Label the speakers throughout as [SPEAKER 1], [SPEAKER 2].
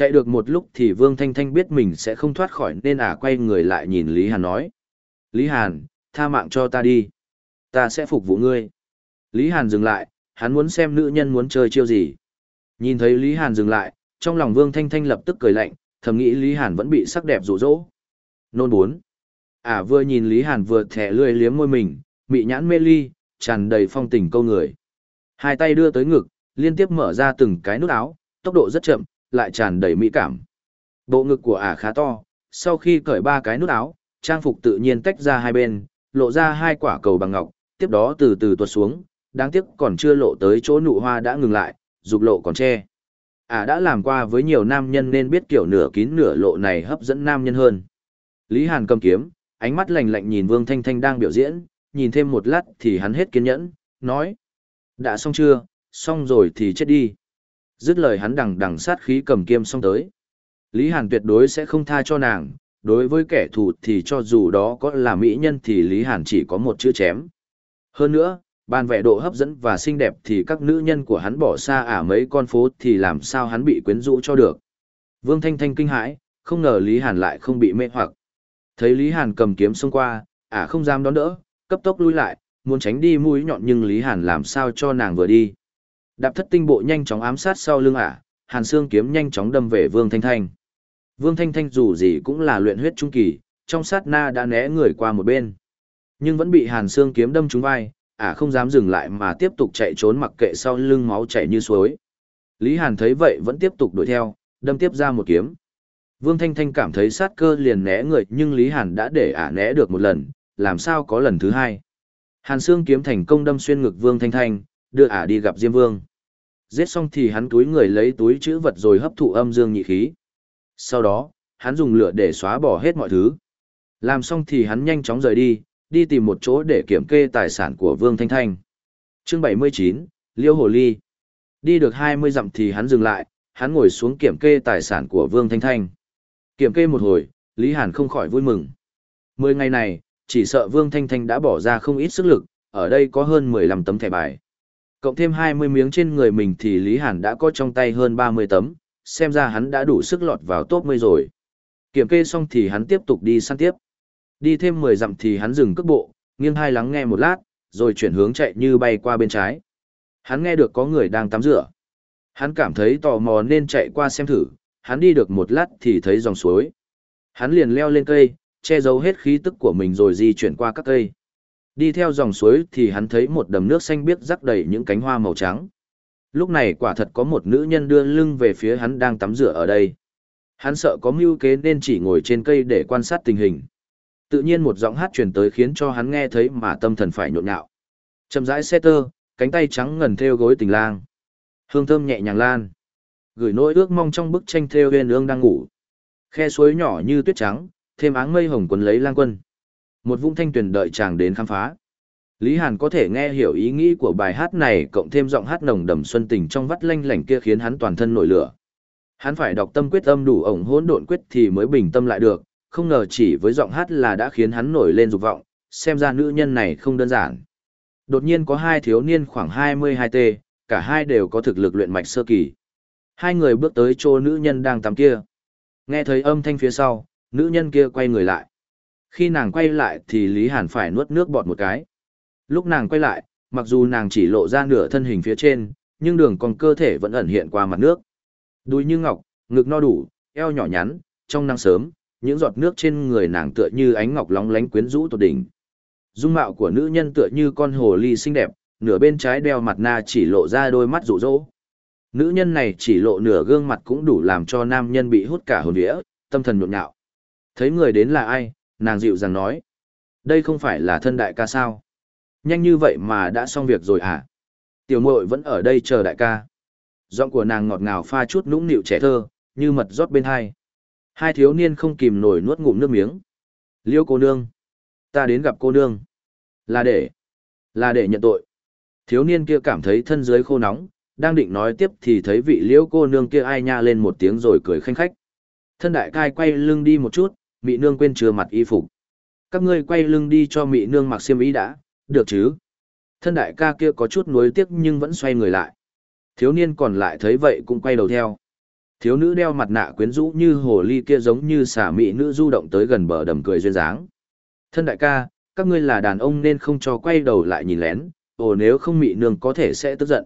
[SPEAKER 1] Chạy được một lúc thì Vương Thanh Thanh biết mình sẽ không thoát khỏi nên ả quay người lại nhìn Lý Hàn nói. Lý Hàn, tha mạng cho ta đi. Ta sẽ phục vụ ngươi. Lý Hàn dừng lại, hắn muốn xem nữ nhân muốn chơi chiêu gì. Nhìn thấy Lý Hàn dừng lại, trong lòng Vương Thanh Thanh lập tức cười lạnh, thầm nghĩ Lý Hàn vẫn bị sắc đẹp rụ rỗ. Nôn bốn. À vừa nhìn Lý Hàn vừa thẻ lươi liếm môi mình, mị nhãn mê ly, tràn đầy phong tình câu người. Hai tay đưa tới ngực, liên tiếp mở ra từng cái nút áo, tốc độ rất chậm, lại tràn đầy mỹ cảm. Bộ ngực của ả khá to, sau khi cởi ba cái nút áo, trang phục tự nhiên tách ra hai bên, lộ ra hai quả cầu bằng ngọc, tiếp đó từ từ tuột xuống, đáng tiếc còn chưa lộ tới chỗ nụ hoa đã ngừng lại, dục lộ còn che. Ả đã làm qua với nhiều nam nhân nên biết kiểu nửa kín nửa lộ này hấp dẫn nam nhân hơn. Lý Hàn cầm kiếm, ánh mắt lạnh lạnh nhìn Vương Thanh Thanh đang biểu diễn, nhìn thêm một lát thì hắn hết kiên nhẫn, nói. Đã xong chưa, xong rồi thì chết đi. Dứt lời hắn đằng đằng sát khí cầm kiếm xong tới. Lý Hàn tuyệt đối sẽ không tha cho nàng, đối với kẻ thù thì cho dù đó có là mỹ nhân thì Lý Hàn chỉ có một chữ chém. Hơn nữa, bàn vẻ độ hấp dẫn và xinh đẹp thì các nữ nhân của hắn bỏ xa ả mấy con phố thì làm sao hắn bị quyến rũ cho được. Vương Thanh Thanh kinh hãi, không ngờ Lý Hàn lại không bị mê hoặc. Thấy Lý Hàn cầm kiếm xông qua, ả không dám đón đỡ, cấp tốc lui lại, muốn tránh đi mũi nhọn nhưng Lý Hàn làm sao cho nàng vừa đi. Đạp thất tinh bộ nhanh chóng ám sát sau lưng ả, Hàn Xương kiếm nhanh chóng đâm về Vương Thanh Thanh. Vương Thanh Thanh dù gì cũng là luyện huyết trung kỳ, trong sát na đã né người qua một bên. Nhưng vẫn bị Hàn Xương kiếm đâm trúng vai, ả không dám dừng lại mà tiếp tục chạy trốn mặc kệ sau lưng máu chảy như suối. Lý Hàn thấy vậy vẫn tiếp tục đuổi theo, đâm tiếp ra một kiếm. Vương Thanh Thanh cảm thấy sát cơ liền né người nhưng Lý Hàn đã để ả né được một lần, làm sao có lần thứ hai. Hàn Sương kiếm thành công đâm xuyên ngực Vương Thanh Thanh, đưa ả đi gặp Diêm Vương. Giết xong thì hắn túi người lấy túi chữ vật rồi hấp thụ âm dương nhị khí. Sau đó, hắn dùng lửa để xóa bỏ hết mọi thứ. Làm xong thì hắn nhanh chóng rời đi, đi tìm một chỗ để kiểm kê tài sản của Vương Thanh Thanh. Chương 79, Liêu Hồ Ly. Đi được 20 dặm thì hắn dừng lại, hắn ngồi xuống kiểm kê tài sản của Vương Thanh Thanh. Kiểm kê một hồi, Lý Hàn không khỏi vui mừng. Mười ngày này, chỉ sợ Vương Thanh Thanh đã bỏ ra không ít sức lực, ở đây có hơn 15 tấm thẻ bài. Cộng thêm 20 miếng trên người mình thì Lý Hàn đã có trong tay hơn 30 tấm, xem ra hắn đã đủ sức lọt vào top 10 rồi. Kiểm kê xong thì hắn tiếp tục đi săn tiếp. Đi thêm 10 dặm thì hắn dừng cước bộ, nghiêng hai lắng nghe một lát, rồi chuyển hướng chạy như bay qua bên trái. Hắn nghe được có người đang tắm rửa. Hắn cảm thấy tò mò nên chạy qua xem thử, hắn đi được một lát thì thấy dòng suối. Hắn liền leo lên cây, che giấu hết khí tức của mình rồi di chuyển qua các cây. Đi theo dòng suối thì hắn thấy một đầm nước xanh biếc rắc đầy những cánh hoa màu trắng. Lúc này quả thật có một nữ nhân đưa lưng về phía hắn đang tắm rửa ở đây. Hắn sợ có mưu kế nên chỉ ngồi trên cây để quan sát tình hình. Tự nhiên một giọng hát truyền tới khiến cho hắn nghe thấy mà tâm thần phải nhộn nhạo. Chậm rãi xe tơ, cánh tay trắng ngần theo gối tình lang. Hương thơm nhẹ nhàng lan. Gửi nỗi ước mong trong bức tranh theo huyền ương đang ngủ. Khe suối nhỏ như tuyết trắng, thêm áng mây hồng quấn lấy lang quân. Một vũng thanh tuyển đợi chàng đến khám phá. Lý Hàn có thể nghe hiểu ý nghĩ của bài hát này cộng thêm giọng hát nồng đầm xuân tình trong vắt lanh lảnh kia khiến hắn toàn thân nổi lửa. Hắn phải đọc tâm quyết âm đủ ổng hỗn độn quyết thì mới bình tâm lại được, không ngờ chỉ với giọng hát là đã khiến hắn nổi lên dục vọng, xem ra nữ nhân này không đơn giản. Đột nhiên có hai thiếu niên khoảng 22T, cả hai đều có thực lực luyện mạch sơ kỳ. Hai người bước tới chỗ nữ nhân đang tắm kia. Nghe thấy âm thanh phía sau, nữ nhân kia quay người lại. Khi nàng quay lại thì Lý Hàn phải nuốt nước bọt một cái. Lúc nàng quay lại, mặc dù nàng chỉ lộ ra nửa thân hình phía trên, nhưng đường còn cơ thể vẫn ẩn hiện qua mặt nước. Đuôi như ngọc, ngực no đủ, eo nhỏ nhắn, trong nắng sớm, những giọt nước trên người nàng tựa như ánh ngọc lóng lánh quyến rũ tột đỉnh. Dung mạo của nữ nhân tựa như con hồ ly xinh đẹp, nửa bên trái đeo mặt na chỉ lộ ra đôi mắt rụ rỗ. Nữ nhân này chỉ lộ nửa gương mặt cũng đủ làm cho nam nhân bị hút cả hồn vía, tâm thần nhộn nhạo. Thấy người đến là ai, nàng dịu dàng nói. Đây không phải là thân đại ca sao? Nhanh như vậy mà đã xong việc rồi à? Tiểu muội vẫn ở đây chờ đại ca. Giọng của nàng ngọt ngào pha chút nũng nịu trẻ thơ, như mật rót bên hai. Hai thiếu niên không kìm nổi nuốt ngụm nước miếng. Liêu cô nương. Ta đến gặp cô nương. Là để. Là để nhận tội. Thiếu niên kia cảm thấy thân dưới khô nóng, đang định nói tiếp thì thấy vị liễu cô nương kia ai nha lên một tiếng rồi cười khanh khách. Thân đại cai quay lưng đi một chút, mị nương quên chừa mặt y phục. Các ngươi quay lưng đi cho mị nương mặc xiêm y đã, được chứ? Thân đại ca kia có chút nuối tiếc nhưng vẫn xoay người lại. Thiếu niên còn lại thấy vậy cũng quay đầu theo. Thiếu nữ đeo mặt nạ quyến rũ như hồ ly kia giống như xả mị nữ du động tới gần bờ đầm cười duyên dáng. Thân đại ca, các ngươi là đàn ông nên không cho quay đầu lại nhìn lén, ồ nếu không mị nương có thể sẽ tức giận.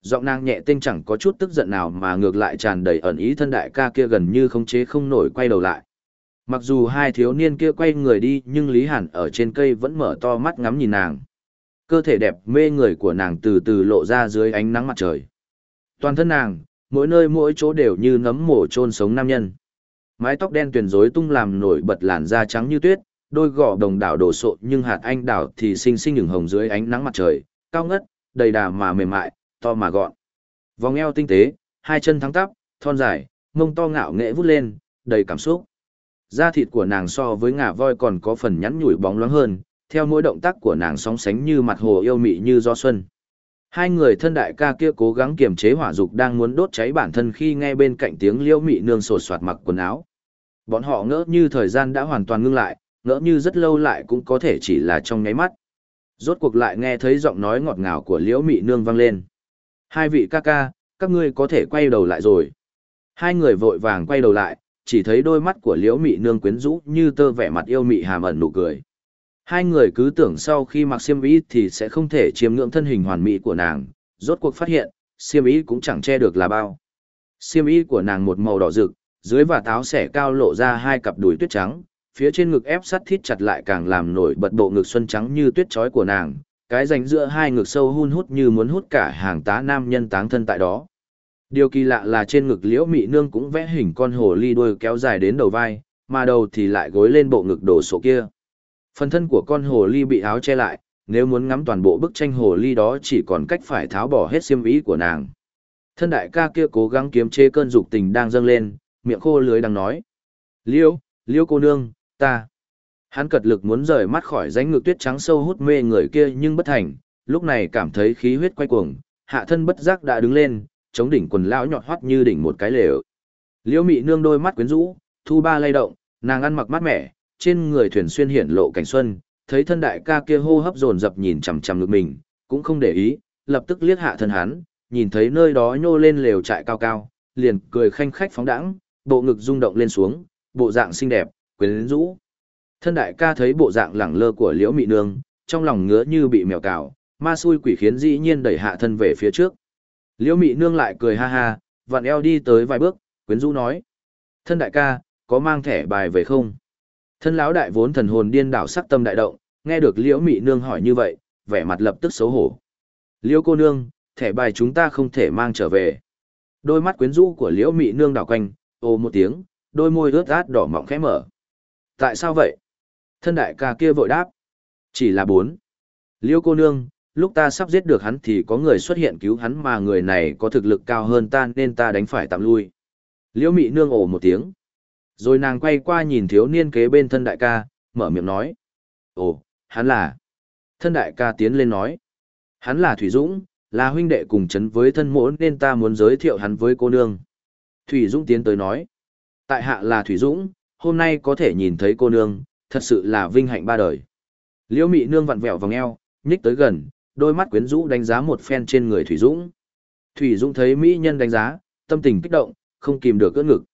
[SPEAKER 1] Giọng nàng nhẹ tinh chẳng có chút tức giận nào mà ngược lại tràn đầy ẩn ý thân đại ca kia gần như không chế không nổi quay đầu lại. Mặc dù hai thiếu niên kia quay người đi nhưng Lý Hàn ở trên cây vẫn mở to mắt ngắm nhìn nàng. Cơ thể đẹp mê người của nàng từ từ lộ ra dưới ánh nắng mặt trời. Toàn thân nàng, mỗi nơi mỗi chỗ đều như nấm mổ chôn sống nam nhân. Mái tóc đen tuyền rối tung làm nổi bật làn da trắng như tuyết, đôi gò đồng đảo đổ sộ nhưng hạt anh đảo thì xinh xinh nhường hồng dưới ánh nắng mặt trời, cao ngất, đầy đà mà mềm mại, to mà gọn. Vòng eo tinh tế, hai chân thắng tắp, thon dài, mông to ngạo nghệ vút lên, đầy cảm xúc. Da thịt của nàng so với ngà voi còn có phần nhắn nhủi bóng loáng hơn, theo mỗi động tác của nàng sóng sánh như mặt hồ yêu mị như gió xuân. Hai người thân đại ca kia cố gắng kiềm chế hỏa dục đang muốn đốt cháy bản thân khi nghe bên cạnh tiếng liễu mị nương sột soạt mặc quần áo. Bọn họ ngỡ như thời gian đã hoàn toàn ngưng lại, ngỡ như rất lâu lại cũng có thể chỉ là trong nháy mắt. Rốt cuộc lại nghe thấy giọng nói ngọt ngào của liễu mị nương vang lên. Hai vị ca ca, các ngươi có thể quay đầu lại rồi. Hai người vội vàng quay đầu lại, chỉ thấy đôi mắt của liễu mị nương quyến rũ như tơ vẻ mặt yêu mị hàm ẩn nụ cười. Hai người cứ tưởng sau khi mặc xiêm y thì sẽ không thể chiêm ngưỡng thân hình hoàn mỹ của nàng, rốt cuộc phát hiện, xiêm y cũng chẳng che được là bao. Xiêm y của nàng một màu đỏ rực, dưới và táo xẻ cao lộ ra hai cặp đùi tuyết trắng, phía trên ngực ép sắt thít chặt lại càng làm nổi bật bộ ngực xuân trắng như tuyết trói của nàng, cái rãnh giữa hai ngực sâu hun hút như muốn hút cả hàng tá nam nhân táng thân tại đó. Điều kỳ lạ là trên ngực liễu mị nương cũng vẽ hình con hồ ly đuôi kéo dài đến đầu vai, mà đầu thì lại gối lên bộ ngực đổ sổ kia. Phần thân của con hồ ly bị áo che lại, nếu muốn ngắm toàn bộ bức tranh hồ ly đó chỉ còn cách phải tháo bỏ hết xiêm ý của nàng. Thân đại ca kia cố gắng kiếm chế cơn dục tình đang dâng lên, miệng khô lưới đang nói. Liễu, Liễu cô nương, ta. Hắn cật lực muốn rời mắt khỏi rãnh ngực tuyết trắng sâu hút mê người kia nhưng bất thành, lúc này cảm thấy khí huyết quay cuồng, hạ thân bất giác đã đứng lên, chống đỉnh quần lão nhọn hoắt như đỉnh một cái lều. Liễu Mị nương đôi mắt quyến rũ, thu ba lay động, nàng ăn mặc mát mẻ, trên người thuyền xuyên hiển lộ cảnh xuân, thấy thân đại ca kia hô hấp dồn dập nhìn chằm chằm ngực mình, cũng không để ý, lập tức liếc hạ thân hắn, nhìn thấy nơi đó nhô lên lều trại cao cao, liền cười khanh khách phóng đãng, bộ ngực rung động lên xuống, bộ dạng xinh đẹp, quyến rũ. Thân đại ca thấy bộ dạng lẳng lơ của Liễu Mị nương, trong lòng ngứa như bị mèo cào, ma xui quỷ khiến dĩ nhiên đẩy hạ thân về phía trước. Liễu Mị nương lại cười ha ha, vặn eo đi tới vài bước, quyến rũ nói: "Thân đại ca, có mang thẻ bài về không?" Thân lão đại vốn thần hồn điên đảo sắc tâm đại động, nghe được Liễu Mị nương hỏi như vậy, vẻ mặt lập tức xấu hổ. "Liễu cô nương, thẻ bài chúng ta không thể mang trở về." Đôi mắt quyến rũ của Liễu Mị nương đảo quanh, ô một tiếng, đôi môi ướt át đỏ mọng khẽ mở. "Tại sao vậy?" Thân đại ca kia vội đáp. "Chỉ là bốn." Liễu cô nương, lúc ta sắp giết được hắn thì có người xuất hiện cứu hắn mà người này có thực lực cao hơn ta nên ta đánh phải tạm lui. Liễu mị nương ồ một tiếng. Rồi nàng quay qua nhìn thiếu niên kế bên thân đại ca, mở miệng nói. Ồ, hắn là... Thân đại ca tiến lên nói. Hắn là Thủy Dũng, là huynh đệ cùng chấn với thân mỗ nên ta muốn giới thiệu hắn với cô nương. Thủy Dũng tiến tới nói. Tại hạ là Thủy Dũng, hôm nay có thể nhìn thấy cô nương, thật sự là vinh hạnh ba đời. Liễu mị nương vặn vẹo vòng eo, nhích tới gần, đôi mắt quyến rũ đánh giá một phen trên người Thủy Dũng. Thủy Dũng thấy mỹ nhân đánh giá, tâm tình kích động, không kìm được ưỡn ngực.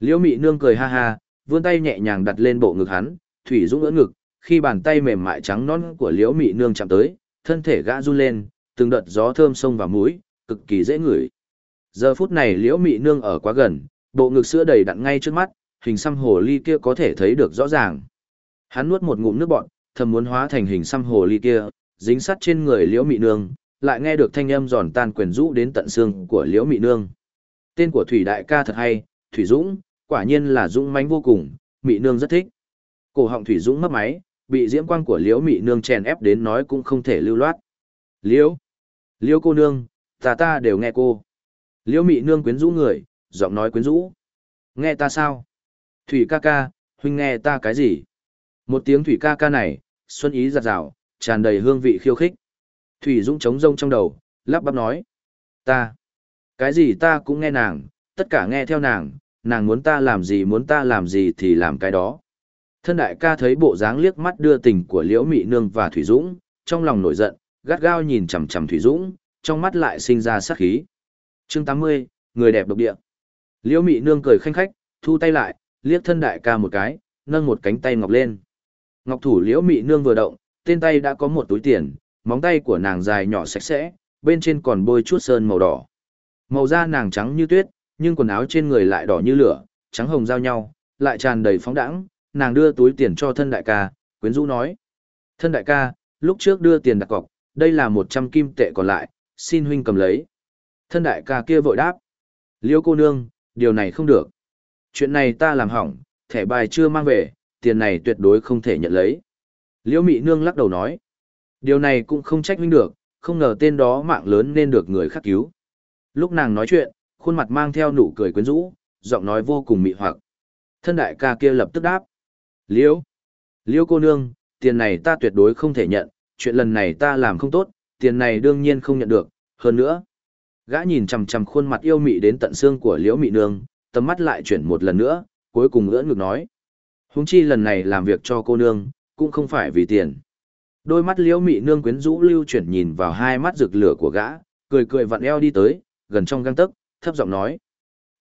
[SPEAKER 1] Liễu Mị Nương cười ha ha, vươn tay nhẹ nhàng đặt lên bộ ngực hắn, Thủy Dũng ưỡn ngực, khi bàn tay mềm mại trắng nõn của Liễu Mị Nương chạm tới, thân thể gã run lên, từng đợt gió thơm xông vào mũi, cực kỳ dễ ngửi. Giờ phút này Liễu Mị Nương ở quá gần, bộ ngực sữa đầy đặn ngay trước mắt, hình xăm hồ ly kia có thể thấy được rõ ràng. Hắn nuốt một ngụm nước bọt, thầm muốn hóa thành hình xăm hồ ly kia, dính sắt trên người liễu mị nương, lại nghe được thanh âm giòn tan quyền rũ đến tận xương của liễu mị nương. Tên của Thủy đại ca thật hay, Thủy Dũng, quả nhiên là dũng mãnh vô cùng, mị nương rất thích. Cổ họng Thủy Dũng mất máy, bị diễm quang của liễu mị nương chèn ép đến nói cũng không thể lưu loát. Liễu, liễu cô nương, ta ta đều nghe cô. Liễu mị nương quyến rũ người, giọng nói quyến rũ. Nghe ta sao? Thủy ca ca, huynh nghe ta cái gì? Một tiếng thủy ca ca này, xuân ý giặt rào, tràn đầy hương vị khiêu khích. Thủy Dũng trống rông trong đầu, lắp bắp nói. Ta, cái gì ta cũng nghe nàng, tất cả nghe theo nàng, nàng muốn ta làm gì muốn ta làm gì thì làm cái đó. Thân đại ca thấy bộ dáng liếc mắt đưa tình của Liễu Mị Nương và Thủy Dũng, trong lòng nổi giận, gắt gao nhìn chằm chằm Thủy Dũng, trong mắt lại sinh ra sát khí. Chương 80, người đẹp độc địa. Liễu Mị Nương cười khanh khách, thu tay lại, liếc thân đại ca một cái, nâng một cánh tay ngọc lên. Ngọc thủ Liễu Mị Nương vừa động, tên tay đã có một túi tiền, móng tay của nàng dài nhỏ sạch sẽ, bên trên còn bôi chút sơn màu đỏ. Màu da nàng trắng như tuyết, nhưng quần áo trên người lại đỏ như lửa, trắng hồng giao nhau, lại tràn đầy phóng đãng. Nàng đưa túi tiền cho thân đại ca, quyến rũ nói: "Thân đại ca, lúc trước đưa tiền đặt cọc, đây là 100 kim tệ còn lại, xin huynh cầm lấy." Thân đại ca kia vội đáp: "Liễu cô nương, điều này không được. Chuyện này ta làm hỏng, thẻ bài chưa mang về, tiền này tuyệt đối không thể nhận lấy." Liễu Mị Nương lắc đầu nói: "Điều này cũng không trách huynh được, không ngờ tên đó mạng lớn nên được người khác cứu." Lúc nàng nói chuyện, khuôn mặt mang theo nụ cười quyến rũ, giọng nói vô cùng mị hoặc. Thân đại ca kia lập tức đáp. Liễu! Liễu cô nương, tiền này ta tuyệt đối không thể nhận, chuyện lần này ta làm không tốt, tiền này đương nhiên không nhận được, hơn nữa. Gã nhìn chằm chằm khuôn mặt yêu mị đến tận xương của Liễu mị nương, tầm mắt lại chuyển một lần nữa, cuối cùng ưỡn ngực nói. Húng chi lần này làm việc cho cô nương, cũng không phải vì tiền. Đôi mắt Liễu mị nương quyến rũ lưu chuyển nhìn vào hai mắt rực lửa của gã, cười cười vặn eo đi tới, gần trong găng tấc, thấp giọng nói.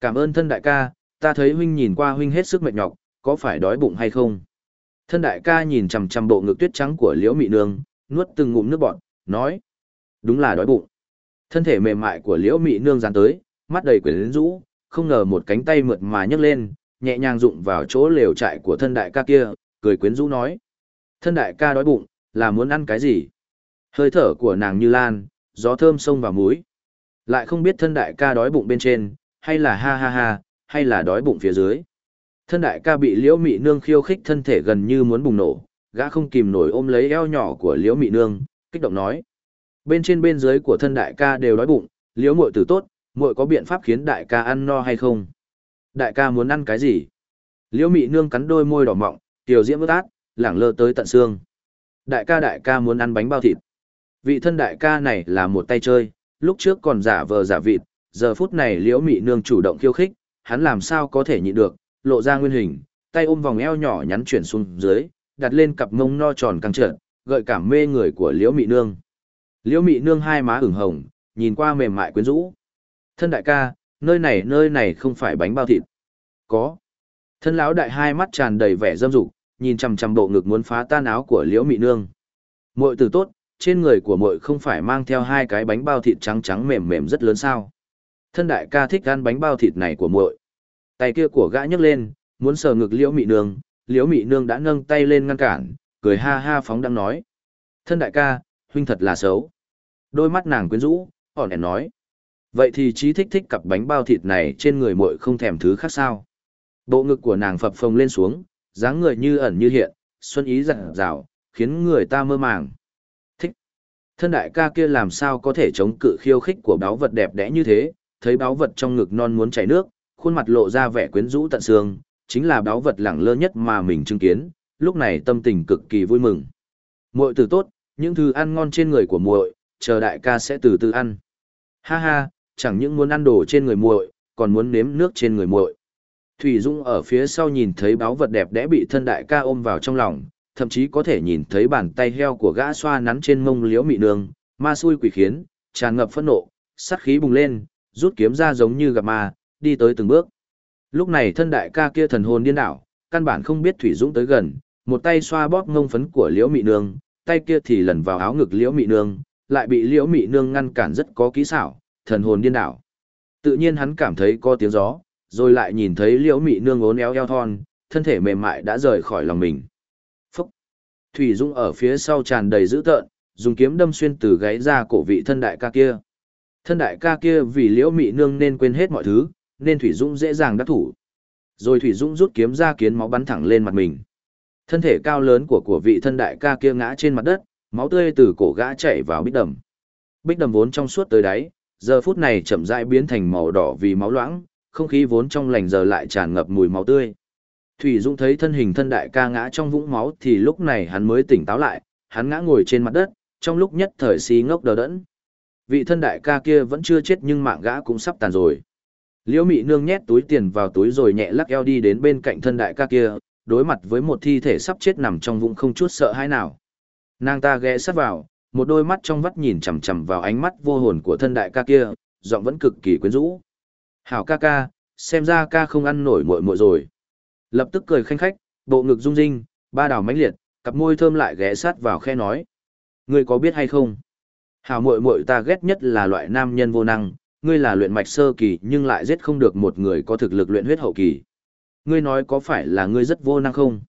[SPEAKER 1] Cảm ơn thân đại ca, ta thấy huynh nhìn qua huynh hết sức mệt nhọc, có phải đói bụng hay không? Thân đại ca nhìn chằm chằm bộ ngực tuyết trắng của liễu mị nương, nuốt từng ngụm nước bọt, nói. Đúng là đói bụng. Thân thể mềm mại của liễu mị nương dán tới, mắt đầy quyến rũ, không ngờ một cánh tay mượt mà nhấc lên, nhẹ nhàng rụng vào chỗ lều trại của thân đại ca kia, cười quyến rũ nói. Thân đại ca đói bụng, là muốn ăn cái gì? Hơi thở của nàng như lan, gió thơm sông vào mũi. Lại không biết thân đại ca đói bụng bên trên, hay là ha ha ha, hay là đói bụng phía dưới. Thân đại ca bị liễu mị nương khiêu khích thân thể gần như muốn bùng nổ, gã không kìm nổi ôm lấy eo nhỏ của liễu mị nương, kích động nói. Bên trên bên dưới của thân đại ca đều đói bụng, liễu muội tử tốt, muội có biện pháp khiến đại ca ăn no hay không? Đại ca muốn ăn cái gì? Liễu mị nương cắn đôi môi đỏ mọng, tiểu diễm ướt át, lẳng lơ tới tận xương. Đại ca đại ca muốn ăn bánh bao thịt. Vị thân đại ca này là một tay chơi, lúc trước còn giả vờ giả vịt, giờ phút này liễu mị nương chủ động khiêu khích, hắn làm sao có thể nhịn được, lộ ra nguyên hình, tay ôm vòng eo nhỏ nhắn chuyển xuống dưới, đặt lên cặp mông no tròn căng trợn, gợi cảm mê người của liễu mị nương. Liễu mị nương hai má ửng hồng, nhìn qua mềm mại quyến rũ. Thân đại ca, nơi này nơi này không phải bánh bao thịt. Có. Thân lão đại hai mắt tràn đầy vẻ dâm dục, nhìn chằm chằm bộ ngực muốn phá tan áo của liễu mị nương. Muội từ tốt, trên người của muội không phải mang theo hai cái bánh bao thịt trắng trắng mềm mềm rất lớn sao? Thân đại ca thích ăn bánh bao thịt này của muội. Tay kia của gã nhấc lên, muốn sờ ngực Liễu Mị Nương, Liễu Mị Nương đã nâng tay lên ngăn cản, cười ha ha phóng đang nói: "Thân đại ca, huynh thật là xấu." Đôi mắt nàng quyến rũ, hòn đèn nói: "Vậy thì trí thích thích cặp bánh bao thịt này trên người muội không thèm thứ khác sao?" Bộ ngực của nàng phập phồng lên xuống, dáng người như ẩn như hiện, xuân ý rạng rào, khiến người ta mơ màng. thích. Thân đại ca kia làm sao có thể chống cự khiêu khích của báo vật đẹp đẽ như thế, thấy báo vật trong ngực non muốn chảy nước, khuôn mặt lộ ra vẻ quyến rũ tận xương, chính là báo vật lẳng lơ nhất mà mình chứng kiến, lúc này tâm tình cực kỳ vui mừng. Muội từ tốt, những thứ ăn ngon trên người của muội, chờ đại ca sẽ từ từ ăn. Ha ha, chẳng những muốn ăn đồ trên người muội, còn muốn nếm nước trên người muội. Thủy Dung ở phía sau nhìn thấy báo vật đẹp đẽ bị thân đại ca ôm vào trong lòng, thậm chí có thể nhìn thấy bàn tay heo của gã xoa nắn trên mông liễu mị nương, ma xui quỷ khiến, tràn ngập phẫn nộ, sát khí bùng lên, rút kiếm ra giống như gặp ma, đi tới từng bước. Lúc này thân đại ca kia thần hồn điên đảo, căn bản không biết Thủy Dũng tới gần, một tay xoa bóp ngông phấn của liễu mị nương, tay kia thì lần vào áo ngực liễu mị nương, lại bị liễu mị nương ngăn cản rất có kỹ xảo, thần hồn điên đảo. Tự nhiên hắn cảm thấy có tiếng gió, rồi lại nhìn thấy liễu mị nương ốn éo eo thon, thân thể mềm mại đã rời khỏi lòng mình. phúc Thủy Dung ở phía sau tràn đầy dữ tợn, dùng kiếm đâm xuyên từ gáy ra cổ vị thân đại ca kia. Thân đại ca kia vì liễu mị nương nên quên hết mọi thứ, nên Thủy Dung dễ dàng đắc thủ. Rồi Thủy Dung rút kiếm ra kiến máu bắn thẳng lên mặt mình. Thân thể cao lớn của của vị thân đại ca kia ngã trên mặt đất, máu tươi từ cổ gã chảy vào bích đầm. Bích đầm vốn trong suốt tới đáy, giờ phút này chậm rãi biến thành màu đỏ vì máu loãng, không khí vốn trong lành giờ lại tràn ngập mùi máu tươi. Thủy Dũng thấy thân hình thân đại ca ngã trong vũng máu thì lúc này hắn mới tỉnh táo lại, hắn ngã ngồi trên mặt đất, trong lúc nhất thời xí ngốc đờ đẫn. Vị thân đại ca kia vẫn chưa chết nhưng mạng gã cũng sắp tàn rồi. Liễu Mị Nương nhét túi tiền vào túi rồi nhẹ lắc eo đi đến bên cạnh thân đại ca kia, đối mặt với một thi thể sắp chết nằm trong vũng không chút sợ hãi nào. Nàng ta ghé sát vào, một đôi mắt trong vắt nhìn chằm chằm vào ánh mắt vô hồn của thân đại ca kia, giọng vẫn cực kỳ quyến rũ. "Hảo ca ca, xem ra ca không ăn nổi muội muội rồi. Lập tức cười khanh khách, bộ ngực rung rinh, ba đào mãnh liệt, cặp môi thơm lại ghé sát vào khe nói. Ngươi có biết hay không? Hảo muội muội ta ghét nhất là loại nam nhân vô năng, ngươi là luyện mạch sơ kỳ nhưng lại giết không được một người có thực lực luyện huyết hậu kỳ. Ngươi nói có phải là ngươi rất vô năng không?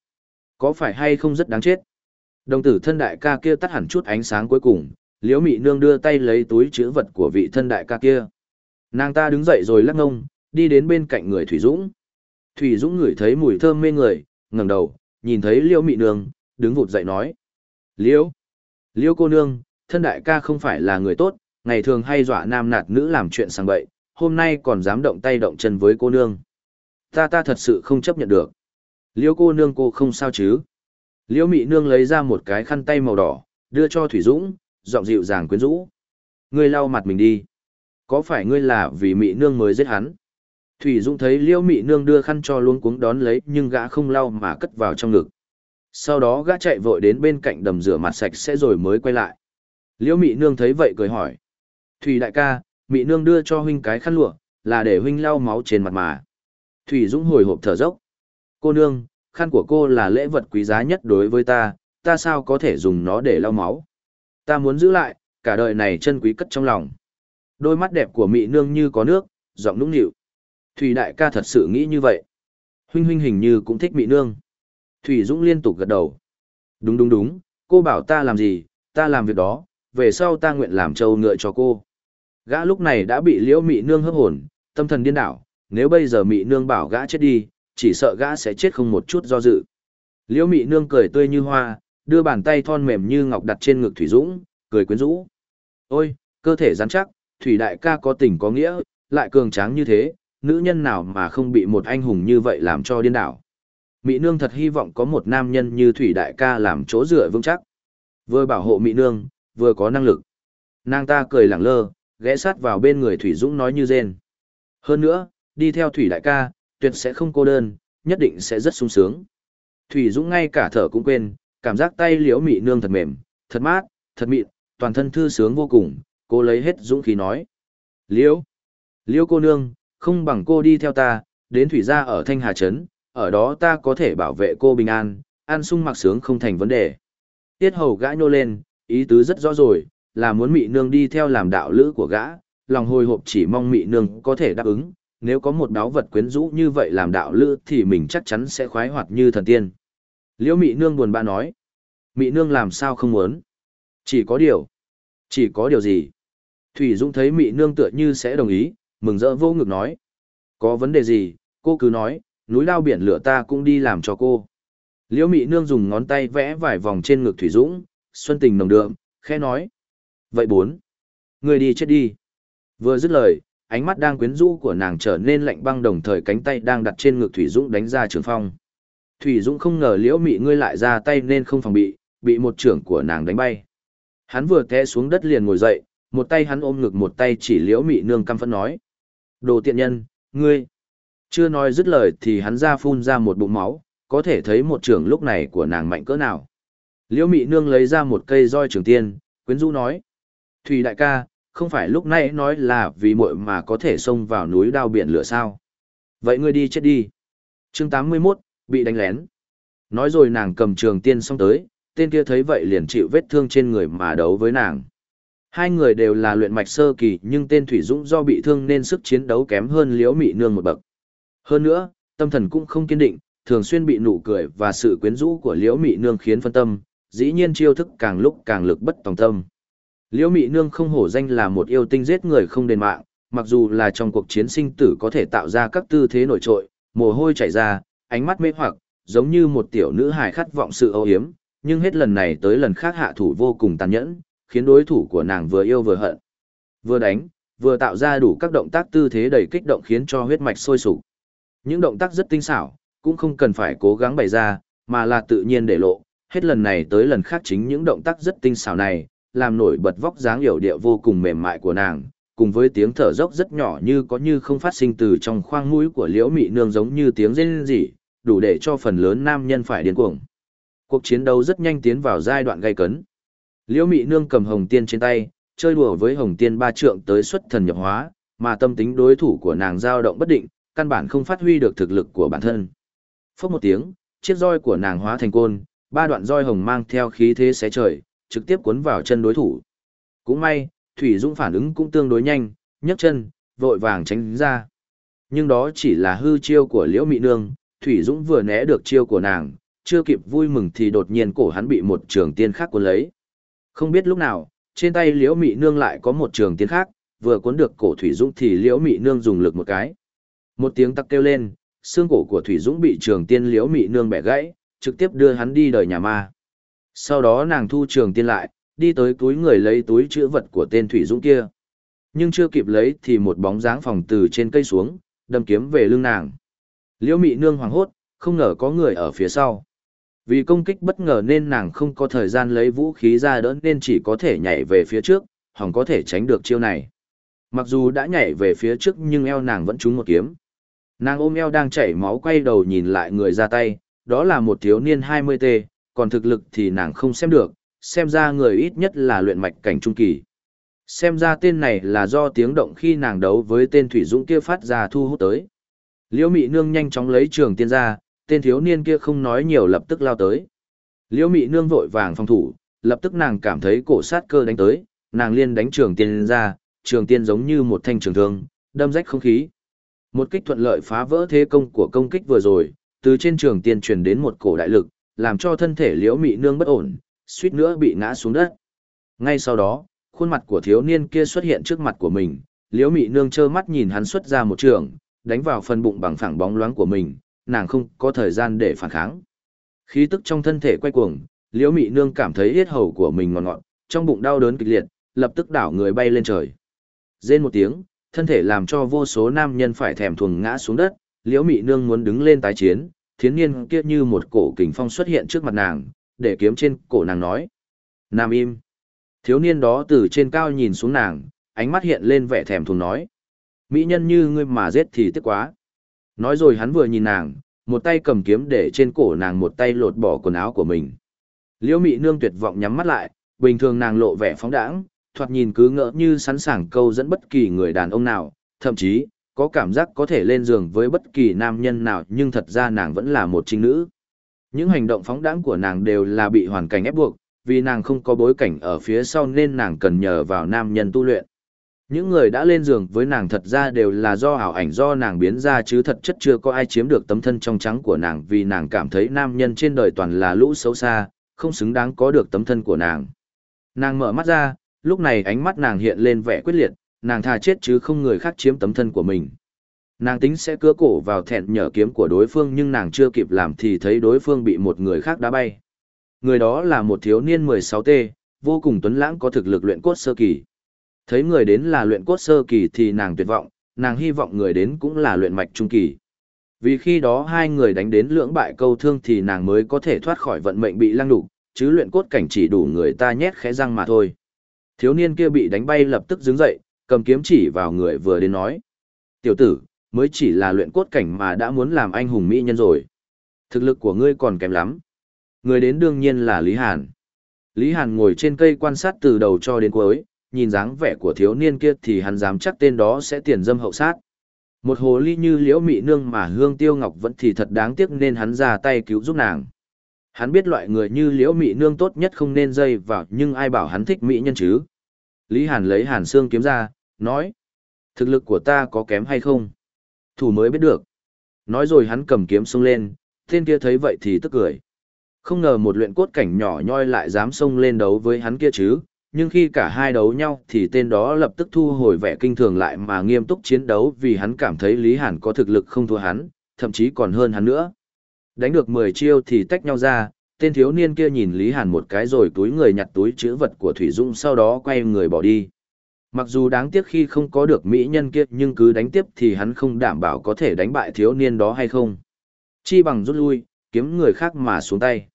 [SPEAKER 1] Có phải hay không rất đáng chết? Đồng tử thân đại ca kia tắt hẳn chút ánh sáng cuối cùng, liễu mị nương đưa tay lấy túi chữ vật của vị thân đại ca kia. Nàng ta đứng dậy rồi lắc ngông, đi đến bên cạnh người Thủy Dũng. Thủy Dũng ngửi thấy mùi thơm mê người, ngẩng đầu, nhìn thấy liễu mị nương, đứng vụt dậy nói. Liễu! Liễu cô nương, thân đại ca không phải là người tốt, ngày thường hay dọa nam nạt nữ làm chuyện sang bậy, hôm nay còn dám động tay động chân với cô nương. Ta ta thật sự không chấp nhận được. Liễu cô nương cô không sao chứ? Liễu mị nương lấy ra một cái khăn tay màu đỏ, đưa cho Thủy Dũng, giọng dịu dàng quyến rũ. Ngươi lau mặt mình đi. Có phải ngươi là vì mị nương mới giết hắn? Thủy Dũng thấy Liễu mị nương đưa khăn cho luôn cuống đón lấy nhưng gã không lau mà cất vào trong ngực. Sau đó gã chạy vội đến bên cạnh đầm rửa mặt sạch sẽ rồi mới quay lại. Liễu mị nương thấy vậy cười hỏi. Thủy đại ca, mị nương đưa cho huynh cái khăn lụa, là để huynh lau máu trên mặt mà. Thủy Dũng hồi hộp thở dốc. Cô nương, khăn của cô là lễ vật quý giá nhất đối với ta, ta sao có thể dùng nó để lau máu. Ta muốn giữ lại, cả đời này chân quý cất trong lòng. Đôi mắt đẹp của mị nương như có nước, giọng nũng nịu. Thủy đại ca thật sự nghĩ như vậy. Huynh huynh hình như cũng thích mị nương. Thủy Dũng liên tục gật đầu. Đúng đúng đúng, cô bảo ta làm gì, ta làm việc đó, về sau ta nguyện làm trâu ngựa cho cô. Gã lúc này đã bị liễu mị nương hấp hồn, tâm thần điên đảo, nếu bây giờ mị nương bảo gã chết đi, chỉ sợ gã sẽ chết không một chút do dự. Liễu mị nương cười tươi như hoa, đưa bàn tay thon mềm như ngọc đặt trên ngực Thủy Dũng, cười quyến rũ. Ôi, cơ thể rắn chắc, Thủy đại ca có tình có nghĩa, lại cường tráng như thế, nữ nhân nào mà không bị một anh hùng như vậy làm cho điên đảo. Mị nương thật hy vọng có một nam nhân như Thủy đại ca làm chỗ dựa vững chắc. Vừa bảo hộ Mị nương, vừa có năng lực. Nàng ta cười lẳng lơ, ghé sát vào bên người Thủy Dũng nói như rên. Hơn nữa, đi theo Thủy đại ca, tuyệt sẽ không cô đơn, nhất định sẽ rất sung sướng. Thủy Dũng ngay cả thở cũng quên, cảm giác tay liễu mị nương thật mềm, thật mát, thật mịn, toàn thân thư sướng vô cùng, cô lấy hết dũng khí nói. Liễu, liễu cô nương, không bằng cô đi theo ta, đến thủy gia ở Thanh Hà Trấn, ở đó ta có thể bảo vệ cô bình an, an sung mặc sướng không thành vấn đề. Tiết hầu gã nhô lên, ý tứ rất rõ rồi, là muốn mị nương đi theo làm đạo lữ của gã, lòng hồi hộp chỉ mong mị nương có thể đáp ứng, nếu có một đáo vật quyến rũ như vậy làm đạo lữ thì mình chắc chắn sẽ khoái hoạt như thần tiên. Liễu mị nương buồn bã nói. Mị nương làm sao không muốn? Chỉ có điều. Chỉ có điều gì? Thủy Dũng thấy mị nương tựa như sẽ đồng ý, mừng rỡ vô ngực nói. Có vấn đề gì, cô cứ nói, núi lao biển lửa ta cũng đi làm cho cô. Liễu mị nương dùng ngón tay vẽ vài vòng trên ngực Thủy Dũng, xuân tình nồng đượm, khẽ nói. Vậy bốn. Người đi chết đi. Vừa dứt lời, ánh mắt đang quyến rũ của nàng trở nên lạnh băng đồng thời cánh tay đang đặt trên ngực Thủy Dũng đánh ra trường phong. Thủy Dũng không ngờ liễu mị ngươi lại ra tay nên không phòng bị, bị một trưởng của nàng đánh bay. Hắn vừa té xuống đất liền ngồi dậy, một tay hắn ôm ngực một tay chỉ liễu mị nương căm phẫn nói. Đồ tiện nhân, ngươi. Chưa nói dứt lời thì hắn ra phun ra một bụng máu, có thể thấy một trưởng lúc này của nàng mạnh cỡ nào. Liễu mị nương lấy ra một cây roi trường tiên, quyến rũ nói. Thủy đại ca, không phải lúc nãy nói là vì muội mà có thể xông vào núi đao biển lửa sao. Vậy ngươi đi chết đi. chương 81, bị đánh lén. Nói rồi nàng cầm trường tiên xong tới, tên kia thấy vậy liền chịu vết thương trên người mà đấu với nàng. Hai người đều là luyện mạch sơ kỳ nhưng tên Thủy Dũng do bị thương nên sức chiến đấu kém hơn liễu mị nương một bậc. Hơn nữa, tâm thần cũng không kiên định, thường xuyên bị nụ cười và sự quyến rũ của liễu mị nương khiến phân tâm, dĩ nhiên chiêu thức càng lúc càng lực bất tòng tâm. Liễu Mị Nương không hổ danh là một yêu tinh giết người không đền mạng, mặc dù là trong cuộc chiến sinh tử có thể tạo ra các tư thế nổi trội, mồ hôi chảy ra, ánh mắt mê hoặc, giống như một tiểu nữ hài khát vọng sự âu yếm, nhưng hết lần này tới lần khác hạ thủ vô cùng tàn nhẫn, khiến đối thủ của nàng vừa yêu vừa hận. Vừa đánh, vừa tạo ra đủ các động tác tư thế đầy kích động khiến cho huyết mạch sôi sục. Những động tác rất tinh xảo, cũng không cần phải cố gắng bày ra, mà là tự nhiên để lộ, hết lần này tới lần khác chính những động tác rất tinh xảo này, làm nổi bật vóc dáng hiểu điệu vô cùng mềm mại của nàng, cùng với tiếng thở dốc rất nhỏ như có như không phát sinh từ trong khoang mũi của liễu mị nương giống như tiếng rên rỉ, đủ để cho phần lớn nam nhân phải điên cuồng. Cuộc chiến đấu rất nhanh tiến vào giai đoạn gay cấn. Liễu mị nương cầm hồng tiên trên tay, chơi đùa với hồng tiên ba trượng tới xuất thần nhập hóa, mà tâm tính đối thủ của nàng dao động bất định, căn bản không phát huy được thực lực của bản thân. Phốc một tiếng, chiếc roi của nàng hóa thành côn, ba đoạn roi hồng mang theo khí thế xé trời, trực tiếp cuốn vào chân đối thủ. Cũng may, Thủy Dũng phản ứng cũng tương đối nhanh, nhấc chân, vội vàng tránh ra. Nhưng đó chỉ là hư chiêu của Liễu Mị Nương, Thủy Dũng vừa né được chiêu của nàng, chưa kịp vui mừng thì đột nhiên cổ hắn bị một trường tiên khác cuốn lấy. Không biết lúc nào, trên tay Liễu Mị Nương lại có một trường tiên khác, vừa cuốn được cổ Thủy Dũng thì Liễu Mị Nương dùng lực một cái. Một tiếng tắc kêu lên, xương cổ của Thủy Dũng bị trường tiên Liễu Mị Nương bẻ gãy, trực tiếp đưa hắn đi đời nhà ma. Sau đó nàng thu trường tiên lại, đi tới túi người lấy túi chữ vật của tên Thủy Dũng kia. Nhưng chưa kịp lấy thì một bóng dáng phòng từ trên cây xuống, đâm kiếm về lưng nàng. Liễu Mị Nương hoảng hốt, không ngờ có người ở phía sau. Vì công kích bất ngờ nên nàng không có thời gian lấy vũ khí ra đỡ nên chỉ có thể nhảy về phía trước, hỏng có thể tránh được chiêu này. Mặc dù đã nhảy về phía trước nhưng eo nàng vẫn trúng một kiếm. Nàng ôm eo đang chảy máu quay đầu nhìn lại người ra tay, đó là một thiếu niên 20T, còn thực lực thì nàng không xem được, xem ra người ít nhất là luyện mạch cảnh trung kỳ. Xem ra tên này là do tiếng động khi nàng đấu với tên Thủy Dũng kia phát ra thu hút tới. Liễu Mị Nương nhanh chóng lấy trường tiên ra, tên thiếu niên kia không nói nhiều lập tức lao tới. Liễu Mị Nương vội vàng phòng thủ, lập tức nàng cảm thấy cổ sát cơ đánh tới, nàng liên đánh trường tiên ra, trường tiên giống như một thanh trường thương, đâm rách không khí. Một kích thuận lợi phá vỡ thế công của công kích vừa rồi, từ trên trường tiên truyền đến một cổ đại lực, làm cho thân thể Liễu Mị Nương bất ổn, suýt nữa bị ngã xuống đất. Ngay sau đó, khuôn mặt của thiếu niên kia xuất hiện trước mặt của mình, Liễu Mị Nương trơ mắt nhìn hắn xuất ra một trường, đánh vào phần bụng bằng phẳng bóng loáng của mình, nàng không có thời gian để phản kháng. Khí tức trong thân thể quay cuồng, Liễu Mị Nương cảm thấy yết hầu của mình ngọt ngọt, trong bụng đau đớn kịch liệt, lập tức đảo người bay lên trời. Rên một tiếng, thân thể làm cho vô số nam nhân phải thèm thuồng ngã xuống đất, Liễu Mị Nương muốn đứng lên tái chiến, thiến niên kia như một cổ kình phong xuất hiện trước mặt nàng, để kiếm trên cổ nàng nói. Nam im. Thiếu niên đó từ trên cao nhìn xuống nàng, ánh mắt hiện lên vẻ thèm thuồng nói. Mỹ nhân như ngươi mà giết thì tiếc quá. Nói rồi hắn vừa nhìn nàng, một tay cầm kiếm để trên cổ nàng một tay lột bỏ quần áo của mình. Liễu Mị Nương tuyệt vọng nhắm mắt lại, bình thường nàng lộ vẻ phóng đãng, thoạt nhìn cứ ngỡ như sẵn sàng câu dẫn bất kỳ người đàn ông nào, thậm chí, có cảm giác có thể lên giường với bất kỳ nam nhân nào nhưng thật ra nàng vẫn là một trinh nữ. Những hành động phóng đãng của nàng đều là bị hoàn cảnh ép buộc, vì nàng không có bối cảnh ở phía sau nên nàng cần nhờ vào nam nhân tu luyện. Những người đã lên giường với nàng thật ra đều là do ảo ảnh do nàng biến ra chứ thật chất chưa có ai chiếm được tấm thân trong trắng của nàng vì nàng cảm thấy nam nhân trên đời toàn là lũ xấu xa, không xứng đáng có được tấm thân của nàng. Nàng mở mắt ra, lúc này ánh mắt nàng hiện lên vẻ quyết liệt, nàng thà chết chứ không người khác chiếm tấm thân của mình. Nàng tính sẽ cứa cổ vào thẹn nhở kiếm của đối phương nhưng nàng chưa kịp làm thì thấy đối phương bị một người khác đá bay. Người đó là một thiếu niên 16T, vô cùng tuấn lãng có thực lực luyện cốt sơ kỳ. Thấy người đến là luyện cốt sơ kỳ thì nàng tuyệt vọng, nàng hy vọng người đến cũng là luyện mạch trung kỳ. Vì khi đó hai người đánh đến lưỡng bại câu thương thì nàng mới có thể thoát khỏi vận mệnh bị lăng đục, chứ luyện cốt cảnh chỉ đủ người ta nhét khẽ răng mà thôi. Thiếu niên kia bị đánh bay lập tức đứng dậy, cầm kiếm chỉ vào người vừa đến nói. Tiểu tử, mới chỉ là luyện cốt cảnh mà đã muốn làm anh hùng mỹ nhân rồi. Thực lực của ngươi còn kém lắm. Người đến đương nhiên là Lý Hàn. Lý Hàn ngồi trên cây quan sát từ đầu cho đến cuối, nhìn dáng vẻ của thiếu niên kia thì hắn dám chắc tên đó sẽ tiền dâm hậu sát. Một hồ ly như liễu mị nương mà hương tiêu ngọc vẫn thì thật đáng tiếc nên hắn ra tay cứu giúp nàng. Hắn biết loại người như liễu mị nương tốt nhất không nên dây vào nhưng ai bảo hắn thích mỹ nhân chứ. Lý Hàn lấy hàn xương kiếm ra, nói. Thực lực của ta có kém hay không? Thủ mới biết được. Nói rồi hắn cầm kiếm xông lên, tên kia thấy vậy thì tức cười. Không ngờ một luyện cốt cảnh nhỏ nhoi lại dám xông lên đấu với hắn kia chứ, nhưng khi cả hai đấu nhau thì tên đó lập tức thu hồi vẻ kinh thường lại mà nghiêm túc chiến đấu vì hắn cảm thấy Lý Hàn có thực lực không thua hắn, thậm chí còn hơn hắn nữa. Đánh được 10 chiêu thì tách nhau ra, tên thiếu niên kia nhìn Lý Hàn một cái rồi túi người nhặt túi chữ vật của Thủy Dung sau đó quay người bỏ đi. Mặc dù đáng tiếc khi không có được mỹ nhân kia nhưng cứ đánh tiếp thì hắn không đảm bảo có thể đánh bại thiếu niên đó hay không. Chi bằng rút lui, kiếm người khác mà xuống tay.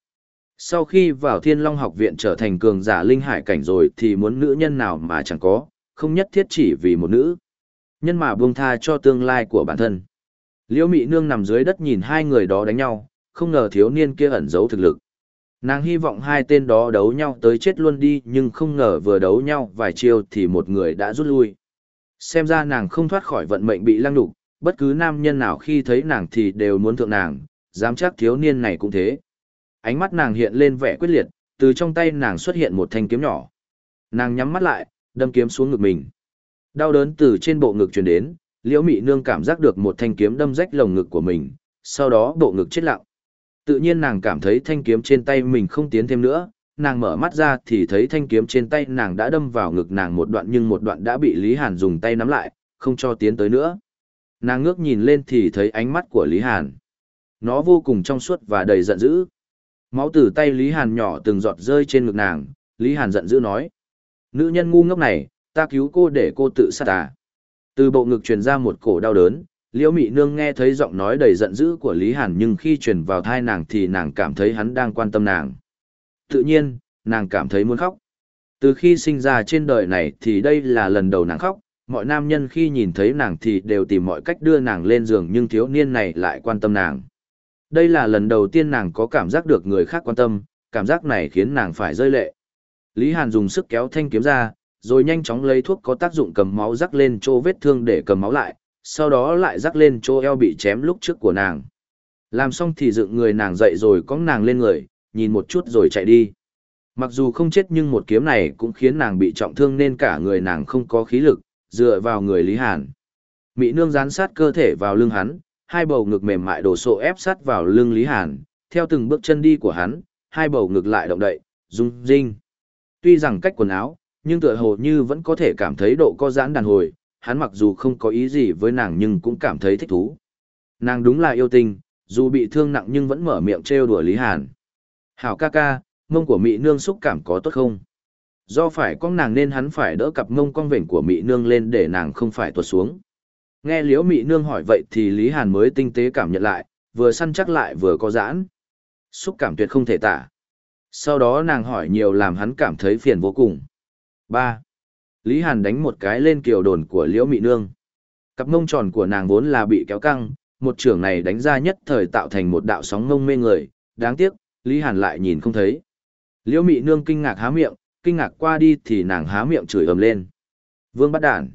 [SPEAKER 1] Sau khi vào Thiên Long học viện trở thành cường giả linh hải cảnh rồi thì muốn nữ nhân nào mà chẳng có, không nhất thiết chỉ vì một nữ. Nhân mà buông tha cho tương lai của bản thân. Liễu Mị Nương nằm dưới đất nhìn hai người đó đánh nhau, không ngờ thiếu niên kia ẩn giấu thực lực. Nàng hy vọng hai tên đó đấu nhau tới chết luôn đi nhưng không ngờ vừa đấu nhau vài chiêu thì một người đã rút lui. Xem ra nàng không thoát khỏi vận mệnh bị lăng đục, bất cứ nam nhân nào khi thấy nàng thì đều muốn thượng nàng, dám chắc thiếu niên này cũng thế. Ánh mắt nàng hiện lên vẻ quyết liệt, từ trong tay nàng xuất hiện một thanh kiếm nhỏ. Nàng nhắm mắt lại, đâm kiếm xuống ngực mình. Đau đớn từ trên bộ ngực truyền đến, Liễu Mị Nương cảm giác được một thanh kiếm đâm rách lồng ngực của mình, sau đó bộ ngực chết lặng. Tự nhiên nàng cảm thấy thanh kiếm trên tay mình không tiến thêm nữa, nàng mở mắt ra thì thấy thanh kiếm trên tay nàng đã đâm vào ngực nàng một đoạn nhưng một đoạn đã bị Lý Hàn dùng tay nắm lại, không cho tiến tới nữa. Nàng ngước nhìn lên thì thấy ánh mắt của Lý Hàn. Nó vô cùng trong suốt và đầy giận dữ. Máu từ tay Lý Hàn nhỏ từng giọt rơi trên ngực nàng, Lý Hàn giận dữ nói. Nữ nhân ngu ngốc này, ta cứu cô để cô tự sát à. Từ bộ ngực truyền ra một cổ đau đớn, Liễu Mị Nương nghe thấy giọng nói đầy giận dữ của Lý Hàn nhưng khi truyền vào thai nàng thì nàng cảm thấy hắn đang quan tâm nàng. Tự nhiên, nàng cảm thấy muốn khóc. Từ khi sinh ra trên đời này thì đây là lần đầu nàng khóc, mọi nam nhân khi nhìn thấy nàng thì đều tìm mọi cách đưa nàng lên giường nhưng thiếu niên này lại quan tâm nàng. Đây là lần đầu tiên nàng có cảm giác được người khác quan tâm, cảm giác này khiến nàng phải rơi lệ. Lý Hàn dùng sức kéo thanh kiếm ra, rồi nhanh chóng lấy thuốc có tác dụng cầm máu rắc lên chỗ vết thương để cầm máu lại, sau đó lại rắc lên chỗ eo bị chém lúc trước của nàng. Làm xong thì dựng người nàng dậy rồi cõng nàng lên người, nhìn một chút rồi chạy đi. Mặc dù không chết nhưng một kiếm này cũng khiến nàng bị trọng thương nên cả người nàng không có khí lực, dựa vào người Lý Hàn. Mỹ nương dán sát cơ thể vào lưng hắn, hai bầu ngực mềm mại đổ sộ ép sát vào lưng Lý Hàn, theo từng bước chân đi của hắn, hai bầu ngực lại động đậy, rung rinh. Tuy rằng cách quần áo, nhưng tựa hồ như vẫn có thể cảm thấy độ co giãn đàn hồi, hắn mặc dù không có ý gì với nàng nhưng cũng cảm thấy thích thú. Nàng đúng là yêu tình, dù bị thương nặng nhưng vẫn mở miệng trêu đùa Lý Hàn. Hảo ca ca, mông của Mỹ nương xúc cảm có tốt không? Do phải con nàng nên hắn phải đỡ cặp mông con vệnh của Mỹ nương lên để nàng không phải tuột xuống. Nghe liễu Mỹ nương hỏi vậy thì Lý Hàn mới tinh tế cảm nhận lại, vừa săn chắc lại vừa có giãn. Xúc cảm tuyệt không thể tả. Sau đó nàng hỏi nhiều làm hắn cảm thấy phiền vô cùng. 3. Lý Hàn đánh một cái lên kiều đồn của liễu Mỹ nương. Cặp mông tròn của nàng vốn là bị kéo căng, một trưởng này đánh ra nhất thời tạo thành một đạo sóng mông mê người, đáng tiếc, Lý Hàn lại nhìn không thấy. Liễu Mị Nương kinh ngạc há miệng, kinh ngạc qua đi thì nàng há miệng chửi ầm lên. Vương bắt đản.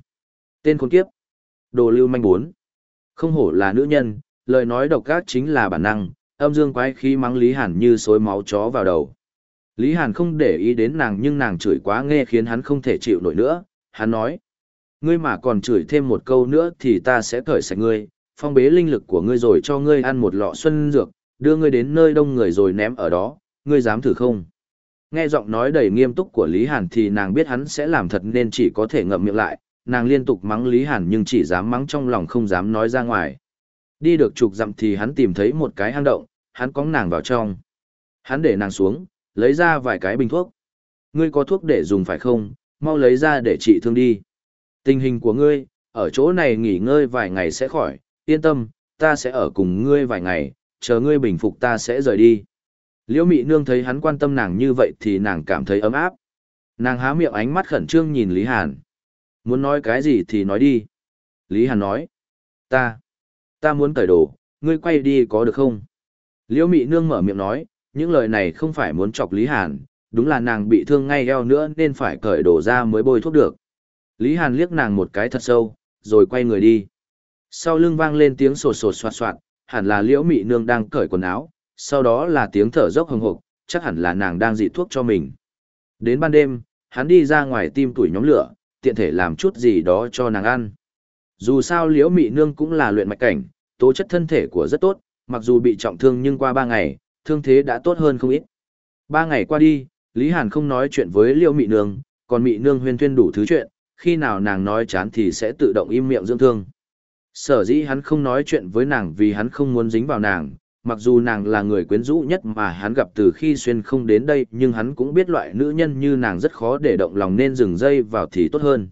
[SPEAKER 1] Tên khốn kiếp. Đồ lưu manh bốn. Không hổ là nữ nhân, lời nói độc ác chính là bản năng, âm dương quái khí mắng Lý Hàn như xối máu chó vào đầu. Lý Hàn không để ý đến nàng nhưng nàng chửi quá nghe khiến hắn không thể chịu nổi nữa, hắn nói. Ngươi mà còn chửi thêm một câu nữa thì ta sẽ cởi sạch ngươi, phong bế linh lực của ngươi rồi cho ngươi ăn một lọ xuân dược, đưa ngươi đến nơi đông người rồi ném ở đó, ngươi dám thử không? Nghe giọng nói đầy nghiêm túc của Lý Hàn thì nàng biết hắn sẽ làm thật nên chỉ có thể ngậm miệng lại, nàng liên tục mắng Lý Hàn nhưng chỉ dám mắng trong lòng không dám nói ra ngoài. Đi được chục dặm thì hắn tìm thấy một cái hang động, hắn cóng nàng vào trong. Hắn để nàng xuống, lấy ra vài cái bình thuốc. Ngươi có thuốc để dùng phải không, mau lấy ra để trị thương đi. Tình hình của ngươi, ở chỗ này nghỉ ngơi vài ngày sẽ khỏi, yên tâm, ta sẽ ở cùng ngươi vài ngày, chờ ngươi bình phục ta sẽ rời đi. Liễu mị nương thấy hắn quan tâm nàng như vậy thì nàng cảm thấy ấm áp. Nàng há miệng ánh mắt khẩn trương nhìn Lý Hàn. Muốn nói cái gì thì nói đi. Lý Hàn nói. Ta. Ta muốn cởi đồ, ngươi quay đi có được không? Liễu mị nương mở miệng nói, những lời này không phải muốn chọc Lý Hàn, đúng là nàng bị thương ngay eo nữa nên phải cởi đồ ra mới bôi thuốc được. Lý Hàn liếc nàng một cái thật sâu, rồi quay người đi. Sau lưng vang lên tiếng sột sột soạt soạt, hẳn là liễu mị nương đang cởi quần áo, sau đó là tiếng thở dốc hồng hộc, chắc hẳn là nàng đang dị thuốc cho mình. Đến ban đêm, hắn đi ra ngoài tim tuổi nhóm lửa, tiện thể làm chút gì đó cho nàng ăn. Dù sao liễu mị nương cũng là luyện mạch cảnh, tố chất thân thể của rất tốt, mặc dù bị trọng thương nhưng qua ba ngày, thương thế đã tốt hơn không ít. Ba ngày qua đi, Lý Hàn không nói chuyện với liễu mị nương, còn mị nương huyên thuyên đủ thứ chuyện, khi nào nàng nói chán thì sẽ tự động im miệng dưỡng thương. Sở dĩ hắn không nói chuyện với nàng vì hắn không muốn dính vào nàng, mặc dù nàng là người quyến rũ nhất mà hắn gặp từ khi xuyên không đến đây nhưng hắn cũng biết loại nữ nhân như nàng rất khó để động lòng nên dừng dây vào thì tốt hơn.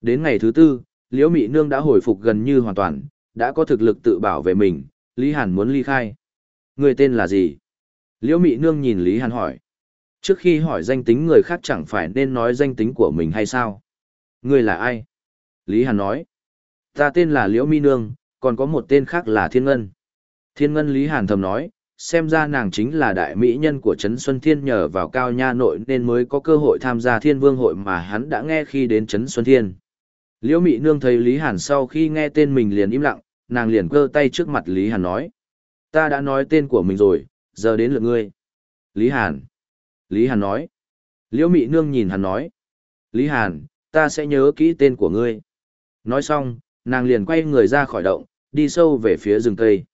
[SPEAKER 1] Đến ngày thứ tư, Liễu Mị Nương đã hồi phục gần như hoàn toàn, đã có thực lực tự bảo vệ mình, Lý Hàn muốn ly khai. Người tên là gì? Liễu Mị Nương nhìn Lý Hàn hỏi. Trước khi hỏi danh tính người khác chẳng phải nên nói danh tính của mình hay sao? Người là ai? Lý Hàn nói. Ta tên là Liễu Mi Nương, còn có một tên khác là Thiên Ngân. Thiên Ngân Lý Hàn thầm nói, xem ra nàng chính là đại mỹ nhân của Trấn Xuân Thiên nhờ vào cao nha nội nên mới có cơ hội tham gia thiên vương hội mà hắn đã nghe khi đến Trấn Xuân Thiên. Liễu Mị Nương thấy Lý Hàn sau khi nghe tên mình liền im lặng, nàng liền cơ tay trước mặt Lý Hàn nói. Ta đã nói tên của mình rồi, giờ đến lượt ngươi. Lý Hàn. Lý Hàn nói. Liễu Mị Nương nhìn hắn nói. Lý Hàn, ta sẽ nhớ kỹ tên của ngươi. Nói xong, nàng liền quay người ra khỏi động, đi sâu về phía rừng cây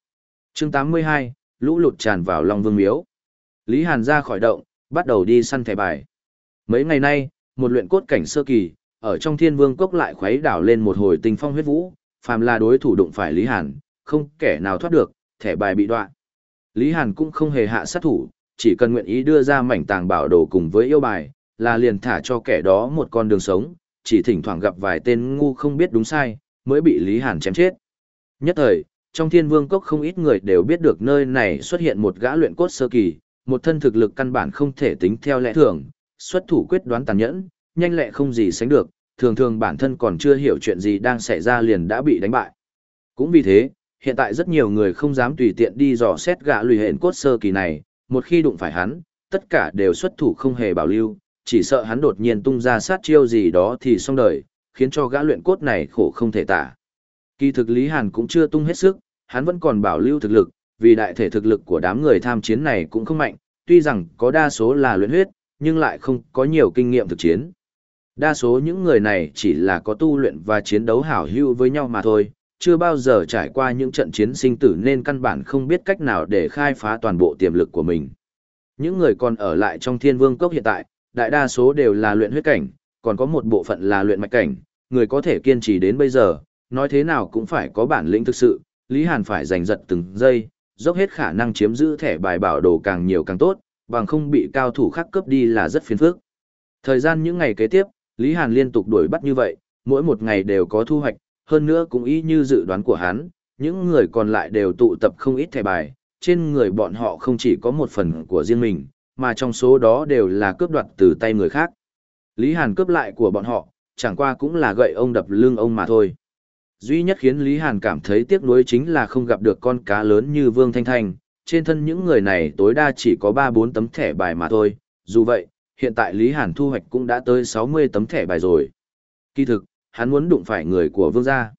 [SPEAKER 1] chương 82, lũ lụt tràn vào Long Vương Miếu. Lý Hàn ra khỏi động, bắt đầu đi săn thẻ bài. Mấy ngày nay, một luyện cốt cảnh sơ kỳ, ở trong thiên vương cốc lại khuấy đảo lên một hồi tình phong huyết vũ, phàm là đối thủ đụng phải Lý Hàn, không kẻ nào thoát được, thẻ bài bị đoạn. Lý Hàn cũng không hề hạ sát thủ, chỉ cần nguyện ý đưa ra mảnh tàng bảo đồ cùng với yêu bài, là liền thả cho kẻ đó một con đường sống, chỉ thỉnh thoảng gặp vài tên ngu không biết đúng sai, mới bị Lý Hàn chém chết. Nhất thời, trong thiên vương cốc không ít người đều biết được nơi này xuất hiện một gã luyện cốt sơ kỳ, một thân thực lực căn bản không thể tính theo lẽ thường, xuất thủ quyết đoán tàn nhẫn, nhanh lẹ không gì sánh được, thường thường bản thân còn chưa hiểu chuyện gì đang xảy ra liền đã bị đánh bại. Cũng vì thế, hiện tại rất nhiều người không dám tùy tiện đi dò xét gã lùi hện cốt sơ kỳ này, một khi đụng phải hắn, tất cả đều xuất thủ không hề bảo lưu, chỉ sợ hắn đột nhiên tung ra sát chiêu gì đó thì xong đời, khiến cho gã luyện cốt này khổ không thể tả. Kỳ thực Lý Hàn cũng chưa tung hết sức, hắn vẫn còn bảo lưu thực lực, vì đại thể thực lực của đám người tham chiến này cũng không mạnh, tuy rằng có đa số là luyện huyết, nhưng lại không có nhiều kinh nghiệm thực chiến. Đa số những người này chỉ là có tu luyện và chiến đấu hảo hữu với nhau mà thôi, chưa bao giờ trải qua những trận chiến sinh tử nên căn bản không biết cách nào để khai phá toàn bộ tiềm lực của mình. Những người còn ở lại trong thiên vương cốc hiện tại, đại đa số đều là luyện huyết cảnh, còn có một bộ phận là luyện mạch cảnh, người có thể kiên trì đến bây giờ, nói thế nào cũng phải có bản lĩnh thực sự, Lý Hàn phải giành giật từng giây, dốc hết khả năng chiếm giữ thẻ bài bảo đồ càng nhiều càng tốt, bằng không bị cao thủ khác cướp đi là rất phiền phức. Thời gian những ngày kế tiếp, Lý Hàn liên tục đuổi bắt như vậy, mỗi một ngày đều có thu hoạch, hơn nữa cũng ý như dự đoán của hắn, những người còn lại đều tụ tập không ít thẻ bài, trên người bọn họ không chỉ có một phần của riêng mình, mà trong số đó đều là cướp đoạt từ tay người khác. Lý Hàn cướp lại của bọn họ, chẳng qua cũng là gậy ông đập lưng ông mà thôi. Duy nhất khiến Lý Hàn cảm thấy tiếc nuối chính là không gặp được con cá lớn như Vương Thanh Thanh, trên thân những người này tối đa chỉ có 3-4 tấm thẻ bài mà thôi, dù vậy, hiện tại Lý Hàn thu hoạch cũng đã tới 60 tấm thẻ bài rồi. Kỳ thực, hắn muốn đụng phải người của Vương gia.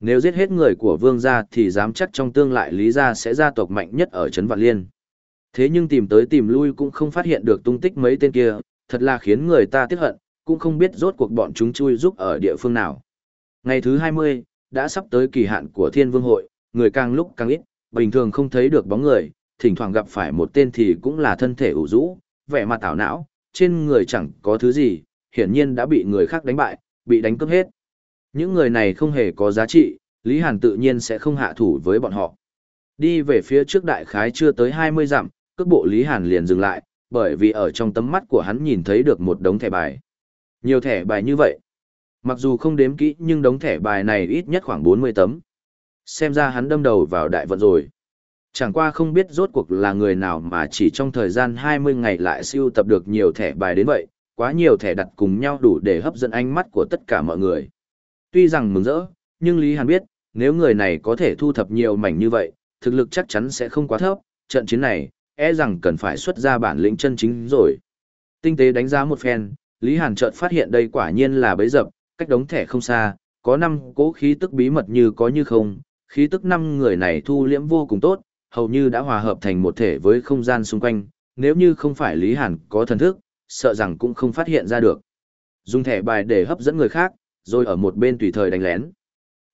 [SPEAKER 1] Nếu giết hết người của Vương gia thì dám chắc trong tương lai Lý gia sẽ gia tộc mạnh nhất ở Trấn Vạn Liên. Thế nhưng tìm tới tìm lui cũng không phát hiện được tung tích mấy tên kia, thật là khiến người ta tiếc hận, cũng không biết rốt cuộc bọn chúng chui giúp ở địa phương nào. Ngày thứ 20, đã sắp tới kỳ hạn của Thiên Vương hội, người càng lúc càng ít, bình thường không thấy được bóng người, thỉnh thoảng gặp phải một tên thì cũng là thân thể ủ rũ, vẻ mặt tảo não, trên người chẳng có thứ gì, hiển nhiên đã bị người khác đánh bại, bị đánh cướp hết. Những người này không hề có giá trị, Lý Hàn tự nhiên sẽ không hạ thủ với bọn họ. Đi về phía trước đại khái chưa tới 20 dặm, cước bộ Lý Hàn liền dừng lại, bởi vì ở trong tấm mắt của hắn nhìn thấy được một đống thẻ bài. Nhiều thẻ bài như vậy. Mặc dù không đếm kỹ nhưng đống thẻ bài này ít nhất khoảng 40 tấm. Xem ra hắn đâm đầu vào đại vận rồi. Chẳng qua không biết rốt cuộc là người nào mà chỉ trong thời gian 20 ngày lại siêu tập được nhiều thẻ bài đến vậy, quá nhiều thẻ đặt cùng nhau đủ để hấp dẫn ánh mắt của tất cả mọi người. Tuy rằng mừng rỡ, nhưng Lý Hàn biết, nếu người này có thể thu thập nhiều mảnh như vậy, thực lực chắc chắn sẽ không quá thấp, trận chiến này, e rằng cần phải xuất ra bản lĩnh chân chính rồi. Tinh tế đánh giá một phen, Lý Hàn chợt phát hiện đây quả nhiên là bấy dập, cách đống thẻ không xa, có năm cố khí tức bí mật như có như không, khí tức năm người này thu liễm vô cùng tốt, hầu như đã hòa hợp thành một thể với không gian xung quanh, nếu như không phải Lý Hàn có thần thức, sợ rằng cũng không phát hiện ra được. Dùng thẻ bài để hấp dẫn người khác, rồi ở một bên tùy thời đánh lén.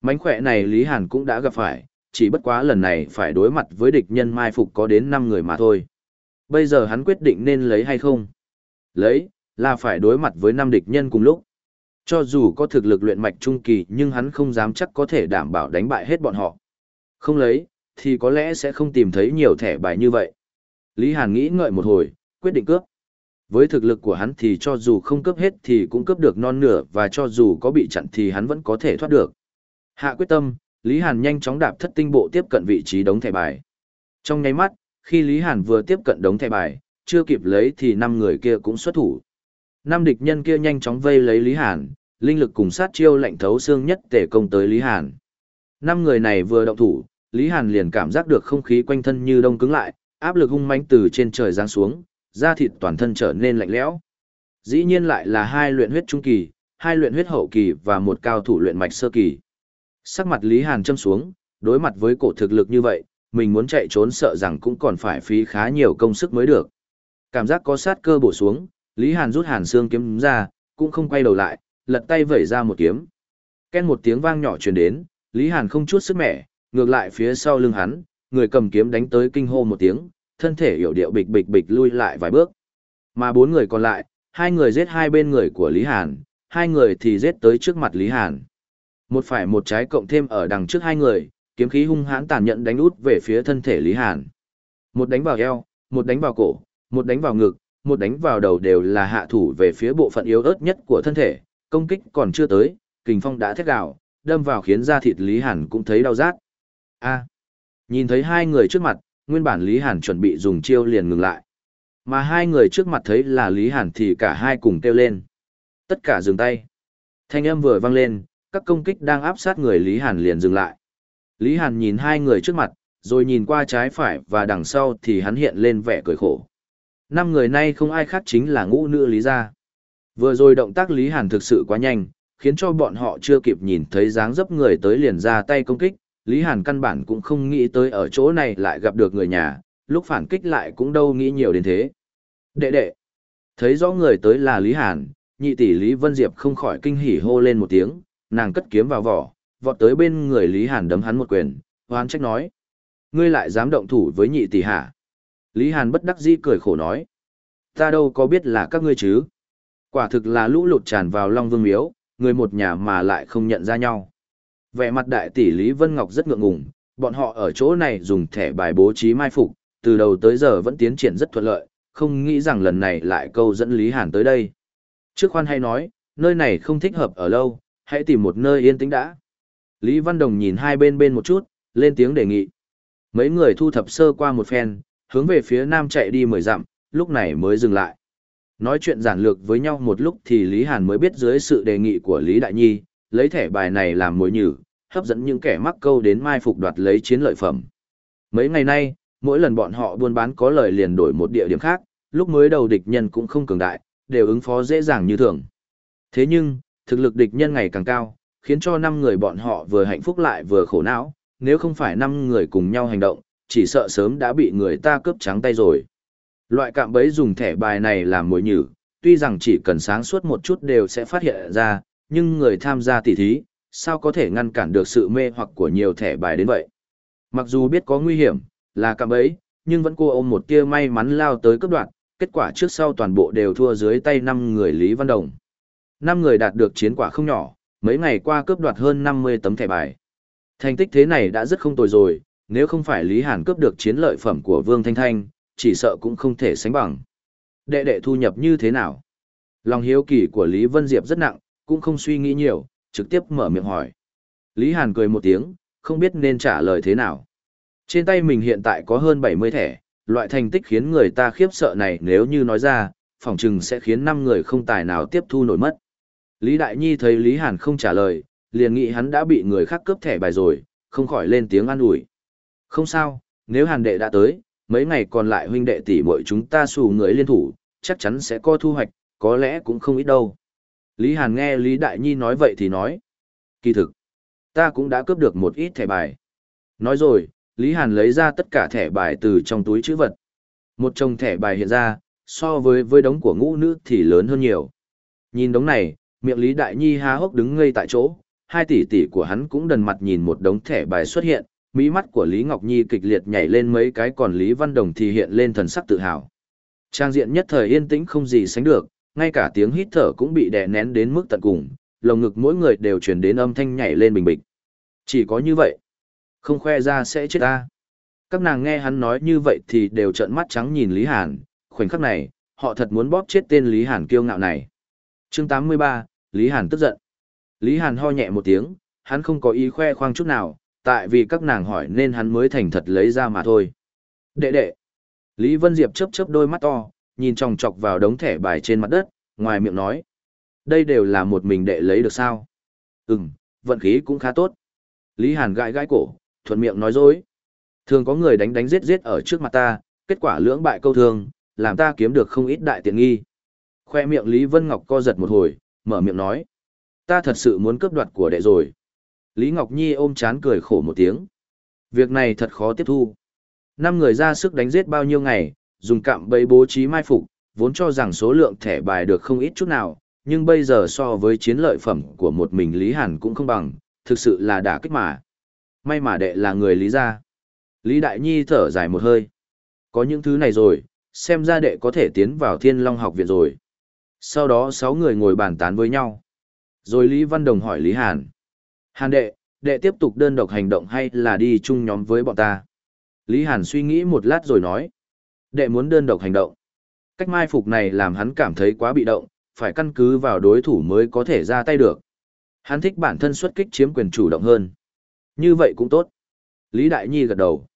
[SPEAKER 1] Mánh khỏe này Lý Hàn cũng đã gặp phải, chỉ bất quá lần này phải đối mặt với địch nhân mai phục có đến 5 người mà thôi. Bây giờ hắn quyết định nên lấy hay không? Lấy, là phải đối mặt với 5 địch nhân cùng lúc. Cho dù có thực lực luyện mạch trung kỳ nhưng hắn không dám chắc có thể đảm bảo đánh bại hết bọn họ. Không lấy, thì có lẽ sẽ không tìm thấy nhiều thẻ bài như vậy. Lý Hàn nghĩ ngợi một hồi, quyết định cướp. Với thực lực của hắn thì cho dù không cướp hết thì cũng cướp được non nửa và cho dù có bị chặn thì hắn vẫn có thể thoát được. Hạ quyết tâm, Lý Hàn nhanh chóng đạp thất tinh bộ tiếp cận vị trí đống thẻ bài. Trong nháy mắt, khi Lý Hàn vừa tiếp cận đống thẻ bài, chưa kịp lấy thì năm người kia cũng xuất thủ. Năm địch nhân kia nhanh chóng vây lấy Lý Hàn, linh lực cùng sát chiêu lạnh thấu xương nhất tể công tới Lý Hàn. Năm người này vừa động thủ, Lý Hàn liền cảm giác được không khí quanh thân như đông cứng lại, áp lực hung mãnh từ trên trời giáng xuống, da thịt toàn thân trở nên lạnh lẽo. Dĩ nhiên lại là hai luyện huyết trung kỳ, hai luyện huyết hậu kỳ và một cao thủ luyện mạch sơ kỳ. Sắc mặt Lý Hàn châm xuống, đối mặt với cổ thực lực như vậy, mình muốn chạy trốn sợ rằng cũng còn phải phí khá nhiều công sức mới được. Cảm giác có sát cơ bổ xuống, Lý Hàn rút hàn xương kiếm ra, cũng không quay đầu lại, lật tay vẩy ra một kiếm. Ken một tiếng vang nhỏ truyền đến, Lý Hàn không chút sức mẻ, ngược lại phía sau lưng hắn, người cầm kiếm đánh tới kinh hô một tiếng, thân thể hiểu điệu bịch bịch bịch lui lại vài bước. Mà bốn người còn lại, hai người giết hai bên người của Lý Hàn, hai người thì giết tới trước mặt Lý Hàn. Một phải một trái cộng thêm ở đằng trước hai người, kiếm khí hung hãn tàn nhẫn đánh út về phía thân thể Lý Hàn. Một đánh vào eo, một đánh vào cổ, một đánh vào ngực, một đánh vào đầu đều là hạ thủ về phía bộ phận yếu ớt nhất của thân thể, công kích còn chưa tới, kình phong đã thét gào, đâm vào khiến da thịt Lý Hàn cũng thấy đau rát. A. nhìn thấy hai người trước mặt, nguyên bản Lý Hàn chuẩn bị dùng chiêu liền ngừng lại. Mà hai người trước mặt thấy là Lý Hàn thì cả hai cùng kêu lên. Tất cả dừng tay. Thanh âm vừa vang lên, các công kích đang áp sát người Lý Hàn liền dừng lại. Lý Hàn nhìn hai người trước mặt, rồi nhìn qua trái phải và đằng sau thì hắn hiện lên vẻ cười khổ. Năm người nay không ai khác chính là ngũ nữ Lý Gia. Vừa rồi động tác Lý Hàn thực sự quá nhanh, khiến cho bọn họ chưa kịp nhìn thấy dáng dấp người tới liền ra tay công kích. Lý Hàn căn bản cũng không nghĩ tới ở chỗ này lại gặp được người nhà, lúc phản kích lại cũng đâu nghĩ nhiều đến thế. Đệ đệ, thấy rõ người tới là Lý Hàn, nhị tỷ Lý Vân Diệp không khỏi kinh hỉ hô lên một tiếng, nàng cất kiếm vào vỏ, vọt tới bên người Lý Hàn đấm hắn một quyền, hoán trách nói. Ngươi lại dám động thủ với nhị tỷ hả? Lý Hàn bất đắc dĩ cười khổ nói. Ta đâu có biết là các ngươi chứ? Quả thực là lũ lụt tràn vào Long Vương Miếu, người một nhà mà lại không nhận ra nhau. Vẻ mặt đại tỷ Lý Vân Ngọc rất ngượng ngùng, bọn họ ở chỗ này dùng thẻ bài bố trí mai phục, từ đầu tới giờ vẫn tiến triển rất thuận lợi, không nghĩ rằng lần này lại câu dẫn Lý Hàn tới đây. Trước khoan hay nói, nơi này không thích hợp ở lâu, hãy tìm một nơi yên tĩnh đã. Lý Văn Đồng nhìn hai bên bên một chút, lên tiếng đề nghị. Mấy người thu thập sơ qua một phen, hướng về phía nam chạy đi mười dặm, lúc này mới dừng lại. Nói chuyện giản lược với nhau một lúc thì Lý Hàn mới biết dưới sự đề nghị của Lý Đại Nhi, lấy thẻ bài này làm mối nhử, hấp dẫn những kẻ mắc câu đến mai phục đoạt lấy chiến lợi phẩm. Mấy ngày nay, mỗi lần bọn họ buôn bán có lời liền đổi một địa điểm khác, lúc mới đầu địch nhân cũng không cường đại, đều ứng phó dễ dàng như thường. Thế nhưng, thực lực địch nhân ngày càng cao, khiến cho năm người bọn họ vừa hạnh phúc lại vừa khổ não, nếu không phải năm người cùng nhau hành động, chỉ sợ sớm đã bị người ta cướp trắng tay rồi. Loại cạm bẫy dùng thẻ bài này làm mồi nhử, tuy rằng chỉ cần sáng suốt một chút đều sẽ phát hiện ra, nhưng người tham gia tỉ thí, sao có thể ngăn cản được sự mê hoặc của nhiều thẻ bài đến vậy. Mặc dù biết có nguy hiểm, là cạm bẫy, nhưng vẫn cô ôm một tia may mắn lao tới cấp đoạn, kết quả trước sau toàn bộ đều thua dưới tay 5 người Lý Văn Đồng. 5 người đạt được chiến quả không nhỏ, mấy ngày qua cướp đoạt hơn 50 tấm thẻ bài. Thành tích thế này đã rất không tồi rồi, nếu không phải Lý Hàn cướp được chiến lợi phẩm của Vương Thanh Thanh, chỉ sợ cũng không thể sánh bằng. Đệ đệ thu nhập như thế nào? Lòng hiếu kỳ của Lý Vân Diệp rất nặng, cũng không suy nghĩ nhiều, trực tiếp mở miệng hỏi. Lý Hàn cười một tiếng, không biết nên trả lời thế nào. Trên tay mình hiện tại có hơn 70 thẻ, loại thành tích khiến người ta khiếp sợ này nếu như nói ra, phỏng chừng sẽ khiến 5 người không tài nào tiếp thu nổi mất. Lý Đại Nhi thấy Lý Hàn không trả lời, liền nghĩ hắn đã bị người khác cướp thẻ bài rồi, không khỏi lên tiếng an ủi. Không sao, nếu Hàn đệ đã tới, mấy ngày còn lại huynh đệ tỷ muội chúng ta xù người liên thủ, chắc chắn sẽ có thu hoạch, có lẽ cũng không ít đâu. Lý Hàn nghe Lý Đại Nhi nói vậy thì nói. Kỳ thực, ta cũng đã cướp được một ít thẻ bài. Nói rồi, Lý Hàn lấy ra tất cả thẻ bài từ trong túi chữ vật. Một chồng thẻ bài hiện ra, so với với đống của ngũ nữ thì lớn hơn nhiều. Nhìn đống này, miệng Lý Đại Nhi há hốc đứng ngây tại chỗ, hai tỷ tỷ của hắn cũng đần mặt nhìn một đống thẻ bài xuất hiện, mỹ mắt của Lý Ngọc Nhi kịch liệt nhảy lên mấy cái còn Lý Văn Đồng thì hiện lên thần sắc tự hào. Trang diện nhất thời yên tĩnh không gì sánh được, ngay cả tiếng hít thở cũng bị đè nén đến mức tận cùng, lồng ngực mỗi người đều truyền đến âm thanh nhảy lên bình bịch. Chỉ có như vậy, không khoe ra sẽ chết ta. Các nàng nghe hắn nói như vậy thì đều trợn mắt trắng nhìn Lý Hàn, khoảnh khắc này, họ thật muốn bóp chết tên Lý Hàn kiêu ngạo này. Chương 83, Lý Hàn tức giận. Lý Hàn ho nhẹ một tiếng, hắn không có ý khoe khoang chút nào, tại vì các nàng hỏi nên hắn mới thành thật lấy ra mà thôi. Đệ đệ. Lý Vân Diệp chớp chớp đôi mắt to, nhìn chòng chọc vào đống thẻ bài trên mặt đất, ngoài miệng nói. Đây đều là một mình đệ lấy được sao? Ừm, vận khí cũng khá tốt. Lý Hàn gãi gãi cổ, thuận miệng nói dối. Thường có người đánh đánh giết giết ở trước mặt ta, kết quả lưỡng bại câu thường làm ta kiếm được không ít đại tiện nghi. Khoe miệng Lý Vân Ngọc co giật một hồi, mở miệng nói. Ta thật sự muốn cướp đoạt của đệ rồi. Lý Ngọc Nhi ôm chán cười khổ một tiếng. Việc này thật khó tiếp thu. Năm người ra sức đánh giết bao nhiêu ngày, dùng cạm bẫy bố trí mai phục, vốn cho rằng số lượng thẻ bài được không ít chút nào, nhưng bây giờ so với chiến lợi phẩm của một mình Lý Hàn cũng không bằng, thực sự là đả kích mà. May mà đệ là người Lý gia. Lý Đại Nhi thở dài một hơi. Có những thứ này rồi, xem ra đệ có thể tiến vào Thiên Long học viện rồi. Sau đó sáu người ngồi bàn tán với nhau. Rồi Lý Văn Đồng hỏi Lý Hàn. Hàn đệ, đệ tiếp tục đơn độc hành động hay là đi chung nhóm với bọn ta? Lý Hàn suy nghĩ một lát rồi nói. Đệ muốn đơn độc hành động. Cách mai phục này làm hắn cảm thấy quá bị động, phải căn cứ vào đối thủ mới có thể ra tay được. Hắn thích bản thân xuất kích chiếm quyền chủ động hơn. Như vậy cũng tốt. Lý Đại Nhi gật đầu.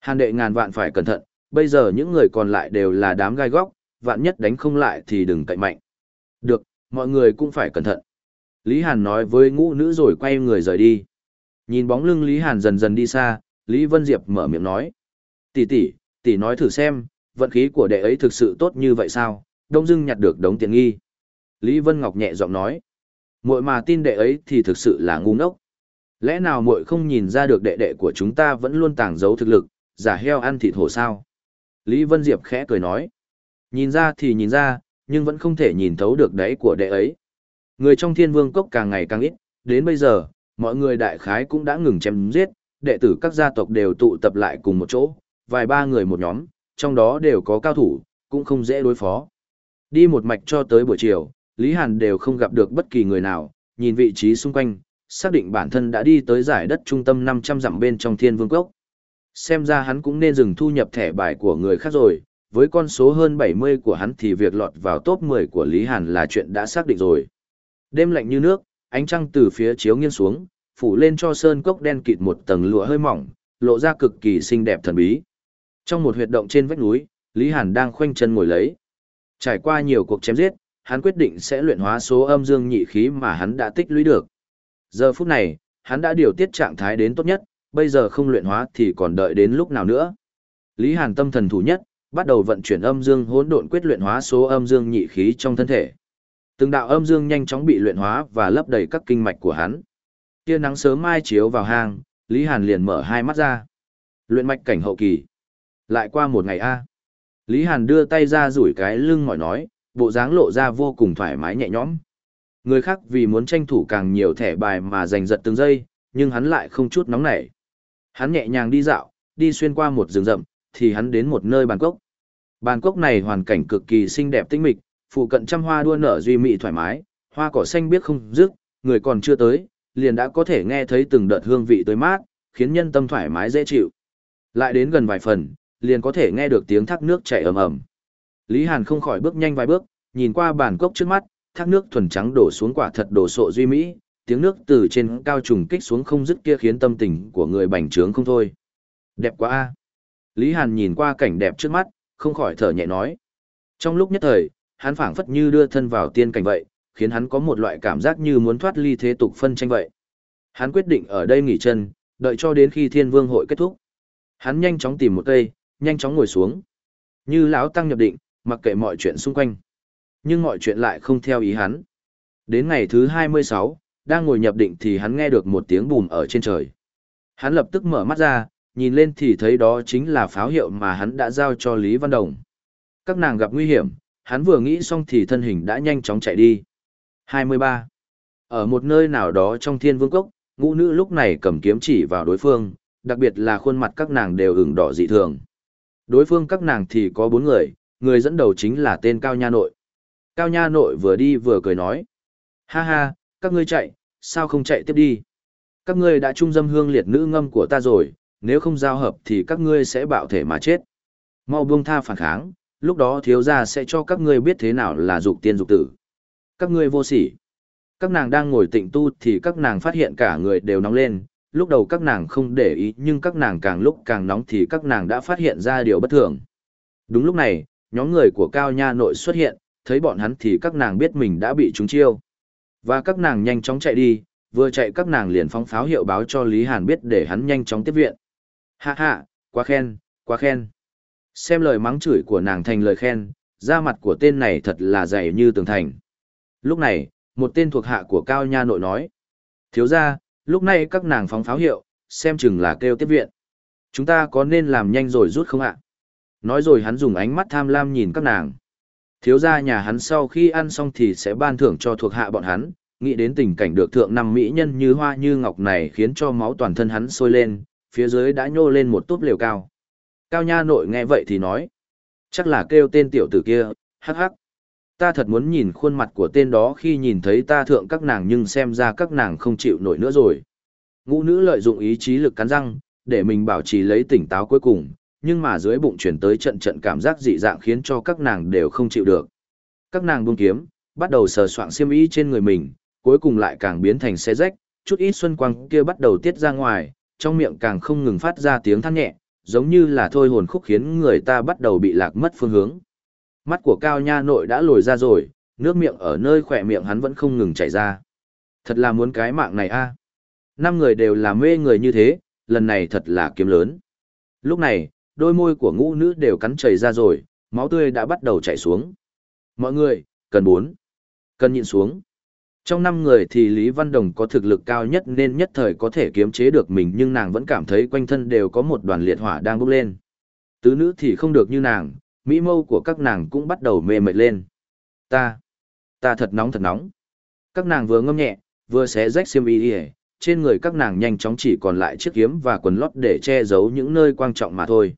[SPEAKER 1] Hàn đệ ngàn vạn phải cẩn thận, bây giờ những người còn lại đều là đám gai góc, vạn nhất đánh không lại thì đừng cậy mạnh. Được, mọi người cũng phải cẩn thận. Lý Hàn nói với ngũ nữ rồi quay người rời đi. Nhìn bóng lưng Lý Hàn dần dần đi xa, Lý Vân Diệp mở miệng nói. Tỷ tỷ, tỷ nói thử xem, vận khí của đệ ấy thực sự tốt như vậy sao, đông dưng nhặt được đống tiền nghi. Lý Vân Ngọc nhẹ giọng nói. Muội mà tin đệ ấy thì thực sự là ngu ngốc. Lẽ nào muội không nhìn ra được đệ đệ của chúng ta vẫn luôn tàng giấu thực lực, giả heo ăn thịt hổ sao? Lý Vân Diệp khẽ cười nói. Nhìn ra thì nhìn ra, nhưng vẫn không thể nhìn thấu được đáy của đệ ấy. Người trong thiên vương cốc càng ngày càng ít, đến bây giờ, mọi người đại khái cũng đã ngừng chém giết, đệ tử các gia tộc đều tụ tập lại cùng một chỗ, vài ba người một nhóm, trong đó đều có cao thủ, cũng không dễ đối phó. Đi một mạch cho tới buổi chiều, Lý Hàn đều không gặp được bất kỳ người nào, nhìn vị trí xung quanh, xác định bản thân đã đi tới giải đất trung tâm 500 dặm bên trong thiên vương cốc. Xem ra hắn cũng nên dừng thu nhập thẻ bài của người khác rồi, với con số hơn 70 của hắn thì việc lọt vào top 10 của Lý Hàn là chuyện đã xác định rồi. Đêm lạnh như nước, ánh trăng từ phía chiếu nghiêng xuống, phủ lên cho sơn cốc đen kịt một tầng lụa hơi mỏng, lộ ra cực kỳ xinh đẹp thần bí. Trong một huyệt động trên vách núi, Lý Hàn đang khoanh chân ngồi lấy. Trải qua nhiều cuộc chém giết, hắn quyết định sẽ luyện hóa số âm dương nhị khí mà hắn đã tích lũy được. Giờ phút này, hắn đã điều tiết trạng thái đến tốt nhất, bây giờ không luyện hóa thì còn đợi đến lúc nào nữa. Lý Hàn tâm thần thủ nhất, bắt đầu vận chuyển âm dương hỗn độn quyết luyện hóa số âm dương nhị khí trong thân thể. Từng đạo âm dương nhanh chóng bị luyện hóa và lấp đầy các kinh mạch của hắn. Tia nắng sớm mai chiếu vào hang, Lý Hàn liền mở hai mắt ra. Luyện mạch cảnh hậu kỳ. Lại qua một ngày a. Lý Hàn đưa tay ra rủi cái lưng mỏi nói, bộ dáng lộ ra vô cùng thoải mái nhẹ nhõm. Người khác vì muốn tranh thủ càng nhiều thẻ bài mà giành giật từng giây, nhưng hắn lại không chút nóng nảy. Hắn nhẹ nhàng đi dạo, đi xuyên qua một rừng rậm, thì hắn đến một nơi bàn cốc. Bàn cốc này hoàn cảnh cực kỳ xinh đẹp tinh mịch, phụ cận trăm hoa đua nở duy mỹ thoải mái, hoa cỏ xanh biết không dứt, người còn chưa tới, liền đã có thể nghe thấy từng đợt hương vị tới mát, khiến nhân tâm thoải mái dễ chịu. Lại đến gần vài phần, liền có thể nghe được tiếng thác nước chảy ầm ầm. Lý Hàn không khỏi bước nhanh vài bước, nhìn qua bàn cốc trước mắt, thác nước thuần trắng đổ xuống quả thật đổ sộ duy mỹ, tiếng nước từ trên cao trùng kích xuống không dứt kia khiến tâm tình của người bành trướng không thôi. Đẹp quá a. Lý Hàn nhìn qua cảnh đẹp trước mắt, không khỏi thở nhẹ nói. Trong lúc nhất thời, hắn phảng phất như đưa thân vào tiên cảnh vậy, khiến hắn có một loại cảm giác như muốn thoát ly thế tục phân tranh vậy. Hắn quyết định ở đây nghỉ chân, đợi cho đến khi thiên vương hội kết thúc. Hắn nhanh chóng tìm một cây, nhanh chóng ngồi xuống. Như lão tăng nhập định, mặc kệ mọi chuyện xung quanh. Nhưng mọi chuyện lại không theo ý hắn. Đến ngày thứ 26, đang ngồi nhập định thì hắn nghe được một tiếng bùm ở trên trời. Hắn lập tức mở mắt ra, nhìn lên thì thấy đó chính là pháo hiệu mà hắn đã giao cho Lý Văn Đồng. Các nàng gặp nguy hiểm, hắn vừa nghĩ xong thì thân hình đã nhanh chóng chạy đi. 23. Ở một nơi nào đó trong thiên vương cốc, ngũ nữ lúc này cầm kiếm chỉ vào đối phương, đặc biệt là khuôn mặt các nàng đều ửng đỏ dị thường. Đối phương các nàng thì có bốn người, người dẫn đầu chính là tên Cao Nha Nội. Cao Nha Nội vừa đi vừa cười nói. Ha ha, các ngươi chạy, sao không chạy tiếp đi? Các ngươi đã trung dâm hương liệt nữ ngâm của ta rồi, nếu không giao hợp thì các ngươi sẽ bạo thể mà chết. Mau buông tha phản kháng, lúc đó thiếu gia sẽ cho các ngươi biết thế nào là dục tiên dục tử. Các ngươi vô sỉ. Các nàng đang ngồi tịnh tu thì các nàng phát hiện cả người đều nóng lên, lúc đầu các nàng không để ý nhưng các nàng càng lúc càng nóng thì các nàng đã phát hiện ra điều bất thường. Đúng lúc này, nhóm người của Cao Nha nội xuất hiện, thấy bọn hắn thì các nàng biết mình đã bị trúng chiêu. Và các nàng nhanh chóng chạy đi, vừa chạy các nàng liền phóng pháo hiệu báo cho Lý Hàn biết để hắn nhanh chóng tiếp viện. ha ha quá khen, quá khen. Xem lời mắng chửi của nàng thành lời khen, da mặt của tên này thật là dày như tường thành. Lúc này, một tên thuộc hạ của Cao Nha nội nói. Thiếu ra, lúc này các nàng phóng pháo hiệu, xem chừng là kêu tiếp viện. Chúng ta có nên làm nhanh rồi rút không ạ? Nói rồi hắn dùng ánh mắt tham lam nhìn các nàng. Thiếu gia nhà hắn sau khi ăn xong thì sẽ ban thưởng cho thuộc hạ bọn hắn, nghĩ đến tình cảnh được thượng năm mỹ nhân như hoa như ngọc này khiến cho máu toàn thân hắn sôi lên, phía dưới đã nhô lên một túp liều cao. Cao nha nội nghe vậy thì nói, chắc là kêu tên tiểu tử kia, hắc hắc. Ta thật muốn nhìn khuôn mặt của tên đó khi nhìn thấy ta thượng các nàng nhưng xem ra các nàng không chịu nổi nữa rồi. Ngũ nữ lợi dụng ý chí lực cắn răng, để mình bảo trì lấy tỉnh táo cuối cùng, nhưng mà dưới bụng chuyển tới trận trận cảm giác dị dạng khiến cho các nàng đều không chịu được. Các nàng buông kiếm, bắt đầu sờ soạng xiêm y trên người mình, cuối cùng lại càng biến thành xe rách, chút ít xuân quang kia bắt đầu tiết ra ngoài, trong miệng càng không ngừng phát ra tiếng than nhẹ, giống như là thôi hồn khúc khiến người ta bắt đầu bị lạc mất phương hướng. Mắt của Cao Nha nội đã lồi ra rồi, nước miệng ở nơi khỏe miệng hắn vẫn không ngừng chảy ra. Thật là muốn cái mạng này a. Năm người đều là mê người như thế, lần này thật là kiếm lớn. Lúc này, đôi môi của ngũ nữ đều cắn chảy ra rồi, máu tươi đã bắt đầu chảy xuống. Mọi người, cần bốn, cần nhịn xuống. Trong năm người thì Lý Văn Đồng có thực lực cao nhất nên nhất thời có thể kiếm chế được mình nhưng nàng vẫn cảm thấy quanh thân đều có một đoàn liệt hỏa đang bốc lên. Tứ nữ thì không được như nàng, mỹ mâu của các nàng cũng bắt đầu mê mệt lên. Ta, ta thật nóng thật nóng. Các nàng vừa ngâm nhẹ, vừa xé rách xiêm y đi trên người các nàng nhanh chóng chỉ còn lại chiếc kiếm và quần lót để che giấu những nơi quan trọng mà thôi.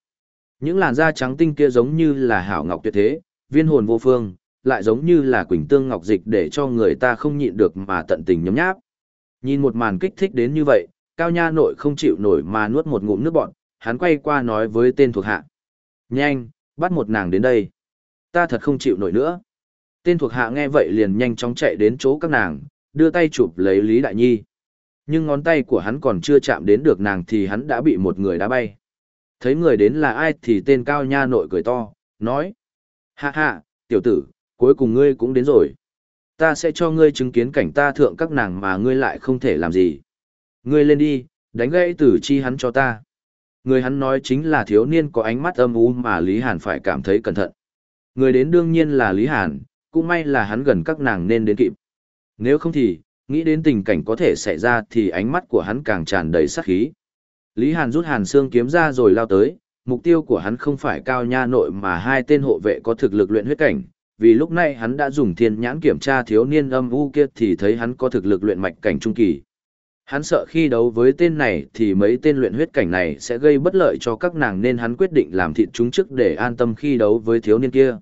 [SPEAKER 1] Những làn da trắng tinh kia giống như là hảo ngọc tuyệt thế, viên hồn vô phương, lại giống như là quỳnh tương ngọc dịch để cho người ta không nhịn được mà tận tình nhấm nháp. Nhìn một màn kích thích đến như vậy, Cao Nha nội không chịu nổi mà nuốt một ngụm nước bọn, hắn quay qua nói với tên thuộc hạ. Nhanh, bắt một nàng đến đây. Ta thật không chịu nổi nữa. Tên thuộc hạ nghe vậy liền nhanh chóng chạy đến chỗ các nàng, đưa tay chụp lấy Lý Đại Nhi. Nhưng ngón tay của hắn còn chưa chạm đến được nàng thì hắn đã bị một người đá bay. Thấy người đến là ai thì tên Cao Nha nội cười to, nói. Hạ hạ, tiểu tử, cuối cùng ngươi cũng đến rồi. Ta sẽ cho ngươi chứng kiến cảnh ta thượng các nàng mà ngươi lại không thể làm gì. Ngươi lên đi, đánh gãy tử chi hắn cho ta. Người hắn nói chính là thiếu niên có ánh mắt âm u mà Lý Hàn phải cảm thấy cẩn thận. Người đến đương nhiên là Lý Hàn, cũng may là hắn gần các nàng nên đến kịp. Nếu không thì, nghĩ đến tình cảnh có thể xảy ra thì ánh mắt của hắn càng tràn đầy sát khí. Lý Hàn rút Hàn xương kiếm ra rồi lao tới, mục tiêu của hắn không phải cao nha nội mà hai tên hộ vệ có thực lực luyện huyết cảnh, vì lúc này hắn đã dùng thiên nhãn kiểm tra thiếu niên âm u kia thì thấy hắn có thực lực luyện mạch cảnh trung kỳ. Hắn sợ khi đấu với tên này thì mấy tên luyện huyết cảnh này sẽ gây bất lợi cho các nàng nên hắn quyết định làm thịt chúng trước để an tâm khi đấu với thiếu niên kia.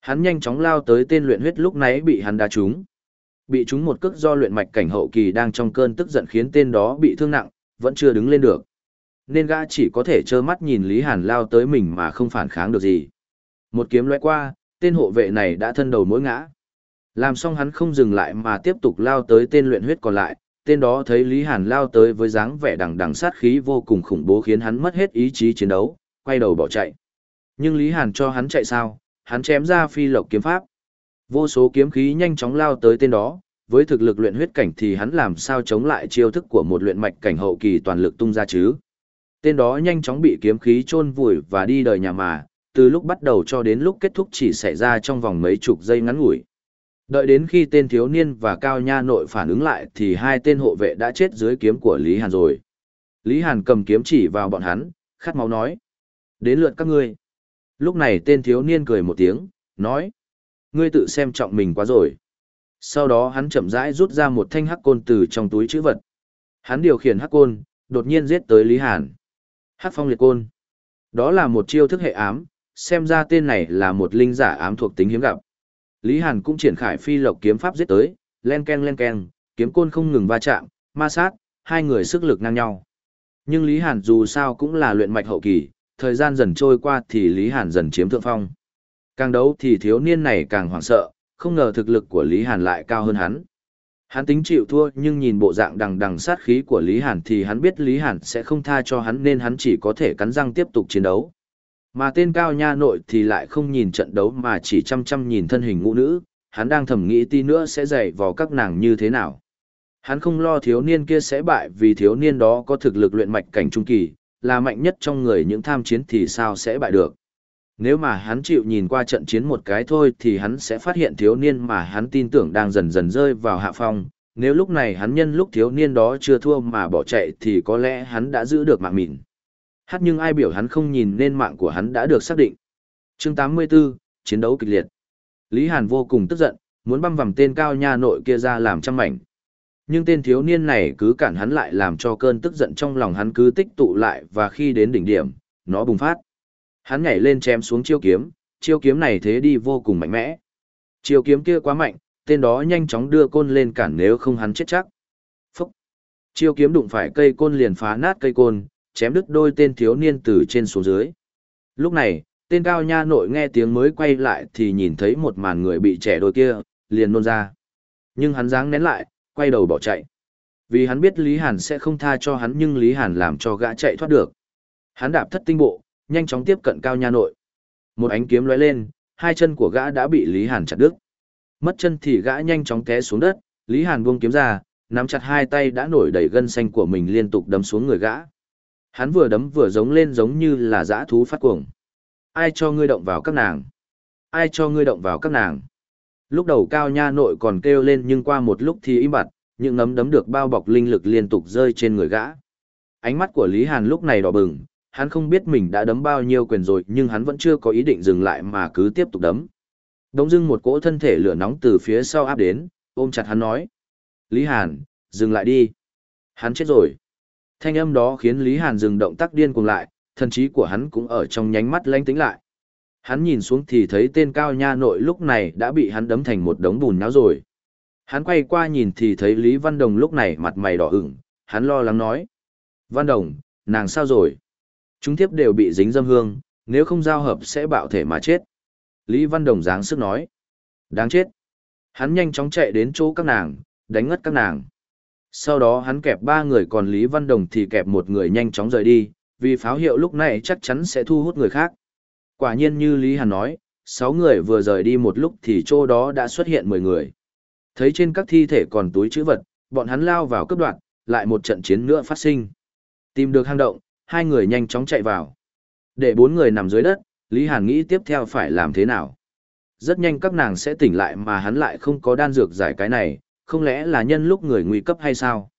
[SPEAKER 1] Hắn nhanh chóng lao tới tên luyện huyết lúc nãy bị hắn đá trúng. Bị trúng một cước do luyện mạch cảnh hậu kỳ đang trong cơn tức giận khiến tên đó bị thương nặng, vẫn chưa đứng lên được. Nên gã chỉ có thể trơ mắt nhìn Lý Hàn lao tới mình mà không phản kháng được gì. Một kiếm lóe qua, tên hộ vệ này đã thân đầu mỗi ngã. Làm xong hắn không dừng lại mà tiếp tục lao tới tên luyện huyết còn lại, tên đó thấy Lý Hàn lao tới với dáng vẻ đằng đằng sát khí vô cùng khủng bố khiến hắn mất hết ý chí chiến đấu, quay đầu bỏ chạy. Nhưng Lý Hàn cho hắn chạy sao, hắn chém ra phi lộc kiếm pháp. Vô số kiếm khí nhanh chóng lao tới tên đó, với thực lực luyện huyết cảnh thì hắn làm sao chống lại chiêu thức của một luyện mạch cảnh hậu kỳ toàn lực tung ra chứ. Tên đó nhanh chóng bị kiếm khí chôn vùi và đi đời nhà mà, từ lúc bắt đầu cho đến lúc kết thúc chỉ xảy ra trong vòng mấy chục giây ngắn ngủi. Đợi đến khi tên thiếu niên và Cao Nha nội phản ứng lại thì hai tên hộ vệ đã chết dưới kiếm của Lý Hàn rồi. Lý Hàn cầm kiếm chỉ vào bọn hắn, khát máu nói. Đến lượt các ngươi. Lúc này tên thiếu niên cười một tiếng, nói. Ngươi tự xem trọng mình quá rồi. Sau đó hắn chậm rãi rút ra một thanh hắc côn từ trong túi chữ vật. Hắn điều khiển hắc côn, đột nhiên giết tới Lý Hàn. Hắc phong liệt côn. Đó là một chiêu thức hệ ám, xem ra tên này là một linh giả ám thuộc tính hiếm gặp. Lý Hàn cũng triển khai phi lộc kiếm pháp giết tới, len ken len ken, kiếm côn không ngừng va chạm, ma sát, hai người sức lực ngang nhau. Nhưng Lý Hàn dù sao cũng là luyện mạch hậu kỳ, thời gian dần trôi qua thì Lý Hàn dần chiếm thượng phong. Càng đấu thì thiếu niên này càng hoảng sợ, không ngờ thực lực của Lý Hàn lại cao hơn hắn. Hắn tính chịu thua nhưng nhìn bộ dạng đằng đằng sát khí của Lý Hàn thì hắn biết Lý Hàn sẽ không tha cho hắn nên hắn chỉ có thể cắn răng tiếp tục chiến đấu. Mà tên cao nha nội thì lại không nhìn trận đấu mà chỉ chăm chăm nhìn thân hình ngũ nữ, hắn đang thầm nghĩ tí nữa sẽ dạy vào các nàng như thế nào. Hắn không lo thiếu niên kia sẽ bại vì thiếu niên đó có thực lực luyện mạch cảnh trung kỳ, là mạnh nhất trong người những tham chiến thì sao sẽ bại được. Nếu mà hắn chịu nhìn qua trận chiến một cái thôi thì hắn sẽ phát hiện thiếu niên mà hắn tin tưởng đang dần dần rơi vào hạ phong. Nếu lúc này hắn nhân lúc thiếu niên đó chưa thua mà bỏ chạy thì có lẽ hắn đã giữ được mạng mình. Hát nhưng ai biểu hắn không nhìn nên mạng của hắn đã được xác định. chương 84, chiến đấu kịch liệt. Lý Hàn vô cùng tức giận, muốn băm vằm tên cao nha nội kia ra làm trăm mảnh. Nhưng tên thiếu niên này cứ cản hắn lại làm cho cơn tức giận trong lòng hắn cứ tích tụ lại và khi đến đỉnh điểm, nó bùng phát. Hắn nhảy lên chém xuống chiêu kiếm, chiêu kiếm này thế đi vô cùng mạnh mẽ. Chiêu kiếm kia quá mạnh, tên đó nhanh chóng đưa côn lên cản nếu không hắn chết chắc. Phúc! Chiêu kiếm đụng phải cây côn liền phá nát cây côn, chém đứt đôi tên thiếu niên từ trên xuống dưới. Lúc này, tên cao nha nội nghe tiếng mới quay lại thì nhìn thấy một màn người bị trẻ đôi kia, liền nôn ra. Nhưng hắn dáng nén lại, quay đầu bỏ chạy. Vì hắn biết Lý Hàn sẽ không tha cho hắn nhưng Lý Hàn làm cho gã chạy thoát được. Hắn đạp thất tinh bộ, nhanh chóng tiếp cận cao nha nội. Một ánh kiếm lóe lên, hai chân của gã đã bị Lý Hàn chặt đứt. Mất chân thì gã nhanh chóng té xuống đất, Lý Hàn buông kiếm ra, nắm chặt hai tay đã nổi đầy gân xanh của mình liên tục đấm xuống người gã. Hắn vừa đấm vừa giống lên giống như là dã thú phát cuồng. Ai cho ngươi động vào các nàng? Ai cho ngươi động vào các nàng? Lúc đầu cao nha nội còn kêu lên nhưng qua một lúc thì im bặt, những nấm đấm được bao bọc linh lực liên tục rơi trên người gã. Ánh mắt của Lý Hàn lúc này đỏ bừng, hắn không biết mình đã đấm bao nhiêu quyền rồi nhưng hắn vẫn chưa có ý định dừng lại mà cứ tiếp tục đấm. Đống dưng một cỗ thân thể lửa nóng từ phía sau áp đến, ôm chặt hắn nói. Lý Hàn, dừng lại đi. Hắn chết rồi. Thanh âm đó khiến Lý Hàn dừng động tác điên cuồng lại, thần trí của hắn cũng ở trong nhánh mắt lanh tính lại. Hắn nhìn xuống thì thấy tên cao nha nội lúc này đã bị hắn đấm thành một đống bùn nháo rồi. Hắn quay qua nhìn thì thấy Lý Văn Đồng lúc này mặt mày đỏ ửng, hắn lo lắng nói. Văn Đồng, nàng sao rồi? Chúng tiếp đều bị dính dâm hương, nếu không giao hợp sẽ bạo thể mà chết. Lý Văn Đồng dáng sức nói. Đáng chết. Hắn nhanh chóng chạy đến chỗ các nàng, đánh ngất các nàng. Sau đó hắn kẹp ba người còn Lý Văn Đồng thì kẹp một người nhanh chóng rời đi, vì pháo hiệu lúc này chắc chắn sẽ thu hút người khác. Quả nhiên như Lý Hàn nói, sáu người vừa rời đi một lúc thì chỗ đó đã xuất hiện mười người. Thấy trên các thi thể còn túi chữ vật, bọn hắn lao vào cấp đoạn, lại một trận chiến nữa phát sinh. Tìm được hang động, hai người nhanh chóng chạy vào. Để bốn người nằm dưới đất, Lý Hàn nghĩ tiếp theo phải làm thế nào. Rất nhanh các nàng sẽ tỉnh lại mà hắn lại không có đan dược giải cái này, không lẽ là nhân lúc người nguy cấp hay sao?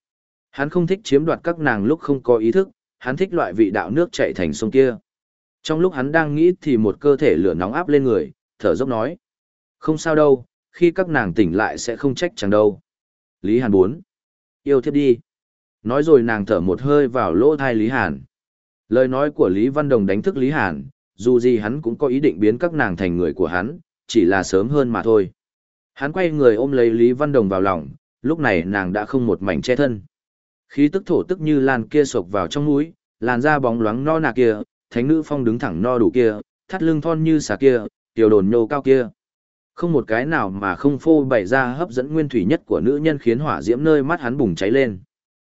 [SPEAKER 1] Hắn không thích chiếm đoạt các nàng lúc không có ý thức, hắn thích loại vị đạo nước chảy thành sông kia. Trong lúc hắn đang nghĩ thì một cơ thể lửa nóng áp lên người, thở dốc nói. Không sao đâu, khi các nàng tỉnh lại sẽ không trách chẳng đâu. Lý Hàn bốn. Yêu thiếp đi. Nói rồi nàng thở một hơi vào lỗ thai Lý Hàn. Lời nói của Lý Văn Đồng đánh thức Lý Hàn, dù gì hắn cũng có ý định biến các nàng thành người của hắn, chỉ là sớm hơn mà thôi. Hắn quay người ôm lấy Lý Văn Đồng vào lòng, lúc này nàng đã không một mảnh che thân. Khí tức thổ tức như lan kia sộc vào trong núi, làn da bóng loáng no nà kia, thánh nữ phong đứng thẳng no đủ kia, thắt lưng thon như xà kia, tiểu đồn nhô cao kia. Không một cái nào mà không phô bày ra hấp dẫn nguyên thủy nhất của nữ nhân khiến hỏa diễm nơi mắt hắn bùng cháy lên.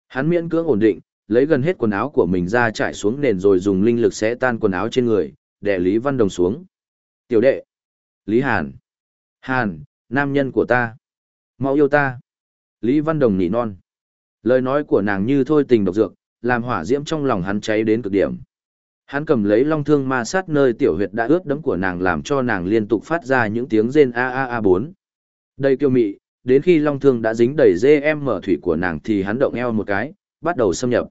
[SPEAKER 1] Hắn miễn cưỡng ổn định, lấy gần hết quần áo của mình ra trải xuống nền rồi dùng linh lực xé tan quần áo trên người, đè Lý Văn Đồng xuống. Tiểu đệ. Lý Hàn. Hàn, nam nhân của ta. Mau yêu ta. Lý Văn Đồng nỉ non. Lời nói của nàng như thôi tình độc dược, làm hỏa diễm trong lòng hắn cháy đến cực điểm. Hắn cầm lấy long thương ma sát nơi tiểu huyệt đã ướt đẫm của nàng làm cho nàng liên tục phát ra những tiếng rên a a a bốn. Đây kiêu mị, đến khi long thương đã dính đầy dê em mở thủy của nàng thì hắn động eo một cái, bắt đầu xâm nhập.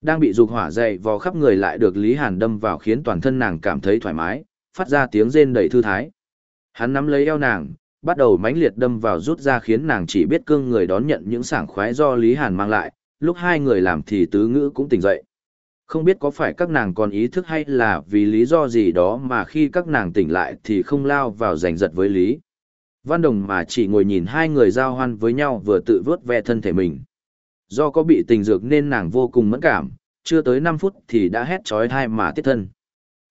[SPEAKER 1] Đang bị dục hỏa dậy vò khắp người lại được Lý Hàn đâm vào khiến toàn thân nàng cảm thấy thoải mái, phát ra tiếng rên đầy thư thái. Hắn nắm lấy eo nàng, bắt đầu mãnh liệt đâm vào rút ra khiến nàng chỉ biết cương người đón nhận những sảng khoái do Lý Hàn mang lại, lúc hai người làm thì tứ ngữ cũng tỉnh dậy. Không biết có phải các nàng còn ý thức hay là vì lý do gì đó mà khi các nàng tỉnh lại thì không lao vào giành giật với Lý. Văn Đồng mà chỉ ngồi nhìn hai người giao hoan với nhau vừa tự vớt ve thân thể mình. Do có bị tình dược nên nàng vô cùng mẫn cảm, chưa tới 5 phút thì đã hét trói thai mà tiết thân.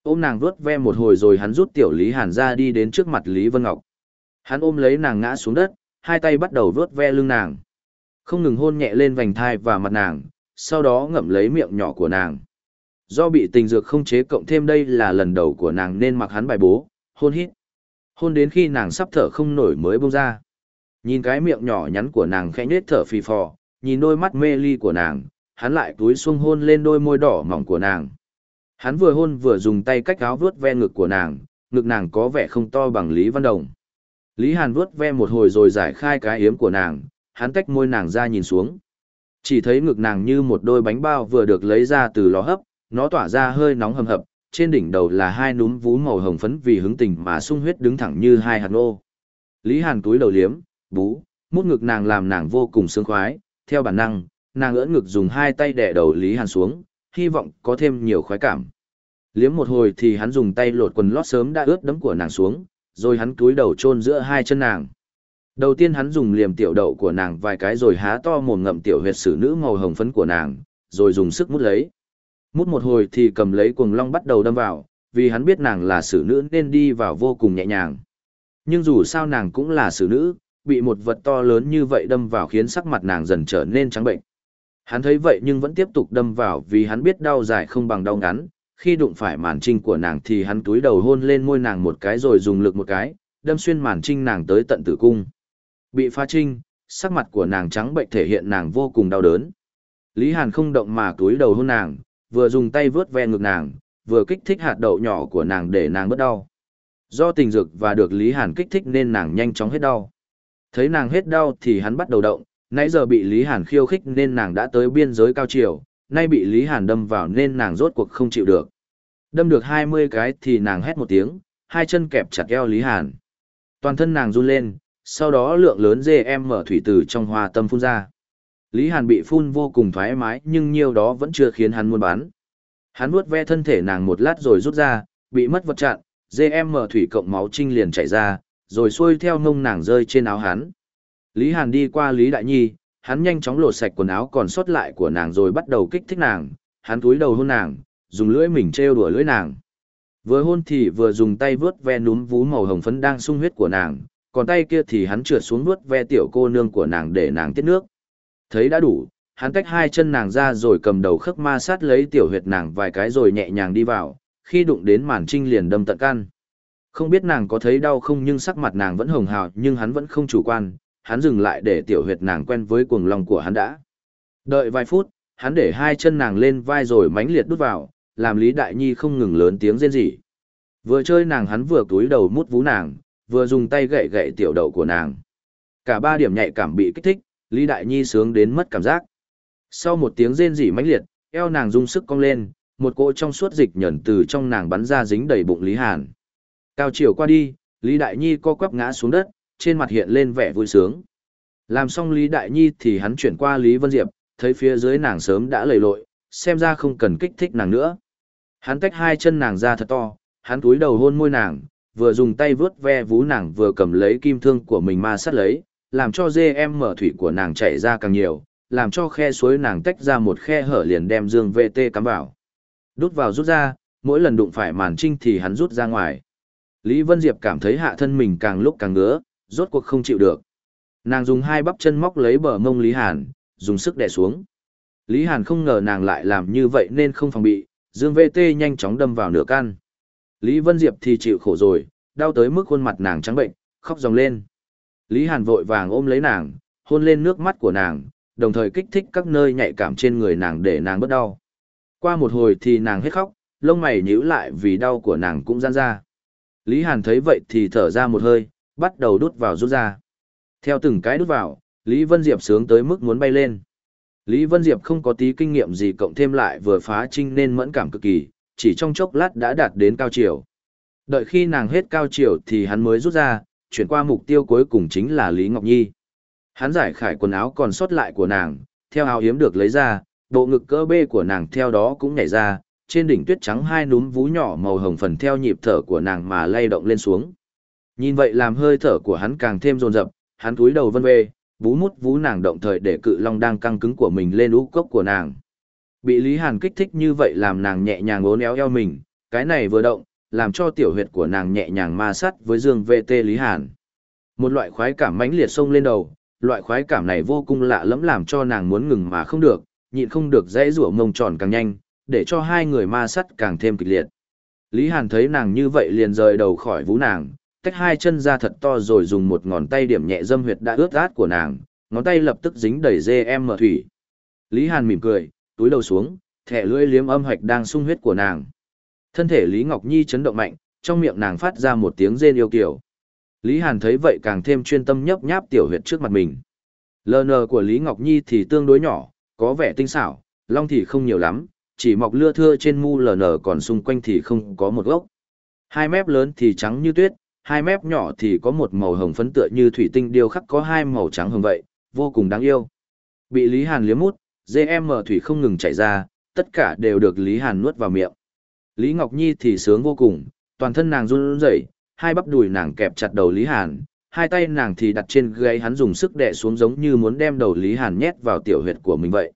[SPEAKER 1] Ôm nàng vớt ve một hồi rồi hắn rút tiểu Lý Hàn ra đi đến trước mặt Lý Vân Ngọc. Hắn ôm lấy nàng ngã xuống đất, hai tay bắt đầu vớt ve lưng nàng. Không ngừng hôn nhẹ lên vành thai và mặt nàng, sau đó ngậm lấy miệng nhỏ của nàng. Do bị tình dược không chế cộng thêm đây là lần đầu của nàng nên mặc hắn bài bố, hôn hít. Hôn đến khi nàng sắp thở không nổi mới bông ra. Nhìn cái miệng nhỏ nhắn của nàng khẽ nết thở phì phò, nhìn đôi mắt mê ly của nàng, hắn lại túi xuông hôn lên đôi môi đỏ mỏng của nàng. Hắn vừa hôn vừa dùng tay cách áo vuốt ve ngực của nàng, ngực nàng có vẻ không to bằng Lý Văn Đồng. Lý Hàn vuốt ve một hồi rồi giải khai cái yếm của nàng, hắn tách môi nàng ra nhìn xuống. Chỉ thấy ngực nàng như một đôi bánh bao vừa được lấy ra từ lò hấp, nó tỏa ra hơi nóng hầm hập, trên đỉnh đầu là hai núm vú màu hồng phấn vì hứng tình mà sung huyết đứng thẳng như hai hạt nô. Lý Hàn túi đầu liếm, bú, mút ngực nàng làm nàng vô cùng sướng khoái, theo bản năng, nàng ưỡn ngực dùng hai tay đè đầu Lý Hàn xuống, hy vọng có thêm nhiều khoái cảm. Liếm một hồi thì hắn dùng tay lột quần lót sớm đã ướt đẫm của nàng xuống, rồi hắn cúi đầu chôn giữa hai chân nàng. Đầu tiên hắn dùng liềm tiểu đậu của nàng vài cái rồi há to mồm ngậm tiểu huyệt sử nữ màu hồng phấn của nàng, rồi dùng sức mút lấy. Mút một hồi thì cầm lấy cuồng long bắt đầu đâm vào, vì hắn biết nàng là sử nữ nên đi vào vô cùng nhẹ nhàng. Nhưng dù sao nàng cũng là sử nữ, bị một vật to lớn như vậy đâm vào khiến sắc mặt nàng dần trở nên trắng bệnh. Hắn thấy vậy nhưng vẫn tiếp tục đâm vào vì hắn biết đau dài không bằng đau ngắn, khi đụng phải màn trinh của nàng thì hắn túi đầu hôn lên môi nàng một cái rồi dùng lực một cái, đâm xuyên màn trinh nàng tới tận tử cung. Bị phá trinh, sắc mặt của nàng trắng bệnh thể hiện nàng vô cùng đau đớn. Lý Hàn không động mà túi đầu hôn nàng, vừa dùng tay vướt ve ngực nàng, vừa kích thích hạt đậu nhỏ của nàng để nàng bớt đau. Do tình dược và được Lý Hàn kích thích nên nàng nhanh chóng hết đau. Thấy nàng hết đau thì hắn bắt đầu động, nãy giờ bị Lý Hàn khiêu khích nên nàng đã tới biên giới cao chiều, nay bị Lý Hàn đâm vào nên nàng rốt cuộc không chịu được. Đâm được 20 cái thì nàng hét một tiếng, hai chân kẹp chặt eo Lý Hàn. Toàn thân nàng run lên, sau đó lượng lớn dê em mở thủy từ trong hoa tâm phun ra. Lý Hàn bị phun vô cùng thoải mái nhưng nhiều đó vẫn chưa khiến hắn muốn bán. Hắn vuốt ve thân thể nàng một lát rồi rút ra, bị mất vật chặn, dê em mở thủy cộng máu trinh liền chảy ra, rồi xuôi theo ngông nàng rơi trên áo hắn. Lý Hàn đi qua Lý Đại Nhi, hắn nhanh chóng lột sạch quần áo còn sót lại của nàng rồi bắt đầu kích thích nàng, hắn túi đầu hôn nàng, dùng lưỡi mình trêu đùa lưỡi nàng. Vừa hôn thì vừa dùng tay vướt ve núm vú màu hồng phấn đang sung huyết của nàng, còn tay kia thì hắn trượt xuống vướt ve tiểu cô nương của nàng để nàng tiết nước. Thấy đã đủ, hắn tách hai chân nàng ra rồi cầm đầu khớp ma sát lấy tiểu huyệt nàng vài cái rồi nhẹ nhàng đi vào, khi đụng đến màn trinh liền đâm tận căn. Không biết nàng có thấy đau không nhưng sắc mặt nàng vẫn hồng hào nhưng hắn vẫn không chủ quan, hắn dừng lại để tiểu huyệt nàng quen với cuồng lòng của hắn đã. Đợi vài phút, hắn để hai chân nàng lên vai rồi mãnh liệt đút vào, làm Lý Đại Nhi không ngừng lớn tiếng rên rỉ. Vừa chơi nàng hắn vừa túi đầu mút vú nàng, vừa dùng tay gậy gậy tiểu đầu của nàng. Cả ba điểm nhạy cảm bị kích thích, Lý Đại Nhi sướng đến mất cảm giác. Sau một tiếng rên rỉ mãnh liệt, eo nàng rung sức cong lên, một cỗ trong suốt dịch nhẫn từ trong nàng bắn ra dính đầy bụng Lý Hàn. Cao chiều qua đi, Lý Đại Nhi co quắp ngã xuống đất, trên mặt hiện lên vẻ vui sướng. Làm xong Lý Đại Nhi thì hắn chuyển qua Lý Vân Diệp, thấy phía dưới nàng sớm đã lầy lội, xem ra không cần kích thích nàng nữa. Hắn tách hai chân nàng ra thật to, hắn túi đầu hôn môi nàng, vừa dùng tay vướt ve vú nàng vừa cầm lấy kim thương của mình ma sát lấy, làm cho dê em mở thủy của nàng chảy ra càng nhiều, làm cho khe suối nàng tách ra một khe hở liền đem dương VT cắm vào. Đút vào rút ra, mỗi lần đụng phải màn trinh thì hắn rút ra ngoài. Lý Vân Diệp cảm thấy hạ thân mình càng lúc càng ngứa, rốt cuộc không chịu được. Nàng dùng hai bắp chân móc lấy bờ mông Lý Hàn, dùng sức đè xuống. Lý Hàn không ngờ nàng lại làm như vậy nên không phòng bị, Dương VT nhanh chóng đâm vào nửa can. Lý Vân Diệp thì chịu khổ rồi, đau tới mức khuôn mặt nàng trắng bệnh, khóc ròng lên. Lý Hàn vội vàng ôm lấy nàng, hôn lên nước mắt của nàng, đồng thời kích thích các nơi nhạy cảm trên người nàng để nàng bớt đau. Qua một hồi thì nàng hết khóc, lông mày nhíu lại vì đau của nàng cũng giãn ra. Lý Hàn thấy vậy thì thở ra một hơi, bắt đầu đút vào rút ra. Theo từng cái đút vào, Lý Vân Diệp sướng tới mức muốn bay lên. Lý Vân Diệp không có tí kinh nghiệm gì cộng thêm lại vừa phá trinh nên mẫn cảm cực kỳ, chỉ trong chốc lát đã đạt đến cao chiều. Đợi khi nàng hết cao chiều thì hắn mới rút ra, chuyển qua mục tiêu cuối cùng chính là Lý Ngọc Nhi. Hắn giải khải quần áo còn sót lại của nàng, theo áo hiếm được lấy ra, bộ ngực cơ bê của nàng theo đó cũng nhảy ra, trên đỉnh tuyết trắng hai núm vú nhỏ màu hồng phần theo nhịp thở của nàng mà lay động lên xuống. Nhìn vậy làm hơi thở của hắn càng thêm rồn rập, hắn cúi đầu vân vê, vú mút vú nàng động thời để cự long đang căng cứng của mình lên ú cốc của nàng. Bị Lý Hàn kích thích như vậy làm nàng nhẹ nhàng ốn éo eo mình, cái này vừa động, làm cho tiểu huyệt của nàng nhẹ nhàng ma sát với dương VT Lý Hàn. Một loại khoái cảm mãnh liệt xông lên đầu, loại khoái cảm này vô cùng lạ lẫm làm cho nàng muốn ngừng mà không được, nhịn không được dãy rủa mông tròn càng nhanh, để cho hai người ma sát càng thêm kịch liệt. Lý Hàn thấy nàng như vậy liền rời đầu khỏi vú nàng, tách hai chân ra thật to rồi dùng một ngón tay điểm nhẹ dâm huyệt đã ướt át của nàng, ngón tay lập tức dính đầy dê em mở thủy. Lý Hàn mỉm cười, túi đầu xuống, thẻ lưỡi liếm âm hạch đang sung huyết của nàng. Thân thể Lý Ngọc Nhi chấn động mạnh, trong miệng nàng phát ra một tiếng rên yêu kiểu. Lý Hàn thấy vậy càng thêm chuyên tâm nhấp nháp tiểu huyệt trước mặt mình. LN của Lý Ngọc Nhi thì tương đối nhỏ, có vẻ tinh xảo, long thì không nhiều lắm, chỉ mọc lưa thưa trên mu LN nở còn xung quanh thì không có một gốc. Hai mép lớn thì trắng như tuyết, hai mép nhỏ thì có một màu hồng phấn tựa như thủy tinh điêu khắc có hai màu trắng hồng vậy, vô cùng đáng yêu. Bị Lý Hàn liếm mút, GM thủy không ngừng chảy ra, tất cả đều được Lý Hàn nuốt vào miệng. Lý Ngọc Nhi thì sướng vô cùng, toàn thân nàng run rẩy, hai bắp đùi nàng kẹp chặt đầu Lý Hàn, hai tay nàng thì đặt trên gáy hắn dùng sức đè xuống giống như muốn đem đầu Lý Hàn nhét vào tiểu huyệt của mình vậy.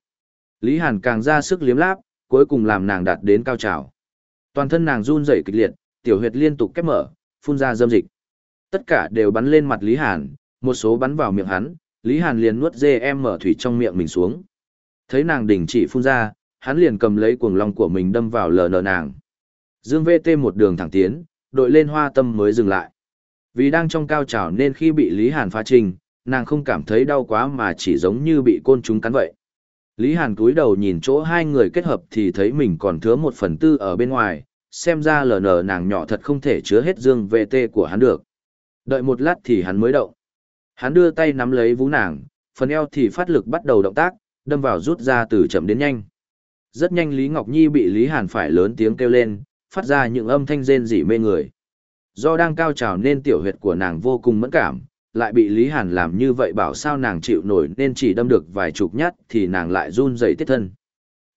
[SPEAKER 1] Lý Hàn càng ra sức liếm láp, cuối cùng làm nàng đạt đến cao trào. Toàn thân nàng run rẩy kịch liệt, tiểu huyệt liên tục kép mở, phun ra dâm dịch. Tất cả đều bắn lên mặt Lý Hàn, một số bắn vào miệng hắn, Lý Hàn liền nuốt dê em mở thủy trong miệng mình xuống. Thấy nàng đình chỉ phun ra, hắn liền cầm lấy cuồng long của mình đâm vào lờ nờ nàng. Dương VT một đường thẳng tiến, đội lên hoa tâm mới dừng lại. Vì đang trong cao trào nên khi bị Lý Hàn phá trình, nàng không cảm thấy đau quá mà chỉ giống như bị côn trùng cắn vậy. Lý Hàn cúi đầu nhìn chỗ hai người kết hợp thì thấy mình còn thừa một phần tư ở bên ngoài, xem ra lờ nờ nàng nhỏ thật không thể chứa hết dương VT của hắn được. Đợi một lát thì hắn mới động. Hắn đưa tay nắm lấy vú nàng, phần eo thì phát lực bắt đầu động tác, đâm vào rút ra từ chậm đến nhanh. Rất nhanh Lý Ngọc Nhi bị Lý Hàn phải lớn tiếng kêu lên, phát ra những âm thanh rên rỉ mê người. Do đang cao trào nên tiểu huyệt của nàng vô cùng mẫn cảm, lại bị Lý Hàn làm như vậy bảo sao nàng chịu nổi nên chỉ đâm được vài chục nhát thì nàng lại run rẩy tiết thân.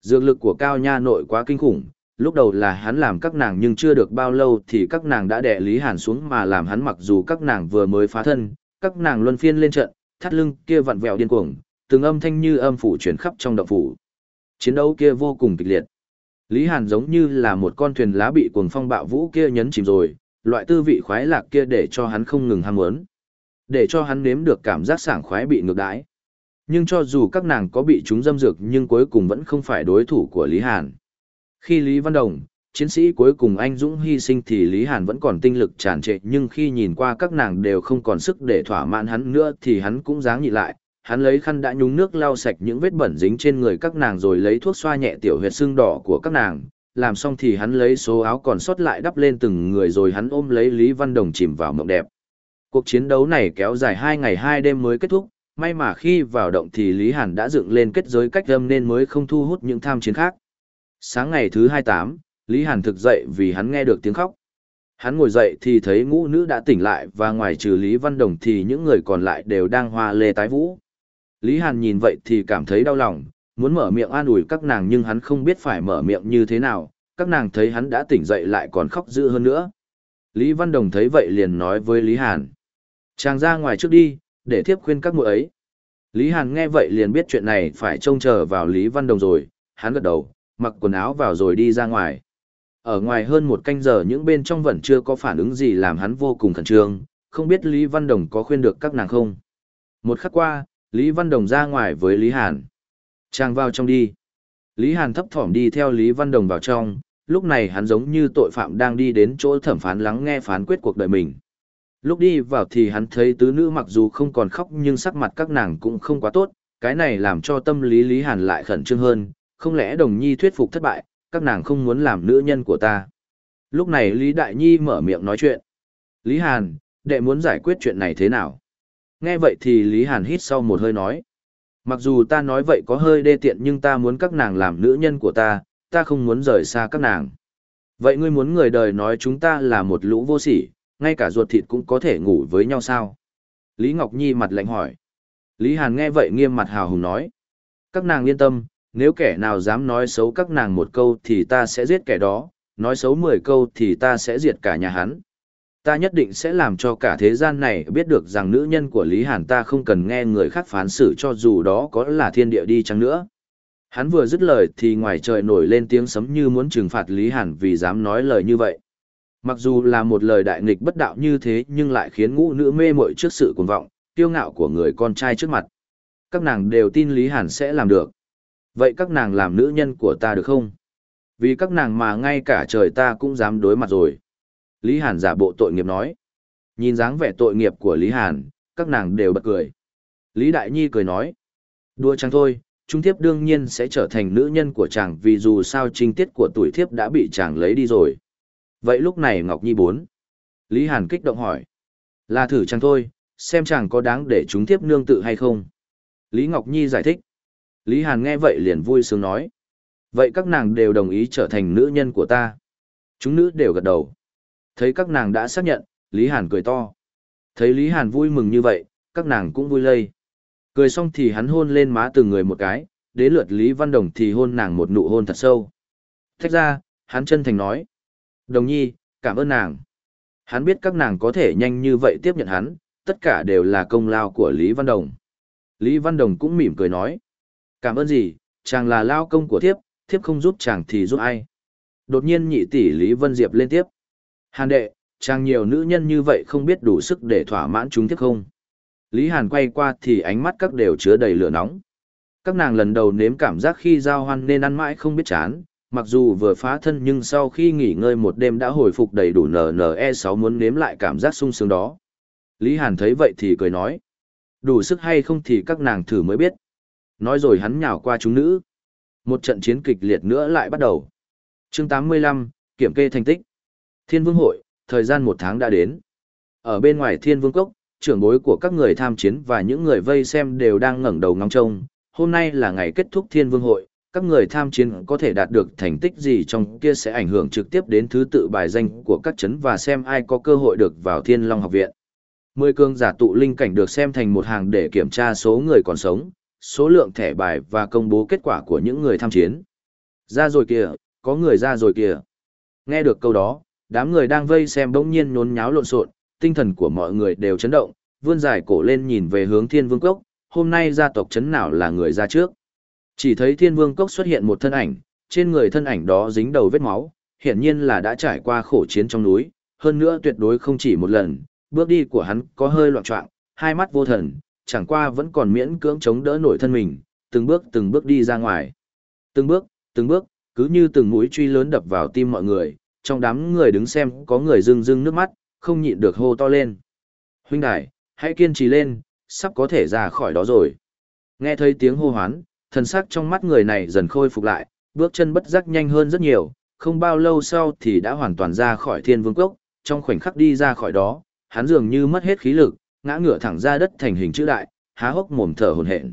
[SPEAKER 1] Dược lực của cao nha nội quá kinh khủng, lúc đầu là hắn làm các nàng nhưng chưa được bao lâu thì các nàng đã đè Lý Hàn xuống mà làm hắn mặc dù các nàng vừa mới phá thân, các nàng luân phiên lên trận, thắt lưng kia vặn vẹo điên cuồng, từng âm thanh như âm phủ chuyển khắp trong động phủ. Chiến đấu kia vô cùng kịch liệt. Lý Hàn giống như là một con thuyền lá bị cuồng phong bạo vũ kia nhấn chìm rồi, loại tư vị khoái lạc kia để cho hắn không ngừng ham muốn. Để cho hắn nếm được cảm giác sảng khoái bị ngược đãi. Nhưng cho dù các nàng có bị chúng dâm dược nhưng cuối cùng vẫn không phải đối thủ của Lý Hàn. Khi Lý Văn Đồng, chiến sĩ cuối cùng anh Dũng hy sinh thì Lý Hàn vẫn còn tinh lực tràn trệ nhưng khi nhìn qua các nàng đều không còn sức để thỏa mãn hắn nữa thì hắn cũng dáng nhịn lại. Hắn lấy khăn đã nhúng nước lau sạch những vết bẩn dính trên người các nàng rồi lấy thuốc xoa nhẹ tiểu huyệt xương đỏ của các nàng. Làm xong thì hắn lấy số áo còn sót lại đắp lên từng người rồi hắn ôm lấy Lý Văn Đồng chìm vào mộng đẹp. Cuộc chiến đấu này kéo dài hai ngày hai đêm mới kết thúc, may mà khi vào động thì Lý Hàn đã dựng lên kết giới cách âm nên mới không thu hút những tham chiến khác. Sáng ngày thứ 28, Lý Hàn thực dậy vì hắn nghe được tiếng khóc. Hắn ngồi dậy thì thấy ngũ nữ đã tỉnh lại và ngoài trừ Lý Văn Đồng thì những người còn lại đều đang hoa lê tái vũ. Lý Hàn nhìn vậy thì cảm thấy đau lòng, muốn mở miệng an ủi các nàng nhưng hắn không biết phải mở miệng như thế nào, các nàng thấy hắn đã tỉnh dậy lại còn khóc dữ hơn nữa. Lý Văn Đồng thấy vậy liền nói với Lý Hàn. Chàng ra ngoài trước đi, để thiếp khuyên các muội ấy. Lý Hàn nghe vậy liền biết chuyện này phải trông chờ vào Lý Văn Đồng rồi, hắn gật đầu, mặc quần áo vào rồi đi ra ngoài. Ở ngoài hơn một canh giờ những bên trong vẫn chưa có phản ứng gì làm hắn vô cùng khẩn trương, không biết Lý Văn Đồng có khuyên được các nàng không. Một khắc qua, Lý Văn Đồng ra ngoài với Lý Hàn. Chàng vào trong đi. Lý Hàn thấp thỏm đi theo Lý Văn Đồng vào trong, lúc này hắn giống như tội phạm đang đi đến chỗ thẩm phán lắng nghe phán quyết cuộc đời mình. Lúc đi vào thì hắn thấy tứ nữ mặc dù không còn khóc nhưng sắc mặt các nàng cũng không quá tốt, cái này làm cho tâm lý Lý Hàn lại khẩn trương hơn, không lẽ đồng nhi thuyết phục thất bại, các nàng không muốn làm nữ nhân của ta. Lúc này Lý Đại Nhi mở miệng nói chuyện. Lý Hàn, đệ muốn giải quyết chuyện này thế nào? Nghe vậy thì Lý Hàn hít sau một hơi nói. Mặc dù ta nói vậy có hơi đê tiện nhưng ta muốn các nàng làm nữ nhân của ta, ta không muốn rời xa các nàng. Vậy ngươi muốn người đời nói chúng ta là một lũ vô sỉ, ngay cả ruột thịt cũng có thể ngủ với nhau sao? Lý Ngọc Nhi mặt lạnh hỏi. Lý Hàn nghe vậy nghiêm mặt hào hùng nói. Các nàng yên tâm, nếu kẻ nào dám nói xấu các nàng một câu thì ta sẽ giết kẻ đó, nói xấu mười câu thì ta sẽ diệt cả nhà hắn. Ta nhất định sẽ làm cho cả thế gian này biết được rằng nữ nhân của Lý Hàn ta không cần nghe người khác phán xử cho dù đó có là thiên địa đi chăng nữa. Hắn vừa dứt lời thì ngoài trời nổi lên tiếng sấm như muốn trừng phạt Lý Hàn vì dám nói lời như vậy. Mặc dù là một lời đại nghịch bất đạo như thế nhưng lại khiến ngũ nữ mê mội trước sự cuồng vọng, kiêu ngạo của người con trai trước mặt. Các nàng đều tin Lý Hàn sẽ làm được. Vậy các nàng làm nữ nhân của ta được không? Vì các nàng mà ngay cả trời ta cũng dám đối mặt rồi. Lý Hàn giả bộ tội nghiệp nói. Nhìn dáng vẻ tội nghiệp của Lý Hàn, các nàng đều bật cười. Lý Đại Nhi cười nói. đua chăng thôi, trung thiếp đương nhiên sẽ trở thành nữ nhân của chàng vì dù sao trinh tiết của tuổi thiếp đã bị chàng lấy đi rồi. Vậy lúc này Ngọc Nhi bốn. Lý Hàn kích động hỏi. Là thử chàng thôi, xem chàng có đáng để chúng thiếp nương tự hay không. Lý Ngọc Nhi giải thích. Lý Hàn nghe vậy liền vui sướng nói. Vậy các nàng đều đồng ý trở thành nữ nhân của ta. Chúng nữ đều gật đầu. Thấy các nàng đã xác nhận, Lý Hàn cười to. Thấy Lý Hàn vui mừng như vậy, các nàng cũng vui lây. Cười xong thì hắn hôn lên má từng người một cái, đến lượt Lý Văn Đồng thì hôn nàng một nụ hôn thật sâu. Thách ra, hắn chân thành nói. Đồng nhi, cảm ơn nàng. Hắn biết các nàng có thể nhanh như vậy tiếp nhận hắn, tất cả đều là công lao của Lý Văn Đồng. Lý Văn Đồng cũng mỉm cười nói. Cảm ơn gì, chàng là lao công của thiếp, thiếp không giúp chàng thì giúp ai. Đột nhiên nhị tỷ Lý Vân Diệp lên tiếp. Hàn đệ, chàng nhiều nữ nhân như vậy không biết đủ sức để thỏa mãn chúng thiếp không. Lý Hàn quay qua thì ánh mắt các đều chứa đầy lửa nóng. Các nàng lần đầu nếm cảm giác khi giao hoan nên ăn mãi không biết chán, mặc dù vừa phá thân nhưng sau khi nghỉ ngơi một đêm đã hồi phục đầy đủ NNE6 muốn nếm lại cảm giác sung sướng đó. Lý Hàn thấy vậy thì cười nói. Đủ sức hay không thì các nàng thử mới biết. Nói rồi hắn nhào qua chúng nữ. Một trận chiến kịch liệt nữa lại bắt đầu. chương 85, kiểm kê thành tích. Thiên Vương Hội, thời gian một tháng đã đến. Ở bên ngoài Thiên Vương Cốc, trưởng bối của các người tham chiến và những người vây xem đều đang ngẩng đầu ngóng trông. Hôm nay là ngày kết thúc Thiên Vương Hội, các người tham chiến có thể đạt được thành tích gì trong kia sẽ ảnh hưởng trực tiếp đến thứ tự bài danh của các chấn và xem ai có cơ hội được vào Thiên Long học viện. Mười cương giả tụ linh cảnh được xem thành một hàng để kiểm tra số người còn sống, số lượng thẻ bài và công bố kết quả của những người tham chiến. Ra rồi kìa, có người ra rồi kìa. Nghe được câu đó, đám người đang vây xem bỗng nhiên nhốn nháo lộn xộn, tinh thần của mọi người đều chấn động, vươn dài cổ lên nhìn về hướng Thiên Vương Cốc, hôm nay gia tộc chấn nào là người ra trước. Chỉ thấy Thiên Vương Cốc xuất hiện một thân ảnh, trên người thân ảnh đó dính đầu vết máu, hiển nhiên là đã trải qua khổ chiến trong núi, hơn nữa tuyệt đối không chỉ một lần, bước đi của hắn có hơi loạn trọng, hai mắt vô thần, chẳng qua vẫn còn miễn cưỡng chống đỡ nổi thân mình, từng bước từng bước đi ra ngoài. Từng bước, từng bước, cứ như từng mũi truy lớn đập vào tim mọi người, trong đám người đứng xem có người rưng rưng nước mắt, không nhịn được hô to lên. Huynh đài, hãy kiên trì lên, sắp có thể ra khỏi đó rồi. Nghe thấy tiếng hô hoán, thần sắc trong mắt người này dần khôi phục lại, bước chân bất giác nhanh hơn rất nhiều, không bao lâu sau thì đã hoàn toàn ra khỏi thiên vương cốc, trong khoảnh khắc đi ra khỏi đó, hắn dường như mất hết khí lực, ngã ngửa thẳng ra đất thành hình chữ đại, há hốc mồm thở hổn hển.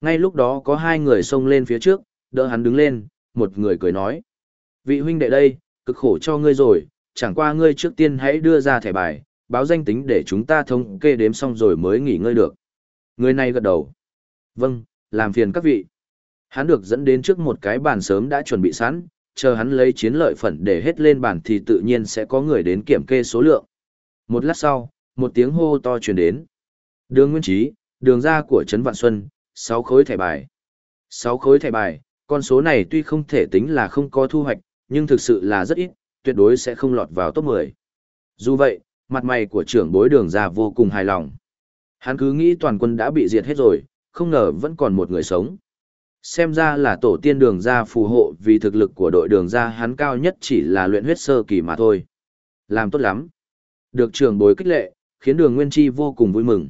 [SPEAKER 1] Ngay lúc đó có hai người xông lên phía trước, đỡ hắn đứng lên, một người cười nói: "Vị huynh đệ đây, cực khổ cho ngươi rồi, chẳng qua ngươi trước tiên hãy đưa ra thẻ bài, báo danh tính để chúng ta thống kê đếm xong rồi mới nghỉ ngơi được." Người này gật đầu. "Vâng, làm phiền các vị." Hắn được dẫn đến trước một cái bàn sớm đã chuẩn bị sẵn, chờ hắn lấy chiến lợi phẩm để hết lên bàn thì tự nhiên sẽ có người đến kiểm kê số lượng. Một lát sau, một tiếng hô to truyền đến. Đường Nguyên Trí, đường ra của Trấn Vạn Xuân, 6 khối thẻ bài. 6 khối thẻ bài, con số này tuy không thể tính là không có thu hoạch, nhưng thực sự là rất ít, tuyệt đối sẽ không lọt vào top 10. Dù vậy, mặt mày của trưởng bối đường ra vô cùng hài lòng. Hắn cứ nghĩ toàn quân đã bị diệt hết rồi, không ngờ vẫn còn một người sống. Xem ra là tổ tiên đường ra phù hộ vì thực lực của đội đường ra hắn cao nhất chỉ là luyện huyết sơ kỳ mà thôi. Làm tốt lắm. Được trưởng bối kích lệ, khiến đường Nguyên Chi vô cùng vui mừng.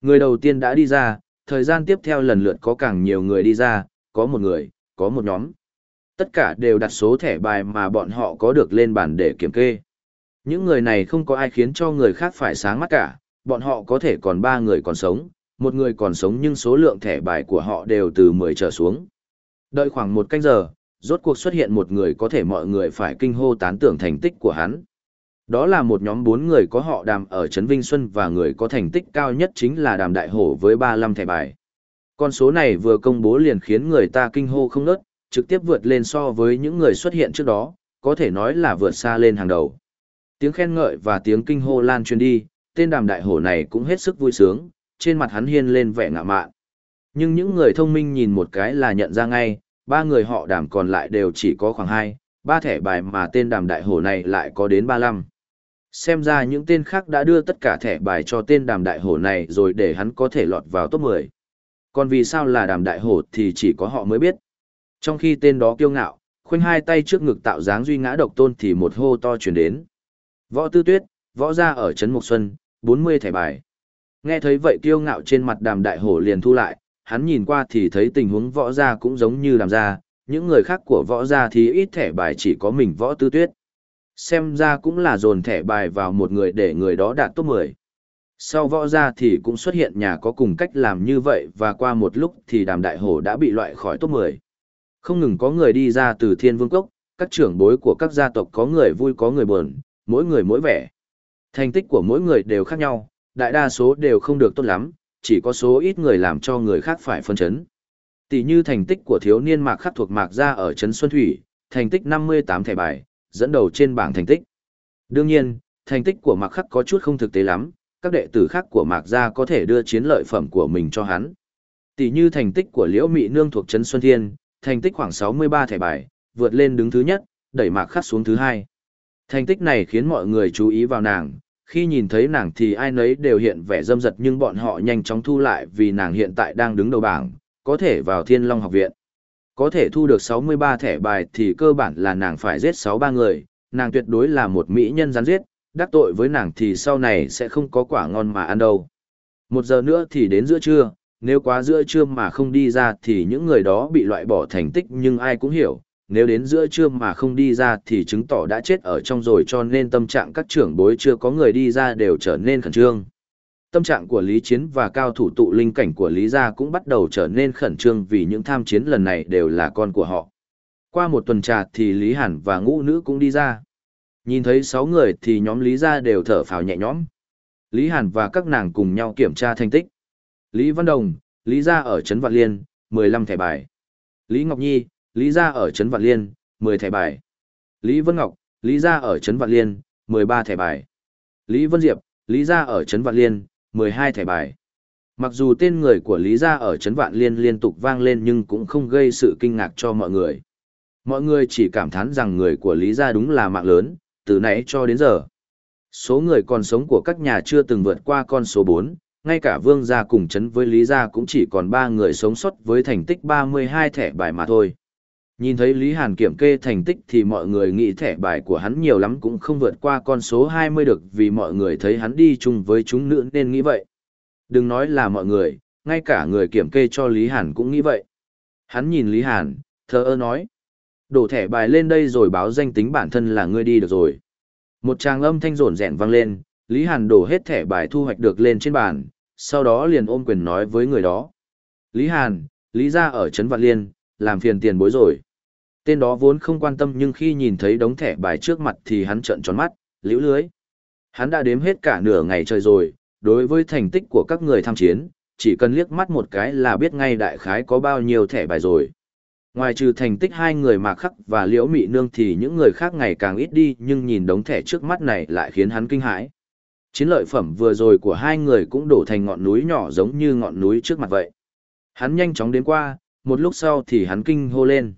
[SPEAKER 1] Người đầu tiên đã đi ra, thời gian tiếp theo lần lượt có càng nhiều người đi ra, có một người, có một nhóm. Tất cả đều đặt số thẻ bài mà bọn họ có được lên bàn để kiểm kê. Những người này không có ai khiến cho người khác phải sáng mắt cả, bọn họ có thể còn ba người còn sống, một người còn sống nhưng số lượng thẻ bài của họ đều từ 10 trở xuống. Đợi khoảng một canh giờ, rốt cuộc xuất hiện một người có thể mọi người phải kinh hô tán tưởng thành tích của hắn. Đó là một nhóm bốn người có họ đàm ở Trấn Vinh Xuân và người có thành tích cao nhất chính là đàm đại hổ với 35 thẻ bài. Con số này vừa công bố liền khiến người ta kinh hô không nớt, trực tiếp vượt lên so với những người xuất hiện trước đó, có thể nói là vượt xa lên hàng đầu. Tiếng khen ngợi và tiếng kinh hô lan truyền đi, tên đàm đại hổ này cũng hết sức vui sướng, trên mặt hắn hiên lên vẻ ngạ mạn. Nhưng những người thông minh nhìn một cái là nhận ra ngay, ba người họ đàm còn lại đều chỉ có khoảng 2, ba thẻ bài mà tên đàm đại hổ này lại có đến 35 xem ra những tên khác đã đưa tất cả thẻ bài cho tên đàm đại hổ này rồi để hắn có thể lọt vào top 10. Còn vì sao là đàm đại hổ thì chỉ có họ mới biết. Trong khi tên đó kiêu ngạo, khoanh hai tay trước ngực tạo dáng duy ngã độc tôn thì một hô to chuyển đến. Võ tư tuyết, võ gia ở Trấn Mộc Xuân, 40 thẻ bài. Nghe thấy vậy kiêu ngạo trên mặt đàm đại hổ liền thu lại, hắn nhìn qua thì thấy tình huống võ gia cũng giống như đàm gia, những người khác của võ gia thì ít thẻ bài chỉ có mình võ tư tuyết. Xem ra cũng là dồn thẻ bài vào một người để người đó đạt top 10. Sau võ ra thì cũng xuất hiện nhà có cùng cách làm như vậy và qua một lúc thì đàm đại hổ đã bị loại khỏi top 10. Không ngừng có người đi ra từ thiên vương cốc, các trưởng bối của các gia tộc có người vui có người buồn, mỗi người mỗi vẻ. Thành tích của mỗi người đều khác nhau, đại đa số đều không được tốt lắm, chỉ có số ít người làm cho người khác phải phân chấn. Tỷ như thành tích của thiếu niên mạc khắc thuộc mạc gia ở Trấn Xuân Thủy, thành tích 58 thẻ bài, dẫn đầu trên bảng thành tích. Đương nhiên, thành tích của mạc khắc có chút không thực tế lắm, các đệ tử khác của mạc gia có thể đưa chiến lợi phẩm của mình cho hắn. Tỷ như thành tích của Liễu Mị Nương thuộc Trấn Xuân Thiên, thành tích khoảng 63 thẻ bài, vượt lên đứng thứ nhất, đẩy mạc khắc xuống thứ hai. Thành tích này khiến mọi người chú ý vào nàng, khi nhìn thấy nàng thì ai nấy đều hiện vẻ dâm dật nhưng bọn họ nhanh chóng thu lại vì nàng hiện tại đang đứng đầu bảng, có thể vào Thiên Long học viện. Có thể thu được 63 thẻ bài thì cơ bản là nàng phải giết 63 người, nàng tuyệt đối là một mỹ nhân rắn giết, đắc tội với nàng thì sau này sẽ không có quả ngon mà ăn đâu. Một giờ nữa thì đến giữa trưa, nếu quá giữa trưa mà không đi ra thì những người đó bị loại bỏ thành tích nhưng ai cũng hiểu, nếu đến giữa trưa mà không đi ra thì chứng tỏ đã chết ở trong rồi cho nên tâm trạng các trưởng bối chưa có người đi ra đều trở nên khẩn trương. Tâm trạng của Lý Chiến và cao thủ tụ linh cảnh của Lý Gia cũng bắt đầu trở nên khẩn trương vì những tham chiến lần này đều là con của họ. Qua một tuần trà thì Lý Hàn và ngũ nữ cũng đi ra. Nhìn thấy sáu người thì nhóm Lý Gia đều thở phào nhẹ nhõm. Lý Hàn và các nàng cùng nhau kiểm tra thành tích. Lý Văn Đồng, Lý Gia ở Trấn Vạn Liên, 15 thẻ bài. Lý Ngọc Nhi, Lý Gia ở Trấn Vạn Liên, 10 thẻ bài. Lý Vân Ngọc, Lý Gia ở Trấn Vạn Liên, 13 thẻ bài. Lý Vân Diệp, Lý Gia ở Trấn Vạn Liên, 12 thẻ bài. Mặc dù tên người của Lý Gia ở Trấn Vạn Liên liên tục vang lên nhưng cũng không gây sự kinh ngạc cho mọi người. Mọi người chỉ cảm thán rằng người của Lý Gia đúng là mạng lớn, từ nãy cho đến giờ. Số người còn sống của các nhà chưa từng vượt qua con số 4, ngay cả Vương Gia cùng chấn với Lý Gia cũng chỉ còn 3 người sống sót với thành tích 32 thẻ bài mà thôi. Nhìn thấy Lý Hàn kiểm kê thành tích thì mọi người nghĩ thẻ bài của hắn nhiều lắm cũng không vượt qua con số 20 được vì mọi người thấy hắn đi chung với chúng nữ nên nghĩ vậy. Đừng nói là mọi người, ngay cả người kiểm kê cho Lý Hàn cũng nghĩ vậy. Hắn nhìn Lý Hàn, thờ ơ nói. Đổ thẻ bài lên đây rồi báo danh tính bản thân là ngươi đi được rồi. Một tràng âm thanh rồn rẹn vang lên, Lý Hàn đổ hết thẻ bài thu hoạch được lên trên bàn, sau đó liền ôm quyền nói với người đó. Lý Hàn, Lý gia ở Trấn Vạn Liên, làm phiền tiền bối rồi. Tên đó vốn không quan tâm nhưng khi nhìn thấy đống thẻ bài trước mặt thì hắn trợn tròn mắt, liễu lưới. Hắn đã đếm hết cả nửa ngày trời rồi, đối với thành tích của các người tham chiến, chỉ cần liếc mắt một cái là biết ngay đại khái có bao nhiêu thẻ bài rồi. Ngoài trừ thành tích hai người mạc khắc và liễu mị nương thì những người khác ngày càng ít đi nhưng nhìn đống thẻ trước mắt này lại khiến hắn kinh hãi. Chiến lợi phẩm vừa rồi của hai người cũng đổ thành ngọn núi nhỏ giống như ngọn núi trước mặt vậy. Hắn nhanh chóng đến qua, một lúc sau thì hắn kinh hô lên.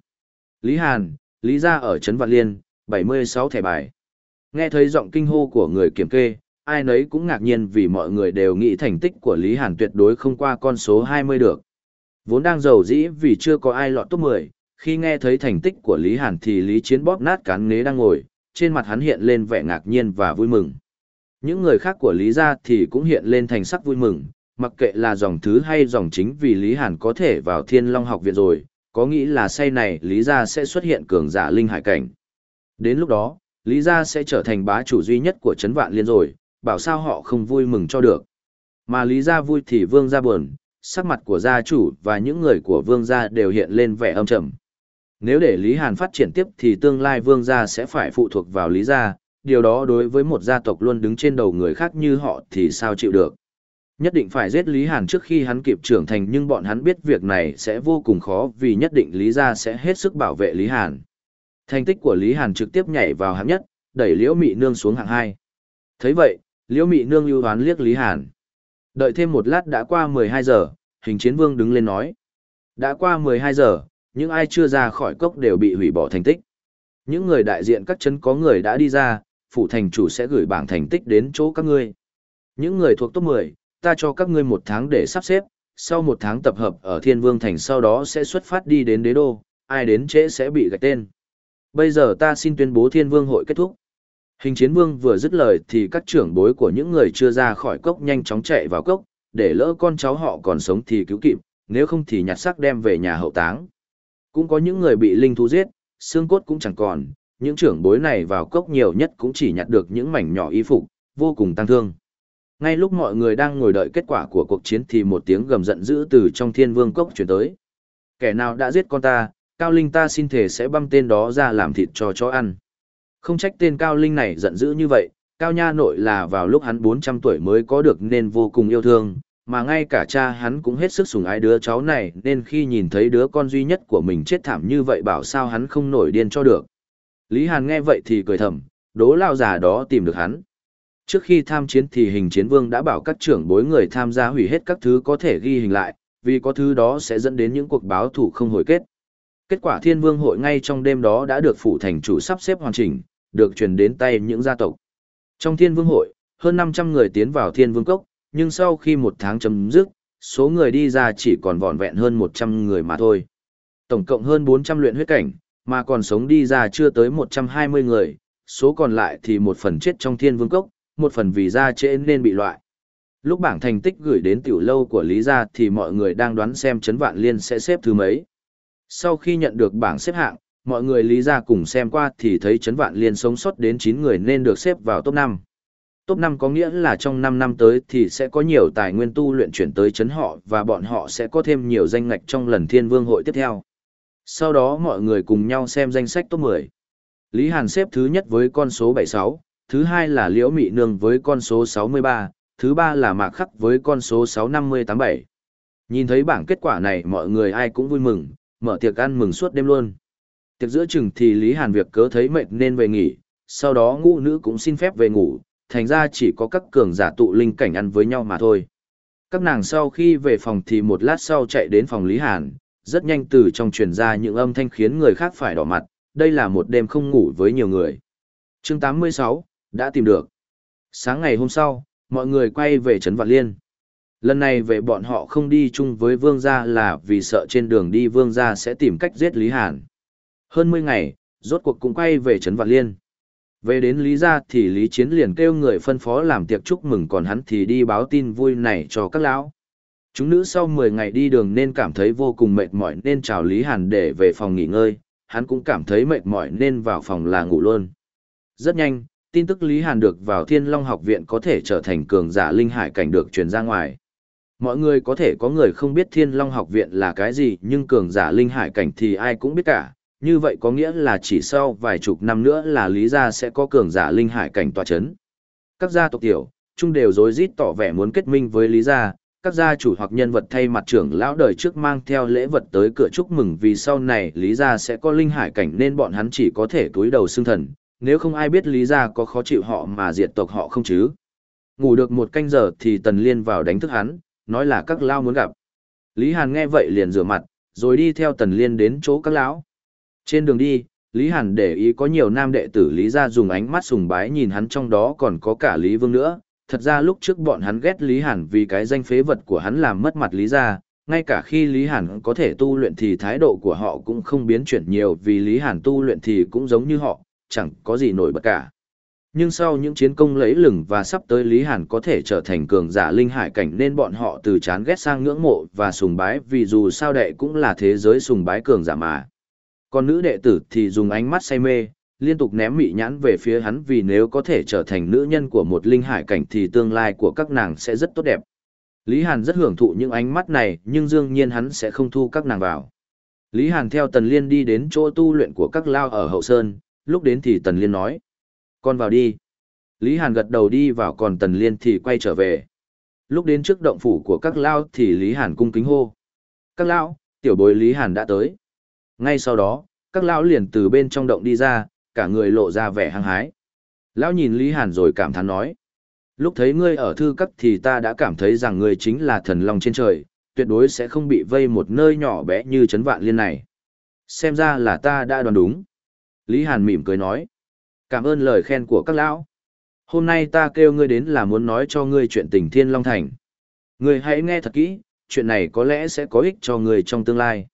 [SPEAKER 1] Lý Hàn, Lý Gia ở Trấn Vạn Liên, 76 thẻ bài. Nghe thấy giọng kinh hô của người kiểm kê, ai nấy cũng ngạc nhiên vì mọi người đều nghĩ thành tích của Lý Hàn tuyệt đối không qua con số 20 được. Vốn đang giàu dĩ vì chưa có ai lọt top 10, khi nghe thấy thành tích của Lý Hàn thì Lý Chiến bóp nát cán nế đang ngồi, trên mặt hắn hiện lên vẻ ngạc nhiên và vui mừng. Những người khác của Lý Gia thì cũng hiện lên thành sắc vui mừng, mặc kệ là dòng thứ hay dòng chính vì Lý Hàn có thể vào Thiên Long học viện rồi, có nghĩ là say này Lý Gia sẽ xuất hiện cường giả linh hải cảnh. Đến lúc đó, Lý Gia sẽ trở thành bá chủ duy nhất của Trấn Vạn Liên rồi, bảo sao họ không vui mừng cho được. Mà Lý Gia vui thì Vương Gia buồn, sắc mặt của gia chủ và những người của Vương Gia đều hiện lên vẻ âm trầm. Nếu để Lý Hàn phát triển tiếp thì tương lai Vương Gia sẽ phải phụ thuộc vào Lý Gia, điều đó đối với một gia tộc luôn đứng trên đầu người khác như họ thì sao chịu được. Nhất định phải giết Lý Hàn trước khi hắn kịp trưởng thành nhưng bọn hắn biết việc này sẽ vô cùng khó vì nhất định Lý gia sẽ hết sức bảo vệ Lý Hàn. Thành tích của Lý Hàn trực tiếp nhảy vào hạng nhất, đẩy Liễu Mị Nương xuống hạng hai. thấy vậy, Liễu Mị Nương ưu hoán liếc Lý Hàn. Đợi thêm một lát đã qua 12 giờ, hình chiến vương đứng lên nói. Đã qua 12 giờ, những ai chưa ra khỏi cốc đều bị hủy bỏ thành tích. Những người đại diện các chân có người đã đi ra, phủ thành chủ sẽ gửi bảng thành tích đến chỗ các ngươi. Những người thuộc top 10, ta cho các ngươi một tháng để sắp xếp, sau một tháng tập hợp ở Thiên Vương Thành sau đó sẽ xuất phát đi đến đế đô, ai đến trễ sẽ bị gạch tên. Bây giờ ta xin tuyên bố Thiên Vương hội kết thúc. Hình chiến vương vừa dứt lời thì các trưởng bối của những người chưa ra khỏi cốc nhanh chóng chạy vào cốc, để lỡ con cháu họ còn sống thì cứu kịp, nếu không thì nhặt xác đem về nhà hậu táng. Cũng có những người bị linh thú giết, xương cốt cũng chẳng còn, những trưởng bối này vào cốc nhiều nhất cũng chỉ nhặt được những mảnh nhỏ y phục, vô cùng tăng thương. Ngay lúc mọi người đang ngồi đợi kết quả của cuộc chiến thì một tiếng gầm giận dữ từ trong thiên vương cốc chuyển tới. Kẻ nào đã giết con ta, Cao Linh ta xin thể sẽ băm tên đó ra làm thịt cho chó ăn. Không trách tên Cao Linh này giận dữ như vậy, Cao Nha nội là vào lúc hắn 400 tuổi mới có được nên vô cùng yêu thương, mà ngay cả cha hắn cũng hết sức sủng ái đứa cháu này nên khi nhìn thấy đứa con duy nhất của mình chết thảm như vậy bảo sao hắn không nổi điên cho được. Lý Hàn nghe vậy thì cười thầm, đố lao già đó tìm được hắn. Trước khi tham chiến thì hình chiến vương đã bảo các trưởng bối người tham gia hủy hết các thứ có thể ghi hình lại, vì có thứ đó sẽ dẫn đến những cuộc báo thủ không hồi kết. Kết quả thiên vương hội ngay trong đêm đó đã được phủ thành chủ sắp xếp hoàn chỉnh, được truyền đến tay những gia tộc. Trong thiên vương hội, hơn 500 người tiến vào thiên vương cốc, nhưng sau khi một tháng chấm dứt, số người đi ra chỉ còn vỏn vẹn hơn 100 người mà thôi. Tổng cộng hơn 400 luyện huyết cảnh, mà còn sống đi ra chưa tới 120 người, số còn lại thì một phần chết trong thiên vương cốc, một phần vì ra trễ nên bị loại. Lúc bảng thành tích gửi đến tiểu lâu của Lý Gia thì mọi người đang đoán xem Trấn Vạn Liên sẽ xếp thứ mấy. Sau khi nhận được bảng xếp hạng, mọi người Lý Gia cùng xem qua thì thấy Trấn Vạn Liên sống sót đến 9 người nên được xếp vào top 5. Top 5 có nghĩa là trong 5 năm tới thì sẽ có nhiều tài nguyên tu luyện chuyển tới chấn họ và bọn họ sẽ có thêm nhiều danh ngạch trong lần thiên vương hội tiếp theo. Sau đó mọi người cùng nhau xem danh sách top 10. Lý Hàn xếp thứ nhất với con số 76, thứ hai là Liễu Mị Nương với con số 63, thứ ba là Mạc Khắc với con số 6587. Nhìn thấy bảng kết quả này mọi người ai cũng vui mừng, mở tiệc ăn mừng suốt đêm luôn. Tiệc giữa chừng thì Lý Hàn việc cớ thấy mệt nên về nghỉ, sau đó ngũ nữ cũng xin phép về ngủ, thành ra chỉ có các cường giả tụ linh cảnh ăn với nhau mà thôi. Các nàng sau khi về phòng thì một lát sau chạy đến phòng Lý Hàn, rất nhanh từ trong truyền ra những âm thanh khiến người khác phải đỏ mặt, đây là một đêm không ngủ với nhiều người. chương 86, đã tìm được. Sáng ngày hôm sau, mọi người quay về Trấn Vạn Liên. Lần này về bọn họ không đi chung với Vương Gia là vì sợ trên đường đi Vương Gia sẽ tìm cách giết Lý Hàn. Hơn 10 ngày, rốt cuộc cũng quay về Trấn Vạn Liên. Về đến Lý Gia thì Lý Chiến liền kêu người phân phó làm tiệc chúc mừng còn hắn thì đi báo tin vui này cho các lão. Chúng nữ sau 10 ngày đi đường nên cảm thấy vô cùng mệt mỏi nên chào Lý Hàn để về phòng nghỉ ngơi, hắn cũng cảm thấy mệt mỏi nên vào phòng là ngủ luôn. Rất nhanh, tin tức Lý Hàn được vào Thiên Long học viện có thể trở thành cường giả linh hải cảnh được truyền ra ngoài. Mọi người có thể có người không biết Thiên Long học viện là cái gì nhưng cường giả linh hải cảnh thì ai cũng biết cả, như vậy có nghĩa là chỉ sau vài chục năm nữa là Lý gia sẽ có cường giả linh hải cảnh tọa chấn. Các gia tộc tiểu, chung đều rối rít tỏ vẻ muốn kết minh với Lý gia, các gia chủ hoặc nhân vật thay mặt trưởng lão đời trước mang theo lễ vật tới cửa chúc mừng vì sau này Lý gia sẽ có linh hải cảnh nên bọn hắn chỉ có thể túi đầu xương thần, nếu không ai biết Lý gia có khó chịu họ mà diệt tộc họ không chứ. Ngủ được một canh giờ thì Tần Liên vào đánh thức hắn, nói là các lao muốn gặp. Lý Hàn nghe vậy liền rửa mặt, rồi đi theo Tần Liên đến chỗ các lão. Trên đường đi, Lý Hàn để ý có nhiều nam đệ tử Lý gia dùng ánh mắt sùng bái nhìn hắn trong đó còn có cả Lý Vương nữa. Thật ra lúc trước bọn hắn ghét Lý Hàn vì cái danh phế vật của hắn làm mất mặt Lý gia, ngay cả khi Lý Hàn có thể tu luyện thì thái độ của họ cũng không biến chuyển nhiều vì Lý Hàn tu luyện thì cũng giống như họ, chẳng có gì nổi bật cả. Nhưng sau những chiến công lấy lừng và sắp tới Lý Hàn có thể trở thành cường giả linh hải cảnh nên bọn họ từ chán ghét sang ngưỡng mộ và sùng bái vì dù sao đệ cũng là thế giới sùng bái cường giả mà. Còn nữ đệ tử thì dùng ánh mắt say mê, liên tục ném mị nhãn về phía hắn vì nếu có thể trở thành nữ nhân của một linh hải cảnh thì tương lai của các nàng sẽ rất tốt đẹp. Lý Hàn rất hưởng thụ những ánh mắt này nhưng dường nhiên hắn sẽ không thu các nàng vào. Lý Hàn theo Tần Liên đi đến chỗ tu luyện của các lao ở Hậu Sơn, lúc đến thì Tần Liên nói. Con vào đi. Lý Hàn gật đầu đi vào còn Tần Liên thì quay trở về. Lúc đến trước động phủ của các lao thì Lý Hàn cung kính hô. Các lao, tiểu bối Lý Hàn đã tới. Ngay sau đó, các lão liền từ bên trong động đi ra, cả người lộ ra vẻ hăng hái. Lão nhìn Lý Hàn rồi cảm thán nói. Lúc thấy ngươi ở thư cấp thì ta đã cảm thấy rằng ngươi chính là thần long trên trời, tuyệt đối sẽ không bị vây một nơi nhỏ bé như chấn vạn liên này. Xem ra là ta đã đoán đúng. Lý Hàn mỉm cười nói. Cảm ơn lời khen của các lão. Hôm nay ta kêu ngươi đến là muốn nói cho ngươi chuyện tình Thiên Long Thành. Ngươi hãy nghe thật kỹ, chuyện này có lẽ sẽ có ích cho ngươi trong tương lai.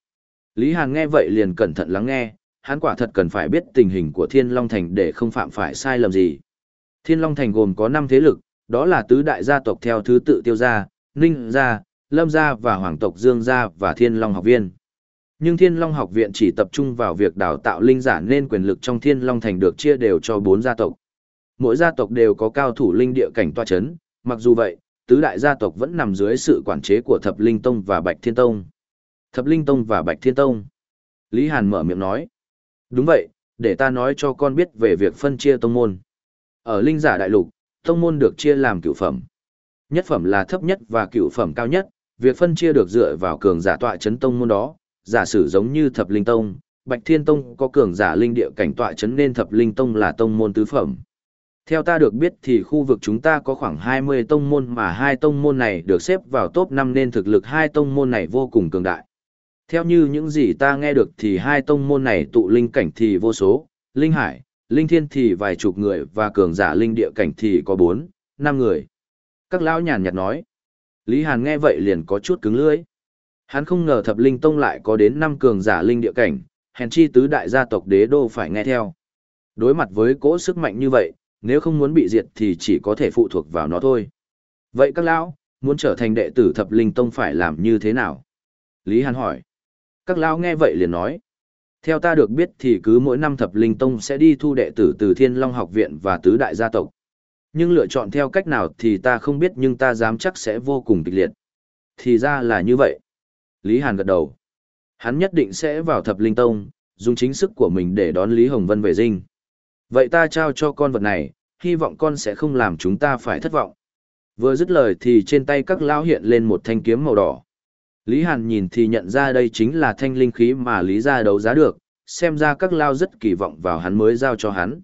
[SPEAKER 1] Lý Hàn nghe vậy liền cẩn thận lắng nghe, hắn quả thật cần phải biết tình hình của Thiên Long Thành để không phạm phải sai lầm gì. Thiên Long Thành gồm có 5 thế lực, đó là tứ đại gia tộc theo thứ tự Tiêu gia, Ninh gia, Lâm gia và Hoàng tộc Dương gia và Thiên Long học viên. Nhưng Thiên Long học viện chỉ tập trung vào việc đào tạo linh giả nên quyền lực trong Thiên Long Thành được chia đều cho 4 gia tộc. Mỗi gia tộc đều có cao thủ linh địa cảnh toa chấn, mặc dù vậy, tứ đại gia tộc vẫn nằm dưới sự quản chế của Thập Linh Tông và Bạch Thiên Tông. Thập Linh Tông và Bạch Thiên Tông. Lý Hàn mở miệng nói. Đúng vậy, để ta nói cho con biết về việc phân chia tông môn. Ở linh giả đại lục, tông môn được chia làm cửu phẩm. Nhất phẩm là thấp nhất và cửu phẩm cao nhất, việc phân chia được dựa vào cường giả tọa chấn tông môn đó, giả sử giống như thập linh tông, Bạch Thiên Tông có cường giả linh địa cảnh tọa chấn nên thập linh tông là tông môn tứ phẩm. Theo ta được biết thì khu vực chúng ta có khoảng 20 tông môn mà hai tông môn này được xếp vào top 5 nên thực lực hai tông môn này vô cùng cường đại. Theo như những gì ta nghe được thì hai tông môn này tụ linh cảnh thì vô số, linh hải, linh thiên thì vài chục người và cường giả linh địa cảnh thì có 4, 5 người. Các lão nhàn nhạt nói. Lý Hàn nghe vậy liền có chút cứng lưỡi. Hắn không ngờ thập linh tông lại có đến năm cường giả linh địa cảnh, hèn chi tứ đại gia tộc đế đô phải nghe theo. Đối mặt với cỗ sức mạnh như vậy, nếu không muốn bị diệt thì chỉ có thể phụ thuộc vào nó thôi. Vậy các lão, muốn trở thành đệ tử thập linh tông phải làm như thế nào? Lý Hàn hỏi. Các lão nghe vậy liền nói. Theo ta được biết thì cứ mỗi năm thập linh tông sẽ đi thu đệ tử từ Thiên Long học viện và tứ đại gia tộc. Nhưng lựa chọn theo cách nào thì ta không biết nhưng ta dám chắc sẽ vô cùng kịch liệt. Thì ra là như vậy. Lý Hàn gật đầu. Hắn nhất định sẽ vào thập linh tông, dùng chính sức của mình để đón Lý Hồng Vân về dinh. Vậy ta trao cho con vật này, hy vọng con sẽ không làm chúng ta phải thất vọng. Vừa dứt lời thì trên tay các lão hiện lên một thanh kiếm màu đỏ. Lý Hàn nhìn thì nhận ra đây chính là thanh linh khí mà Lý gia đấu giá được, xem ra các lao rất kỳ vọng vào hắn mới giao cho hắn.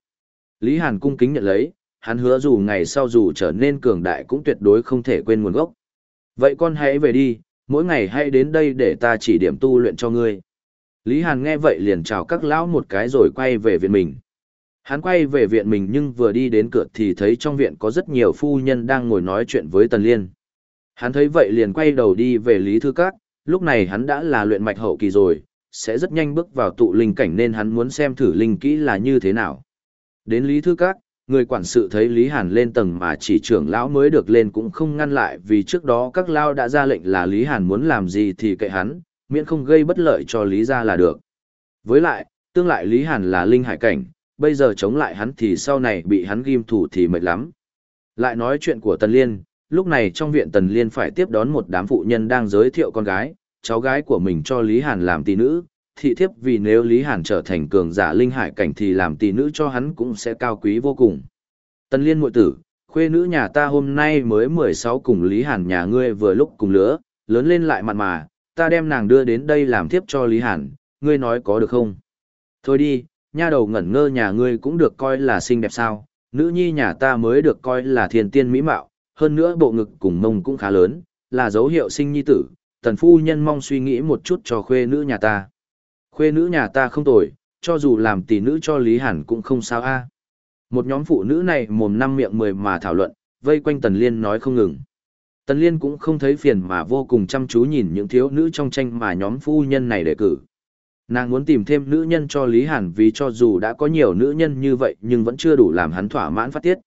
[SPEAKER 1] Lý Hàn cung kính nhận lấy, hắn hứa dù ngày sau dù trở nên cường đại cũng tuyệt đối không thể quên nguồn gốc. Vậy con hãy về đi, mỗi ngày hãy đến đây để ta chỉ điểm tu luyện cho ngươi. Lý Hàn nghe vậy liền chào các lão một cái rồi quay về viện mình. Hắn quay về viện mình nhưng vừa đi đến cửa thì thấy trong viện có rất nhiều phu nhân đang ngồi nói chuyện với Tần Liên. Hắn thấy vậy liền quay đầu đi về Lý Thư Các, lúc này hắn đã là luyện mạch hậu kỳ rồi, sẽ rất nhanh bước vào tụ linh cảnh nên hắn muốn xem thử linh kỹ là như thế nào. Đến Lý Thư Các, người quản sự thấy Lý Hàn lên tầng mà chỉ trưởng lão mới được lên cũng không ngăn lại vì trước đó các lao đã ra lệnh là Lý Hàn muốn làm gì thì kệ hắn, miễn không gây bất lợi cho Lý gia là được. Với lại, tương lại Lý Hàn là linh hải cảnh, bây giờ chống lại hắn thì sau này bị hắn ghim thủ thì mệt lắm. Lại nói chuyện của Tần Liên, lúc này trong viện Tần Liên phải tiếp đón một đám phụ nhân đang giới thiệu con gái, cháu gái của mình cho Lý Hàn làm tỷ nữ, thị thiếp vì nếu Lý Hàn trở thành cường giả linh hải cảnh thì làm tỷ nữ cho hắn cũng sẽ cao quý vô cùng. Tân Liên muội tử, khuê nữ nhà ta hôm nay mới 16 cùng Lý Hàn nhà ngươi vừa lúc cùng lứa, lớn lên lại mặn mà, ta đem nàng đưa đến đây làm thiếp cho Lý Hàn, ngươi nói có được không? Thôi đi, nha đầu ngẩn ngơ nhà ngươi cũng được coi là xinh đẹp sao, nữ nhi nhà ta mới được coi là thiên tiên mỹ mạo, hơn nữa bộ ngực cùng mông cũng khá lớn, là dấu hiệu sinh nhi tử, tần phu nhân mong suy nghĩ một chút cho khuê nữ nhà ta. Khuê nữ nhà ta không tồi, cho dù làm tỷ nữ cho Lý Hàn cũng không sao a. Một nhóm phụ nữ này mồm năm miệng mười mà thảo luận, vây quanh Tần Liên nói không ngừng. Tần Liên cũng không thấy phiền mà vô cùng chăm chú nhìn những thiếu nữ trong tranh mà nhóm phu nhân này đề cử. Nàng muốn tìm thêm nữ nhân cho Lý Hàn vì cho dù đã có nhiều nữ nhân như vậy nhưng vẫn chưa đủ làm hắn thỏa mãn phát tiết.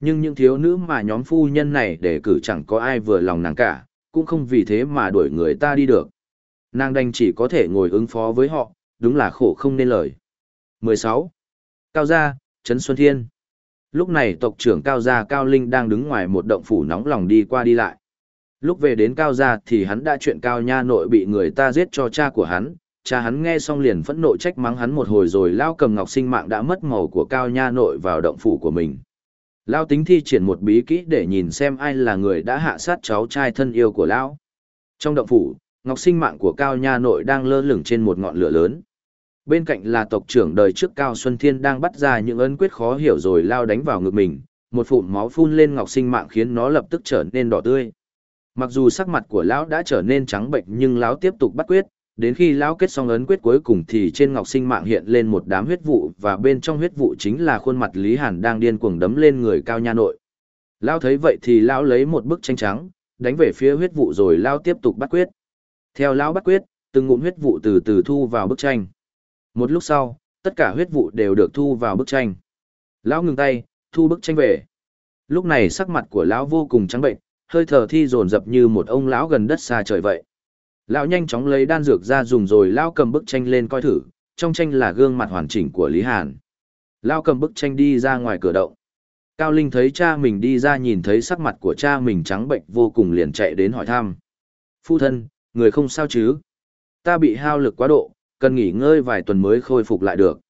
[SPEAKER 1] Nhưng những thiếu nữ mà nhóm phu nhân này đề cử chẳng có ai vừa lòng nàng cả, cũng không vì thế mà đuổi người ta đi được. Nàng đành chỉ có thể ngồi ứng phó với họ, đúng là khổ không nên lời. 16. Cao Gia, Trấn Xuân Thiên Lúc này tộc trưởng Cao Gia Cao Linh đang đứng ngoài một động phủ nóng lòng đi qua đi lại. Lúc về đến Cao Gia thì hắn đã chuyện Cao Nha nội bị người ta giết cho cha của hắn, cha hắn nghe xong liền phẫn nộ trách mắng hắn một hồi rồi lao cầm ngọc sinh mạng đã mất màu của Cao Nha nội vào động phủ của mình. Lao tính thi triển một bí kỹ để nhìn xem ai là người đã hạ sát cháu trai thân yêu của Lão. Trong động phủ, ngọc sinh mạng của Cao Nha nội đang lơ lửng trên một ngọn lửa lớn. Bên cạnh là tộc trưởng đời trước Cao Xuân Thiên đang bắt ra những ấn quyết khó hiểu rồi lao đánh vào ngực mình, một phụn máu phun lên ngọc sinh mạng khiến nó lập tức trở nên đỏ tươi. Mặc dù sắc mặt của lão đã trở nên trắng bệnh nhưng lão tiếp tục bắt quyết, đến khi lão kết xong ấn quyết cuối cùng thì trên ngọc sinh mạng hiện lên một đám huyết vụ và bên trong huyết vụ chính là khuôn mặt Lý Hàn đang điên cuồng đấm lên người Cao Nha nội. Lão thấy vậy thì lão lấy một bức tranh trắng, đánh về phía huyết vụ rồi lão tiếp tục bắt quyết. Theo lão bắt quyết, từng ngụm huyết vụ từ từ thu vào bức tranh. Một lúc sau, tất cả huyết vụ đều được thu vào bức tranh. Lão ngừng tay, thu bức tranh về. Lúc này sắc mặt của lão vô cùng trắng bệnh, hơi thở thi dồn dập như một ông lão gần đất xa trời vậy. Lão nhanh chóng lấy đan dược ra dùng rồi lão cầm bức tranh lên coi thử, trong tranh là gương mặt hoàn chỉnh của Lý Hàn. Lão cầm bức tranh đi ra ngoài cửa động. Cao Linh thấy cha mình đi ra nhìn thấy sắc mặt của cha mình trắng bệnh vô cùng liền chạy đến hỏi thăm. Phu thân, người không sao chứ? Ta bị hao lực quá độ, cần nghỉ ngơi vài tuần mới khôi phục lại được.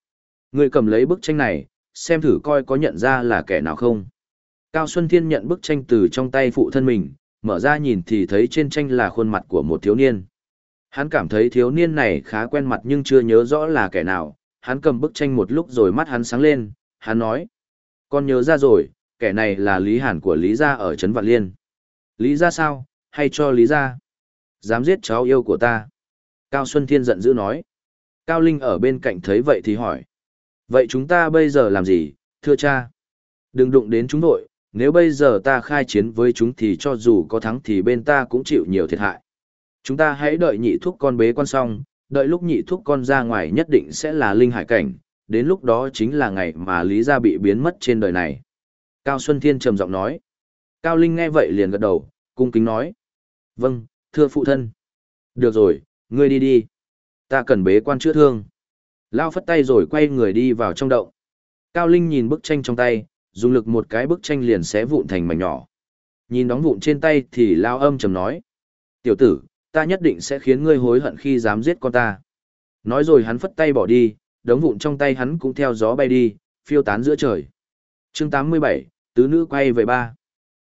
[SPEAKER 1] Ngươi cầm lấy bức tranh này, xem thử coi có nhận ra là kẻ nào không. Cao Xuân Thiên nhận bức tranh từ trong tay phụ thân mình, mở ra nhìn thì thấy trên tranh là khuôn mặt của một thiếu niên. Hắn cảm thấy thiếu niên này khá quen mặt nhưng chưa nhớ rõ là kẻ nào, hắn cầm bức tranh một lúc rồi mắt hắn sáng lên, hắn nói. Con nhớ ra rồi, kẻ này là Lý Hàn của Lý Gia ở Trấn Vạn Liên. Lý Gia sao, hay cho Lý Gia? Dám giết cháu yêu của ta. Cao Xuân Thiên giận dữ nói. Cao Linh ở bên cạnh thấy vậy thì hỏi. Vậy chúng ta bây giờ làm gì, thưa cha? Đừng đụng đến chúng nội, nếu bây giờ ta khai chiến với chúng thì cho dù có thắng thì bên ta cũng chịu nhiều thiệt hại. Chúng ta hãy đợi nhị thúc con bế quan xong, đợi lúc nhị thúc con ra ngoài nhất định sẽ là linh hải cảnh, đến lúc đó chính là ngày mà Lý Gia bị biến mất trên đời này. Cao Xuân Thiên trầm giọng nói. Cao Linh nghe vậy liền gật đầu, cung kính nói. Vâng, thưa phụ thân. Được rồi, ngươi đi đi. Ta cần bế quan chữa thương. Lao phất tay rồi quay người đi vào trong động. Cao Linh nhìn bức tranh trong tay, dùng lực một cái bức tranh liền xé vụn thành mảnh nhỏ. Nhìn đóng vụn trên tay thì Lao âm trầm nói. Tiểu tử, ta nhất định sẽ khiến ngươi hối hận khi dám giết con ta. Nói rồi hắn phất tay bỏ đi, đống vụn trong tay hắn cũng theo gió bay đi, phiêu tán giữa trời. chương 87, tứ nữ quay về ba.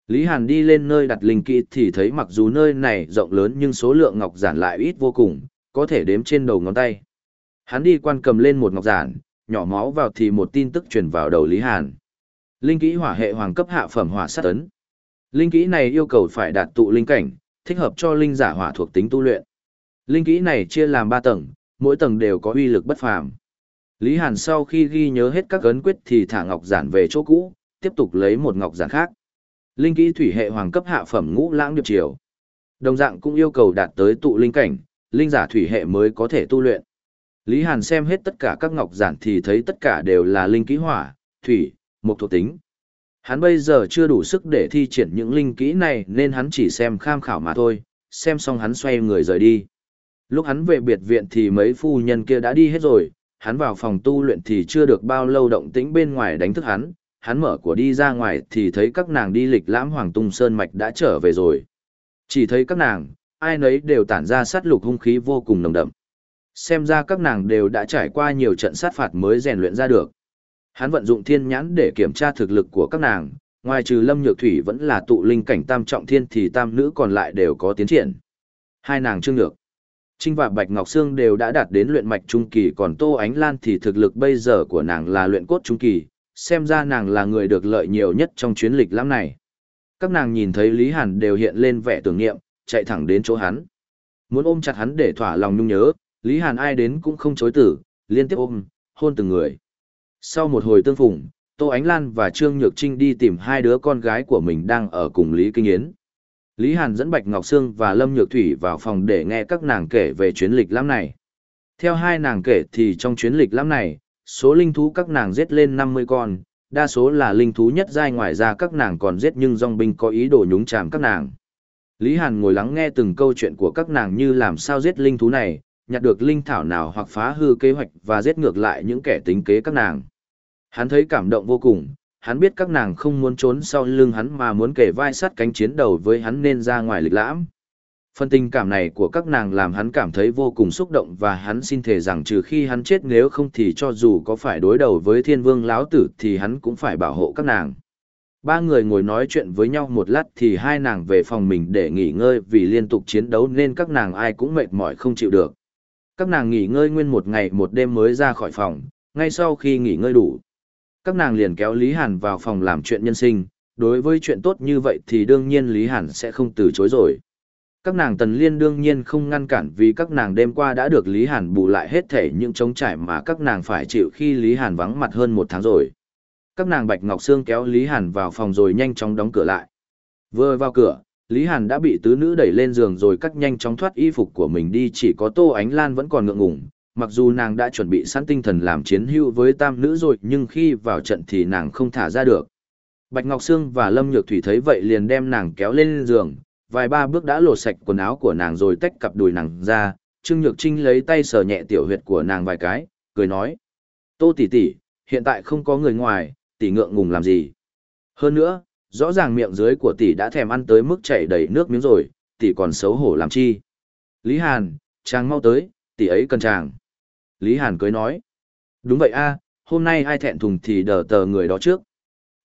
[SPEAKER 1] Lý Hàn đi lên nơi đặt linh kỹ thì thấy mặc dù nơi này rộng lớn nhưng số lượng ngọc giản lại ít vô cùng, có thể đếm trên đầu ngón tay. Hắn đi quan cầm lên một ngọc giản, nhỏ máu vào thì một tin tức truyền vào đầu Lý Hàn. Linh kỹ hỏa hệ hoàng cấp hạ phẩm hỏa sát tấn. Linh kỹ này yêu cầu phải đạt tụ linh cảnh, thích hợp cho linh giả hỏa thuộc tính tu luyện. Linh kỹ này chia làm 3 tầng, mỗi tầng đều có uy lực bất phàm. Lý Hàn sau khi ghi nhớ hết các ấn quyết thì thả ngọc giản về chỗ cũ, tiếp tục lấy một ngọc giản khác. Linh kỹ thủy hệ hoàng cấp hạ phẩm ngũ lãng điệp triều. Đồng dạng cũng yêu cầu đạt tới tụ linh cảnh, linh giả thủy hệ mới có thể tu luyện. Lý Hàn xem hết tất cả các ngọc giản thì thấy tất cả đều là linh kỹ hỏa, thủy, mục thuộc tính. Hắn bây giờ chưa đủ sức để thi triển những linh kỹ này nên hắn chỉ xem kham khảo mà thôi, xem xong hắn xoay người rời đi. Lúc hắn về biệt viện thì mấy phu nhân kia đã đi hết rồi, hắn vào phòng tu luyện thì chưa được bao lâu động tĩnh bên ngoài đánh thức hắn, hắn mở của đi ra ngoài thì thấy các nàng đi lịch lãm Hoàng Tung Sơn Mạch đã trở về rồi. Chỉ thấy các nàng, ai nấy đều tản ra sát lục hung khí vô cùng nồng đậm. Xem ra các nàng đều đã trải qua nhiều trận sát phạt mới rèn luyện ra được. Hắn vận dụng thiên nhãn để kiểm tra thực lực của các nàng, ngoài trừ Lâm Nhược Thủy vẫn là tụ linh cảnh tam trọng thiên thì tam nữ còn lại đều có tiến triển. Hai nàng Trương Nhược, Trinh và Bạch Ngọc Sương đều đã đạt đến luyện mạch trung kỳ còn Tô Ánh Lan thì thực lực bây giờ của nàng là luyện cốt trung kỳ, xem ra nàng là người được lợi nhiều nhất trong chuyến lịch lãm này. Các nàng nhìn thấy Lý Hàn đều hiện lên vẻ tưởng niệm, chạy thẳng đến chỗ hắn. Muốn ôm chặt hắn để thỏa lòng nhung nhớ, Lý Hàn ai đến cũng không chối tử, liên tiếp ôm, hôn từng người. Sau một hồi tương phùng, Tô Ánh Lan và Trương Nhược Trinh đi tìm hai đứa con gái của mình đang ở cùng Lý Kinh Yến. Lý Hàn dẫn Bạch Ngọc Sương và Lâm Nhược Thủy vào phòng để nghe các nàng kể về chuyến lịch lãm này. Theo hai nàng kể thì trong chuyến lịch lãm này, số linh thú các nàng giết lên 50 con, đa số là linh thú nhất giai ngoài ra các nàng còn giết nhưng dòng binh có ý đồ nhúng chàm các nàng. Lý Hàn ngồi lắng nghe từng câu chuyện của các nàng như làm sao giết linh thú này, nhặt được linh thảo nào hoặc phá hư kế hoạch và giết ngược lại những kẻ tính kế các nàng. Hắn thấy cảm động vô cùng, hắn biết các nàng không muốn trốn sau lưng hắn mà muốn kể vai sắt cánh chiến đầu với hắn nên ra ngoài lịch lãm. Phần tình cảm này của các nàng làm hắn cảm thấy vô cùng xúc động và hắn xin thề rằng trừ khi hắn chết nếu không thì cho dù có phải đối đầu với thiên vương lão tử thì hắn cũng phải bảo hộ các nàng. Ba người ngồi nói chuyện với nhau một lát thì hai nàng về phòng mình để nghỉ ngơi vì liên tục chiến đấu nên các nàng ai cũng mệt mỏi không chịu được. Các nàng nghỉ ngơi nguyên một ngày một đêm mới ra khỏi phòng, ngay sau khi nghỉ ngơi đủ các nàng liền kéo Lý Hàn vào phòng làm chuyện nhân sinh, đối với chuyện tốt như vậy thì đương nhiên Lý Hàn sẽ không từ chối rồi. Các nàng tần liên đương nhiên không ngăn cản vì các nàng đêm qua đã được Lý Hàn bù lại hết thể những trống trải mà các nàng phải chịu khi Lý Hàn vắng mặt hơn một tháng rồi. Các nàng Bạch Ngọc Sương kéo Lý Hàn vào phòng rồi nhanh chóng đóng cửa lại. Vừa vào cửa, Lý Hàn đã bị tứ nữ đẩy lên giường rồi cắt nhanh chóng thoát y phục của mình đi chỉ có Tô Ánh Lan vẫn còn ngượng ngùng, mặc dù nàng đã chuẩn bị sẵn tinh thần làm chiến hữu với tam nữ rồi nhưng khi vào trận thì nàng không thả ra được. Bạch Ngọc Sương và Lâm Nhược Thủy thấy vậy liền đem nàng kéo lên giường, vài ba bước đã lột sạch quần áo của nàng rồi tách cặp đùi nàng ra, Trương Nhược Trinh lấy tay sờ nhẹ tiểu huyệt của nàng vài cái, cười nói: "Tô tỷ tỷ, hiện tại không có người ngoài, tỷ ngượng ngùng làm gì? Hơn nữa, rõ ràng miệng dưới của tỷ đã thèm ăn tới mức chảy đầy nước miếng rồi, tỷ còn xấu hổ làm chi?" Lý Hàn, chàng mau tới, tỷ ấy cần chàng. Lý Hàn cưới nói. Đúng vậy a, hôm nay ai thẹn thùng thì đờ tờ người đó trước.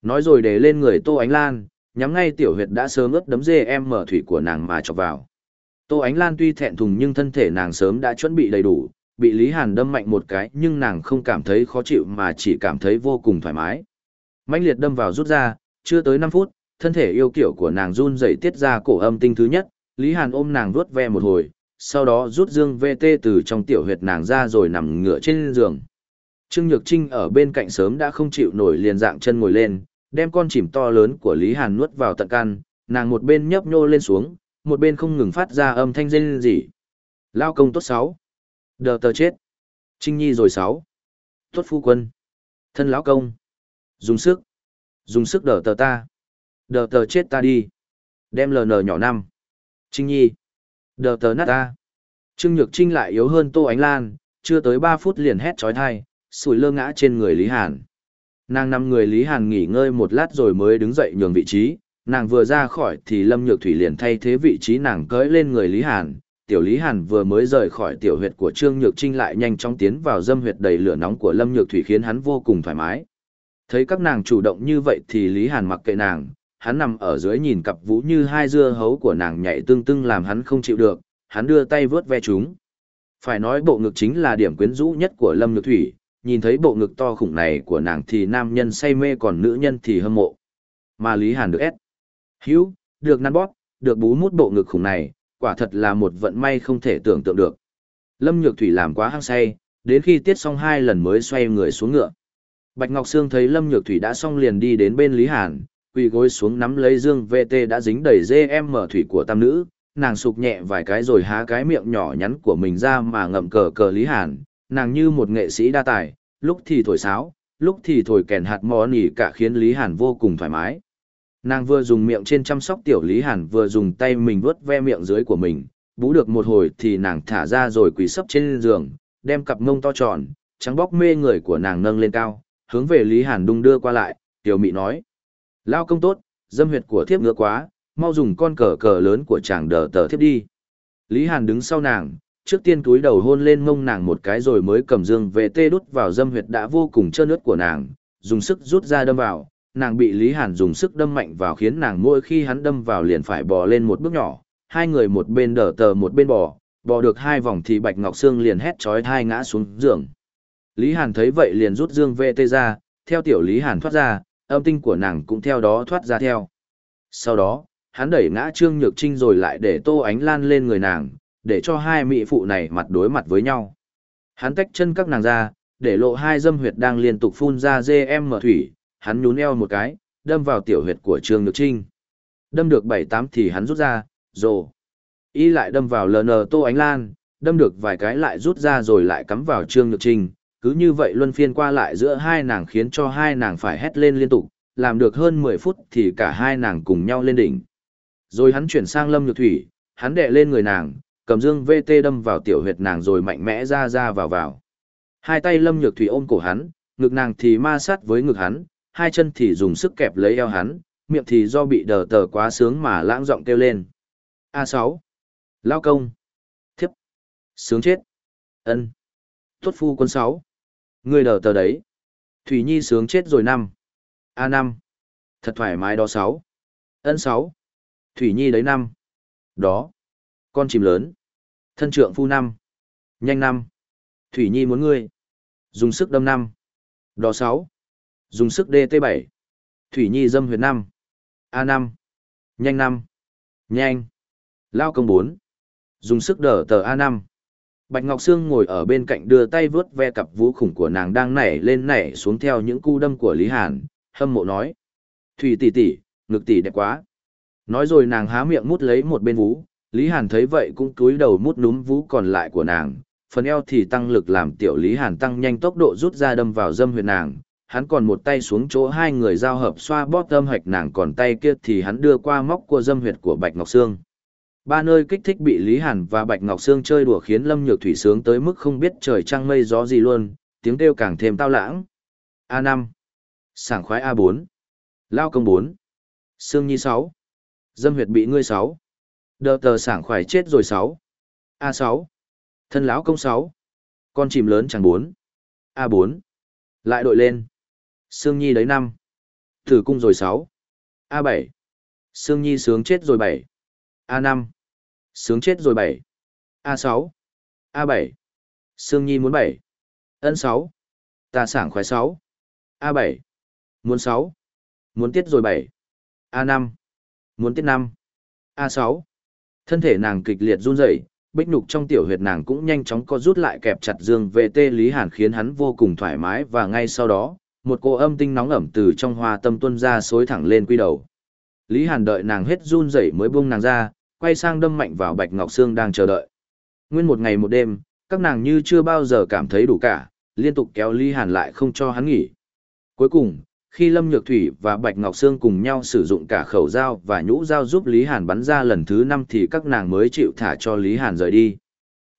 [SPEAKER 1] Nói rồi để lên người Tô Ánh Lan, nhắm ngay tiểu huyệt đã sớm ướt đấm dê em mở thủy của nàng mà chọc vào. Tô Ánh Lan tuy thẹn thùng nhưng thân thể nàng sớm đã chuẩn bị đầy đủ, bị Lý Hàn đâm mạnh một cái nhưng nàng không cảm thấy khó chịu mà chỉ cảm thấy vô cùng thoải mái. Mạnh liệt đâm vào rút ra, chưa tới 5 phút, thân thể yêu kiểu của nàng run dậy tiết ra cổ âm tinh thứ nhất, Lý Hàn ôm nàng vuốt ve một hồi, sau đó rút dương VT từ trong tiểu huyệt nàng ra rồi nằm ngửa trên giường. Trương Nhược Trinh ở bên cạnh sớm đã không chịu nổi liền dạng chân ngồi lên, đem con chìm to lớn của Lý Hàn nuốt vào tận can, nàng một bên nhấp nhô lên xuống, một bên không ngừng phát ra âm thanh rên rỉ. Lao công tốt sáu. Đờ tờ chết. Trinh Nhi rồi sáu. Tốt phu quân. Thân lão công. Dùng sức. Dùng sức đờ tờ ta. Đờ tờ chết ta đi. Đem LN nhỏ năm. Trinh Nhi. Đờ tờ nát ta. Trương Nhược Trinh lại yếu hơn Tô Ánh Lan, chưa tới 3 phút liền hét trói thai, sủi lơ ngã trên người Lý Hàn. Nàng nằm người Lý Hàn nghỉ ngơi một lát rồi mới đứng dậy nhường vị trí, nàng vừa ra khỏi thì Lâm Nhược Thủy liền thay thế vị trí nàng cưỡi lên người Lý Hàn. Tiểu Lý Hàn vừa mới rời khỏi tiểu huyệt của Trương Nhược Trinh lại nhanh chóng tiến vào dâm huyệt đầy lửa nóng của Lâm Nhược Thủy khiến hắn vô cùng thoải mái. Thấy các nàng chủ động như vậy thì Lý Hàn mặc kệ nàng, hắn nằm ở dưới nhìn cặp vũ như hai dưa hấu của nàng nhảy tương tưng làm hắn không chịu được, hắn đưa tay vớt ve chúng. Phải nói bộ ngực chính là điểm quyến rũ nhất của Lâm Nhược Thủy, nhìn thấy bộ ngực to khủng này của nàng thì nam nhân say mê còn nữ nhân thì hâm mộ. Mà Lý Hàn được ép. Hữu, được năn bóp, được bú mút bộ ngực khủng này, quả thật là một vận may không thể tưởng tượng được. Lâm Nhược Thủy làm quá hăng say, đến khi tiết xong hai lần mới xoay người xuống ngựa. Bạch Ngọc Sương thấy Lâm Nhược Thủy đã xong liền đi đến bên Lý Hàn, quỳ gối xuống nắm lấy dương VT đã dính đầy dê em mở thủy của tam nữ, nàng sụp nhẹ vài cái rồi há cái miệng nhỏ nhắn của mình ra mà ngậm cờ cờ Lý Hàn, nàng như một nghệ sĩ đa tài, lúc thì thổi sáo, lúc thì thổi kèn hạt mò nỉ cả khiến Lý Hàn vô cùng thoải mái. Nàng vừa dùng miệng trên chăm sóc tiểu Lý Hàn vừa dùng tay mình vuốt ve miệng dưới của mình, bú được một hồi thì nàng thả ra rồi quỳ sấp trên giường, đem cặp mông to tròn, trắng bóc mê người của nàng nâng lên cao, hướng về Lý Hàn đung đưa qua lại, tiểu mị nói. Lao công tốt, dâm huyệt của thiếp ngứa quá, mau dùng con cờ cờ lớn của chàng đờ tờ thiếp đi. Lý Hàn đứng sau nàng, trước tiên túi đầu hôn lên mông nàng một cái rồi mới cầm dương về tê đút vào dâm huyệt đã vô cùng trơn ướt của nàng, dùng sức rút ra đâm vào, nàng bị Lý Hàn dùng sức đâm mạnh vào khiến nàng mỗi khi hắn đâm vào liền phải bò lên một bước nhỏ, hai người một bên đỡ tờ một bên bò, bò được hai vòng thì Bạch Ngọc Sương liền hét chói thai ngã xuống giường. Lý Hàn thấy vậy liền rút dương vệ tê ra, theo tiểu Lý Hàn thoát ra, âm tinh của nàng cũng theo đó thoát ra theo. Sau đó, hắn đẩy ngã Trương Nhược Trinh rồi lại để Tô Ánh Lan lên người nàng, để cho hai mỹ phụ này mặt đối mặt với nhau. Hắn tách chân các nàng ra, để lộ hai dâm huyệt đang liên tục phun ra dê em mở thủy, hắn nhún eo một cái, đâm vào tiểu huyệt của Trương Nhược Trinh. Đâm được 7-8 thì hắn rút ra, rồ. Y lại đâm vào LN Tô Ánh Lan, đâm được vài cái lại rút ra rồi lại cắm vào Trương Nhược Trinh. Cứ như vậy luân phiên qua lại giữa hai nàng khiến cho hai nàng phải hét lên liên tục, làm được hơn 10 phút thì cả hai nàng cùng nhau lên đỉnh. Rồi hắn chuyển sang Lâm Nhược Thủy, hắn đè lên người nàng, cầm dương VT đâm vào tiểu huyệt nàng rồi mạnh mẽ ra ra vào vào. Hai tay Lâm Nhược Thủy ôm cổ hắn, ngực nàng thì ma sát với ngực hắn, hai chân thì dùng sức kẹp lấy eo hắn, miệng thì do bị đờ tờ quá sướng mà lãng giọng kêu lên. A6. Lao công. Thiếp. Sướng chết. ân tuất phu quân 6. Người đờ tờ đấy. Thủy Nhi sướng chết rồi năm. A5. Thật thoải mái đó 6. Ân 6. Thủy Nhi đấy năm. Đó. Con chim lớn. Thân trượng phu năm. Nhanh năm. Thủy Nhi muốn ngươi. Dùng sức đâm năm. Đó 6. Dùng sức DT7. Thủy Nhi dâm huyệt năm, A năm, Nhanh năm, Nhanh. Lao công bốn, Dùng sức đỡ tờ A năm, Bạch Ngọc Sương ngồi ở bên cạnh đưa tay vướt ve cặp vũ khủng của nàng đang nảy lên nảy xuống theo những cu đâm của Lý Hàn, hâm mộ nói. Thủy tỷ tỷ, ngực tỷ đẹp quá. Nói rồi nàng há miệng mút lấy một bên vú, Lý Hàn thấy vậy cũng cúi đầu mút núm vú còn lại của nàng, phần eo thì tăng lực làm tiểu Lý Hàn tăng nhanh tốc độ rút ra đâm vào dâm huyệt nàng, hắn còn một tay xuống chỗ hai người giao hợp xoa bóp tâm hạch nàng còn tay kia thì hắn đưa qua móc của dâm huyệt của Bạch Ngọc Sương. Ba nơi kích thích bị Lý Hàn và Bạch Ngọc Sương chơi đùa khiến Lâm Nhược Thủy sướng tới mức không biết trời trăng mây gió gì luôn, tiếng kêu càng thêm tao lãng. A5. Sảng khoái A4. Lao công 4. Sương Nhi 6. Dâm huyệt bị ngươi 6. Đờ tờ sảng khoái chết rồi 6. A6. Thân lão công 6. Con chim lớn chẳng bốn. A4. Lại đội lên. Sương Nhi đấy năm. thử cung rồi sáu. A7. Sương Nhi sướng chết rồi bảy. A5. Sướng chết rồi bảy. A6. A7. Sương Nhi muốn bảy. Ân sáu. Ta sảng khoái sáu. A7. Muốn sáu. Muốn tiết rồi bảy. A5. Muốn tiết năm. A6. Thân thể nàng kịch liệt run rẩy, bích nhục trong tiểu huyệt nàng cũng nhanh chóng co rút lại kẹp chặt dương vệ tê Lý Hàn khiến hắn vô cùng thoải mái và ngay sau đó, một cô âm tinh nóng ẩm từ trong hoa tâm tuân ra xối thẳng lên quy đầu. Lý Hàn đợi nàng hết run rẩy mới buông nàng ra, quay sang đâm mạnh vào Bạch Ngọc Sương đang chờ đợi. Nguyên một ngày một đêm, các nàng như chưa bao giờ cảm thấy đủ cả, liên tục kéo Lý Hàn lại không cho hắn nghỉ. Cuối cùng, khi Lâm Nhược Thủy và Bạch Ngọc Sương cùng nhau sử dụng cả khẩu dao và nhũ dao giúp Lý Hàn bắn ra lần thứ năm thì các nàng mới chịu thả cho Lý Hàn rời đi.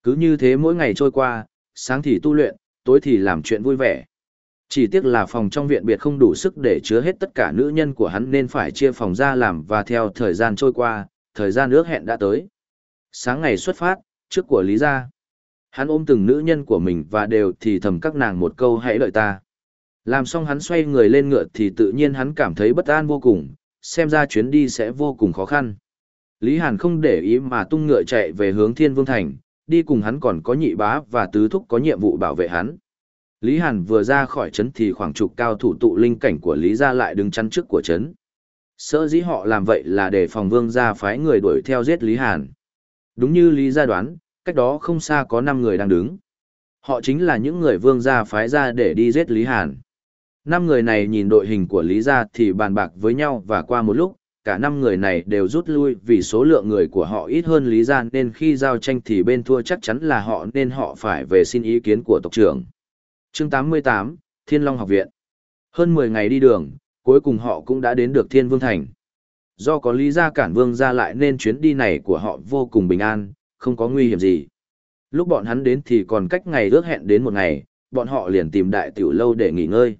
[SPEAKER 1] Cứ như thế mỗi ngày trôi qua, sáng thì tu luyện, tối thì làm chuyện vui vẻ. Chỉ tiếc là phòng trong viện biệt không đủ sức để chứa hết tất cả nữ nhân của hắn nên phải chia phòng ra làm và theo thời gian trôi qua, thời gian ước hẹn đã tới. Sáng ngày xuất phát, trước của Lý gia, hắn ôm từng nữ nhân của mình và đều thì thầm các nàng một câu hãy đợi ta. Làm xong hắn xoay người lên ngựa thì tự nhiên hắn cảm thấy bất an vô cùng, xem ra chuyến đi sẽ vô cùng khó khăn. Lý Hàn không để ý mà tung ngựa chạy về hướng Thiên Vương Thành, đi cùng hắn còn có nhị bá và tứ thúc có nhiệm vụ bảo vệ hắn. Lý Hàn vừa ra khỏi trấn thì khoảng chục cao thủ tụ linh cảnh của Lý gia lại đứng chắn trước của trấn. Sợ dĩ họ làm vậy là để phòng vương gia phái người đuổi theo giết Lý Hàn. Đúng như Lý gia đoán, cách đó không xa có 5 người đang đứng. Họ chính là những người vương gia phái ra để đi giết Lý Hàn. Năm người này nhìn đội hình của Lý gia thì bàn bạc với nhau và qua một lúc, cả năm người này đều rút lui vì số lượng người của họ ít hơn Lý gia nên khi giao tranh thì bên thua chắc chắn là họ nên họ phải về xin ý kiến của tộc trưởng. Chương 88, Thiên Long Học Viện Hơn 10 ngày đi đường, cuối cùng họ cũng đã đến được Thiên Vương Thành. Do có lý gia cản vương ra lại nên chuyến đi này của họ vô cùng bình an, không có nguy hiểm gì. Lúc bọn hắn đến thì còn cách ngày ước hẹn đến một ngày, bọn họ liền tìm đại tiểu lâu để nghỉ ngơi.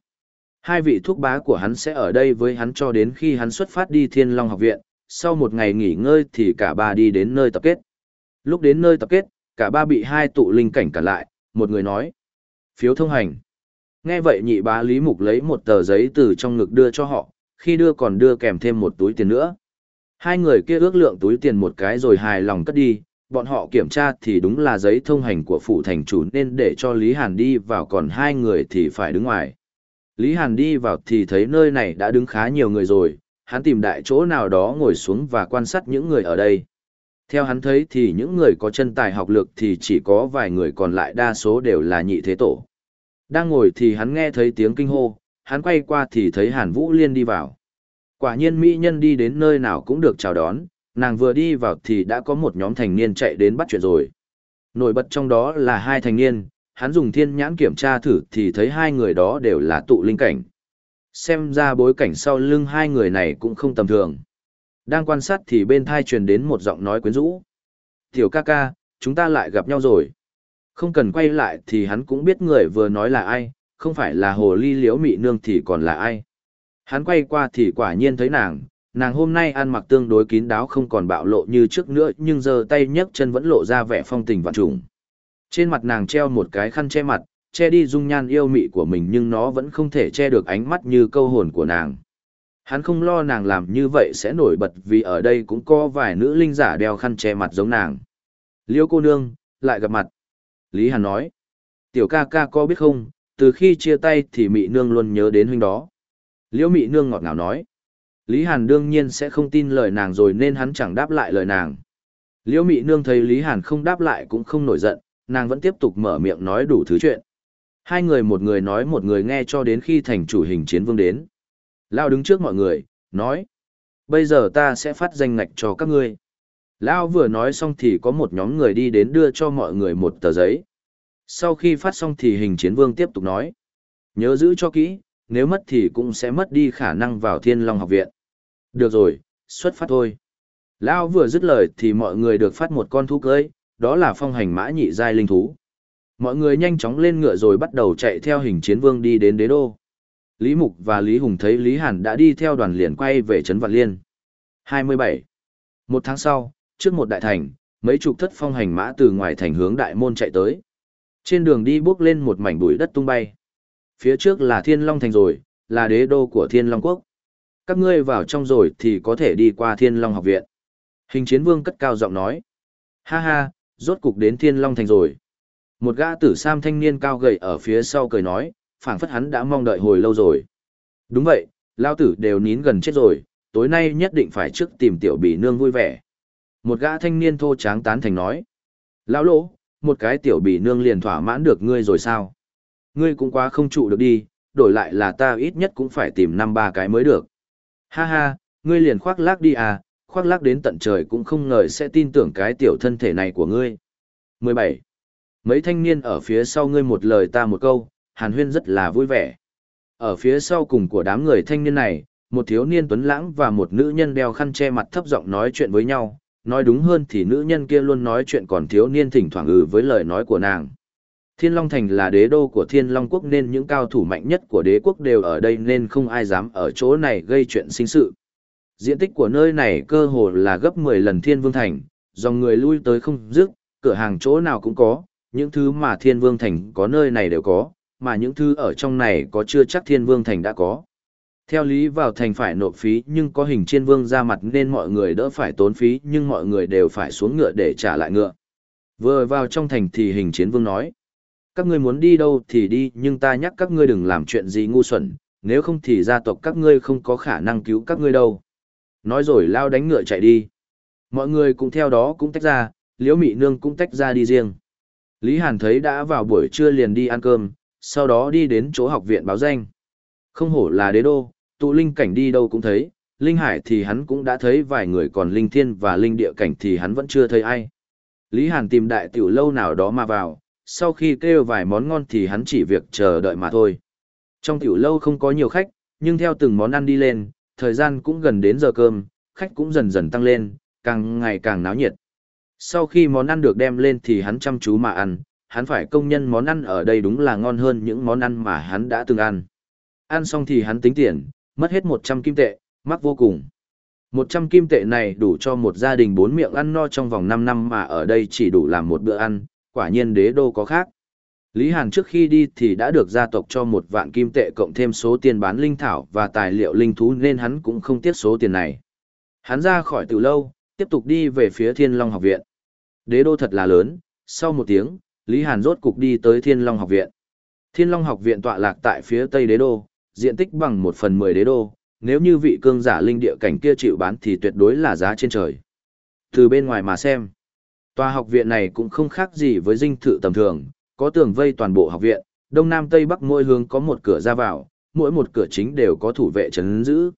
[SPEAKER 1] Hai vị thuốc bá của hắn sẽ ở đây với hắn cho đến khi hắn xuất phát đi Thiên Long học viện, sau một ngày nghỉ ngơi thì cả ba đi đến nơi tập kết. Lúc đến nơi tập kết, cả ba bị hai tụ linh cảnh cản lại, một người nói. Phiếu thông hành. Nghe vậy nhị bá Lý Mục lấy một tờ giấy từ trong ngực đưa cho họ, khi đưa còn đưa kèm thêm một túi tiền nữa. Hai người kia ước lượng túi tiền một cái rồi hài lòng cất đi, bọn họ kiểm tra thì đúng là giấy thông hành của phủ thành chủ nên để cho Lý Hàn đi vào còn hai người thì phải đứng ngoài. Lý Hàn đi vào thì thấy nơi này đã đứng khá nhiều người rồi, hắn tìm đại chỗ nào đó ngồi xuống và quan sát những người ở đây. Theo hắn thấy thì những người có chân tài học lực thì chỉ có vài người còn lại đa số đều là nhị thế tổ. Đang ngồi thì hắn nghe thấy tiếng kinh hô, hắn quay qua thì thấy Hàn Vũ Liên đi vào. Quả nhiên mỹ nhân đi đến nơi nào cũng được chào đón, nàng vừa đi vào thì đã có một nhóm thành niên chạy đến bắt chuyện rồi. Nổi bật trong đó là hai thành niên, hắn dùng thiên nhãn kiểm tra thử thì thấy hai người đó đều là tụ linh cảnh. Xem ra bối cảnh sau lưng hai người này cũng không tầm thường. Đang quan sát thì bên thai truyền đến một giọng nói quyến rũ. Tiểu ca ca, chúng ta lại gặp nhau rồi. Không cần quay lại thì hắn cũng biết người vừa nói là ai, không phải là hồ ly liễu mị nương thì còn là ai. Hắn quay qua thì quả nhiên thấy nàng, nàng hôm nay ăn mặc tương đối kín đáo không còn bạo lộ như trước nữa nhưng giờ tay nhấc chân vẫn lộ ra vẻ phong tình vạn trùng. Trên mặt nàng treo một cái khăn che mặt, che đi dung nhan yêu mị của mình nhưng nó vẫn không thể che được ánh mắt như câu hồn của nàng. Hắn không lo nàng làm như vậy sẽ nổi bật vì ở đây cũng có vài nữ linh giả đeo khăn che mặt giống nàng. Liêu cô nương, lại gặp mặt. Lý Hàn nói. Tiểu ca ca có biết không, từ khi chia tay thì mị nương luôn nhớ đến huynh đó. liễu mị nương ngọt ngào nói. Lý Hàn đương nhiên sẽ không tin lời nàng rồi nên hắn chẳng đáp lại lời nàng. liễu mị nương thấy Lý Hàn không đáp lại cũng không nổi giận, nàng vẫn tiếp tục mở miệng nói đủ thứ chuyện. Hai người một người nói một người nghe cho đến khi thành chủ hình chiến vương đến. Lao đứng trước mọi người, nói. Bây giờ ta sẽ phát danh ngạch cho các ngươi. Lao vừa nói xong thì có một nhóm người đi đến đưa cho mọi người một tờ giấy. Sau khi phát xong thì hình chiến vương tiếp tục nói. Nhớ giữ cho kỹ, nếu mất thì cũng sẽ mất đi khả năng vào thiên long học viện. Được rồi, xuất phát thôi. Lao vừa dứt lời thì mọi người được phát một con thú cưới, đó là phong hành mã nhị giai linh thú. Mọi người nhanh chóng lên ngựa rồi bắt đầu chạy theo hình chiến vương đi đến đế đô. Lý Mục và Lý Hùng thấy Lý Hàn đã đi theo đoàn liền quay về Trấn Vạn Liên. 27. Một tháng sau, trước một đại thành, mấy chục thất phong hành mã từ ngoài thành hướng đại môn chạy tới. Trên đường đi bước lên một mảnh bụi đất tung bay. Phía trước là Thiên Long Thành rồi, là đế đô của Thiên Long Quốc. Các ngươi vào trong rồi thì có thể đi qua Thiên Long học viện. Hình chiến vương cất cao giọng nói. Ha ha, rốt cục đến Thiên Long Thành rồi. Một gã tử sam thanh niên cao gầy ở phía sau cười nói, phảng phất hắn đã mong đợi hồi lâu rồi. Đúng vậy, lao tử đều nín gần chết rồi, tối nay nhất định phải trước tìm tiểu bỉ nương vui vẻ. Một gã thanh niên thô tráng tán thành nói. Lão lỗ, một cái tiểu bỉ nương liền thỏa mãn được ngươi rồi sao? Ngươi cũng quá không trụ được đi, đổi lại là ta ít nhất cũng phải tìm năm ba cái mới được. Ha ha, ngươi liền khoác lác đi à, khoác lác đến tận trời cũng không ngờ sẽ tin tưởng cái tiểu thân thể này của ngươi. 17. Mấy thanh niên ở phía sau ngươi một lời ta một câu, hàn huyên rất là vui vẻ. Ở phía sau cùng của đám người thanh niên này, một thiếu niên tuấn lãng và một nữ nhân đeo khăn che mặt thấp giọng nói chuyện với nhau, nói đúng hơn thì nữ nhân kia luôn nói chuyện còn thiếu niên thỉnh thoảng ừ với lời nói của nàng. Thiên Long Thành là đế đô của Thiên Long Quốc nên những cao thủ mạnh nhất của đế quốc đều ở đây nên không ai dám ở chỗ này gây chuyện sinh sự. Diện tích của nơi này cơ hồ là gấp 10 lần Thiên Vương Thành, dòng người lui tới không dứt, cửa hàng chỗ nào cũng có, những thứ mà Thiên Vương Thành có nơi này đều có, mà những thứ ở trong này có chưa chắc Thiên Vương Thành đã có. Theo lý vào thành phải nộp phí nhưng có hình chiên vương ra mặt nên mọi người đỡ phải tốn phí nhưng mọi người đều phải xuống ngựa để trả lại ngựa. Vừa vào trong thành thì hình chiến vương nói. Các ngươi muốn đi đâu thì đi nhưng ta nhắc các ngươi đừng làm chuyện gì ngu xuẩn, nếu không thì gia tộc các ngươi không có khả năng cứu các ngươi đâu. Nói rồi lao đánh ngựa chạy đi. Mọi người cũng theo đó cũng tách ra, liễu mị nương cũng tách ra đi riêng. Lý Hàn thấy đã vào buổi trưa liền đi ăn cơm, sau đó đi đến chỗ học viện báo danh. Không hổ là đế đô, tụ linh cảnh đi đâu cũng thấy, linh hải thì hắn cũng đã thấy vài người còn linh thiên và linh địa cảnh thì hắn vẫn chưa thấy ai. Lý Hàn tìm đại tiểu lâu nào đó mà vào, sau khi kêu vài món ngon thì hắn chỉ việc chờ đợi mà thôi. Trong tiểu lâu không có nhiều khách, nhưng theo từng món ăn đi lên, thời gian cũng gần đến giờ cơm, khách cũng dần dần tăng lên, càng ngày càng náo nhiệt. Sau khi món ăn được đem lên thì hắn chăm chú mà ăn, hắn phải công nhân món ăn ở đây đúng là ngon hơn những món ăn mà hắn đã từng ăn. Ăn xong thì hắn tính tiền, mất hết 100 kim tệ, mắc vô cùng. 100 kim tệ này đủ cho một gia đình bốn miệng ăn no trong vòng 5 năm mà ở đây chỉ đủ làm một bữa ăn, quả nhiên đế đô có khác. Lý Hàn trước khi đi thì đã được gia tộc cho một vạn kim tệ cộng thêm số tiền bán linh thảo và tài liệu linh thú nên hắn cũng không tiếc số tiền này. Hắn ra khỏi từ lâu, tiếp tục đi về phía Thiên Long học viện. Đế đô thật là lớn, sau một tiếng, Lý Hàn rốt cục đi tới Thiên Long học viện. Thiên Long học viện tọa lạc tại phía tây đế đô, diện tích bằng một phần mười đế đô, nếu như vị cương giả linh địa cảnh kia chịu bán thì tuyệt đối là giá trên trời. Từ bên ngoài mà xem, tòa học viện này cũng không khác gì với dinh thự tầm thường, có tường vây toàn bộ học viện, đông nam tây bắc mỗi hướng có một cửa ra vào, mỗi một cửa chính đều có thủ vệ chấn giữ.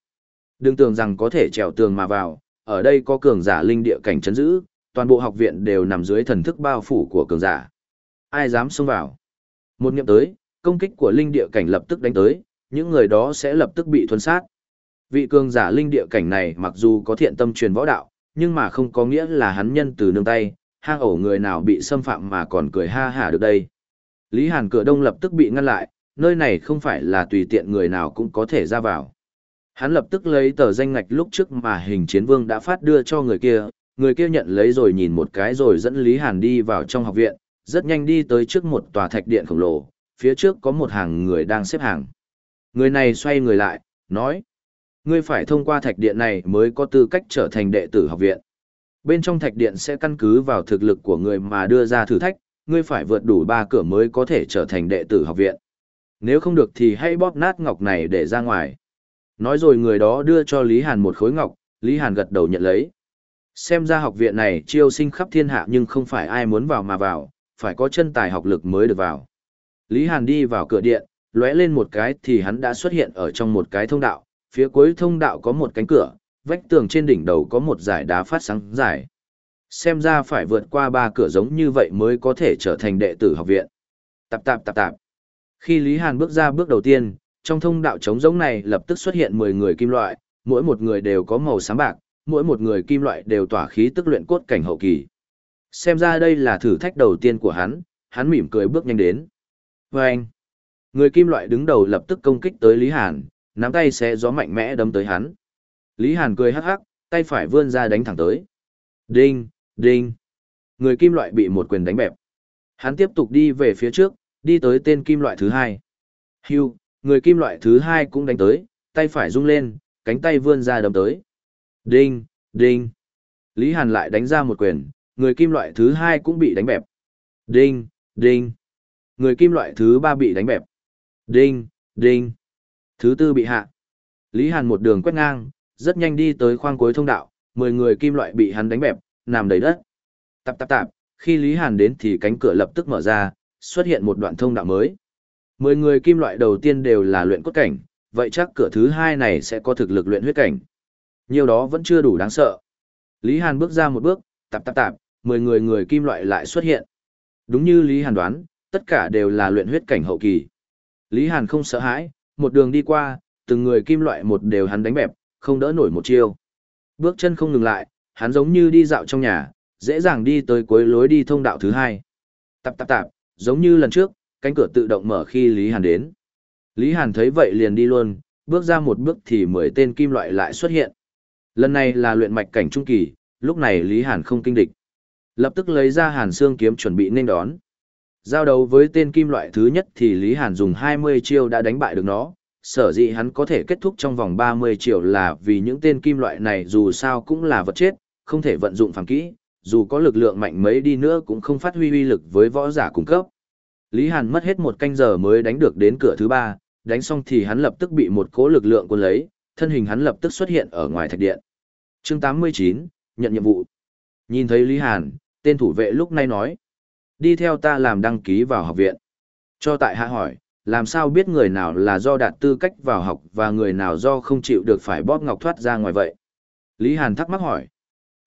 [SPEAKER 1] Đừng tưởng rằng có thể trèo tường mà vào, ở đây có cường giả linh địa cảnh chấn giữ, toàn bộ học viện đều nằm dưới thần thức bao phủ của cường giả. Ai dám xông vào? Một niệm tới, công kích của linh địa cảnh lập tức đánh tới, những người đó sẽ lập tức bị thuần sát. Vị cường giả linh địa cảnh này mặc dù có thiện tâm truyền võ đạo, nhưng mà không có nghĩa là hắn nhân từ nương tay, hang ổ người nào bị xâm phạm mà còn cười ha hả được đây. Lý Hàn cửa đông lập tức bị ngăn lại, nơi này không phải là tùy tiện người nào cũng có thể ra vào. Hắn lập tức lấy tờ danh ngạch lúc trước mà hình chiến vương đã phát đưa cho người kia, người kia nhận lấy rồi nhìn một cái rồi dẫn Lý Hàn đi vào trong học viện, rất nhanh đi tới trước một tòa thạch điện khổng lồ, phía trước có một hàng người đang xếp hàng. Người này xoay người lại, nói, ngươi phải thông qua thạch điện này mới có tư cách trở thành đệ tử học viện. Bên trong thạch điện sẽ căn cứ vào thực lực của người mà đưa ra thử thách, ngươi phải vượt đủ ba cửa mới có thể trở thành đệ tử học viện. Nếu không được thì hãy bóp nát ngọc này để ra ngoài. Nói rồi người đó đưa cho Lý Hàn một khối ngọc, Lý Hàn gật đầu nhận lấy. Xem ra học viện này chiêu sinh khắp thiên hạ nhưng không phải ai muốn vào mà vào, phải có chân tài học lực mới được vào. Lý Hàn đi vào cửa điện, lóe lên một cái thì hắn đã xuất hiện ở trong một cái thông đạo, phía cuối thông đạo có một cánh cửa, vách tường trên đỉnh đầu có một dải đá phát sáng dài. Xem ra phải vượt qua ba cửa giống như vậy mới có thể trở thành đệ tử học viện. Tạp tạp tạp tạp. Khi Lý Hàn bước ra bước đầu tiên, trong thông đạo trống giống này lập tức xuất hiện 10 người kim loại, mỗi một người đều có màu sáng bạc, mỗi một người kim loại đều tỏa khí tức luyện cốt cảnh hậu kỳ. Xem ra đây là thử thách đầu tiên của hắn, hắn mỉm cười bước nhanh đến. Và anh, người kim loại đứng đầu lập tức công kích tới Lý Hàn, nắm tay sẽ gió mạnh mẽ đâm tới hắn. Lý Hàn cười hắc hắc, tay phải vươn ra đánh thẳng tới. Đinh, đinh. Người kim loại bị một quyền đánh bẹp. Hắn tiếp tục đi về phía trước, đi tới tên kim loại thứ hai. Hưu, người kim loại thứ hai cũng đánh tới, tay phải rung lên, cánh tay vươn ra đấm tới. Đinh, đinh. Lý Hàn lại đánh ra một quyền, người kim loại thứ hai cũng bị đánh bẹp. Đinh, đinh. Người kim loại thứ ba bị đánh bẹp. Đinh, đinh. Thứ tư bị hạ. Lý Hàn một đường quét ngang, rất nhanh đi tới khoang cuối thông đạo, mười người kim loại bị hắn đánh bẹp, nằm đầy đất. Tạp tạp tạp, khi Lý Hàn đến thì cánh cửa lập tức mở ra, xuất hiện một đoạn thông đạo mới. Mười người kim loại đầu tiên đều là luyện cốt cảnh, vậy chắc cửa thứ hai này sẽ có thực lực luyện huyết cảnh. Nhiều đó vẫn chưa đủ đáng sợ. Lý Hàn bước ra một bước, tạp tạp tạp, mười người người kim loại lại xuất hiện. Đúng như Lý Hàn đoán, tất cả đều là luyện huyết cảnh hậu kỳ. Lý Hàn không sợ hãi, một đường đi qua, từng người kim loại một đều hắn đánh bẹp, không đỡ nổi một chiêu. Bước chân không ngừng lại, hắn giống như đi dạo trong nhà, dễ dàng đi tới cuối lối đi thông đạo thứ hai. Tạp tạp tạp, giống như lần trước, cánh cửa tự động mở khi Lý Hàn đến. Lý Hàn thấy vậy liền đi luôn, bước ra một bước thì mười tên kim loại lại xuất hiện. Lần này là luyện mạch cảnh trung kỳ, lúc này Lý Hàn không kinh địch. Lập tức lấy ra Hàn Xương kiếm chuẩn bị nên đón. Giao đấu với tên kim loại thứ nhất thì Lý Hàn dùng 20 chiêu đã đánh bại được nó, sở dĩ hắn có thể kết thúc trong vòng 30 triệu là vì những tên kim loại này dù sao cũng là vật chết, không thể vận dụng phản kỹ, dù có lực lượng mạnh mấy đi nữa cũng không phát huy uy lực với võ giả cung cấp. Lý Hàn mất hết một canh giờ mới đánh được đến cửa thứ ba, đánh xong thì hắn lập tức bị một cố lực lượng cuốn lấy, thân hình hắn lập tức xuất hiện ở ngoài thạch điện. Chương 89, nhận nhiệm vụ. Nhìn thấy Lý Hàn, tên thủ vệ lúc này nói, đi theo ta làm đăng ký vào học viện. Cho tại hạ hỏi, làm sao biết người nào là do đạt tư cách vào học và người nào do không chịu được phải bóp ngọc thoát ra ngoài vậy? Lý Hàn thắc mắc hỏi.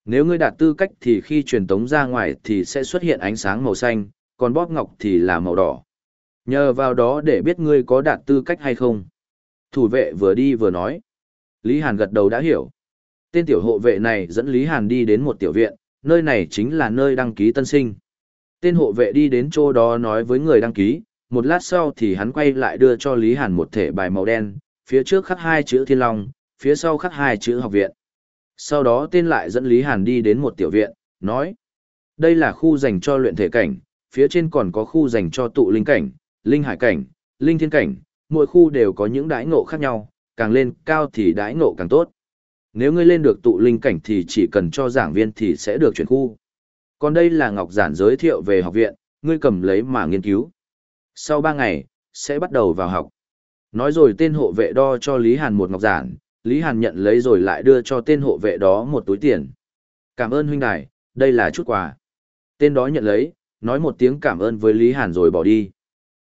[SPEAKER 1] Nếu ngươi đạt tư cách thì khi truyền tống ra ngoài thì sẽ xuất hiện ánh sáng màu xanh, còn bóp ngọc thì là màu đỏ. Nhờ vào đó để biết ngươi có đạt tư cách hay không. Thủ vệ vừa đi vừa nói. Lý Hàn gật đầu đã hiểu. Tên tiểu hộ vệ này dẫn Lý Hàn đi đến một tiểu viện, nơi này chính là nơi đăng ký tân sinh. Tên hộ vệ đi đến chỗ đó nói với người đăng ký, một lát sau thì hắn quay lại đưa cho Lý Hàn một thể bài màu đen, phía trước khắc hai chữ Thiên Long, phía sau khắc hai chữ học viện. Sau đó tên lại dẫn Lý Hàn đi đến một tiểu viện, nói, đây là khu dành cho luyện thể cảnh, phía trên còn có khu dành cho tụ linh cảnh, linh hải cảnh, linh thiên cảnh, mỗi khu đều có những đãi ngộ khác nhau, càng lên cao thì đãi ngộ càng tốt. Nếu ngươi lên được tụ linh cảnh thì chỉ cần cho giảng viên thì sẽ được chuyển khu. Còn đây là Ngọc Giản giới thiệu về học viện, ngươi cầm lấy mà nghiên cứu sau ba ngày, sẽ bắt đầu vào học. Nói rồi tên hộ vệ đo cho Lý Hàn một ngọc giản, Lý Hàn nhận lấy rồi lại đưa cho tên hộ vệ đó một túi tiền. Cảm ơn huynh đài, đây là chút quà. Tên đó nhận lấy, nói một tiếng cảm ơn với Lý Hàn rồi bỏ đi.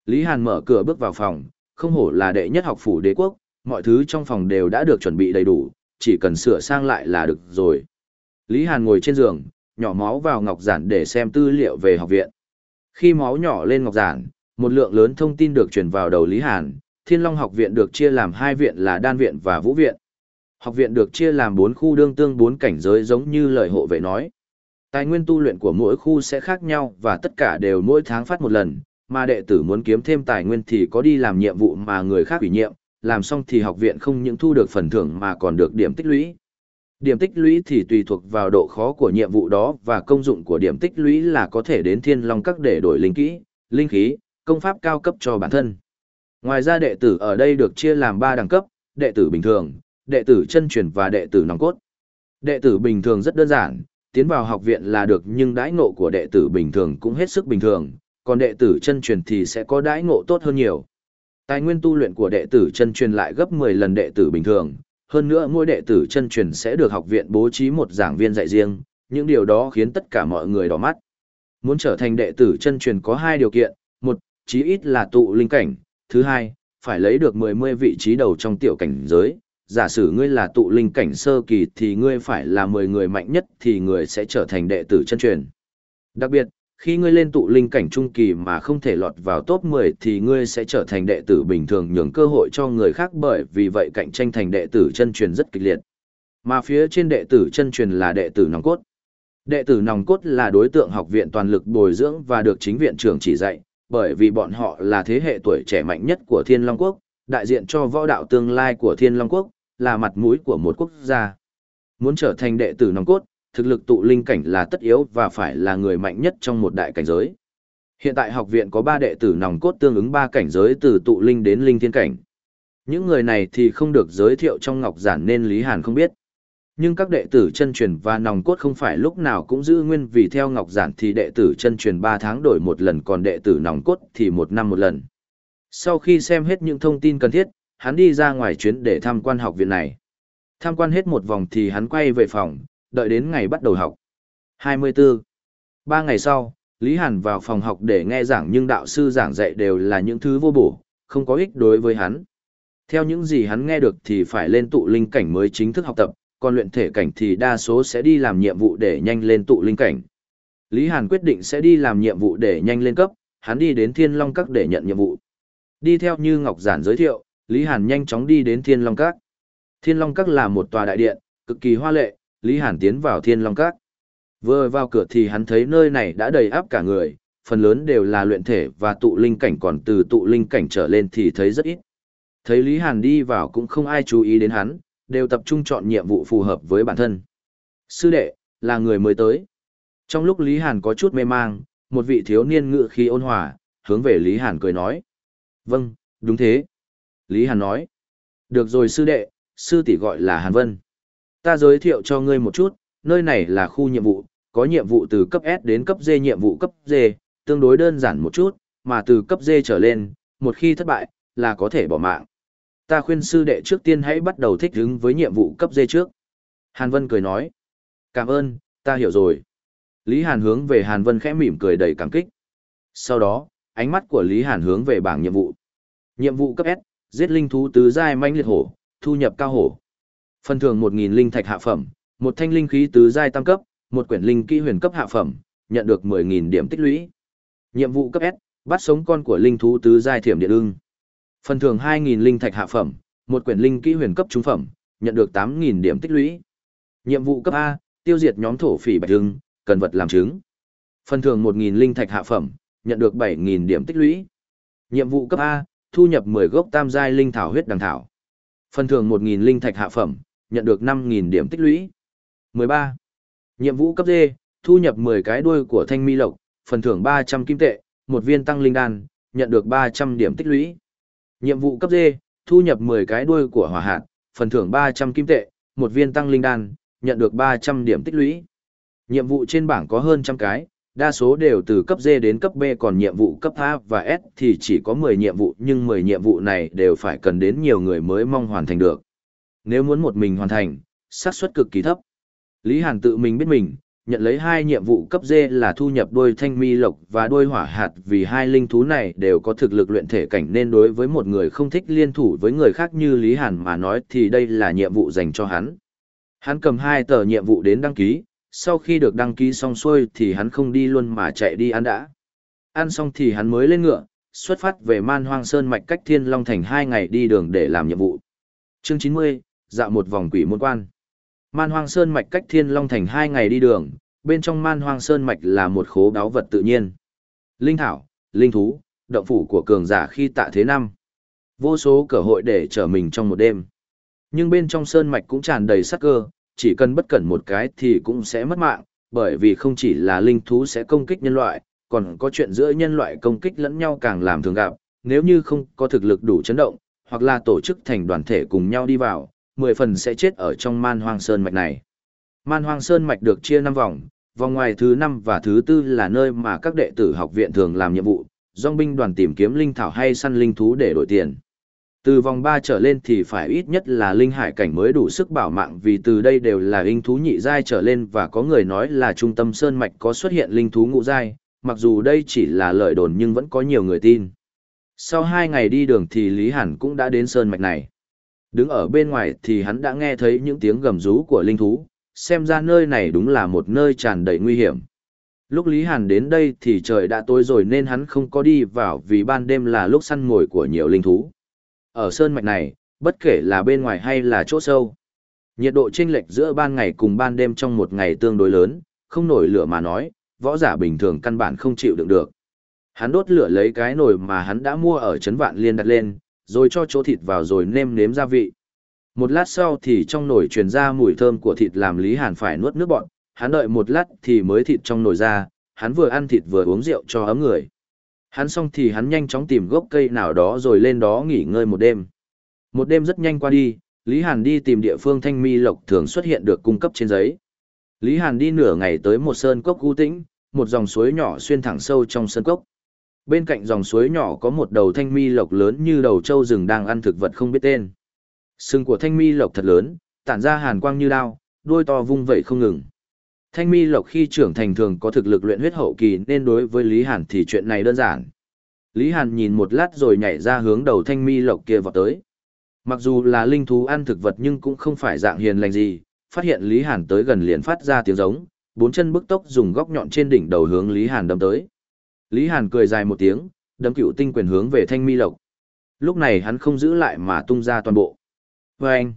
[SPEAKER 1] Lý Hàn mở cửa bước vào phòng, không hổ là đệ nhất học phủ đế quốc, mọi thứ trong phòng đều đã được chuẩn bị đầy đủ, chỉ cần sửa sang lại là được rồi. Lý Hàn ngồi trên giường, nhỏ máu vào ngọc giản để xem tư liệu về học viện. Khi máu nhỏ lên ngọc giản, một lượng lớn thông tin được truyền vào đầu Lý Hàn, Thiên Long học viện được chia làm hai viện là đan viện và vũ viện. Học viện được chia làm bốn khu đương tương bốn cảnh giới giống như lời hộ vệ nói. Tài nguyên tu luyện của mỗi khu sẽ khác nhau và tất cả đều mỗi tháng phát một lần, mà đệ tử muốn kiếm thêm tài nguyên thì có đi làm nhiệm vụ mà người khác ủy nhiệm, làm xong thì học viện không những thu được phần thưởng mà còn được điểm tích lũy. Điểm tích lũy thì tùy thuộc vào độ khó của nhiệm vụ đó và công dụng của điểm tích lũy là có thể đến thiên long các để đổi linh kỹ, linh khí, công pháp cao cấp cho bản thân. Ngoài ra đệ tử ở đây được chia làm 3 đẳng cấp, đệ tử bình thường, đệ tử chân truyền và đệ tử nòng cốt. Đệ tử bình thường rất đơn giản, tiến vào học viện là được nhưng đãi ngộ của đệ tử bình thường cũng hết sức bình thường, còn đệ tử chân truyền thì sẽ có đãi ngộ tốt hơn nhiều. Tài nguyên tu luyện của đệ tử chân truyền lại gấp 10 lần đệ tử bình thường, hơn nữa mỗi đệ tử chân truyền sẽ được học viện bố trí một giảng viên dạy riêng, những điều đó khiến tất cả mọi người đỏ mắt. Muốn trở thành đệ tử chân truyền có hai điều kiện, một, chí ít là tụ linh cảnh, thứ hai, phải lấy được 10 vị trí đầu trong tiểu cảnh giới. Giả sử ngươi là tụ linh cảnh sơ kỳ thì ngươi phải là 10 người mạnh nhất thì người sẽ trở thành đệ tử chân truyền. Đặc biệt, khi ngươi lên tụ linh cảnh trung kỳ mà không thể lọt vào top 10 thì ngươi sẽ trở thành đệ tử bình thường nhường cơ hội cho người khác bởi vì vậy cạnh tranh thành đệ tử chân truyền rất kịch liệt. Mà phía trên đệ tử chân truyền là đệ tử nòng cốt. Đệ tử nòng cốt là đối tượng học viện toàn lực bồi dưỡng và được chính viện trưởng chỉ dạy, bởi vì bọn họ là thế hệ tuổi trẻ mạnh nhất của Thiên Long Quốc, đại diện cho võ đạo tương lai của Thiên Long Quốc, là mặt mũi của một quốc gia. Muốn trở thành đệ tử nòng cốt, thực lực tụ linh cảnh là tất yếu và phải là người mạnh nhất trong một đại cảnh giới. Hiện tại học viện có 3 đệ tử nòng cốt tương ứng 3 cảnh giới từ tụ linh đến linh thiên cảnh. Những người này thì không được giới thiệu trong ngọc giản nên Lý Hàn không biết. Nhưng các đệ tử chân truyền và nòng cốt không phải lúc nào cũng giữ nguyên vì theo ngọc giản thì đệ tử chân truyền 3 tháng đổi một lần còn đệ tử nòng cốt thì một năm một lần. Sau khi xem hết những thông tin cần thiết, hắn đi ra ngoài chuyến để tham quan học viện này. Tham quan hết một vòng thì hắn quay về phòng, đợi đến ngày bắt đầu học. 24. Ba ngày sau, Lý Hàn vào phòng học để nghe giảng nhưng đạo sư giảng dạy đều là những thứ vô bổ, không có ích đối với hắn. Theo những gì hắn nghe được thì phải lên tụ linh cảnh mới chính thức học tập, còn luyện thể cảnh thì đa số sẽ đi làm nhiệm vụ để nhanh lên tụ linh cảnh. Lý Hàn quyết định sẽ đi làm nhiệm vụ để nhanh lên cấp, hắn đi đến Thiên Long Các để nhận nhiệm vụ. Đi theo như Ngọc Giản giới thiệu, Lý Hàn nhanh chóng đi đến Thiên Long Các. Thiên Long Các là một tòa đại điện, cực kỳ hoa lệ, Lý Hàn tiến vào Thiên Long Các. Vừa vào cửa thì hắn thấy nơi này đã đầy áp cả người, phần lớn đều là luyện thể và tụ linh cảnh còn từ tụ linh cảnh trở lên thì thấy rất ít. Thấy Lý Hàn đi vào cũng không ai chú ý đến hắn, đều tập trung chọn nhiệm vụ phù hợp với bản thân. Sư đệ, là người mới tới. Trong lúc Lý Hàn có chút mê mang, một vị thiếu niên ngự khí ôn hòa, hướng về Lý Hàn cười nói. Vâng, đúng thế. Lý Hàn nói. Được rồi sư đệ, sư tỷ gọi là Hàn Vân. Ta giới thiệu cho ngươi một chút, nơi này là khu nhiệm vụ, có nhiệm vụ từ cấp S đến cấp D nhiệm vụ cấp D, tương đối đơn giản một chút, mà từ cấp D trở lên, một khi thất bại, là có thể bỏ mạng. Ta khuyên sư đệ trước tiên hãy bắt đầu thích ứng với nhiệm vụ cấp D trước. Hàn Vân cười nói. Cảm ơn, ta hiểu rồi. Lý Hàn hướng về Hàn Vân khẽ mỉm cười đầy cảm kích. Sau đó, ánh mắt của Lý Hàn hướng về bảng nhiệm vụ. Nhiệm vụ cấp S, giết linh thú tứ giai manh liệt hổ, thu nhập cao hổ. Phần thưởng 1000 linh thạch hạ phẩm, một thanh linh khí tứ giai tam cấp, một quyển linh kỹ huyền cấp hạ phẩm, nhận được 10.000 điểm tích lũy. Nhiệm vụ cấp S, bắt sống con của linh thú tứ giai thiểm điện ưng. Phần thưởng 2.000 linh thạch hạ phẩm, một quyển linh kỹ huyền cấp trung phẩm, nhận được 8.000 điểm tích lũy. Nhiệm vụ cấp A, tiêu diệt nhóm thổ phỉ bạch ưng, cần vật làm chứng. Phần thưởng 1.000 linh thạch hạ phẩm, nhận được 7.000 điểm tích lũy. Nhiệm vụ cấp A, thu nhập 10 gốc tam giai linh thảo huyết đằng thảo. Phần thưởng 1.000 linh thạch hạ phẩm, nhận được 5.000 điểm tích lũy. 13. Nhiệm vụ cấp D, thu nhập 10 cái đuôi của thanh mi lộc, phần thưởng 300 kim tệ, một viên tăng linh đan, nhận được 300 điểm tích lũy. Nhiệm vụ cấp D, thu nhập 10 cái đuôi của hỏa hạt, phần thưởng 300 kim tệ, một viên tăng linh đan, nhận được 300 điểm tích lũy. Nhiệm vụ trên bảng có hơn trăm cái, đa số đều từ cấp D đến cấp B còn nhiệm vụ cấp A và S thì chỉ có 10 nhiệm vụ nhưng 10 nhiệm vụ này đều phải cần đến nhiều người mới mong hoàn thành được. Nếu muốn một mình hoàn thành, xác suất cực kỳ thấp. Lý Hàn tự mình biết mình, nhận lấy hai nhiệm vụ cấp D là thu nhập đôi thanh mi lộc và đôi hỏa hạt vì hai linh thú này đều có thực lực luyện thể cảnh nên đối với một người không thích liên thủ với người khác như Lý Hàn mà nói thì đây là nhiệm vụ dành cho hắn. Hắn cầm hai tờ nhiệm vụ đến đăng ký, sau khi được đăng ký xong xuôi thì hắn không đi luôn mà chạy đi ăn đã. Ăn xong thì hắn mới lên ngựa, xuất phát về man hoang sơn mạch cách thiên long thành hai ngày đi đường để làm nhiệm vụ. Chương 90, dạo một vòng quỷ môn quan. Man Hoang Sơn mạch cách Thiên Long Thành hai ngày đi đường, bên trong Man Hoang Sơn mạch là một khố đáo vật tự nhiên. Linh thảo, linh thú, động phủ của cường giả khi tạ thế năm. Vô số cơ hội để trở mình trong một đêm. Nhưng bên trong sơn mạch cũng tràn đầy sắc cơ, chỉ cần bất cẩn một cái thì cũng sẽ mất mạng, bởi vì không chỉ là linh thú sẽ công kích nhân loại, còn có chuyện giữa nhân loại công kích lẫn nhau càng làm thường gặp, nếu như không có thực lực đủ chấn động, hoặc là tổ chức thành đoàn thể cùng nhau đi vào, mười phần sẽ chết ở trong man hoang sơn mạch này. Man hoang sơn mạch được chia năm vòng, vòng ngoài thứ năm và thứ tư là nơi mà các đệ tử học viện thường làm nhiệm vụ, dòng binh đoàn tìm kiếm linh thảo hay săn linh thú để đổi tiền. Từ vòng 3 trở lên thì phải ít nhất là linh hải cảnh mới đủ sức bảo mạng vì từ đây đều là linh thú nhị giai trở lên và có người nói là trung tâm sơn mạch có xuất hiện linh thú ngũ giai, mặc dù đây chỉ là lời đồn nhưng vẫn có nhiều người tin. Sau 2 ngày đi đường thì Lý Hàn cũng đã đến sơn mạch này. Đứng ở bên ngoài thì hắn đã nghe thấy những tiếng gầm rú của linh thú, xem ra nơi này đúng là một nơi tràn đầy nguy hiểm. Lúc Lý Hàn đến đây thì trời đã tối rồi nên hắn không có đi vào vì ban đêm là lúc săn mồi của nhiều linh thú. Ở sơn mạch này, bất kể là bên ngoài hay là chỗ sâu, nhiệt độ chênh lệch giữa ban ngày cùng ban đêm trong một ngày tương đối lớn, không nổi lửa mà nói, võ giả bình thường căn bản không chịu đựng được. Hắn đốt lửa lấy cái nồi mà hắn đã mua ở trấn Vạn Liên đặt lên, rồi cho chỗ thịt vào rồi nêm nếm gia vị. Một lát sau thì trong nồi truyền ra mùi thơm của thịt làm Lý Hàn phải nuốt nước bọt, hắn đợi một lát thì mới thịt trong nồi ra, hắn vừa ăn thịt vừa uống rượu cho ấm người. Hắn xong thì hắn nhanh chóng tìm gốc cây nào đó rồi lên đó nghỉ ngơi một đêm. Một đêm rất nhanh qua đi, Lý Hàn đi tìm địa phương thanh mi lộc thường xuất hiện được cung cấp trên giấy. Lý Hàn đi nửa ngày tới một sơn cốc u tĩnh, một dòng suối nhỏ xuyên thẳng sâu trong sơn cốc. Bên cạnh dòng suối nhỏ có một đầu thanh mi lộc lớn như đầu trâu rừng đang ăn thực vật không biết tên. Sừng của thanh mi lộc thật lớn, tản ra hàn quang như đao, đuôi to vung vẩy không ngừng. Thanh mi lộc khi trưởng thành thường có thực lực luyện huyết hậu kỳ nên đối với Lý Hàn thì chuyện này đơn giản. Lý Hàn nhìn một lát rồi nhảy ra hướng đầu thanh mi lộc kia vào tới. Mặc dù là linh thú ăn thực vật nhưng cũng không phải dạng hiền lành gì, phát hiện Lý Hàn tới gần liền phát ra tiếng giống, bốn chân bức tốc dùng góc nhọn trên đỉnh đầu hướng Lý Hàn đâm tới. Lý Hàn cười dài một tiếng, đấm cựu tinh quyền hướng về thanh mi lộc. Lúc này hắn không giữ lại mà tung ra toàn bộ. Và anh,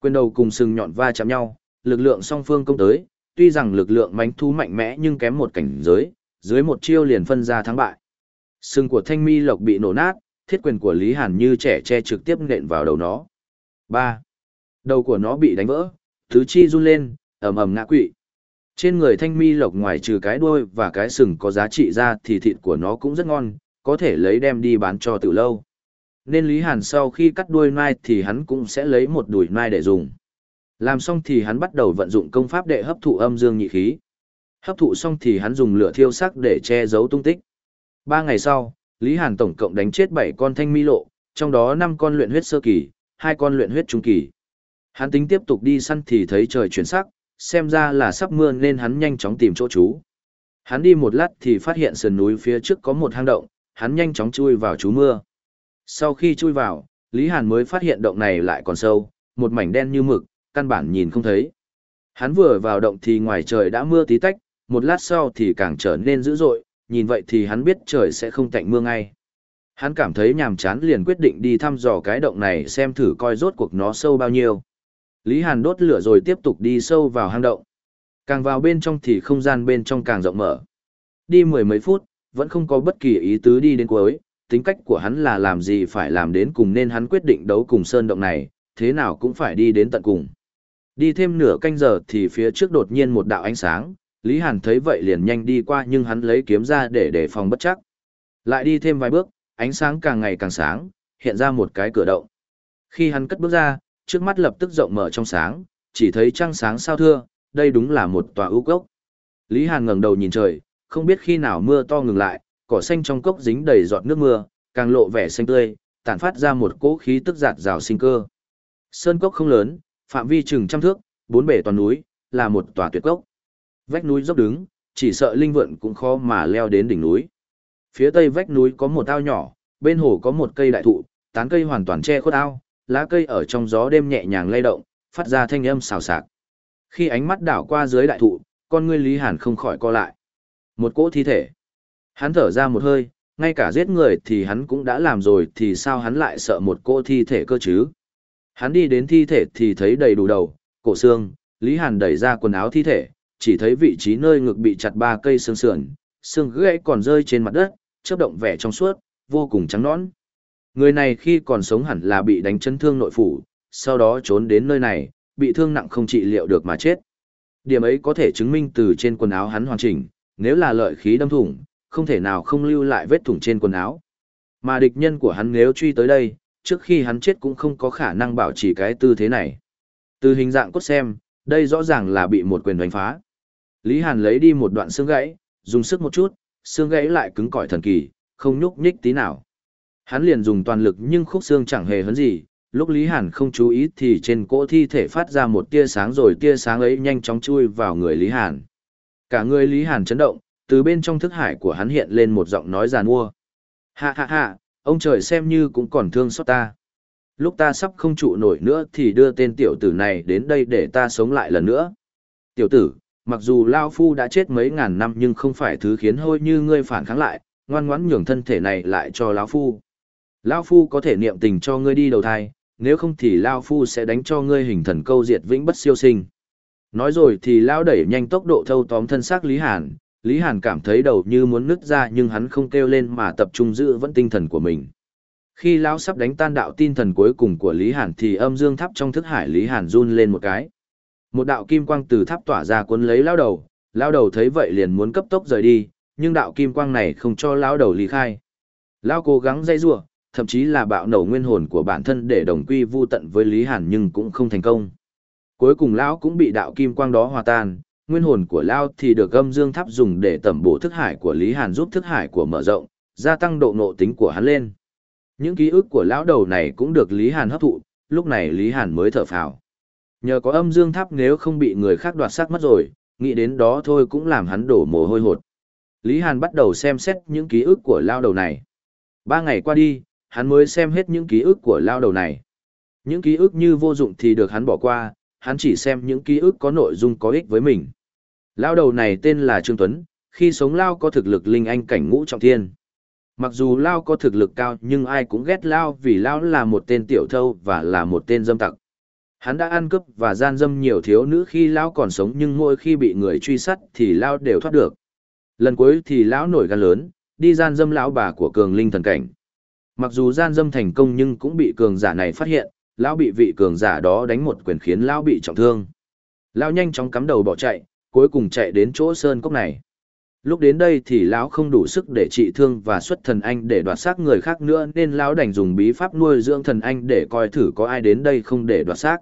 [SPEAKER 1] quyền đầu cùng sừng nhọn va chạm nhau, lực lượng song phương công tới, tuy rằng lực lượng mánh thú mạnh mẽ nhưng kém một cảnh giới, dưới một chiêu liền phân ra thắng bại. Sừng của thanh mi lộc bị nổ nát, thiết quyền của Lý Hàn như trẻ che trực tiếp nện vào đầu nó. 3. Đầu của nó bị đánh vỡ, thứ chi run lên, ầm ầm ngã quỵ. Trên người thanh mi lộc ngoài trừ cái đuôi và cái sừng có giá trị ra thì thịt của nó cũng rất ngon, có thể lấy đem đi bán cho từ lâu. Nên Lý Hàn sau khi cắt đuôi nai thì hắn cũng sẽ lấy một đùi nai để dùng. Làm xong thì hắn bắt đầu vận dụng công pháp để hấp thụ âm dương nhị khí. Hấp thụ xong thì hắn dùng lửa thiêu sắc để che giấu tung tích. Ba ngày sau, Lý Hàn tổng cộng đánh chết 7 con thanh mi lộ, trong đó 5 con luyện huyết sơ kỳ, 2 con luyện huyết trung kỳ. Hắn tính tiếp tục đi săn thì thấy trời chuyển sắc, xem ra là sắp mưa nên hắn nhanh chóng tìm chỗ trú. Hắn đi một lát thì phát hiện sườn núi phía trước có một hang động, hắn nhanh chóng chui vào trú mưa. Sau khi chui vào, Lý Hàn mới phát hiện động này lại còn sâu, một mảnh đen như mực, căn bản nhìn không thấy. Hắn vừa vào động thì ngoài trời đã mưa tí tách, một lát sau thì càng trở nên dữ dội, nhìn vậy thì hắn biết trời sẽ không tạnh mưa ngay. Hắn cảm thấy nhàm chán liền quyết định đi thăm dò cái động này xem thử coi rốt cuộc nó sâu bao nhiêu. Lý Hàn đốt lửa rồi tiếp tục đi sâu vào hang động. Càng vào bên trong thì không gian bên trong càng rộng mở. Đi mười mấy phút, vẫn không có bất kỳ ý tứ đi đến cuối, tính cách của hắn là làm gì phải làm đến cùng nên hắn quyết định đấu cùng sơn động này, thế nào cũng phải đi đến tận cùng. Đi thêm nửa canh giờ thì phía trước đột nhiên một đạo ánh sáng, Lý Hàn thấy vậy liền nhanh đi qua nhưng hắn lấy kiếm ra để đề phòng bất chắc. Lại đi thêm vài bước, ánh sáng càng ngày càng sáng, hiện ra một cái cửa động. Khi hắn cất bước ra, trước mắt lập tức rộng mở trong sáng, chỉ thấy trăng sáng sao thưa, đây đúng là một tòa ưu cốc. Lý Hàn ngẩng đầu nhìn trời, không biết khi nào mưa to ngừng lại, cỏ xanh trong cốc dính đầy giọt nước mưa, càng lộ vẻ xanh tươi, tản phát ra một cỗ khí tức giạt rào sinh cơ. Sơn cốc không lớn, phạm vi chừng trăm thước, bốn bể toàn núi, là một tòa tuyệt cốc. Vách núi dốc đứng, chỉ sợ linh vượn cũng khó mà leo đến đỉnh núi. Phía tây vách núi có một ao nhỏ, bên hồ có một cây đại thụ, tán cây hoàn toàn che khuất ao, lá cây ở trong gió đêm nhẹ nhàng lay động, phát ra thanh âm xào xạc. Khi ánh mắt đảo qua dưới đại thụ, con ngươi Lý Hàn không khỏi co lại. Một cỗ thi thể. Hắn thở ra một hơi, ngay cả giết người thì hắn cũng đã làm rồi thì sao hắn lại sợ một cỗ thi thể cơ chứ? Hắn đi đến thi thể thì thấy đầy đủ đầu, cổ xương, Lý Hàn đẩy ra quần áo thi thể, chỉ thấy vị trí nơi ngực bị chặt ba cây xương sườn, xương gãy còn rơi trên mặt đất, chớp động vẻ trong suốt, vô cùng trắng nõn. Người này khi còn sống hẳn là bị đánh chấn thương nội phủ, sau đó trốn đến nơi này, bị thương nặng không trị liệu được mà chết. Điểm ấy có thể chứng minh từ trên quần áo hắn hoàn chỉnh, nếu là lợi khí đâm thủng, không thể nào không lưu lại vết thủng trên quần áo. Mà địch nhân của hắn nếu truy tới đây, trước khi hắn chết cũng không có khả năng bảo trì cái tư thế này. Từ hình dạng cốt xem, đây rõ ràng là bị một quyền đánh phá. Lý Hàn lấy đi một đoạn xương gãy, dùng sức một chút, xương gãy lại cứng cỏi thần kỳ, không nhúc nhích tí nào. Hắn liền dùng toàn lực nhưng khúc xương chẳng hề hấn gì, lúc Lý Hàn không chú ý thì trên cỗ thi thể phát ra một tia sáng rồi tia sáng ấy nhanh chóng chui vào người Lý Hàn. Cả người Lý Hàn chấn động, từ bên trong thức hải của hắn hiện lên một giọng nói giàn mua. Ha ha ha, ông trời xem như cũng còn thương xót ta. Lúc ta sắp không trụ nổi nữa thì đưa tên tiểu tử này đến đây để ta sống lại lần nữa. Tiểu tử, mặc dù Lao Phu đã chết mấy ngàn năm nhưng không phải thứ khiến hôi như ngươi phản kháng lại, ngoan ngoãn nhường thân thể này lại cho Lão Phu. Lão Phu có thể niệm tình cho ngươi đi đầu thai, nếu không thì Lao Phu sẽ đánh cho ngươi hình thần câu diệt vĩnh bất siêu sinh. Nói rồi thì Lao đẩy nhanh tốc độ thâu tóm thân xác Lý Hàn, Lý Hàn cảm thấy đầu như muốn nứt ra nhưng hắn không kêu lên mà tập trung giữ vẫn tinh thần của mình. Khi Lão sắp đánh tan đạo tin thần cuối cùng của Lý Hàn thì âm dương tháp trong thức hải Lý Hàn run lên một cái. Một đạo kim quang từ tháp tỏa ra cuốn lấy Lão đầu, Lão đầu thấy vậy liền muốn cấp tốc rời đi, nhưng đạo kim quang này không cho lão đầu ly khai. Lão cố gắng dây rủa, thậm chí là bạo nổ nguyên hồn của bản thân để đồng quy vu tận với Lý Hàn nhưng cũng không thành công. Cuối cùng lão cũng bị đạo kim quang đó hòa tan, nguyên hồn của lão thì được âm dương tháp dùng để tẩm bổ thức hải của Lý Hàn giúp thức hải của mở rộng, gia tăng độ nộ tính của hắn lên. Những ký ức của lão đầu này cũng được Lý Hàn hấp thụ, lúc này Lý Hàn mới thở phào. Nhờ có âm dương tháp nếu không bị người khác đoạt xác mất rồi, nghĩ đến đó thôi cũng làm hắn đổ mồ hôi hột. Lý Hàn bắt đầu xem xét những ký ức của lao đầu này. Ba ngày qua đi, hắn mới xem hết những ký ức của lao đầu này. Những ký ức như vô dụng thì được hắn bỏ qua, hắn chỉ xem những ký ức có nội dung có ích với mình. Lao đầu này tên là Trương Tuấn, khi sống Lao có thực lực linh anh cảnh ngũ trọng thiên. Mặc dù Lao có thực lực cao nhưng ai cũng ghét Lao vì Lao là một tên tiểu thâu và là một tên dâm tặc. Hắn đã ăn cướp và gian dâm nhiều thiếu nữ khi Lao còn sống nhưng mỗi khi bị người truy sát thì Lao đều thoát được. Lần cuối thì Lão nổi gan lớn, đi gian dâm lão bà của cường linh thần cảnh. Mặc dù gian dâm thành công nhưng cũng bị cường giả này phát hiện, Lão bị vị cường giả đó đánh một quyền khiến Lão bị trọng thương. Lão nhanh chóng cắm đầu bỏ chạy, cuối cùng chạy đến chỗ sơn cốc này. Lúc đến đây thì lão không đủ sức để trị thương và xuất thần anh để đoạt xác người khác nữa nên lão đành dùng bí pháp nuôi dưỡng thần anh để coi thử có ai đến đây không để đoạt xác.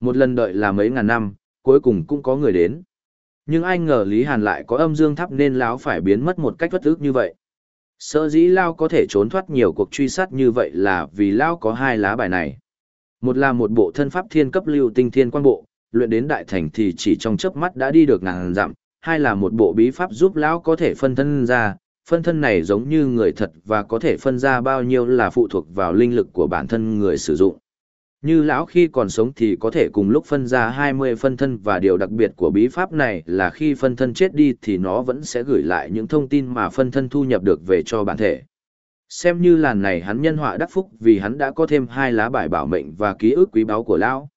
[SPEAKER 1] Một lần đợi là mấy ngàn năm, cuối cùng cũng có người đến. Nhưng ai ngờ Lý Hàn lại có âm dương thắp nên lão phải biến mất một cách bất ức như vậy. Sợ dĩ Lao có thể trốn thoát nhiều cuộc truy sát như vậy là vì Lao có hai lá bài này. Một là một bộ thân pháp thiên cấp lưu tinh thiên quan bộ, luyện đến đại thành thì chỉ trong chớp mắt đã đi được ngàn dặm, hai là một bộ bí pháp giúp lão có thể phân thân ra, phân thân này giống như người thật và có thể phân ra bao nhiêu là phụ thuộc vào linh lực của bản thân người sử dụng. Như lão khi còn sống thì có thể cùng lúc phân ra 20 phân thân và điều đặc biệt của bí pháp này là khi phân thân chết đi thì nó vẫn sẽ gửi lại những thông tin mà phân thân thu nhập được về cho bản thể. Xem như làn này hắn nhân họa đắc phúc vì hắn đã có thêm hai lá bài bảo mệnh và ký ức quý báu của lão.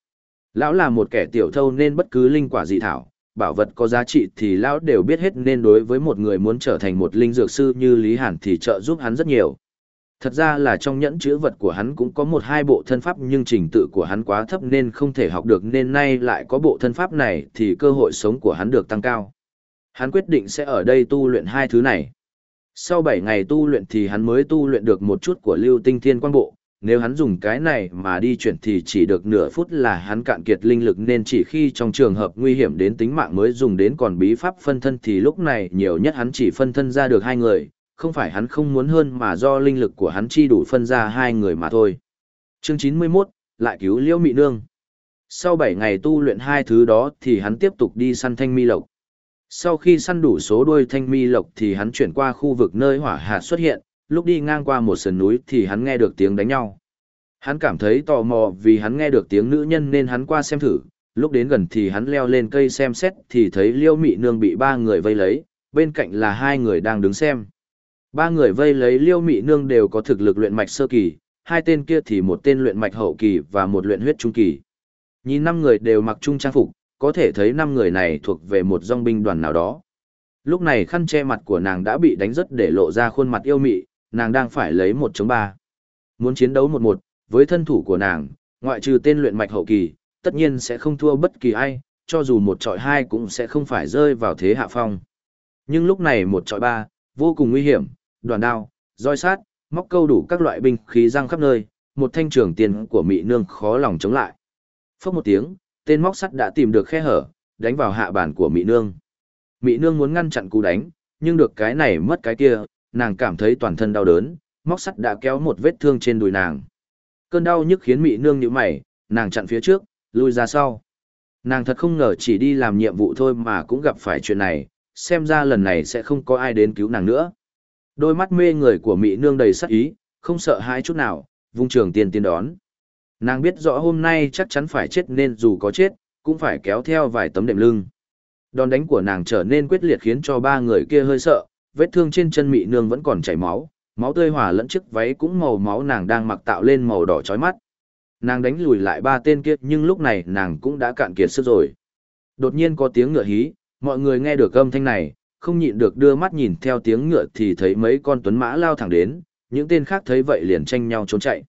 [SPEAKER 1] Lão là một kẻ tiểu thâu nên bất cứ linh quả dị thảo, bảo vật có giá trị thì lão đều biết hết nên đối với một người muốn trở thành một linh dược sư như Lý Hàn thì trợ giúp hắn rất nhiều. Thật ra là trong nhẫn chữ vật của hắn cũng có một hai bộ thân pháp nhưng trình tự của hắn quá thấp nên không thể học được nên nay lại có bộ thân pháp này thì cơ hội sống của hắn được tăng cao. Hắn quyết định sẽ ở đây tu luyện hai thứ này. Sau 7 ngày tu luyện thì hắn mới tu luyện được một chút của lưu tinh thiên quang bộ, nếu hắn dùng cái này mà đi chuyển thì chỉ được nửa phút là hắn cạn kiệt linh lực nên chỉ khi trong trường hợp nguy hiểm đến tính mạng mới dùng đến còn bí pháp phân thân thì lúc này nhiều nhất hắn chỉ phân thân ra được hai người, không phải hắn không muốn hơn mà do linh lực của hắn chi đủ phân ra hai người mà thôi. Chương 91, lại cứu Liễu Mị Nương. Sau 7 ngày tu luyện hai thứ đó thì hắn tiếp tục đi săn thanh mi lộc. Sau khi săn đủ số đuôi thanh mi lộc thì hắn chuyển qua khu vực nơi hỏa hạt xuất hiện, lúc đi ngang qua một sườn núi thì hắn nghe được tiếng đánh nhau. Hắn cảm thấy tò mò vì hắn nghe được tiếng nữ nhân nên hắn qua xem thử, lúc đến gần thì hắn leo lên cây xem xét thì thấy liêu mị nương bị ba người vây lấy, bên cạnh là hai người đang đứng xem. Ba người vây lấy liêu mị nương đều có thực lực luyện mạch sơ kỳ, hai tên kia thì một tên luyện mạch hậu kỳ và một luyện huyết trung kỳ. Nhìn năm người đều mặc trung trang phục, có thể thấy năm người này thuộc về một dòng binh đoàn nào đó. Lúc này khăn che mặt của nàng đã bị đánh rất để lộ ra khuôn mặt yêu mị, nàng đang phải lấy một chống ba. Muốn chiến đấu một một, với thân thủ của nàng, ngoại trừ tên luyện mạch hậu kỳ, tất nhiên sẽ không thua bất kỳ ai, cho dù một trọi hai cũng sẽ không phải rơi vào thế hạ phong. Nhưng lúc này một trọi ba, vô cùng nguy hiểm, đoàn đao, roi sát, móc câu đủ các loại binh khí răng khắp nơi, một thanh trường tiền của mỹ nương khó lòng chống lại. Phốc một tiếng, tên móc sắt đã tìm được khe hở, đánh vào hạ bản của mỹ nương. Mỹ nương muốn ngăn chặn cú đánh, nhưng được cái này mất cái kia, nàng cảm thấy toàn thân đau đớn, móc sắt đã kéo một vết thương trên đùi nàng. Cơn đau nhức khiến Mị Nương nhíu mày, nàng chặn phía trước, lui ra sau. Nàng thật không ngờ chỉ đi làm nhiệm vụ thôi mà cũng gặp phải chuyện này, xem ra lần này sẽ không có ai đến cứu nàng nữa. Đôi mắt mê người của Mị Nương đầy sắc ý, không sợ hãi chút nào, vung trường tiên tiên đón. Nàng biết rõ hôm nay chắc chắn phải chết nên dù có chết, cũng phải kéo theo vài tấm đệm lưng. Đòn đánh của nàng trở nên quyết liệt khiến cho ba người kia hơi sợ, vết thương trên chân mị nương vẫn còn chảy máu, máu tươi hòa lẫn chiếc váy cũng màu máu nàng đang mặc tạo lên màu đỏ chói mắt. Nàng đánh lùi lại ba tên kia nhưng lúc này nàng cũng đã cạn kiệt sức rồi. Đột nhiên có tiếng ngựa hí, mọi người nghe được âm thanh này, không nhịn được đưa mắt nhìn theo tiếng ngựa thì thấy mấy con tuấn mã lao thẳng đến, những tên khác thấy vậy liền tranh nhau trốn chạy.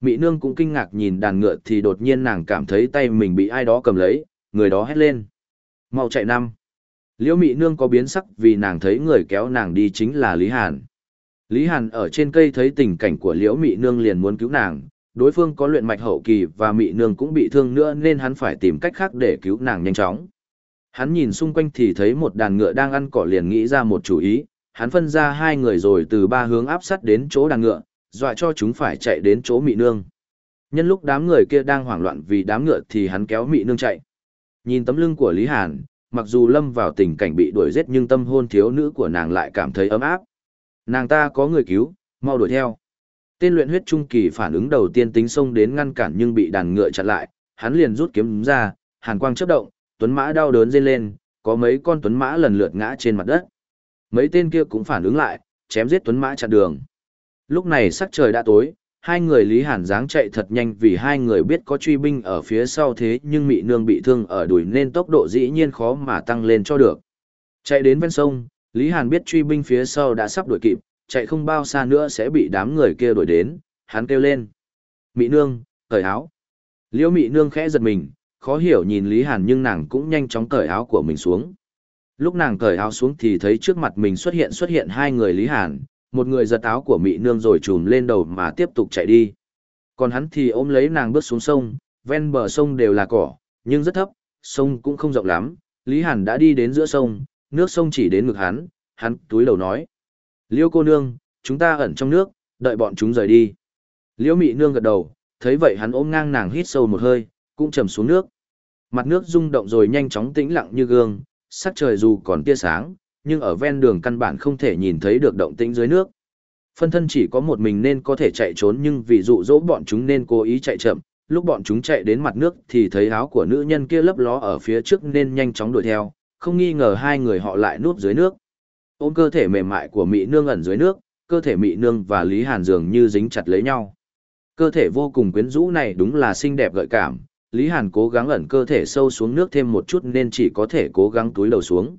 [SPEAKER 1] Mị nương cũng kinh ngạc nhìn đàn ngựa thì đột nhiên nàng cảm thấy tay mình bị ai đó cầm lấy, người đó hét lên. Mau chạy năm. Liễu Mị Nương có biến sắc vì nàng thấy người kéo nàng đi chính là Lý Hàn. Lý Hàn ở trên cây thấy tình cảnh của Liễu Mị Nương liền muốn cứu nàng, đối phương có luyện mạch hậu kỳ và Mị Nương cũng bị thương nữa nên hắn phải tìm cách khác để cứu nàng nhanh chóng. Hắn nhìn xung quanh thì thấy một đàn ngựa đang ăn cỏ liền nghĩ ra một chủ ý, hắn phân ra hai người rồi từ ba hướng áp sát đến chỗ đàn ngựa, dọa cho chúng phải chạy đến chỗ Mị Nương. Nhân lúc đám người kia đang hoảng loạn vì đám ngựa thì hắn kéo Mị Nương chạy. Nhìn tấm lưng của Lý Hàn, mặc dù lâm vào tình cảnh bị đuổi giết nhưng tâm hôn thiếu nữ của nàng lại cảm thấy ấm áp. Nàng ta có người cứu, mau đuổi theo. Tên luyện huyết trung kỳ phản ứng đầu tiên tính xông đến ngăn cản nhưng bị đàn ngựa chặn lại, hắn liền rút kiếm ra, hàn quang chớp động, tuấn mã đau đớn rên lên, có mấy con tuấn mã lần lượt ngã trên mặt đất. Mấy tên kia cũng phản ứng lại, chém giết tuấn mã chặn đường. Lúc này sắc trời đã tối, hai người Lý Hàn dáng chạy thật nhanh vì hai người biết có truy binh ở phía sau thế nhưng mị nương bị thương ở đùi nên tốc độ dĩ nhiên khó mà tăng lên cho được. Chạy đến ven sông, Lý Hàn biết truy binh phía sau đã sắp đuổi kịp, chạy không bao xa nữa sẽ bị đám người kia đuổi đến, hắn kêu lên. Mị nương, cởi áo. Liễu mị nương khẽ giật mình, khó hiểu nhìn Lý Hàn nhưng nàng cũng nhanh chóng cởi áo của mình xuống. Lúc nàng cởi áo xuống thì thấy trước mặt mình xuất hiện xuất hiện hai người Lý Hàn, một người giật áo của mị nương rồi trùm lên đầu mà tiếp tục chạy đi. Còn hắn thì ôm lấy nàng bước xuống sông, ven bờ sông đều là cỏ, nhưng rất thấp, sông cũng không rộng lắm. Lý Hàn đã đi đến giữa sông, nước sông chỉ đến ngực hắn, hắn túi đầu nói. Liêu cô nương, chúng ta ẩn trong nước, đợi bọn chúng rời đi. Liêu mị nương gật đầu, thấy vậy hắn ôm ngang nàng hít sâu một hơi, cũng trầm xuống nước. Mặt nước rung động rồi nhanh chóng tĩnh lặng như gương, sắc trời dù còn tia sáng, nhưng ở ven đường căn bản không thể nhìn thấy được động tĩnh dưới nước. Phân thân chỉ có một mình nên có thể chạy trốn nhưng vì dụ dỗ bọn chúng nên cố ý chạy chậm, lúc bọn chúng chạy đến mặt nước thì thấy áo của nữ nhân kia lấp ló ở phía trước nên nhanh chóng đuổi theo, không nghi ngờ hai người họ lại núp dưới nước. Ôm cơ thể mềm mại của Mỹ Nương ẩn dưới nước, cơ thể Mỹ Nương và Lý Hàn dường như dính chặt lấy nhau. Cơ thể vô cùng quyến rũ này đúng là xinh đẹp gợi cảm, Lý Hàn cố gắng ẩn cơ thể sâu xuống nước thêm một chút nên chỉ có thể cố gắng túi đầu xuống.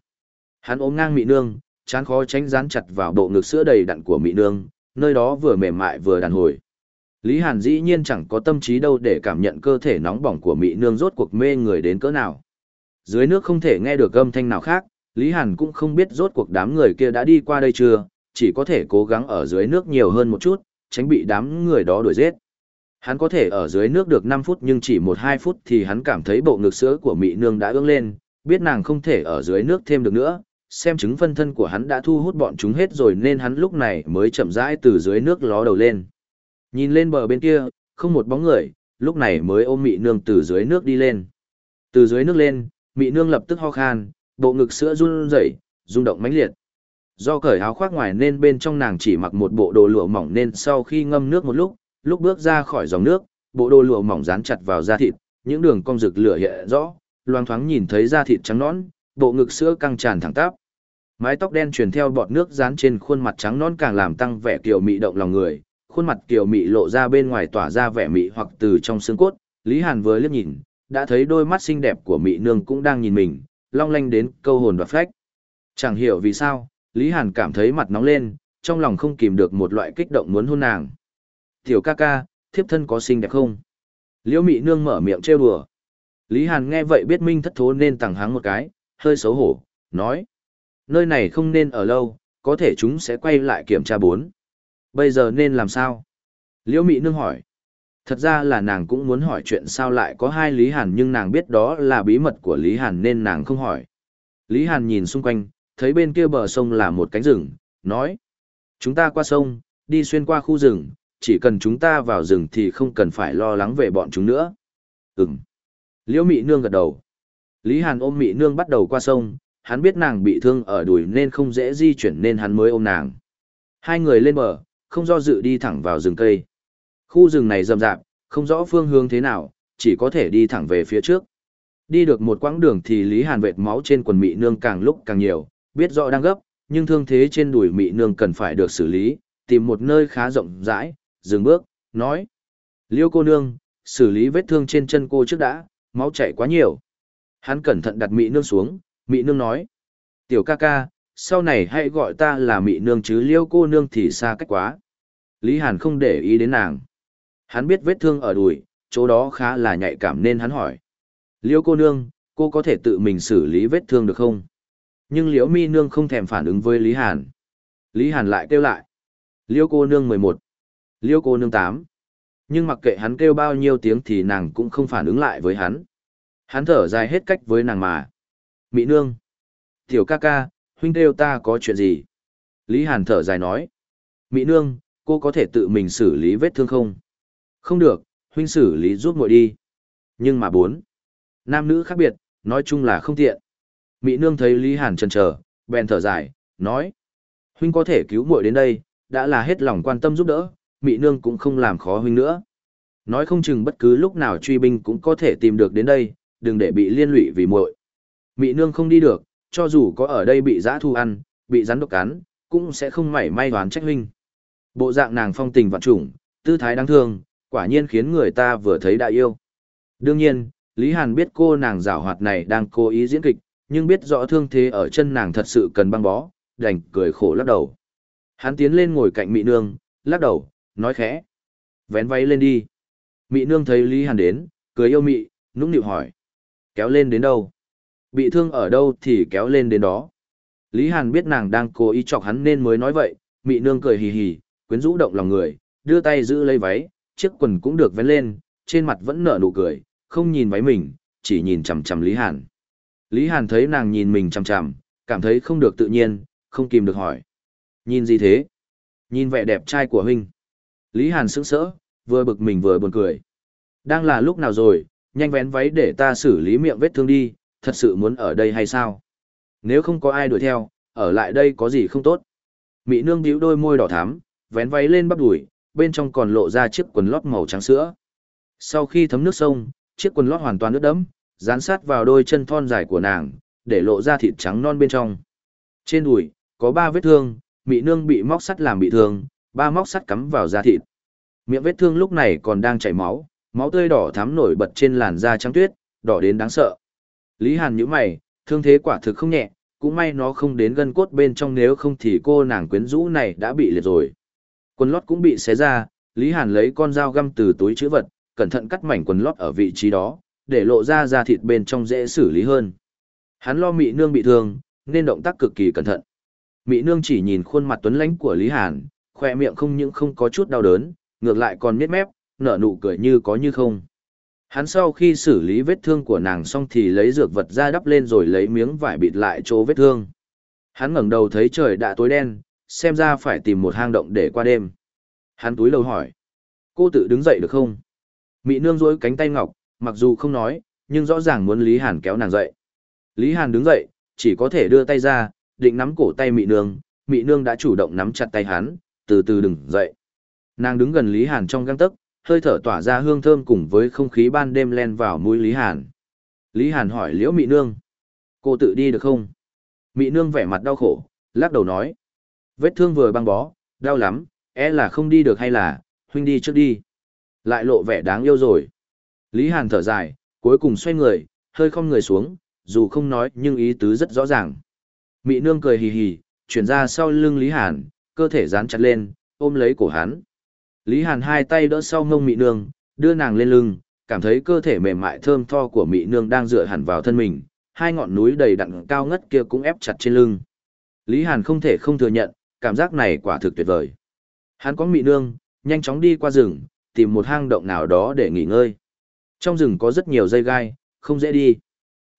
[SPEAKER 1] Hắn ôm ngang mị nương, chán khó tránh dán chặt vào bộ ngực sữa đầy đặn của mị nương, nơi đó vừa mềm mại vừa đàn hồi. Lý Hàn dĩ nhiên chẳng có tâm trí đâu để cảm nhận cơ thể nóng bỏng của mị nương rốt cuộc mê người đến cỡ nào. Dưới nước không thể nghe được âm thanh nào khác, Lý Hàn cũng không biết rốt cuộc đám người kia đã đi qua đây chưa, chỉ có thể cố gắng ở dưới nước nhiều hơn một chút, tránh bị đám người đó đuổi giết. Hắn có thể ở dưới nước được 5 phút nhưng chỉ 1-2 phút thì hắn cảm thấy bộ ngực sữa của mị nương đã ương lên, biết nàng không thể ở dưới nước thêm được nữa, xem chứng phân thân của hắn đã thu hút bọn chúng hết rồi nên hắn lúc này mới chậm rãi từ dưới nước ló đầu lên. Nhìn lên bờ bên kia, không một bóng người, lúc này mới ôm mị nương từ dưới nước đi lên. Từ dưới nước lên, mị nương lập tức ho khan, bộ ngực sữa run rẩy, rung động mãnh liệt. Do cởi áo khoác ngoài nên bên trong nàng chỉ mặc một bộ đồ lụa mỏng nên sau khi ngâm nước một lúc, lúc bước ra khỏi dòng nước, bộ đồ lụa mỏng dán chặt vào da thịt, những đường cong rực lửa hiện rõ, loang thoáng nhìn thấy da thịt trắng nõn, bộ ngực sữa căng tràn thẳng tắp. Mái tóc đen truyền theo bọt nước dán trên khuôn mặt trắng nõn càng làm tăng vẻ kiều mị động lòng người, khuôn mặt kiều mị lộ ra bên ngoài tỏa ra vẻ mị hoặc từ trong xương cốt, Lý Hàn vừa liếc nhìn, đã thấy đôi mắt xinh đẹp của mị nương cũng đang nhìn mình, long lanh đến câu hồn và phách. Chẳng hiểu vì sao, Lý Hàn cảm thấy mặt nóng lên, trong lòng không kìm được một loại kích động muốn hôn nàng. Tiểu ca ca, thiếp thân có xinh đẹp không? Liễu mị nương mở miệng trêu đùa. Lý Hàn nghe vậy biết minh thất thố nên tằng háng một cái, hơi xấu hổ, nói. Nơi này không nên ở lâu, có thể chúng sẽ quay lại kiểm tra bốn. Bây giờ nên làm sao? Liễu Mị Nương hỏi. Thật ra là nàng cũng muốn hỏi chuyện sao lại có hai Lý Hàn nhưng nàng biết đó là bí mật của Lý Hàn nên nàng không hỏi. Lý Hàn nhìn xung quanh, thấy bên kia bờ sông là một cánh rừng, nói. Chúng ta qua sông, đi xuyên qua khu rừng, chỉ cần chúng ta vào rừng thì không cần phải lo lắng về bọn chúng nữa. Ừm. Liễu Mị Nương gật đầu. Lý Hàn ôm Mị Nương bắt đầu qua sông, hắn biết nàng bị thương ở đùi nên không dễ di chuyển nên hắn mới ôm nàng. Hai người lên bờ, không do dự đi thẳng vào rừng cây. Khu rừng này rậm rạp, không rõ phương hướng thế nào, chỉ có thể đi thẳng về phía trước. Đi được một quãng đường thì Lý Hàn vệt máu trên quần Mị Nương càng lúc càng nhiều, biết rõ đang gấp, nhưng thương thế trên đùi Mị Nương cần phải được xử lý, tìm một nơi khá rộng rãi, dừng bước, nói. Liêu cô nương, xử lý vết thương trên chân cô trước đã, máu chảy quá nhiều. Hắn cẩn thận đặt mị nương xuống, mị nương nói. Tiểu ca ca, sau này hãy gọi ta là mị nương chứ liêu cô nương thì xa cách quá. Lý Hàn không để ý đến nàng. Hắn biết vết thương ở đùi, chỗ đó khá là nhạy cảm nên hắn hỏi. Liêu cô nương, cô có thể tự mình xử lý vết thương được không? Nhưng Liễu Mi Nương không thèm phản ứng với Lý Hàn. Lý Hàn lại kêu lại. Liễu cô nương 11. Liễu cô nương 8. Nhưng mặc kệ hắn kêu bao nhiêu tiếng thì nàng cũng không phản ứng lại với hắn. Hắn thở dài hết cách với nàng mà. Mỹ nương. Tiểu ca ca, huynh đều ta có chuyện gì? Lý Hàn thở dài nói. Mỹ nương, cô có thể tự mình xử lý vết thương không? Không được, huynh xử lý giúp muội đi. Nhưng mà bốn. Nam nữ khác biệt, nói chung là không tiện. Mỹ nương thấy Lý Hàn chần chờ, bèn thở dài, nói. Huynh có thể cứu muội đến đây, đã là hết lòng quan tâm giúp đỡ, Mỹ nương cũng không làm khó huynh nữa. Nói không chừng bất cứ lúc nào truy binh cũng có thể tìm được đến đây, đừng để bị liên lụy vì muội. Mỹ nương không đi được, cho dù có ở đây bị giã thu ăn, bị rắn độc cắn, cũng sẽ không mảy may đoán trách huynh. Bộ dạng nàng phong tình vạn trùng, tư thái đáng thương, quả nhiên khiến người ta vừa thấy đại yêu. Đương nhiên, Lý Hàn biết cô nàng giảo hoạt này đang cố ý diễn kịch, nhưng biết rõ thương thế ở chân nàng thật sự cần băng bó, đành cười khổ lắc đầu. Hắn tiến lên ngồi cạnh Mị Nương, lắc đầu, nói khẽ. Vén váy lên đi. Mị Nương thấy Lý Hàn đến, cười yêu mị, nũng nịu hỏi. Kéo lên đến đâu? Bị thương ở đâu thì kéo lên đến đó. Lý Hàn biết nàng đang cố ý chọc hắn nên mới nói vậy, Mị Nương cười hì hì, quyến rũ động lòng người, đưa tay giữ lấy váy, chiếc quần cũng được vén lên, trên mặt vẫn nở nụ cười, không nhìn váy mình, chỉ nhìn chằm chằm Lý Hàn. Lý Hàn thấy nàng nhìn mình chằm chằm, cảm thấy không được tự nhiên, không kìm được hỏi. Nhìn gì thế? Nhìn vẻ đẹp trai của huynh. Lý Hàn sững sỡ, vừa bực mình vừa buồn cười. Đang là lúc nào rồi, nhanh vén váy để ta xử lý miệng vết thương đi, thật sự muốn ở đây hay sao? Nếu không có ai đuổi theo, ở lại đây có gì không tốt? Mỹ nương bĩu đôi môi đỏ thắm, vén váy lên bắp đùi, bên trong còn lộ ra chiếc quần lót màu trắng sữa. Sau khi thấm nước sông, chiếc quần lót hoàn toàn ướt đẫm, dán sát vào đôi chân thon dài của nàng, để lộ ra thịt trắng non bên trong. Trên đùi, có ba vết thương, Mỹ nương bị móc sắt làm bị thương, ba móc sắt cắm vào da thịt. Miệng vết thương lúc này còn đang chảy máu, máu tươi đỏ thắm nổi bật trên làn da trắng tuyết, đỏ đến đáng sợ. Lý Hàn nhíu mày, thương thế quả thực không nhẹ, cũng may nó không đến gân cốt bên trong nếu không thì cô nàng quyến rũ này đã bị liệt rồi. Quần lót cũng bị xé ra, Lý Hàn lấy con dao găm từ túi chữ vật, cẩn thận cắt mảnh quần lót ở vị trí đó, để lộ ra da thịt bên trong dễ xử lý hơn. Hắn lo mị nương bị thương, nên động tác cực kỳ cẩn thận. Mị nương chỉ nhìn khuôn mặt tuấn lãnh của Lý Hàn, khoe miệng không những không có chút đau đớn, ngược lại còn miết mép, nở nụ cười như có như không. Hắn sau khi xử lý vết thương của nàng xong thì lấy dược vật ra đắp lên rồi lấy miếng vải bịt lại chỗ vết thương. Hắn ngẩng đầu thấy trời đã tối đen, xem ra phải tìm một hang động để qua đêm. Hắn túi lâu hỏi. Cô tự đứng dậy được không? Mị nương dối cánh tay ngọc, mặc dù không nói, nhưng rõ ràng muốn Lý Hàn kéo nàng dậy. Lý Hàn đứng dậy, chỉ có thể đưa tay ra, định nắm cổ tay mị nương, mị nương đã chủ động nắm chặt tay hắn, từ từ đừng dậy. Nàng đứng gần Lý Hàn trong găng tấc, hơi thở tỏa ra hương thơm cùng với không khí ban đêm len vào mũi Lý Hàn. Lý Hàn hỏi liễu mị nương. Cô tự đi được không? Mị nương vẻ mặt đau khổ, lắc đầu nói. Vết thương vừa băng bó, đau lắm, e là không đi được hay là, huynh đi trước đi. Lại lộ vẻ đáng yêu rồi. Lý Hàn thở dài, cuối cùng xoay người, hơi không người xuống, dù không nói nhưng ý tứ rất rõ ràng. Mị nương cười hì hì, chuyển ra sau lưng Lý Hàn, cơ thể dán chặt lên, ôm lấy cổ hắn. Lý Hàn hai tay đỡ sau ngông mị nương, đưa nàng lên lưng, cảm thấy cơ thể mềm mại thơm tho của mị nương đang dựa hẳn vào thân mình, hai ngọn núi đầy đặn cao ngất kia cũng ép chặt trên lưng. Lý Hàn không thể không thừa nhận, cảm giác này quả thực tuyệt vời. Hắn có mị nương, nhanh chóng đi qua rừng, tìm một hang động nào đó để nghỉ ngơi. Trong rừng có rất nhiều dây gai, không dễ đi.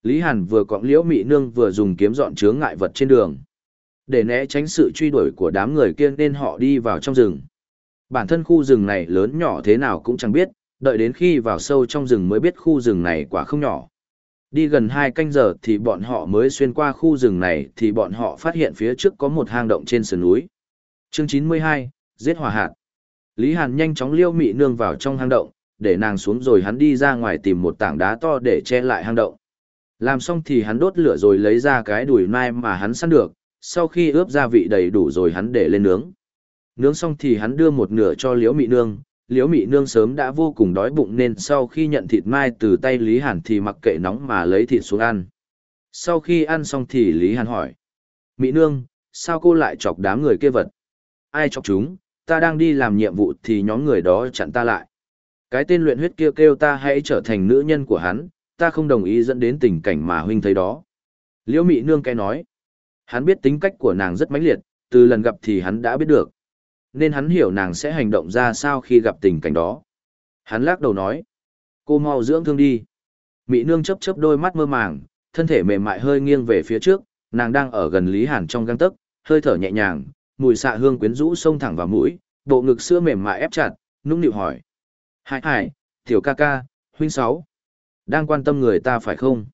[SPEAKER 1] Lý Hàn vừa cọng liễu mị nương vừa dùng kiếm dọn chướng ngại vật trên đường. Để né tránh sự truy đuổi của đám người kia nên họ đi vào trong rừng. Bản thân khu rừng này lớn nhỏ thế nào cũng chẳng biết, đợi đến khi vào sâu trong rừng mới biết khu rừng này quả không nhỏ. Đi gần hai canh giờ thì bọn họ mới xuyên qua khu rừng này thì bọn họ phát hiện phía trước có một hang động trên sườn núi. Chương 92, Giết hỏa hạt. Lý Hàn nhanh chóng liêu mị nương vào trong hang động, để nàng xuống rồi hắn đi ra ngoài tìm một tảng đá to để che lại hang động. Làm xong thì hắn đốt lửa rồi lấy ra cái đùi nai mà hắn săn được, sau khi ướp gia vị đầy đủ rồi hắn để lên nướng. Nướng xong thì hắn đưa một nửa cho liễu mị nương, liễu mị nương sớm đã vô cùng đói bụng nên sau khi nhận thịt mai từ tay Lý Hàn thì mặc kệ nóng mà lấy thịt xuống ăn. Sau khi ăn xong thì Lý Hàn hỏi. Mị nương, sao cô lại chọc đám người kia vật? Ai chọc chúng, ta đang đi làm nhiệm vụ thì nhóm người đó chặn ta lại. Cái tên luyện huyết kia kêu, kêu ta hãy trở thành nữ nhân của hắn, ta không đồng ý dẫn đến tình cảnh mà huynh thấy đó. Liễu mị nương cái nói. Hắn biết tính cách của nàng rất mãnh liệt, từ lần gặp thì hắn đã biết được. Nên hắn hiểu nàng sẽ hành động ra sao khi gặp tình cảnh đó. Hắn lắc đầu nói. Cô mau dưỡng thương đi. Mị nương chấp chấp đôi mắt mơ màng, thân thể mềm mại hơi nghiêng về phía trước, nàng đang ở gần Lý Hàn trong găng tấc, hơi thở nhẹ nhàng, mùi xạ hương quyến rũ xông thẳng vào mũi, bộ ngực sữa mềm mại ép chặt, nũng nịu hỏi. Hải hải, tiểu ca ca, huynh sáu. Đang quan tâm người ta phải không?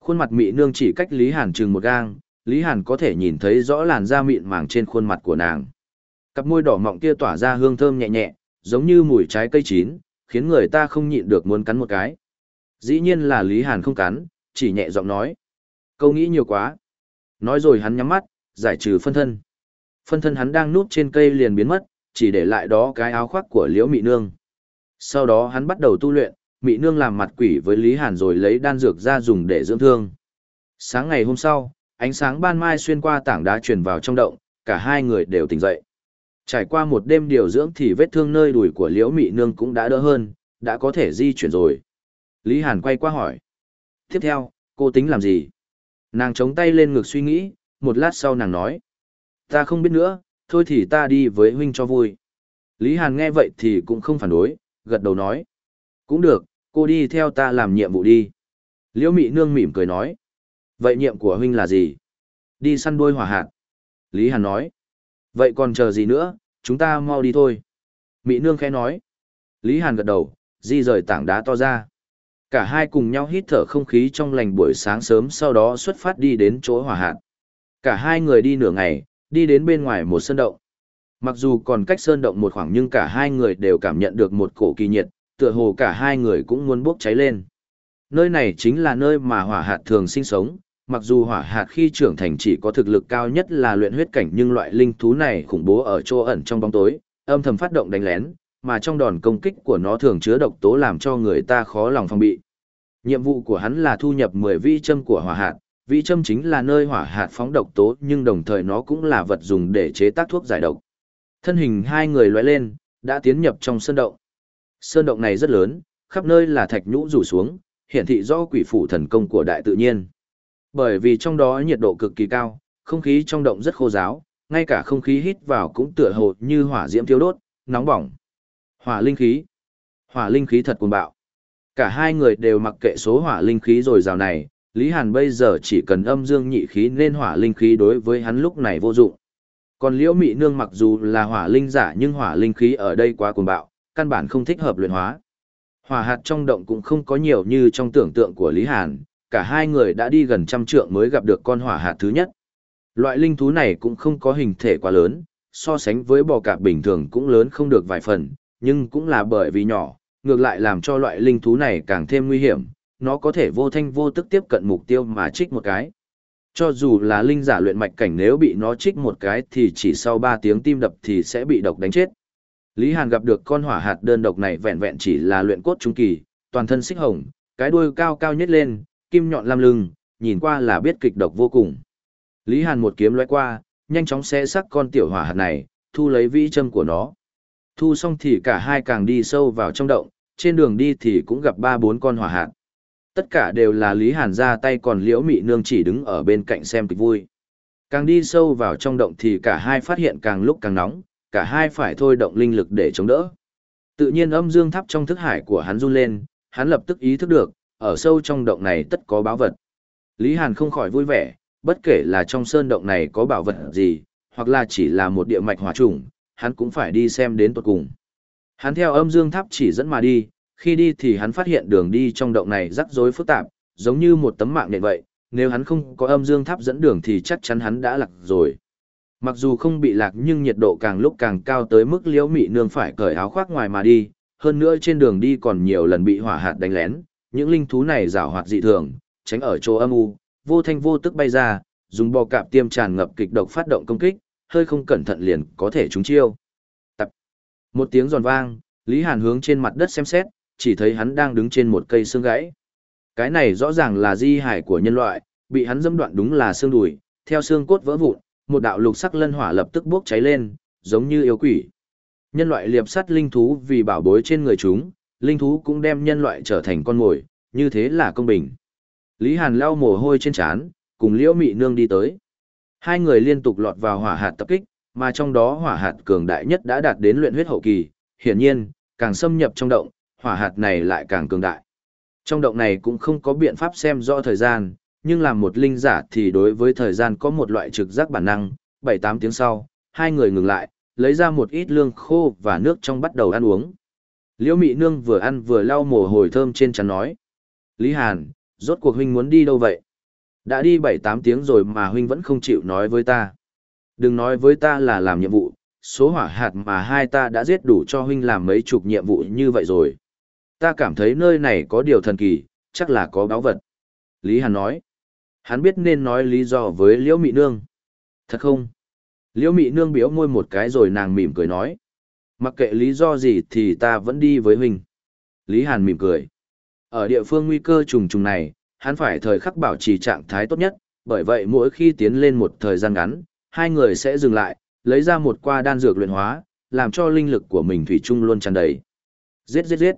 [SPEAKER 1] Khuôn mặt mị nương chỉ cách Lý Hàn chừng một gang, Lý Hàn có thể nhìn thấy rõ làn da mịn màng trên khuôn mặt của nàng. Cặp môi đỏ mọng kia tỏa ra hương thơm nhẹ nhẹ, giống như mùi trái cây chín, khiến người ta không nhịn được muốn cắn một cái. Dĩ nhiên là Lý Hàn không cắn, chỉ nhẹ giọng nói. Câu nghĩ nhiều quá. Nói rồi hắn nhắm mắt, giải trừ phân thân. Phân thân hắn đang núp trên cây liền biến mất, chỉ để lại đó cái áo khoác của Liễu Mị Nương. Sau đó hắn bắt đầu tu luyện, Mị Nương làm mặt quỷ với Lý Hàn rồi lấy đan dược ra dùng để dưỡng thương. Sáng ngày hôm sau, ánh sáng ban mai xuyên qua tảng đá truyền vào trong động, cả hai người đều tỉnh dậy. Trải qua một đêm điều dưỡng thì vết thương nơi đùi của Liễu Mị Nương cũng đã đỡ hơn, đã có thể di chuyển rồi. Lý Hàn quay qua hỏi. Tiếp theo, cô tính làm gì? Nàng chống tay lên ngực suy nghĩ, một lát sau nàng nói. Ta không biết nữa, thôi thì ta đi với huynh cho vui. Lý Hàn nghe vậy thì cũng không phản đối, gật đầu nói. Cũng được, cô đi theo ta làm nhiệm vụ đi. Liễu Mị Nương mỉm cười nói. Vậy nhiệm của huynh là gì? Đi săn đuôi hỏa hạt. Lý Hàn nói. Vậy còn chờ gì nữa, chúng ta mau đi thôi. mỹ Nương khẽ nói. Lý Hàn gật đầu, di rời tảng đá to ra. Cả hai cùng nhau hít thở không khí trong lành buổi sáng sớm sau đó xuất phát đi đến chỗ hỏa hạn Cả hai người đi nửa ngày, đi đến bên ngoài một sơn động. Mặc dù còn cách sơn động một khoảng nhưng cả hai người đều cảm nhận được một cổ kỳ nhiệt, tựa hồ cả hai người cũng muốn bốc cháy lên. Nơi này chính là nơi mà hỏa hạt thường sinh sống, mặc dù hỏa hạt khi trưởng thành chỉ có thực lực cao nhất là luyện huyết cảnh nhưng loại linh thú này khủng bố ở chỗ ẩn trong bóng tối, âm thầm phát động đánh lén, mà trong đòn công kích của nó thường chứa độc tố làm cho người ta khó lòng phòng bị. Nhiệm vụ của hắn là thu nhập 10 vi châm của hỏa hạt, vi châm chính là nơi hỏa hạt phóng độc tố nhưng đồng thời nó cũng là vật dùng để chế tác thuốc giải độc. Thân hình hai người lóe lên, đã tiến nhập trong sơn động. Sơn động này rất lớn, khắp nơi là thạch nhũ rủ xuống, hiển thị do quỷ phủ thần công của đại tự nhiên. Bởi vì trong đó nhiệt độ cực kỳ cao, không khí trong động rất khô giáo, ngay cả không khí hít vào cũng tựa hồ như hỏa diễm thiêu đốt, nóng bỏng. Hỏa linh khí. Hỏa linh khí thật cuồng bạo. Cả hai người đều mặc kệ số hỏa linh khí rồi rào này, Lý Hàn bây giờ chỉ cần âm dương nhị khí nên hỏa linh khí đối với hắn lúc này vô dụng. Còn Liễu Mị Nương mặc dù là hỏa linh giả nhưng hỏa linh khí ở đây quá cuồng bạo, căn bản không thích hợp luyện hóa. Hỏa hạt trong động cũng không có nhiều như trong tưởng tượng của Lý Hàn, cả hai người đã đi gần trăm trượng mới gặp được con hỏa hạt thứ nhất. Loại linh thú này cũng không có hình thể quá lớn, so sánh với bò cạp bình thường cũng lớn không được vài phần, nhưng cũng là bởi vì nhỏ, ngược lại làm cho loại linh thú này càng thêm nguy hiểm, nó có thể vô thanh vô tức tiếp cận mục tiêu mà trích một cái. Cho dù là linh giả luyện mạch cảnh nếu bị nó trích một cái thì chỉ sau 3 tiếng tim đập thì sẽ bị độc đánh chết. Lý Hàn gặp được con hỏa hạt đơn độc này vẹn vẹn chỉ là luyện cốt trung kỳ, toàn thân xích hồng, cái đuôi cao cao nhất lên, kim nhọn lam lưng, nhìn qua là biết kịch độc vô cùng. Lý Hàn một kiếm lóe qua, nhanh chóng xé xác con tiểu hỏa hạt này, thu lấy vĩ châm của nó. Thu xong thì cả hai càng đi sâu vào trong động, trên đường đi thì cũng gặp ba bốn con hỏa hạt. Tất cả đều là Lý Hàn ra tay còn Liễu Mị Nương chỉ đứng ở bên cạnh xem kịch vui. Càng đi sâu vào trong động thì cả hai phát hiện càng lúc càng nóng, cả hai phải thôi động linh lực để chống đỡ. Tự nhiên âm dương thắp trong thức hải của hắn run lên, hắn lập tức ý thức được, ở sâu trong động này tất có báo vật. Lý Hàn không khỏi vui vẻ, bất kể là trong sơn động này có bảo vật gì, hoặc là chỉ là một địa mạch hỏa trùng, hắn cũng phải đi xem đến tuật cùng. Hắn theo âm dương tháp chỉ dẫn mà đi, khi đi thì hắn phát hiện đường đi trong động này rắc rối phức tạp, giống như một tấm mạng nền vậy, nếu hắn không có âm dương tháp dẫn đường thì chắc chắn hắn đã lạc rồi. Mặc dù không bị lạc nhưng nhiệt độ càng lúc càng cao tới mức liễu mị nương phải cởi áo khoác ngoài mà đi, hơn nữa trên đường đi còn nhiều lần bị hỏa hạt đánh lén, những linh thú này rảo hoạt dị thường, tránh ở chỗ âm u, vô thanh vô tức bay ra, dùng bò cạp tiêm tràn ngập kịch độc phát động công kích, hơi không cẩn thận liền có thể trúng chiêu. Tập. Một tiếng giòn vang, Lý Hàn hướng trên mặt đất xem xét, chỉ thấy hắn đang đứng trên một cây xương gãy. Cái này rõ ràng là di hải của nhân loại, bị hắn dâm đoạn đúng là xương đùi, theo xương cốt vỡ vụn, một đạo lục sắc lân hỏa lập tức bốc cháy lên, giống như yêu quỷ. Nhân loại liệp sắt linh thú vì bảo bối trên người chúng, linh thú cũng đem nhân loại trở thành con mồi, như thế là công bình. Lý Hàn lau mồ hôi trên trán, cùng Liễu Mị Nương đi tới. Hai người liên tục lọt vào hỏa hạt tập kích, mà trong đó hỏa hạt cường đại nhất đã đạt đến luyện huyết hậu kỳ, hiển nhiên, càng xâm nhập trong động, hỏa hạt này lại càng cường đại. Trong động này cũng không có biện pháp xem rõ thời gian, nhưng làm một linh giả thì đối với thời gian có một loại trực giác bản năng, 7-8 tiếng sau, hai người ngừng lại, lấy ra một ít lương khô và nước trong bắt đầu ăn uống. Liễu Mị Nương vừa ăn vừa lau mồ hôi thơm trên trán nói. Lý Hàn, rốt cuộc huynh muốn đi đâu vậy? Đã đi 7-8 tiếng rồi mà huynh vẫn không chịu nói với ta. Đừng nói với ta là làm nhiệm vụ, số hỏa hạt mà hai ta đã giết đủ cho huynh làm mấy chục nhiệm vụ như vậy rồi. Ta cảm thấy nơi này có điều thần kỳ, chắc là có báo vật. Lý Hàn nói. Hắn biết nên nói lý do với Liễu Mị Nương. Thật không? Liễu Mị Nương biểu môi một cái rồi nàng mỉm cười nói. Mặc kệ lý do gì thì ta vẫn đi với huynh. Lý Hàn mỉm cười. Ở địa phương nguy cơ trùng trùng này, hắn phải thời khắc bảo trì trạng thái tốt nhất, bởi vậy mỗi khi tiến lên một thời gian ngắn, hai người sẽ dừng lại, lấy ra một qua đan dược luyện hóa, làm cho linh lực của mình thủy chung luôn tràn đầy. Giết giết giết.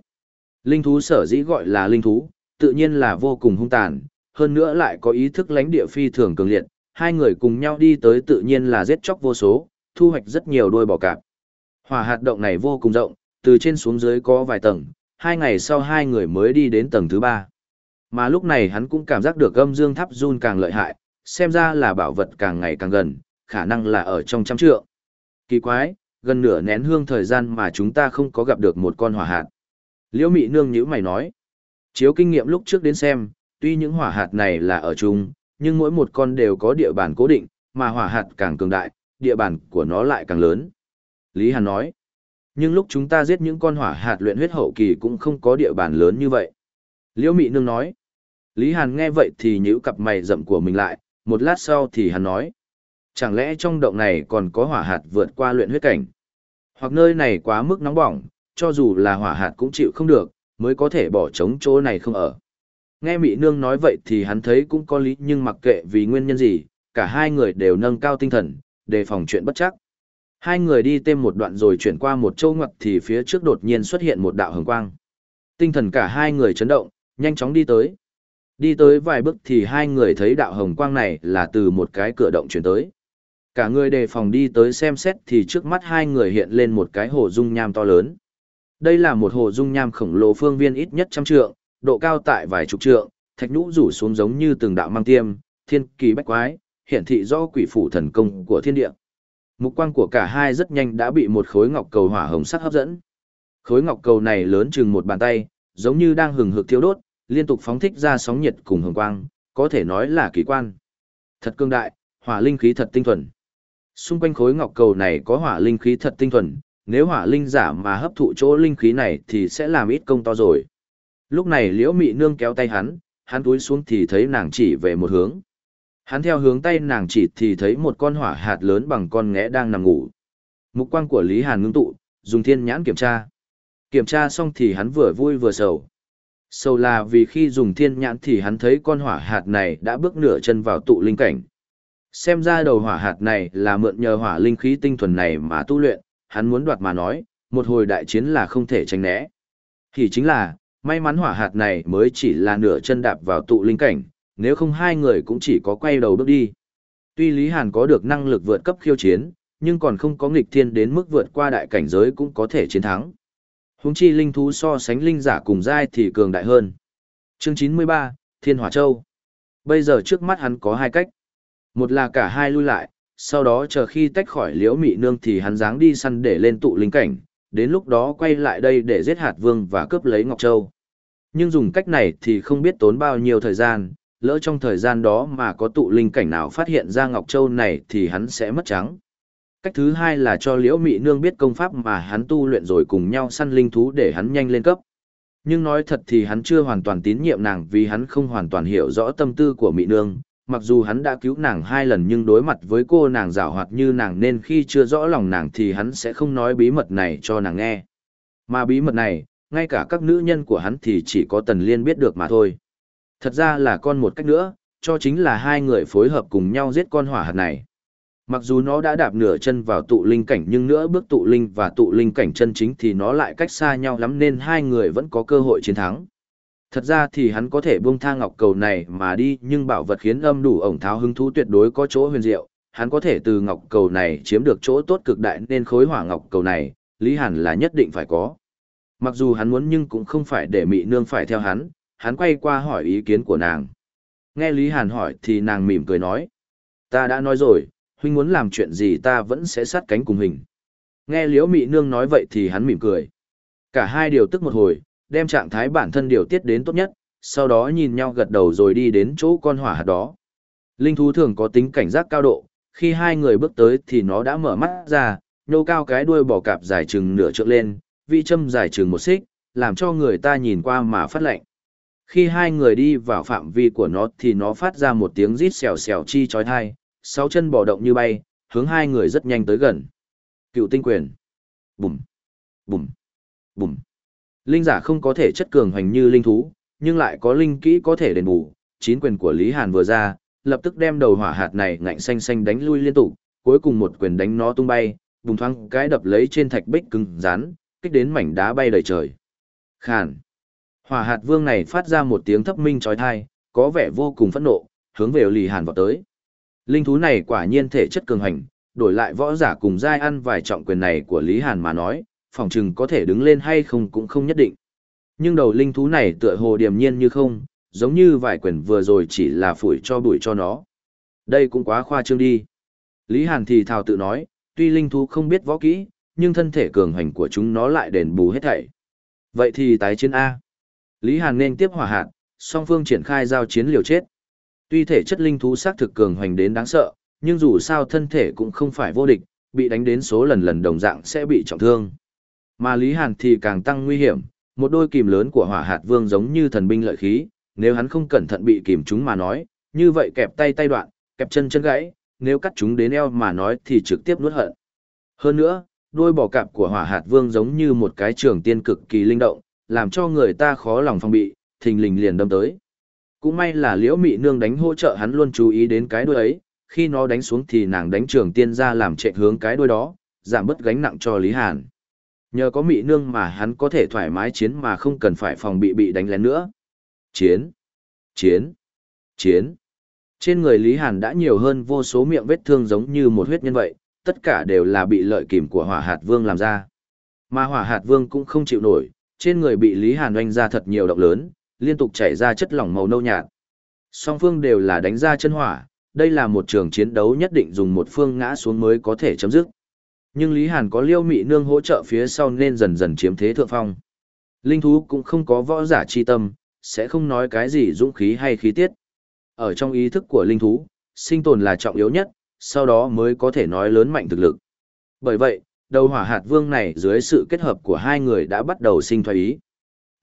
[SPEAKER 1] Linh thú sở dĩ gọi là linh thú, tự nhiên là vô cùng hung tàn, hơn nữa lại có ý thức lãnh địa phi thường cường liệt, hai người cùng nhau đi tới tự nhiên là giết chóc vô số, thu hoạch rất nhiều đôi bò cạp. Hỏa hạt động này vô cùng rộng, từ trên xuống dưới có vài tầng, hai ngày sau hai người mới đi đến tầng thứ ba. Mà lúc này hắn cũng cảm giác được âm dương tháp run càng lợi hại, xem ra là bảo vật càng ngày càng gần, khả năng là ở trong trăm trượng. Kỳ quái, gần nửa nén hương thời gian mà chúng ta không có gặp được một con hỏa hạt. Liễu Mị Nương nhữ mày nói. Chiếu kinh nghiệm lúc trước đến xem, tuy những hỏa hạt này là ở chung, nhưng mỗi một con đều có địa bàn cố định, mà hỏa hạt càng cường đại, địa bàn của nó lại càng lớn. Lý Hàn nói. Nhưng lúc chúng ta giết những con hỏa hạt luyện huyết hậu kỳ cũng không có địa bàn lớn như vậy. Liễu Mị Nương nói. Lý Hàn nghe vậy thì nhíu cặp mày rậm của mình lại, một lát sau thì hắn nói. Chẳng lẽ trong động này còn có hỏa hạt vượt qua luyện huyết cảnh? Hoặc nơi này quá mức nóng bỏng, cho dù là hỏa hạt cũng chịu không được, mới có thể bỏ trống chỗ này không ở. Nghe Mị Nương nói vậy thì hắn thấy cũng có lý nhưng mặc kệ vì nguyên nhân gì, cả hai người đều nâng cao tinh thần, đề phòng chuyện bất chắc. Hai người đi thêm một đoạn rồi chuyển qua một châu ngoặt thì phía trước đột nhiên xuất hiện một đạo hồng quang. Tinh thần cả hai người chấn động, nhanh chóng đi tới. Đi tới vài bước thì hai người thấy đạo hồng quang này là từ một cái cửa động chuyển tới. Cả người đề phòng đi tới xem xét thì trước mắt hai người hiện lên một cái hồ dung nham to lớn. Đây là một hồ dung nham khổng lồ phương viên ít nhất trăm trượng, độ cao tại vài chục trượng, thạch nhũ rủ xuống giống như từng đạo mang tiêm, thiên kỳ bách quái, hiển thị do quỷ phủ thần công của thiên địa. Mục quang của cả hai rất nhanh đã bị một khối ngọc cầu hỏa hồng sắc hấp dẫn. Khối ngọc cầu này lớn chừng một bàn tay, giống như đang hừng hực thiêu đốt, liên tục phóng thích ra sóng nhiệt cùng hồng quang, có thể nói là kỳ quan. Thật cương đại, hỏa linh khí thật tinh thuần. Xung quanh khối ngọc cầu này có hỏa linh khí thật tinh thuần, nếu hỏa linh giả mà hấp thụ chỗ linh khí này thì sẽ làm ít công to rồi. Lúc này liễu mị nương kéo tay hắn, hắn túi xuống thì thấy nàng chỉ về một hướng. Hắn theo hướng tay nàng chỉ thì thấy một con hỏa hạt lớn bằng con ngẽ đang nằm ngủ. Mục quang của Lý Hàn ngưng tụ, dùng thiên nhãn kiểm tra. Kiểm tra xong thì hắn vừa vui vừa sầu. Sầu là vì khi dùng thiên nhãn thì hắn thấy con hỏa hạt này đã bước nửa chân vào tụ linh cảnh. Xem ra đầu hỏa hạt này là mượn nhờ hỏa linh khí tinh thuần này mà tu luyện, hắn muốn đoạt mà nói, một hồi đại chiến là không thể tránh né. Thì chính là, may mắn hỏa hạt này mới chỉ là nửa chân đạp vào tụ linh cảnh, nếu không hai người cũng chỉ có quay đầu bước đi. Tuy Lý Hàn có được năng lực vượt cấp khiêu chiến, nhưng còn không có nghịch thiên đến mức vượt qua đại cảnh giới cũng có thể chiến thắng. huống chi linh thú so sánh linh giả cùng giai thì cường đại hơn. Chương 93, Thiên Hỏa Châu. Bây giờ trước mắt hắn có hai cách. Một là cả hai lui lại, sau đó chờ khi tách khỏi liễu mị nương thì hắn dáng đi săn để lên tụ linh cảnh, đến lúc đó quay lại đây để giết hạt vương và cướp lấy Ngọc Châu. Nhưng dùng cách này thì không biết tốn bao nhiêu thời gian, lỡ trong thời gian đó mà có tụ linh cảnh nào phát hiện ra Ngọc Châu này thì hắn sẽ mất trắng. Cách thứ hai là cho Liễu Mị Nương biết công pháp mà hắn tu luyện rồi cùng nhau săn linh thú để hắn nhanh lên cấp. Nhưng nói thật thì hắn chưa hoàn toàn tín nhiệm nàng vì hắn không hoàn toàn hiểu rõ tâm tư của Mị Nương, mặc dù hắn đã cứu nàng hai lần nhưng đối mặt với cô nàng rảo hoạt như nàng nên khi chưa rõ lòng nàng thì hắn sẽ không nói bí mật này cho nàng nghe. Mà bí mật này, ngay cả các nữ nhân của hắn thì chỉ có Tần Liên biết được mà thôi. Thật ra là con một cách nữa, cho chính là hai người phối hợp cùng nhau giết con hỏa hạt này. Mặc dù nó đã đạp nửa chân vào tụ linh cảnh nhưng nữa bước tụ linh và tụ linh cảnh chân chính thì nó lại cách xa nhau lắm nên hai người vẫn có cơ hội chiến thắng. Thật ra thì hắn có thể buông tha ngọc cầu này mà đi nhưng bảo vật khiến âm đủ ổng tháo hứng thú tuyệt đối có chỗ huyền diệu, hắn có thể từ ngọc cầu này chiếm được chỗ tốt cực đại nên khối hỏa ngọc cầu này, Lý Hàn là nhất định phải có. Mặc dù hắn muốn nhưng cũng không phải để mị nương phải theo hắn, hắn quay qua hỏi ý kiến của nàng. Nghe Lý Hàn hỏi thì nàng mỉm cười nói. Ta đã nói rồi, huynh muốn làm chuyện gì ta vẫn sẽ sát cánh cùng hình. Nghe liễu mị nương nói vậy thì hắn mỉm cười. Cả hai điều tức một hồi, đem trạng thái bản thân điều tiết đến tốt nhất, sau đó nhìn nhau gật đầu rồi đi đến chỗ con hỏa hạt đó. Linh thú thường có tính cảnh giác cao độ, khi hai người bước tới thì nó đã mở mắt ra, nhô cao cái đuôi bò cạp dài chừng nửa trượng lên, vị châm dài chừng một xích, làm cho người ta nhìn qua mà phát lạnh. Khi hai người đi vào phạm vi của nó thì nó phát ra một tiếng rít xèo xèo chi chói tai, sáu chân bò động như bay, hướng hai người rất nhanh tới gần. Cựu tinh quyền. Bùm. Bùm. Bùm. Linh giả không có thể chất cường hoành như linh thú, nhưng lại có linh kỹ có thể đền bù. Chín quyền của Lý Hàn vừa ra, lập tức đem đầu hỏa hạt này ngạnh xanh xanh đánh lui liên tục, cuối cùng một quyền đánh nó tung bay, bùng thoáng cái đập lấy trên thạch bích cứng rắn, kích đến mảnh đá bay đầy trời. Khàn. Hỏa hạt vương này phát ra một tiếng thấp minh trói thai, có vẻ vô cùng phẫn nộ, hướng về lì hàn vào tới. Linh thú này quả nhiên thể chất cường hành, đổi lại võ giả cùng giai ăn vài trọng quyền này của Lý Hàn mà nói, phòng chừng có thể đứng lên hay không cũng không nhất định. Nhưng đầu linh thú này tựa hồ điềm nhiên như không, giống như vài quyền vừa rồi chỉ là phủi cho bụi cho nó. Đây cũng quá khoa trương đi. Lý Hàn thì thào tự nói, tuy linh thú không biết võ kỹ, nhưng thân thể cường hành của chúng nó lại đền bù hết thảy. Vậy thì tái chiến A. Lý Hàn nên tiếp hỏa hạn, song phương triển khai giao chiến liều chết. Tuy thể chất linh thú xác thực cường hoành đến đáng sợ, nhưng dù sao thân thể cũng không phải vô địch, bị đánh đến số lần lần đồng dạng sẽ bị trọng thương. Mà Lý Hàn thì càng tăng nguy hiểm, một đôi kìm lớn của hỏa hạt vương giống như thần binh lợi khí, nếu hắn không cẩn thận bị kìm chúng mà nói, như vậy kẹp tay tay đoạn, kẹp chân chân gãy, nếu cắt chúng đến eo mà nói thì trực tiếp nuốt hận. Hơn nữa, đôi bò cạp của hỏa hạt vương giống như một cái trường tiên cực kỳ linh động, làm cho người ta khó lòng phòng bị, thình lình liền đâm tới. Cũng may là liễu mị nương đánh hỗ trợ hắn luôn chú ý đến cái đuôi ấy, khi nó đánh xuống thì nàng đánh trường tiên ra làm chạy hướng cái đuôi đó, giảm bớt gánh nặng cho Lý Hàn. Nhờ có mị nương mà hắn có thể thoải mái chiến mà không cần phải phòng bị bị đánh lén nữa. Chiến! Chiến! Chiến! Trên người Lý Hàn đã nhiều hơn vô số miệng vết thương giống như một huyết nhân vậy, tất cả đều là bị lợi kìm của hỏa hạt vương làm ra. Mà hỏa hạt vương cũng không chịu nổi, trên người bị Lý Hàn oanh ra thật nhiều động lớn, liên tục chảy ra chất lỏng màu nâu nhạt. Song phương đều là đánh ra chân hỏa, đây là một trường chiến đấu nhất định dùng một phương ngã xuống mới có thể chấm dứt. Nhưng Lý Hàn có liêu mị nương hỗ trợ phía sau nên dần dần chiếm thế thượng phong. Linh thú cũng không có võ giả chi tâm, sẽ không nói cái gì dũng khí hay khí tiết. Ở trong ý thức của linh thú, sinh tồn là trọng yếu nhất, sau đó mới có thể nói lớn mạnh thực lực. Bởi vậy, đầu hỏa hạt vương này dưới sự kết hợp của hai người đã bắt đầu sinh thoái ý.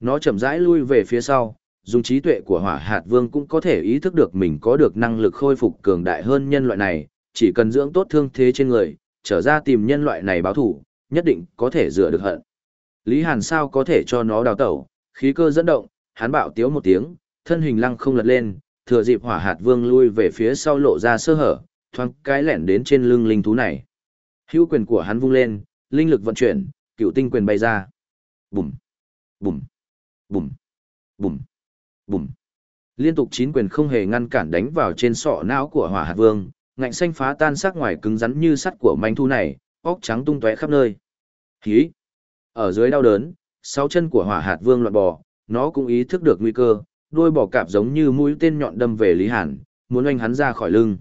[SPEAKER 1] Nó chậm rãi lui về phía sau, dùng trí tuệ của hỏa hạt vương cũng có thể ý thức được mình có được năng lực khôi phục cường đại hơn nhân loại này, chỉ cần dưỡng tốt thương thế trên người, trở ra tìm nhân loại này báo thủ, nhất định có thể rửa được hận. Lý Hàn sao có thể cho nó đào tẩu, khí cơ dẫn động, hắn bạo tiếu một tiếng, thân hình lăng không lật lên, thừa dịp hỏa hạt vương lui về phía sau lộ ra sơ hở, thoáng cái lẻn đến trên lưng linh thú này. Hữu quyền của hắn vung lên, linh lực vận chuyển, cựu tinh quyền bay ra. Bùm, bùm, bùm, bùm, bùm. Liên tục chín quyền không hề ngăn cản đánh vào trên sọ não của hỏa hạt vương, ngạnh xanh phá tan sắc ngoài cứng rắn như sắt của manh thu này, óc trắng tung tóe khắp nơi. Hí! Ở dưới đau đớn, sáu chân của hỏa hạt vương loạn bò, nó cũng ý thức được nguy cơ, đôi bò cạp giống như mũi tên nhọn đâm về Lý Hàn, muốn oanh hắn ra khỏi lưng.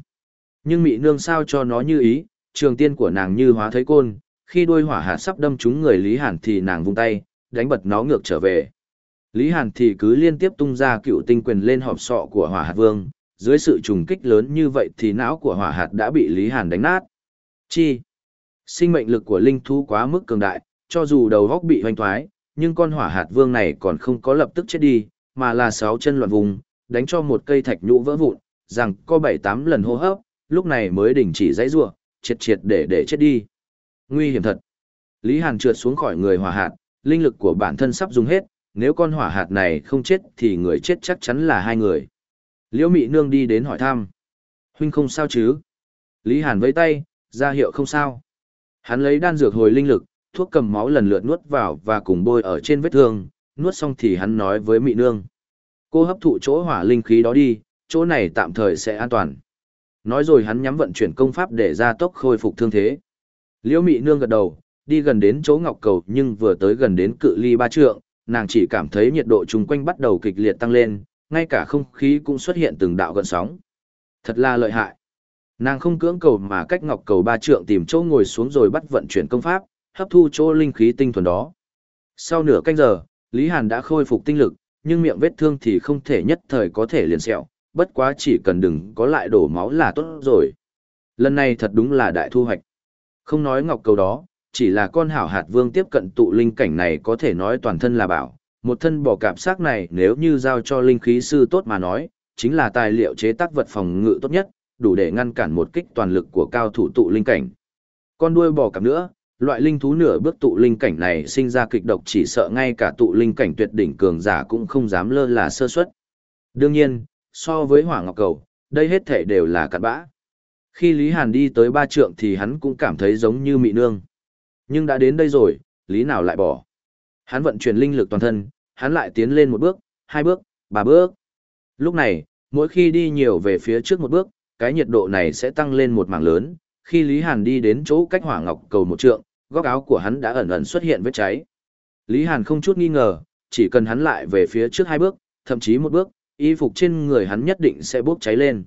[SPEAKER 1] Nhưng mị nương sao cho nó như ý, trường tiên của nàng như hóa thấy côn, khi đôi hỏa hạt sắp đâm trúng người Lý Hàn thì nàng vung tay, đánh bật nó ngược trở về. Lý Hàn thì cứ liên tiếp tung ra cựu tinh quyền lên hộp sọ của hỏa hạt vương, dưới sự trùng kích lớn như vậy thì não của hỏa hạt đã bị Lý Hàn đánh nát. Chi? Sinh mệnh lực của linh thú quá mức cường đại, cho dù đầu góc bị hoành thoái, nhưng con hỏa hạt vương này còn không có lập tức chết đi, mà là sáu chân loạn vùng, đánh cho một cây thạch nhũ vỡ vụn, rằng có bảy tám lần hô hấp, lúc này mới đình chỉ dãy rủa, triệt triệt để để chết đi. Nguy hiểm thật. Lý Hàn trượt xuống khỏi người hỏa hạt, linh lực của bản thân sắp dùng hết, nếu con hỏa hạt này không chết thì người chết chắc chắn là hai người. Liễu Mị Nương đi đến hỏi thăm. Huynh không sao chứ? Lý Hàn vẫy tay, ra hiệu không sao. Hắn lấy đan dược hồi linh lực, thuốc cầm máu lần lượt nuốt vào và cùng bôi ở trên vết thương, nuốt xong thì hắn nói với Mị Nương. Cô hấp thụ chỗ hỏa linh khí đó đi, chỗ này tạm thời sẽ an toàn nói rồi hắn nhắm vận chuyển công pháp để ra tốc khôi phục thương thế. Liễu Mị Nương gật đầu, đi gần đến chỗ ngọc cầu nhưng vừa tới gần đến cự ly ba trượng, nàng chỉ cảm thấy nhiệt độ chung quanh bắt đầu kịch liệt tăng lên, ngay cả không khí cũng xuất hiện từng đạo gợn sóng. Thật là lợi hại. Nàng không cưỡng cầu mà cách ngọc cầu ba trượng tìm chỗ ngồi xuống rồi bắt vận chuyển công pháp, hấp thu chỗ linh khí tinh thuần đó. Sau nửa canh giờ, Lý Hàn đã khôi phục tinh lực, nhưng miệng vết thương thì không thể nhất thời có thể liền sẹo, bất quá chỉ cần đừng có lại đổ máu là tốt rồi. Lần này thật đúng là đại thu hoạch. Không nói ngọc cầu đó, chỉ là con hảo hạt vương tiếp cận tụ linh cảnh này có thể nói toàn thân là bảo. Một thân bò cạp xác này nếu như giao cho linh khí sư tốt mà nói, chính là tài liệu chế tác vật phòng ngự tốt nhất, đủ để ngăn cản một kích toàn lực của cao thủ tụ linh cảnh. Con đuôi bò cạp nữa, loại linh thú nửa bước tụ linh cảnh này sinh ra kịch độc chỉ sợ ngay cả tụ linh cảnh tuyệt đỉnh cường giả cũng không dám lơ là sơ suất. Đương nhiên, so với hỏa ngọc cầu, đây hết thể đều là cặn bã. Khi Lý Hàn đi tới ba trượng thì hắn cũng cảm thấy giống như mị nương. Nhưng đã đến đây rồi, Lý nào lại bỏ. Hắn vận chuyển linh lực toàn thân, hắn lại tiến lên một bước, hai bước, ba bước. Lúc này, mỗi khi đi nhiều về phía trước một bước, cái nhiệt độ này sẽ tăng lên một mảng lớn. Khi Lý Hàn đi đến chỗ cách hỏa ngọc cầu một trượng, góc áo của hắn đã ẩn ẩn xuất hiện vết cháy. Lý Hàn không chút nghi ngờ, chỉ cần hắn lại về phía trước hai bước, thậm chí một bước, y phục trên người hắn nhất định sẽ bốc cháy lên.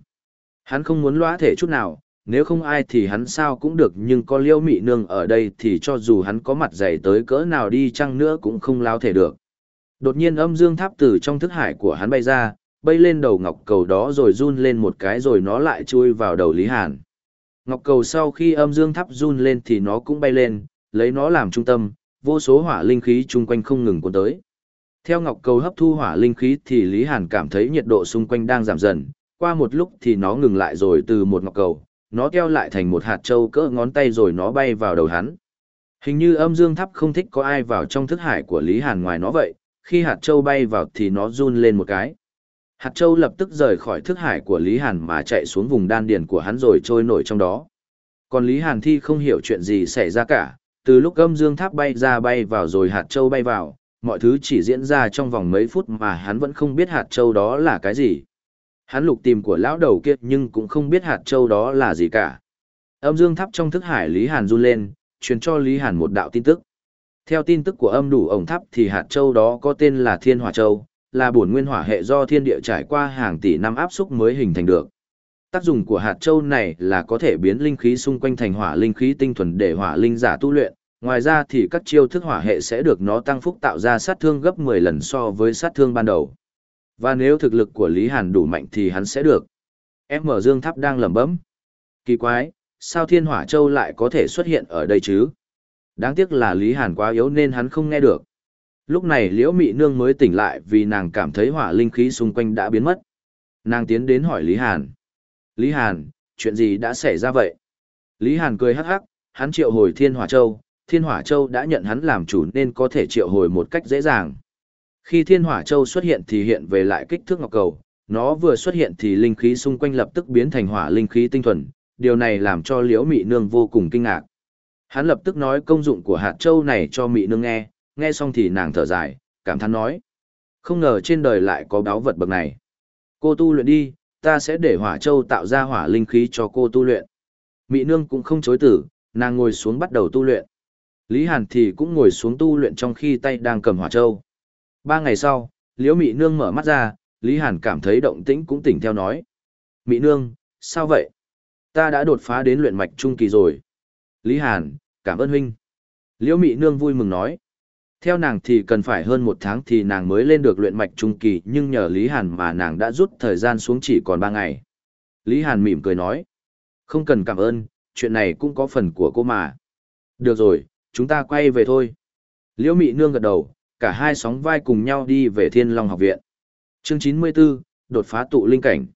[SPEAKER 1] Hắn không muốn lóa thể chút nào, nếu không ai thì hắn sao cũng được nhưng có liêu mị nương ở đây thì cho dù hắn có mặt dày tới cỡ nào đi chăng nữa cũng không lao thể được. Đột nhiên âm dương tháp từ trong thức hải của hắn bay ra, bay lên đầu ngọc cầu đó rồi run lên một cái rồi nó lại chui vào đầu Lý Hàn. Ngọc cầu sau khi âm dương tháp run lên thì nó cũng bay lên, lấy nó làm trung tâm, vô số hỏa linh khí chung quanh không ngừng cuốn tới. Theo ngọc cầu hấp thu hỏa linh khí thì Lý Hàn cảm thấy nhiệt độ xung quanh đang giảm dần, qua một lúc thì nó ngừng lại rồi từ một ngọc cầu, nó keo lại thành một hạt trâu cỡ ngón tay rồi nó bay vào đầu hắn. Hình như âm dương tháp không thích có ai vào trong thức hải của Lý Hàn ngoài nó vậy, khi hạt trâu bay vào thì nó run lên một cái. Hạt trâu lập tức rời khỏi thức hải của Lý Hàn mà chạy xuống vùng đan điền của hắn rồi trôi nổi trong đó. Còn Lý Hàn thi không hiểu chuyện gì xảy ra cả, từ lúc âm dương tháp bay ra bay vào rồi hạt châu bay vào, mọi thứ chỉ diễn ra trong vòng mấy phút mà hắn vẫn không biết hạt châu đó là cái gì. Hắn lục tìm của lão đầu kia nhưng cũng không biết hạt châu đó là gì cả. Âm dương tháp trong thức hải Lý Hàn run lên, truyền cho Lý Hàn một đạo tin tức. Theo tin tức của âm đủ ổng tháp thì hạt châu đó có tên là Thiên Hỏa Châu, là bổn nguyên hỏa hệ do thiên địa trải qua hàng tỷ năm áp xúc mới hình thành được. Tác dụng của hạt châu này là có thể biến linh khí xung quanh thành hỏa linh khí tinh thuần để hỏa linh giả tu luyện, ngoài ra thì các chiêu thức hỏa hệ sẽ được nó tăng phúc tạo ra sát thương gấp 10 lần so với sát thương ban đầu. Và nếu thực lực của Lý Hàn đủ mạnh thì hắn sẽ được. Em mở dương tháp đang lẩm bẩm. Kỳ quái, sao thiên hỏa châu lại có thể xuất hiện ở đây chứ? Đáng tiếc là Lý Hàn quá yếu nên hắn không nghe được. Lúc này liễu mị nương mới tỉnh lại vì nàng cảm thấy hỏa linh khí xung quanh đã biến mất. Nàng tiến đến hỏi Lý Hàn. Lý Hàn, chuyện gì đã xảy ra vậy? Lý Hàn cười hắc hắc, hắn triệu hồi Thiên Hỏa Châu, Thiên Hỏa Châu đã nhận hắn làm chủ nên có thể triệu hồi một cách dễ dàng. Khi Thiên Hỏa Châu xuất hiện thì hiện về lại kích thước ngọc cầu, nó vừa xuất hiện thì linh khí xung quanh lập tức biến thành hỏa linh khí tinh thuần, điều này làm cho Liễu Mị Nương vô cùng kinh ngạc. Hắn lập tức nói công dụng của hạt châu này cho Mị Nương nghe, nghe xong thì nàng thở dài, cảm thán nói: "Không ngờ trên đời lại có báo vật bậc này. Cô tu luyện đi, ta sẽ để hỏa châu tạo ra hỏa linh khí cho cô tu luyện. Mị nương cũng không chối từ, nàng ngồi xuống bắt đầu tu luyện. Lý Hàn thì cũng ngồi xuống tu luyện trong khi tay đang cầm hỏa châu. Ba ngày sau, liễu mị nương mở mắt ra, Lý Hàn cảm thấy động tĩnh cũng tỉnh theo nói. Mị nương, sao vậy? Ta đã đột phá đến luyện mạch trung kỳ rồi. Lý Hàn, cảm ơn huynh. Liễu mị nương vui mừng nói. Theo nàng thì cần phải hơn một tháng thì nàng mới lên được luyện mạch trung kỳ nhưng nhờ Lý Hàn mà nàng đã rút thời gian xuống chỉ còn ba ngày. Lý Hàn mỉm cười nói. Không cần cảm ơn, chuyện này cũng có phần của cô mà. Được rồi, chúng ta quay về thôi. Liễu Mị Nương gật đầu, cả hai sóng vai cùng nhau đi về Thiên Long học viện. Chương 94, đột phá tụ linh cảnh.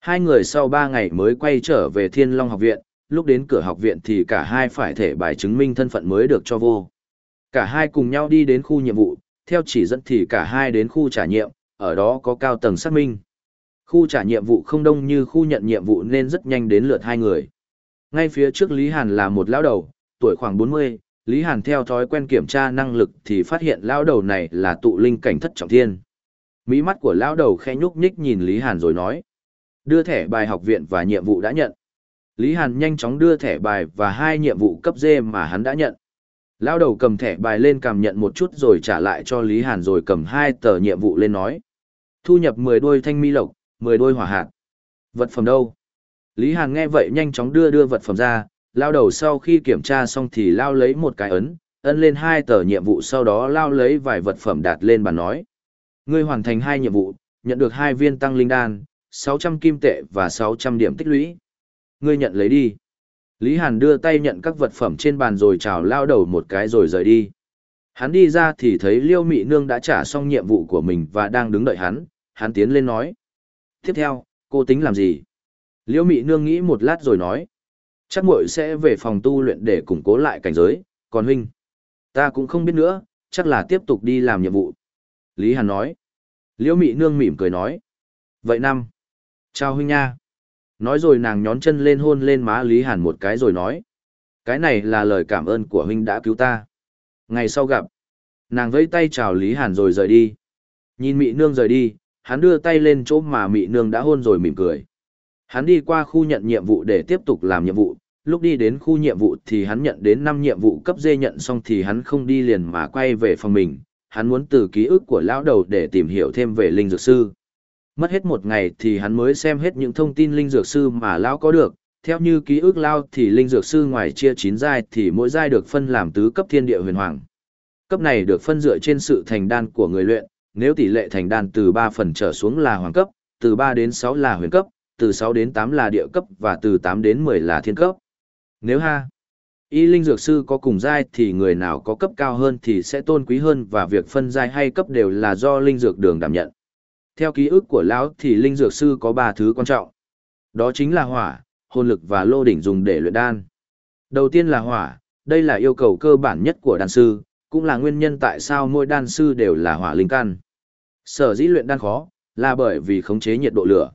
[SPEAKER 1] Hai người sau ba ngày mới quay trở về Thiên Long học viện, lúc đến cửa học viện thì cả hai phải thể bài chứng minh thân phận mới được cho vô. Cả hai cùng nhau đi đến khu nhiệm vụ, theo chỉ dẫn thì cả hai đến khu trả nhiệm, ở đó có cao tầng xác minh. Khu trả nhiệm vụ không đông như khu nhận nhiệm vụ nên rất nhanh đến lượt hai người. Ngay phía trước Lý Hàn là một lão đầu, tuổi khoảng 40, Lý Hàn theo thói quen kiểm tra năng lực thì phát hiện lão đầu này là tụ linh cảnh thất trọng thiên. Mí mắt của lão đầu khẽ nhúc nhích nhìn Lý Hàn rồi nói. Đưa thẻ bài học viện và nhiệm vụ đã nhận. Lý Hàn nhanh chóng đưa thẻ bài và hai nhiệm vụ cấp D mà hắn đã nhận. Lao đầu cầm thẻ bài lên cảm nhận một chút rồi trả lại cho Lý Hàn rồi cầm hai tờ nhiệm vụ lên nói. Thu nhập 10 đôi thanh mi lộc, 10 đôi hỏa hạt. Vật phẩm đâu? Lý Hàn nghe vậy nhanh chóng đưa đưa vật phẩm ra, lao đầu sau khi kiểm tra xong thì lao lấy một cái ấn, ấn lên hai tờ nhiệm vụ sau đó lao lấy vài vật phẩm đạt lên bàn nói. Ngươi hoàn thành hai nhiệm vụ, nhận được hai viên tăng linh đan, 600 kim tệ và 600 điểm tích lũy. Ngươi nhận lấy đi. Lý Hàn đưa tay nhận các vật phẩm trên bàn rồi chào lao đầu một cái rồi rời đi. Hắn đi ra thì thấy Liêu Mị Nương đã trả xong nhiệm vụ của mình và đang đứng đợi hắn, hắn tiến lên nói. Tiếp theo, cô tính làm gì? Liêu Mị Nương nghĩ một lát rồi nói. Chắc muội sẽ về phòng tu luyện để củng cố lại cảnh giới, còn huynh. Ta cũng không biết nữa, chắc là tiếp tục đi làm nhiệm vụ. Lý Hàn nói. Liễu Mị Nương mỉm cười nói. Vậy năm. Chào huynh nha. Nói rồi nàng nhón chân lên hôn lên má Lý Hàn một cái rồi nói. Cái này là lời cảm ơn của huynh đã cứu ta. Ngày sau gặp, nàng vẫy tay chào Lý Hàn rồi rời đi. Nhìn Mị Nương rời đi, hắn đưa tay lên chỗ mà Mị Nương đã hôn rồi mỉm cười. Hắn đi qua khu nhận nhiệm vụ để tiếp tục làm nhiệm vụ, lúc đi đến khu nhiệm vụ thì hắn nhận đến 5 nhiệm vụ cấp dê nhận xong thì hắn không đi liền mà quay về phòng mình, hắn muốn từ ký ức của lão đầu để tìm hiểu thêm về linh dược sư. Mất hết một ngày thì hắn mới xem hết những thông tin linh dược sư mà lão có được, theo như ký ức lao thì linh dược sư ngoài chia 9 giai thì mỗi giai được phân làm tứ cấp thiên địa huyền hoàng. Cấp này được phân dựa trên sự thành đan của người luyện, nếu tỷ lệ thành đan từ 3 phần trở xuống là hoàng cấp, từ 3 đến 6 là huyền cấp, từ 6 đến 8 là địa cấp và từ 8 đến 10 là thiên cấp. Nếu ha, y linh dược sư có cùng giai thì người nào có cấp cao hơn thì sẽ tôn quý hơn và việc phân giai hay cấp đều là do linh dược đường đảm nhận. Theo ký ức của lão thì linh dược sư có 3 thứ quan trọng. Đó chính là hỏa, hồn lực và lô đỉnh dùng để luyện đan. Đầu tiên là hỏa, đây là yêu cầu cơ bản nhất của đan sư, cũng là nguyên nhân tại sao mỗi đan sư đều là hỏa linh căn. Sở dĩ luyện đan khó, là bởi vì khống chế nhiệt độ lửa.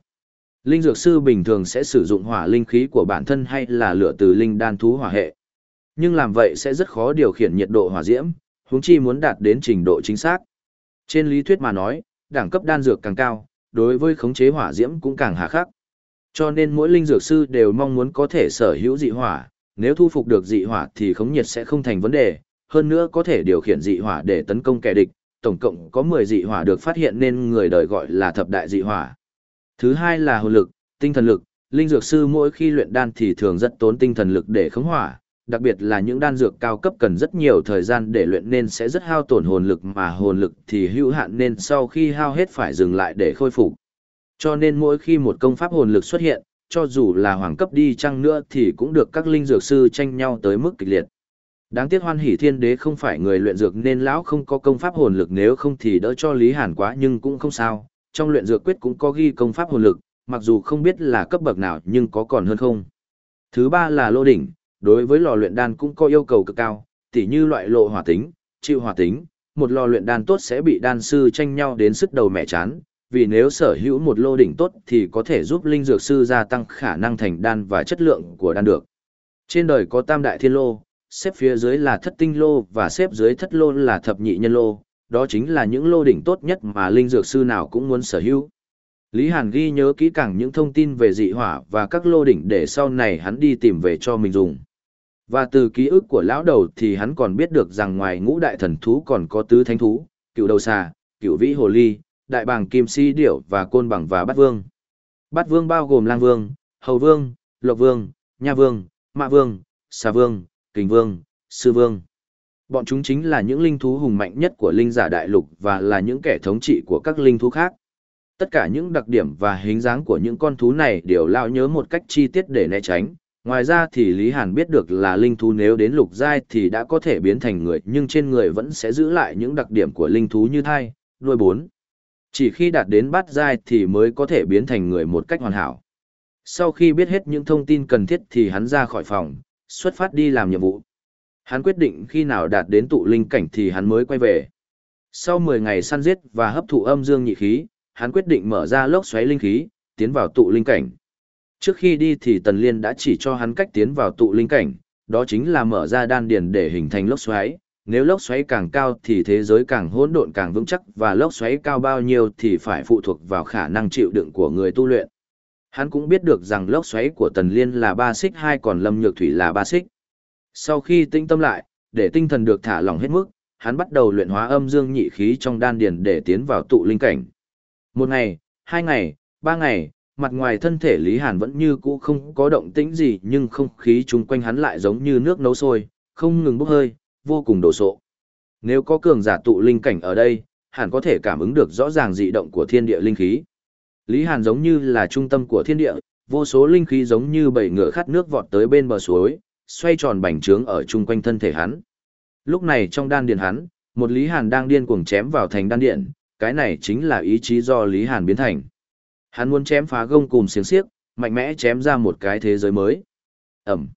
[SPEAKER 1] Linh dược sư bình thường sẽ sử dụng hỏa linh khí của bản thân hay là lửa từ linh đan thú hỏa hệ. Nhưng làm vậy sẽ rất khó điều khiển nhiệt độ hỏa diễm, huống chi muốn đạt đến trình độ chính xác. Trên lý thuyết mà nói, đẳng cấp đan dược càng cao, đối với khống chế hỏa diễm cũng càng hà khắc. Cho nên mỗi linh dược sư đều mong muốn có thể sở hữu dị hỏa, nếu thu phục được dị hỏa thì khống nhiệt sẽ không thành vấn đề, hơn nữa có thể điều khiển dị hỏa để tấn công kẻ địch, tổng cộng có 10 dị hỏa được phát hiện nên người đời gọi là thập đại dị hỏa. Thứ hai là hồn lực, tinh thần lực, linh dược sư mỗi khi luyện đan thì thường rất tốn tinh thần lực để khống hỏa, đặc biệt là những đan dược cao cấp cần rất nhiều thời gian để luyện nên sẽ rất hao tổn hồn lực mà hồn lực thì hữu hạn nên sau khi hao hết phải dừng lại để khôi phục. Cho nên mỗi khi một công pháp hồn lực xuất hiện, cho dù là hoàng cấp đi chăng nữa thì cũng được các linh dược sư tranh nhau tới mức kịch liệt. Đáng tiếc hoan hỷ thiên đế không phải người luyện dược nên lão không có công pháp hồn lực nếu không thì đỡ cho Lý Hàn quá nhưng cũng không sao, trong luyện dược quyết cũng có ghi công pháp hồn lực, mặc dù không biết là cấp bậc nào nhưng có còn hơn không. Thứ ba là lô đỉnh, đối với lò luyện đan cũng có yêu cầu cực cao, tỉ như loại lộ hỏa tính, chịu hỏa tính, một lò luyện đan tốt sẽ bị đan sư tranh nhau đến sức đầu mẹ chán, vì nếu sở hữu một lô đỉnh tốt thì có thể giúp linh dược sư gia tăng khả năng thành đan và chất lượng của đan được. Trên đời có tam đại thiên lô, xếp phía dưới là thất tinh lô và xếp dưới thất lô là thập nhị nhân lô, đó chính là những lô đỉnh tốt nhất mà linh dược sư nào cũng muốn sở hữu. Lý Hàn ghi nhớ kỹ càng những thông tin về dị hỏa và các lô đỉnh để sau này hắn đi tìm về cho mình dùng. Và từ ký ức của lão đầu thì hắn còn biết được rằng ngoài ngũ đại thần thú còn có tứ thánh thú, cựu đầu xà, cựu vĩ hồ ly, đại bàng kim si điểu và côn bằng và bát vương. Bát vương bao gồm lang vương, hầu vương, lộc vương, nha vương, mạ vương, xà vương, kình vương, sư vương. Bọn chúng chính là những linh thú hùng mạnh nhất của linh giả đại lục và là những kẻ thống trị của các linh thú khác. Tất cả những đặc điểm và hình dáng của những con thú này đều lao nhớ một cách chi tiết để né tránh. Ngoài ra thì Lý Hàn biết được là linh thú nếu đến lục giai thì đã có thể biến thành người nhưng trên người vẫn sẽ giữ lại những đặc điểm của linh thú như thai, nuôi bốn. Chỉ khi đạt đến bát giai thì mới có thể biến thành người một cách hoàn hảo. Sau khi biết hết những thông tin cần thiết thì hắn ra khỏi phòng, xuất phát đi làm nhiệm vụ. Hắn quyết định khi nào đạt đến tụ linh cảnh thì hắn mới quay về. Sau 10 ngày săn giết và hấp thụ âm dương nhị khí, hắn quyết định mở ra lốc xoáy linh khí, tiến vào tụ linh cảnh. Trước khi đi thì Tần Liên đã chỉ cho hắn cách tiến vào tụ linh cảnh, đó chính là mở ra đan điền để hình thành lốc xoáy. Nếu lốc xoáy càng cao thì thế giới càng hỗn độn càng vững chắc và lốc xoáy cao bao nhiêu thì phải phụ thuộc vào khả năng chịu đựng của người tu luyện. Hắn cũng biết được rằng lốc xoáy của Tần Liên là ba xích hai còn Lâm Nhược Thủy là ba xích. Sau khi tinh tâm lại, để tinh thần được thả lỏng hết mức, hắn bắt đầu luyện hóa âm dương nhị khí trong đan điền để tiến vào tụ linh cảnh. Một ngày, hai ngày, ba ngày, mặt ngoài thân thể Lý Hàn vẫn như cũ không có động tĩnh gì nhưng không khí chung quanh hắn lại giống như nước nấu sôi, không ngừng bốc hơi, vô cùng đổ sộ. Nếu có cường giả tụ linh cảnh ở đây, hẳn có thể cảm ứng được rõ ràng dị động của thiên địa linh khí. Lý Hàn giống như là trung tâm của thiên địa, vô số linh khí giống như bảy ngựa khát nước vọt tới bên bờ suối, xoay tròn bành trướng ở chung quanh thân thể hắn. Lúc này trong đan điện hắn, một Lý Hàn đang điên cuồng chém vào thành đan điện, cái này chính là ý chí do Lý Hàn biến thành. Hắn muốn chém phá gông cùng xiềng xiếc, mạnh mẽ chém ra một cái thế giới mới. Ẩm,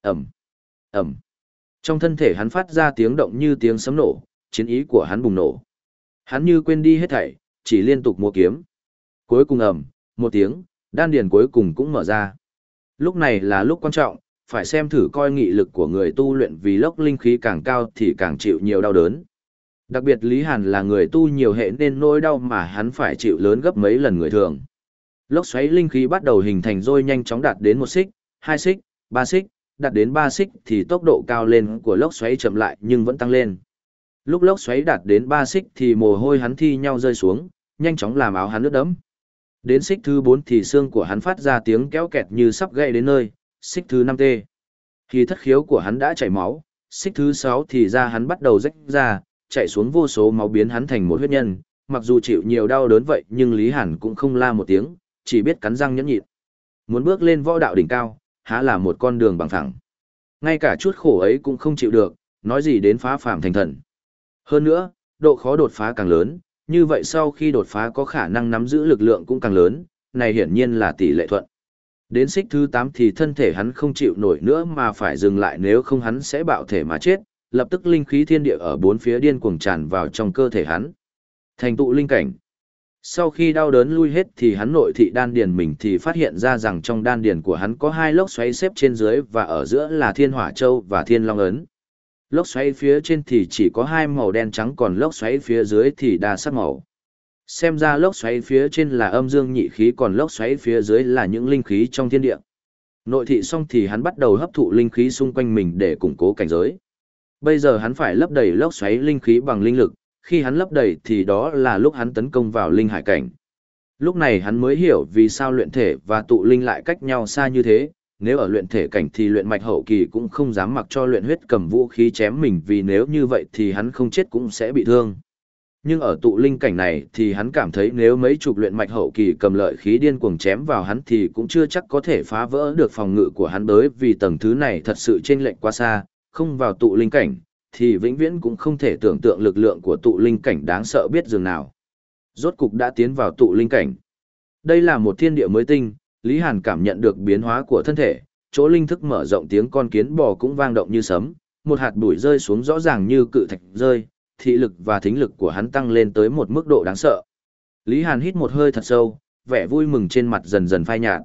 [SPEAKER 1] Ẩm, Ẩm. Trong thân thể hắn phát ra tiếng động như tiếng sấm nổ, chiến ý của hắn bùng nổ. Hắn như quên đi hết thảy, chỉ liên tục mua kiếm. Cuối cùng ầm, một tiếng, đan điền cuối cùng cũng mở ra. Lúc này là lúc quan trọng, phải xem thử coi nghị lực của người tu luyện vì lốc linh khí càng cao thì càng chịu nhiều đau đớn. Đặc biệt Lý Hàn là người tu nhiều hệ nên nỗi đau mà hắn phải chịu lớn gấp mấy lần người thường. Lốc xoáy linh khí bắt đầu hình thành rồi nhanh chóng đạt đến một xích, hai xích, ba xích, đạt đến ba xích thì tốc độ cao lên của lốc xoáy chậm lại nhưng vẫn tăng lên. Lúc lốc xoáy đạt đến ba xích thì mồ hôi hắn thi nhau rơi xuống, nhanh chóng làm áo hắn ướt đẫm. Đến xích thứ 4 thì xương của hắn phát ra tiếng kéo kẹt như sắp gãy đến nơi, xích thứ 5T. Khi thất khiếu của hắn đã chảy máu, xích thứ 6 thì da hắn bắt đầu rách ra, chạy xuống vô số máu biến hắn thành một huyết nhân, mặc dù chịu nhiều đau đớn vậy nhưng Lý Hàn cũng không la một tiếng, chỉ biết cắn răng nhẫn nhịn. Muốn bước lên võ đạo đỉnh cao, há là một con đường bằng thẳng. Ngay cả chút khổ ấy cũng không chịu được, nói gì đến phá phàm thành thần. Hơn nữa, độ khó đột phá càng lớn, như vậy sau khi đột phá có khả năng nắm giữ lực lượng cũng càng lớn, này hiển nhiên là tỷ lệ thuận. Đến xích thứ 8 thì thân thể hắn không chịu nổi nữa mà phải dừng lại nếu không hắn sẽ bạo thể mà chết, lập tức linh khí thiên địa ở bốn phía điên cuồng tràn vào trong cơ thể hắn. Thành tụ linh cảnh. Sau khi đau đớn lui hết thì hắn nội thị đan điền mình thì phát hiện ra rằng trong đan điền của hắn có hai lốc xoáy xếp trên dưới và ở giữa là thiên hỏa châu và thiên long ấn. Lốc xoáy phía trên thì chỉ có hai màu đen trắng còn lốc xoáy phía dưới thì đa sắc màu. Xem ra lốc xoáy phía trên là âm dương nhị khí còn lốc xoáy phía dưới là những linh khí trong thiên địa. Nội thị xong thì hắn bắt đầu hấp thụ linh khí xung quanh mình để củng cố cảnh giới. Bây giờ hắn phải lấp đầy lốc xoáy linh khí bằng linh lực, khi hắn lấp đầy thì đó là lúc hắn tấn công vào linh hải cảnh. Lúc này hắn mới hiểu vì sao luyện thể và tụ linh lại cách nhau xa như thế, nếu ở luyện thể cảnh thì luyện mạch hậu kỳ cũng không dám mặc cho luyện huyết cầm vũ khí chém mình vì nếu như vậy thì hắn không chết cũng sẽ bị thương. Nhưng ở tụ linh cảnh này thì hắn cảm thấy nếu mấy chục luyện mạch hậu kỳ cầm lợi khí điên cuồng chém vào hắn thì cũng chưa chắc có thể phá vỡ được phòng ngự của hắn tới vì tầng thứ này thật sự chênh lệch quá xa, không vào tụ linh cảnh thì vĩnh viễn cũng không thể tưởng tượng lực lượng của tụ linh cảnh đáng sợ biết dường nào. Rốt cục đã tiến vào tụ linh cảnh. Đây là một thiên địa mới tinh, Lý Hàn cảm nhận được biến hóa của thân thể, chỗ linh thức mở rộng tiếng con kiến bò cũng vang động như sấm, một hạt bụi rơi xuống rõ ràng như cự thạch rơi, thị lực và thính lực của hắn tăng lên tới một mức độ đáng sợ. Lý Hàn hít một hơi thật sâu, vẻ vui mừng trên mặt dần dần phai nhạt.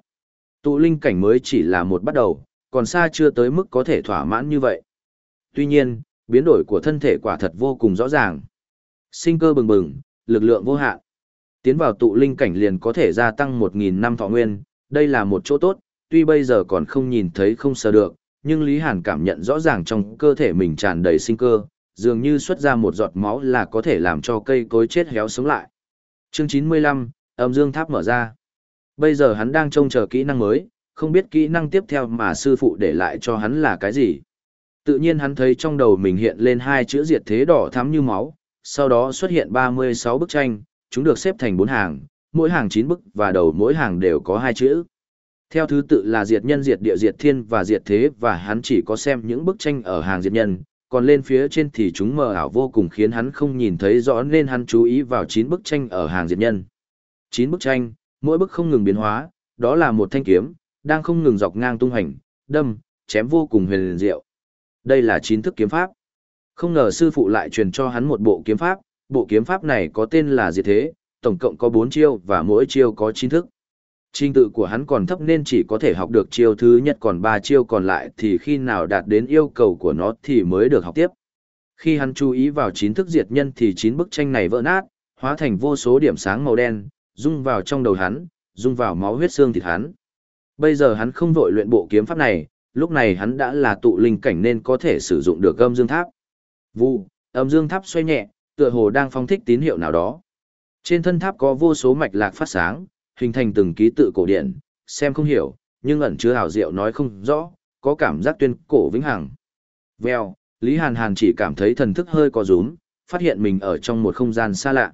[SPEAKER 1] Tụ linh cảnh mới chỉ là một bắt đầu, còn xa chưa tới mức có thể thỏa mãn như vậy. Tuy nhiên, biến đổi của thân thể quả thật vô cùng rõ ràng. Sinh cơ bừng bừng, lực lượng vô hạn. Tiến vào tụ linh cảnh liền có thể gia tăng 1.000 năm thọ nguyên, đây là một chỗ tốt, tuy bây giờ còn không nhìn thấy không sờ được, nhưng Lý Hàn cảm nhận rõ ràng trong cơ thể mình tràn đầy sinh cơ, dường như xuất ra một giọt máu là có thể làm cho cây cối chết héo sống lại. Chương 95, âm dương tháp mở ra. Bây giờ hắn đang trông chờ kỹ năng mới, không biết kỹ năng tiếp theo mà sư phụ để lại cho hắn là cái gì. Tự nhiên hắn thấy trong đầu mình hiện lên hai chữ diệt thế đỏ thắm như máu, sau đó xuất hiện 36 bức tranh, chúng được xếp thành 4 hàng, mỗi hàng 9 bức và đầu mỗi hàng đều có hai chữ. Theo thứ tự là diệt nhân diệt địa diệt thiên và diệt thế và hắn chỉ có xem những bức tranh ở hàng diệt nhân, còn lên phía trên thì chúng mờ ảo vô cùng khiến hắn không nhìn thấy rõ nên hắn chú ý vào chín bức tranh ở hàng diệt nhân. chín bức tranh, mỗi bức không ngừng biến hóa, đó là một thanh kiếm, đang không ngừng dọc ngang tung hành, đâm, chém vô cùng huyền diệu. Đây là chín thức kiếm pháp. Không ngờ sư phụ lại truyền cho hắn một bộ kiếm pháp, bộ kiếm pháp này có tên là Diệt Thế, tổng cộng có 4 chiêu và mỗi chiêu có 9 thức. Trình tự của hắn còn thấp nên chỉ có thể học được chiêu thứ nhất còn ba chiêu còn lại thì khi nào đạt đến yêu cầu của nó thì mới được học tiếp. Khi hắn chú ý vào chín thức diệt nhân thì chín bức tranh này vỡ nát, hóa thành vô số điểm sáng màu đen, rung vào trong đầu hắn, dung vào máu huyết xương thịt hắn. Bây giờ hắn không vội luyện bộ kiếm pháp này, lúc này hắn đã là tụ linh cảnh nên có thể sử dụng được âm dương tháp. Vu, âm dương tháp xoay nhẹ, tựa hồ đang phong thích tín hiệu nào đó. Trên thân tháp có vô số mạch lạc phát sáng, hình thành từng ký tự cổ điển, xem không hiểu, nhưng ẩn chứa hào diệu nói không rõ, có cảm giác tuyên cổ vĩnh hằng. Vèo, Lý Hàn Hàn chỉ cảm thấy thần thức hơi có rúm, phát hiện mình ở trong một không gian xa lạ.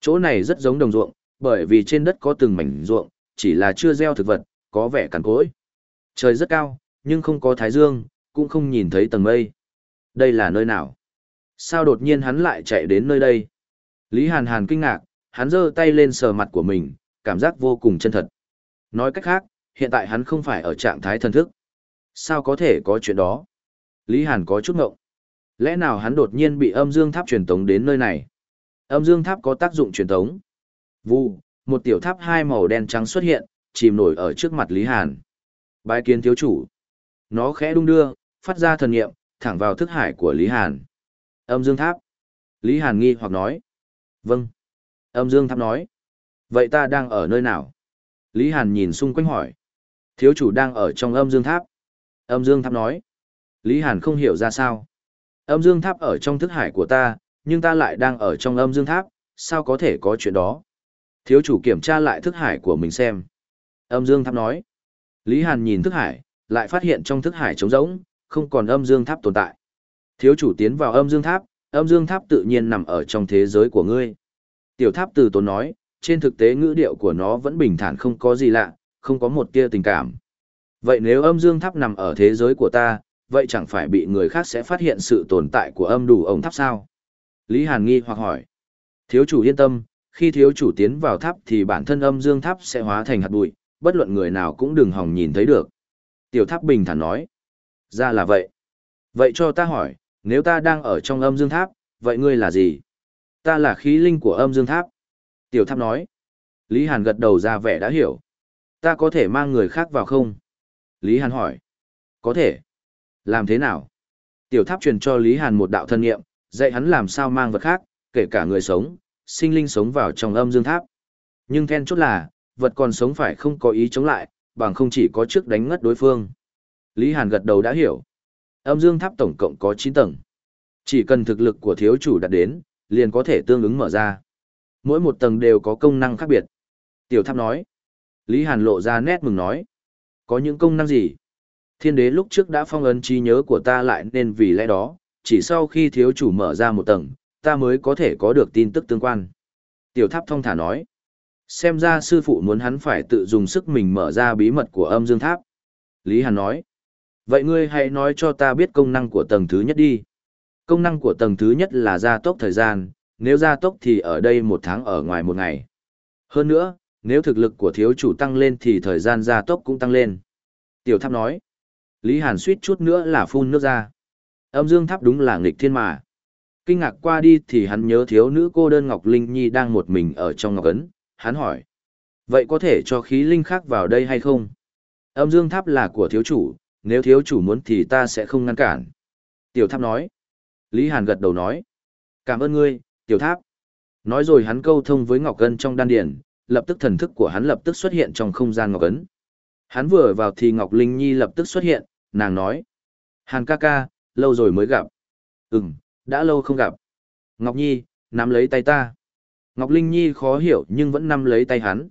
[SPEAKER 1] Chỗ này rất giống đồng ruộng, bởi vì trên đất có từng mảnh ruộng, chỉ là chưa gieo thực vật, có vẻ cằn cỗi. Trời rất cao, nhưng không có thái dương, cũng không nhìn thấy tầng mây. Đây là nơi nào? Sao đột nhiên hắn lại chạy đến nơi đây? Lý Hàn Hàn kinh ngạc, hắn giơ tay lên sờ mặt của mình, cảm giác vô cùng chân thật. Nói cách khác, hiện tại hắn không phải ở trạng thái thần thức. Sao có thể có chuyện đó? Lý Hàn có chút ngộng. Lẽ nào hắn đột nhiên bị âm dương tháp truyền tống đến nơi này? Âm dương tháp có tác dụng truyền tống. Vu, một tiểu tháp hai màu đen trắng xuất hiện, chìm nổi ở trước mặt Lý Hàn. Bái kiến thiếu chủ. Nó khẽ đung đưa, phát ra thần nghiệm, thẳng vào thức hải của Lý Hàn. Âm dương tháp. Lý Hàn nghi hoặc nói. Vâng. Âm dương tháp nói. Vậy ta đang ở nơi nào? Lý Hàn nhìn xung quanh hỏi. Thiếu chủ đang ở trong âm dương tháp. Âm dương tháp nói. Lý Hàn không hiểu ra sao. Âm dương tháp ở trong thức hải của ta, nhưng ta lại đang ở trong âm dương tháp, sao có thể có chuyện đó? Thiếu chủ kiểm tra lại thức hải của mình xem. Âm dương tháp nói. Lý Hàn nhìn thức hải, lại phát hiện trong thức hải trống rỗng, không còn âm dương tháp tồn tại. Thiếu chủ tiến vào âm dương tháp, âm dương tháp tự nhiên nằm ở trong thế giới của ngươi. Tiểu tháp từ tốn nói, trên thực tế ngữ điệu của nó vẫn bình thản không có gì lạ, không có một tia tình cảm. Vậy nếu âm dương tháp nằm ở thế giới của ta, vậy chẳng phải bị người khác sẽ phát hiện sự tồn tại của âm đủ ổng tháp sao? Lý Hàn nghi hoặc hỏi. Thiếu chủ yên tâm, khi thiếu chủ tiến vào tháp thì bản thân âm dương tháp sẽ hóa thành hạt bụi, bất luận người nào cũng đừng hòng nhìn thấy được. Tiểu tháp bình thản nói. Ra là vậy. Vậy cho ta hỏi, nếu ta đang ở trong âm dương tháp, vậy ngươi là gì? Ta là khí linh của âm dương tháp. Tiểu tháp nói. Lý Hàn gật đầu ra vẻ đã hiểu. Ta có thể mang người khác vào không? Lý Hàn hỏi. Có thể. Làm thế nào? Tiểu tháp truyền cho Lý Hàn một đạo thân nghiệm, dạy hắn làm sao mang vật khác, kể cả người sống, sinh linh sống vào trong âm dương tháp. Nhưng then chốt là, vật còn sống phải không có ý chống lại, bằng không chỉ có trước đánh ngất đối phương. Lý Hàn gật đầu đã hiểu. Âm dương tháp tổng cộng có 9 tầng. Chỉ cần thực lực của thiếu chủ đạt đến, liền có thể tương ứng mở ra. Mỗi một tầng đều có công năng khác biệt. Tiểu tháp nói. Lý Hàn lộ ra nét mừng nói. Có những công năng gì? Thiên đế lúc trước đã phong ấn trí nhớ của ta lại nên vì lẽ đó, chỉ sau khi thiếu chủ mở ra một tầng, ta mới có thể có được tin tức tương quan. Tiểu tháp thông thả nói. Xem ra sư phụ muốn hắn phải tự dùng sức mình mở ra bí mật của âm dương tháp. Lý Hàn nói. Vậy ngươi hãy nói cho ta biết công năng của tầng thứ nhất đi. Công năng của tầng thứ nhất là gia tốc thời gian, nếu gia tốc thì ở đây một tháng ở ngoài một ngày. Hơn nữa, nếu thực lực của thiếu chủ tăng lên thì thời gian gia tốc cũng tăng lên. Tiểu tháp nói. Lý Hàn suýt chút nữa là phun nước ra. Âm dương tháp đúng là nghịch thiên mà. Kinh ngạc qua đi thì hắn nhớ thiếu nữ cô đơn Ngọc Linh Nhi đang một mình ở trong Ngọc Ấn. Hắn hỏi. Vậy có thể cho khí linh khác vào đây hay không? Âm dương tháp là của thiếu chủ, nếu thiếu chủ muốn thì ta sẽ không ngăn cản. Tiểu tháp nói. Lý Hàn gật đầu nói. Cảm ơn ngươi, tiểu tháp. Nói rồi hắn câu thông với Ngọc Ân trong đan điển, lập tức thần thức của hắn lập tức xuất hiện trong không gian Ngọc Ấn. Hắn vừa vào thì Ngọc Linh Nhi lập tức xuất hiện, nàng nói. Hàn ca ca, lâu rồi mới gặp. Ừm, đã lâu không gặp. Ngọc Nhi, nắm lấy tay ta. Ngọc Linh Nhi khó hiểu nhưng vẫn nắm lấy tay hắn.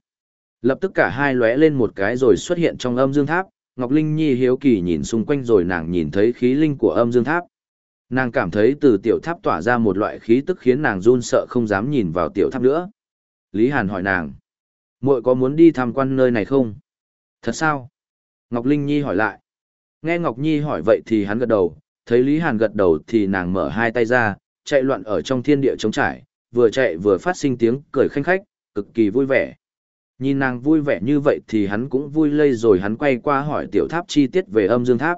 [SPEAKER 1] Lập tức cả hai lóe lên một cái rồi xuất hiện trong âm dương tháp. Ngọc Linh Nhi hiếu kỳ nhìn xung quanh rồi nàng nhìn thấy khí linh của âm dương tháp. Nàng cảm thấy từ tiểu tháp tỏa ra một loại khí tức khiến nàng run sợ không dám nhìn vào tiểu tháp nữa. Lý Hàn hỏi nàng. muội có muốn đi tham quan nơi này không? Thật sao? Ngọc Linh Nhi hỏi lại. Nghe Ngọc Nhi hỏi vậy thì hắn gật đầu, thấy Lý Hàn gật đầu thì nàng mở hai tay ra, chạy loạn ở trong thiên địa trống trải, vừa chạy vừa phát sinh tiếng cười khanh khách, cực kỳ vui vẻ. Nhìn nàng vui vẻ như vậy thì hắn cũng vui lây rồi hắn quay qua hỏi tiểu tháp chi tiết về âm dương tháp.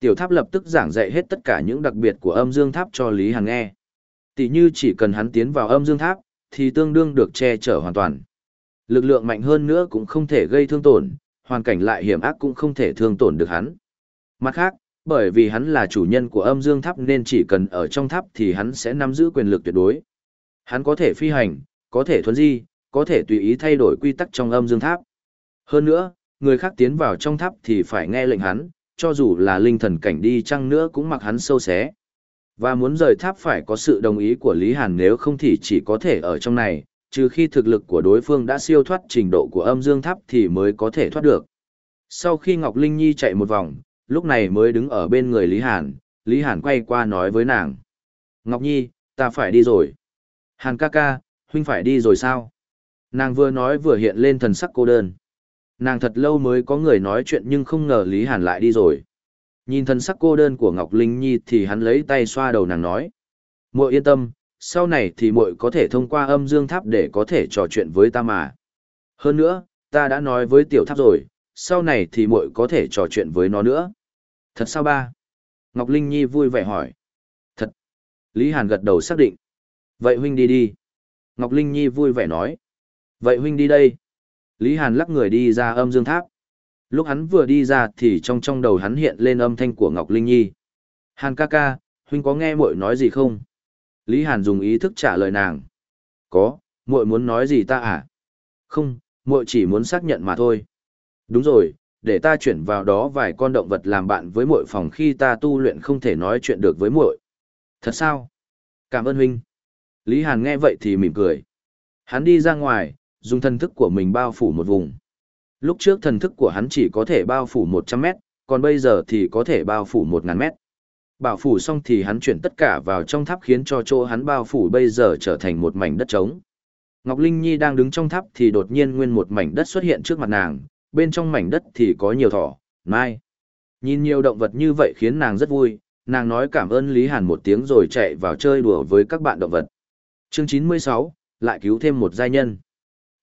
[SPEAKER 1] Tiểu tháp lập tức giảng dạy hết tất cả những đặc biệt của âm dương tháp cho Lý Hằng nghe. Tỷ như chỉ cần hắn tiến vào âm dương tháp, thì tương đương được che chở hoàn toàn. Lực lượng mạnh hơn nữa cũng không thể gây thương tổn, hoàn cảnh lại hiểm ác cũng không thể thương tổn được hắn. Mặt khác, bởi vì hắn là chủ nhân của âm dương tháp nên chỉ cần ở trong tháp thì hắn sẽ nắm giữ quyền lực tuyệt đối. Hắn có thể phi hành, có thể thuấn di, có thể tùy ý thay đổi quy tắc trong âm dương tháp. Hơn nữa, người khác tiến vào trong tháp thì phải nghe lệnh hắn, cho dù là linh thần cảnh đi chăng nữa cũng mặc hắn sâu xé. Và muốn rời tháp phải có sự đồng ý của Lý Hàn nếu không thì chỉ có thể ở trong này, trừ khi thực lực của đối phương đã siêu thoát trình độ của âm dương tháp thì mới có thể thoát được. Sau khi Ngọc Linh Nhi chạy một vòng, lúc này mới đứng ở bên người Lý Hàn, Lý Hàn quay qua nói với nàng. Ngọc Nhi, ta phải đi rồi. Hàn ca ca, huynh phải đi rồi sao? Nàng vừa nói vừa hiện lên thần sắc cô đơn. Nàng thật lâu mới có người nói chuyện nhưng không ngờ Lý Hàn lại đi rồi. Nhìn thân sắc cô đơn của Ngọc Linh Nhi thì hắn lấy tay xoa đầu nàng nói. muội yên tâm, sau này thì muội có thể thông qua âm dương tháp để có thể trò chuyện với ta mà. Hơn nữa, ta đã nói với tiểu tháp rồi, sau này thì muội có thể trò chuyện với nó nữa. Thật sao ba? Ngọc Linh Nhi vui vẻ hỏi. Thật. Lý Hàn gật đầu xác định. Vậy huynh đi đi. Ngọc Linh Nhi vui vẻ nói. Vậy huynh đi đây. Lý Hàn lắc người đi ra âm dương tháp. Lúc hắn vừa đi ra thì trong trong đầu hắn hiện lên âm thanh của Ngọc Linh Nhi. Hàn ca ca, huynh có nghe muội nói gì không? Lý Hàn dùng ý thức trả lời nàng. Có, muội muốn nói gì ta à? Không, muội chỉ muốn xác nhận mà thôi. Đúng rồi, để ta chuyển vào đó vài con động vật làm bạn với muội phòng khi ta tu luyện không thể nói chuyện được với muội. Thật sao? Cảm ơn huynh. Lý Hàn nghe vậy thì mỉm cười. Hắn đi ra ngoài, dùng thần thức của mình bao phủ một vùng. Lúc trước thần thức của hắn chỉ có thể bao phủ 100 mét, còn bây giờ thì có thể bao phủ 1.000 mét. Bảo phủ xong thì hắn chuyển tất cả vào trong tháp khiến cho chỗ hắn bao phủ bây giờ trở thành một mảnh đất trống. Ngọc Linh Nhi đang đứng trong tháp thì đột nhiên nguyên một mảnh đất xuất hiện trước mặt nàng, bên trong mảnh đất thì có nhiều thỏ, mai. Nhìn nhiều động vật như vậy khiến nàng rất vui, nàng nói cảm ơn Lý Hàn một tiếng rồi chạy vào chơi đùa với các bạn động vật. Chương 96, lại cứu thêm một giai nhân.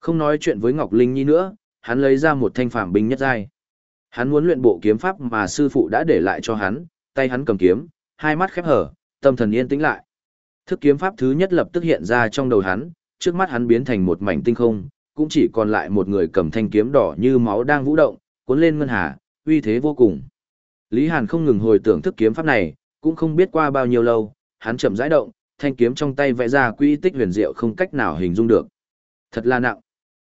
[SPEAKER 1] Không nói chuyện với Ngọc Linh Nhi nữa, hắn lấy ra một thanh phàm binh nhất giai. Hắn muốn luyện bộ kiếm pháp mà sư phụ đã để lại cho hắn, tay hắn cầm kiếm, hai mắt khép hở, tâm thần yên tĩnh lại. Thức kiếm pháp thứ nhất lập tức hiện ra trong đầu hắn, trước mắt hắn biến thành một mảnh tinh không, cũng chỉ còn lại một người cầm thanh kiếm đỏ như máu đang vũ động, cuốn lên ngân hà, uy thế vô cùng. Lý Hàn không ngừng hồi tưởng thức kiếm pháp này, cũng không biết qua bao nhiêu lâu, hắn chậm rãi động, thanh kiếm trong tay vẽ ra quy tích huyền diệu không cách nào hình dung được. Thật là nặng.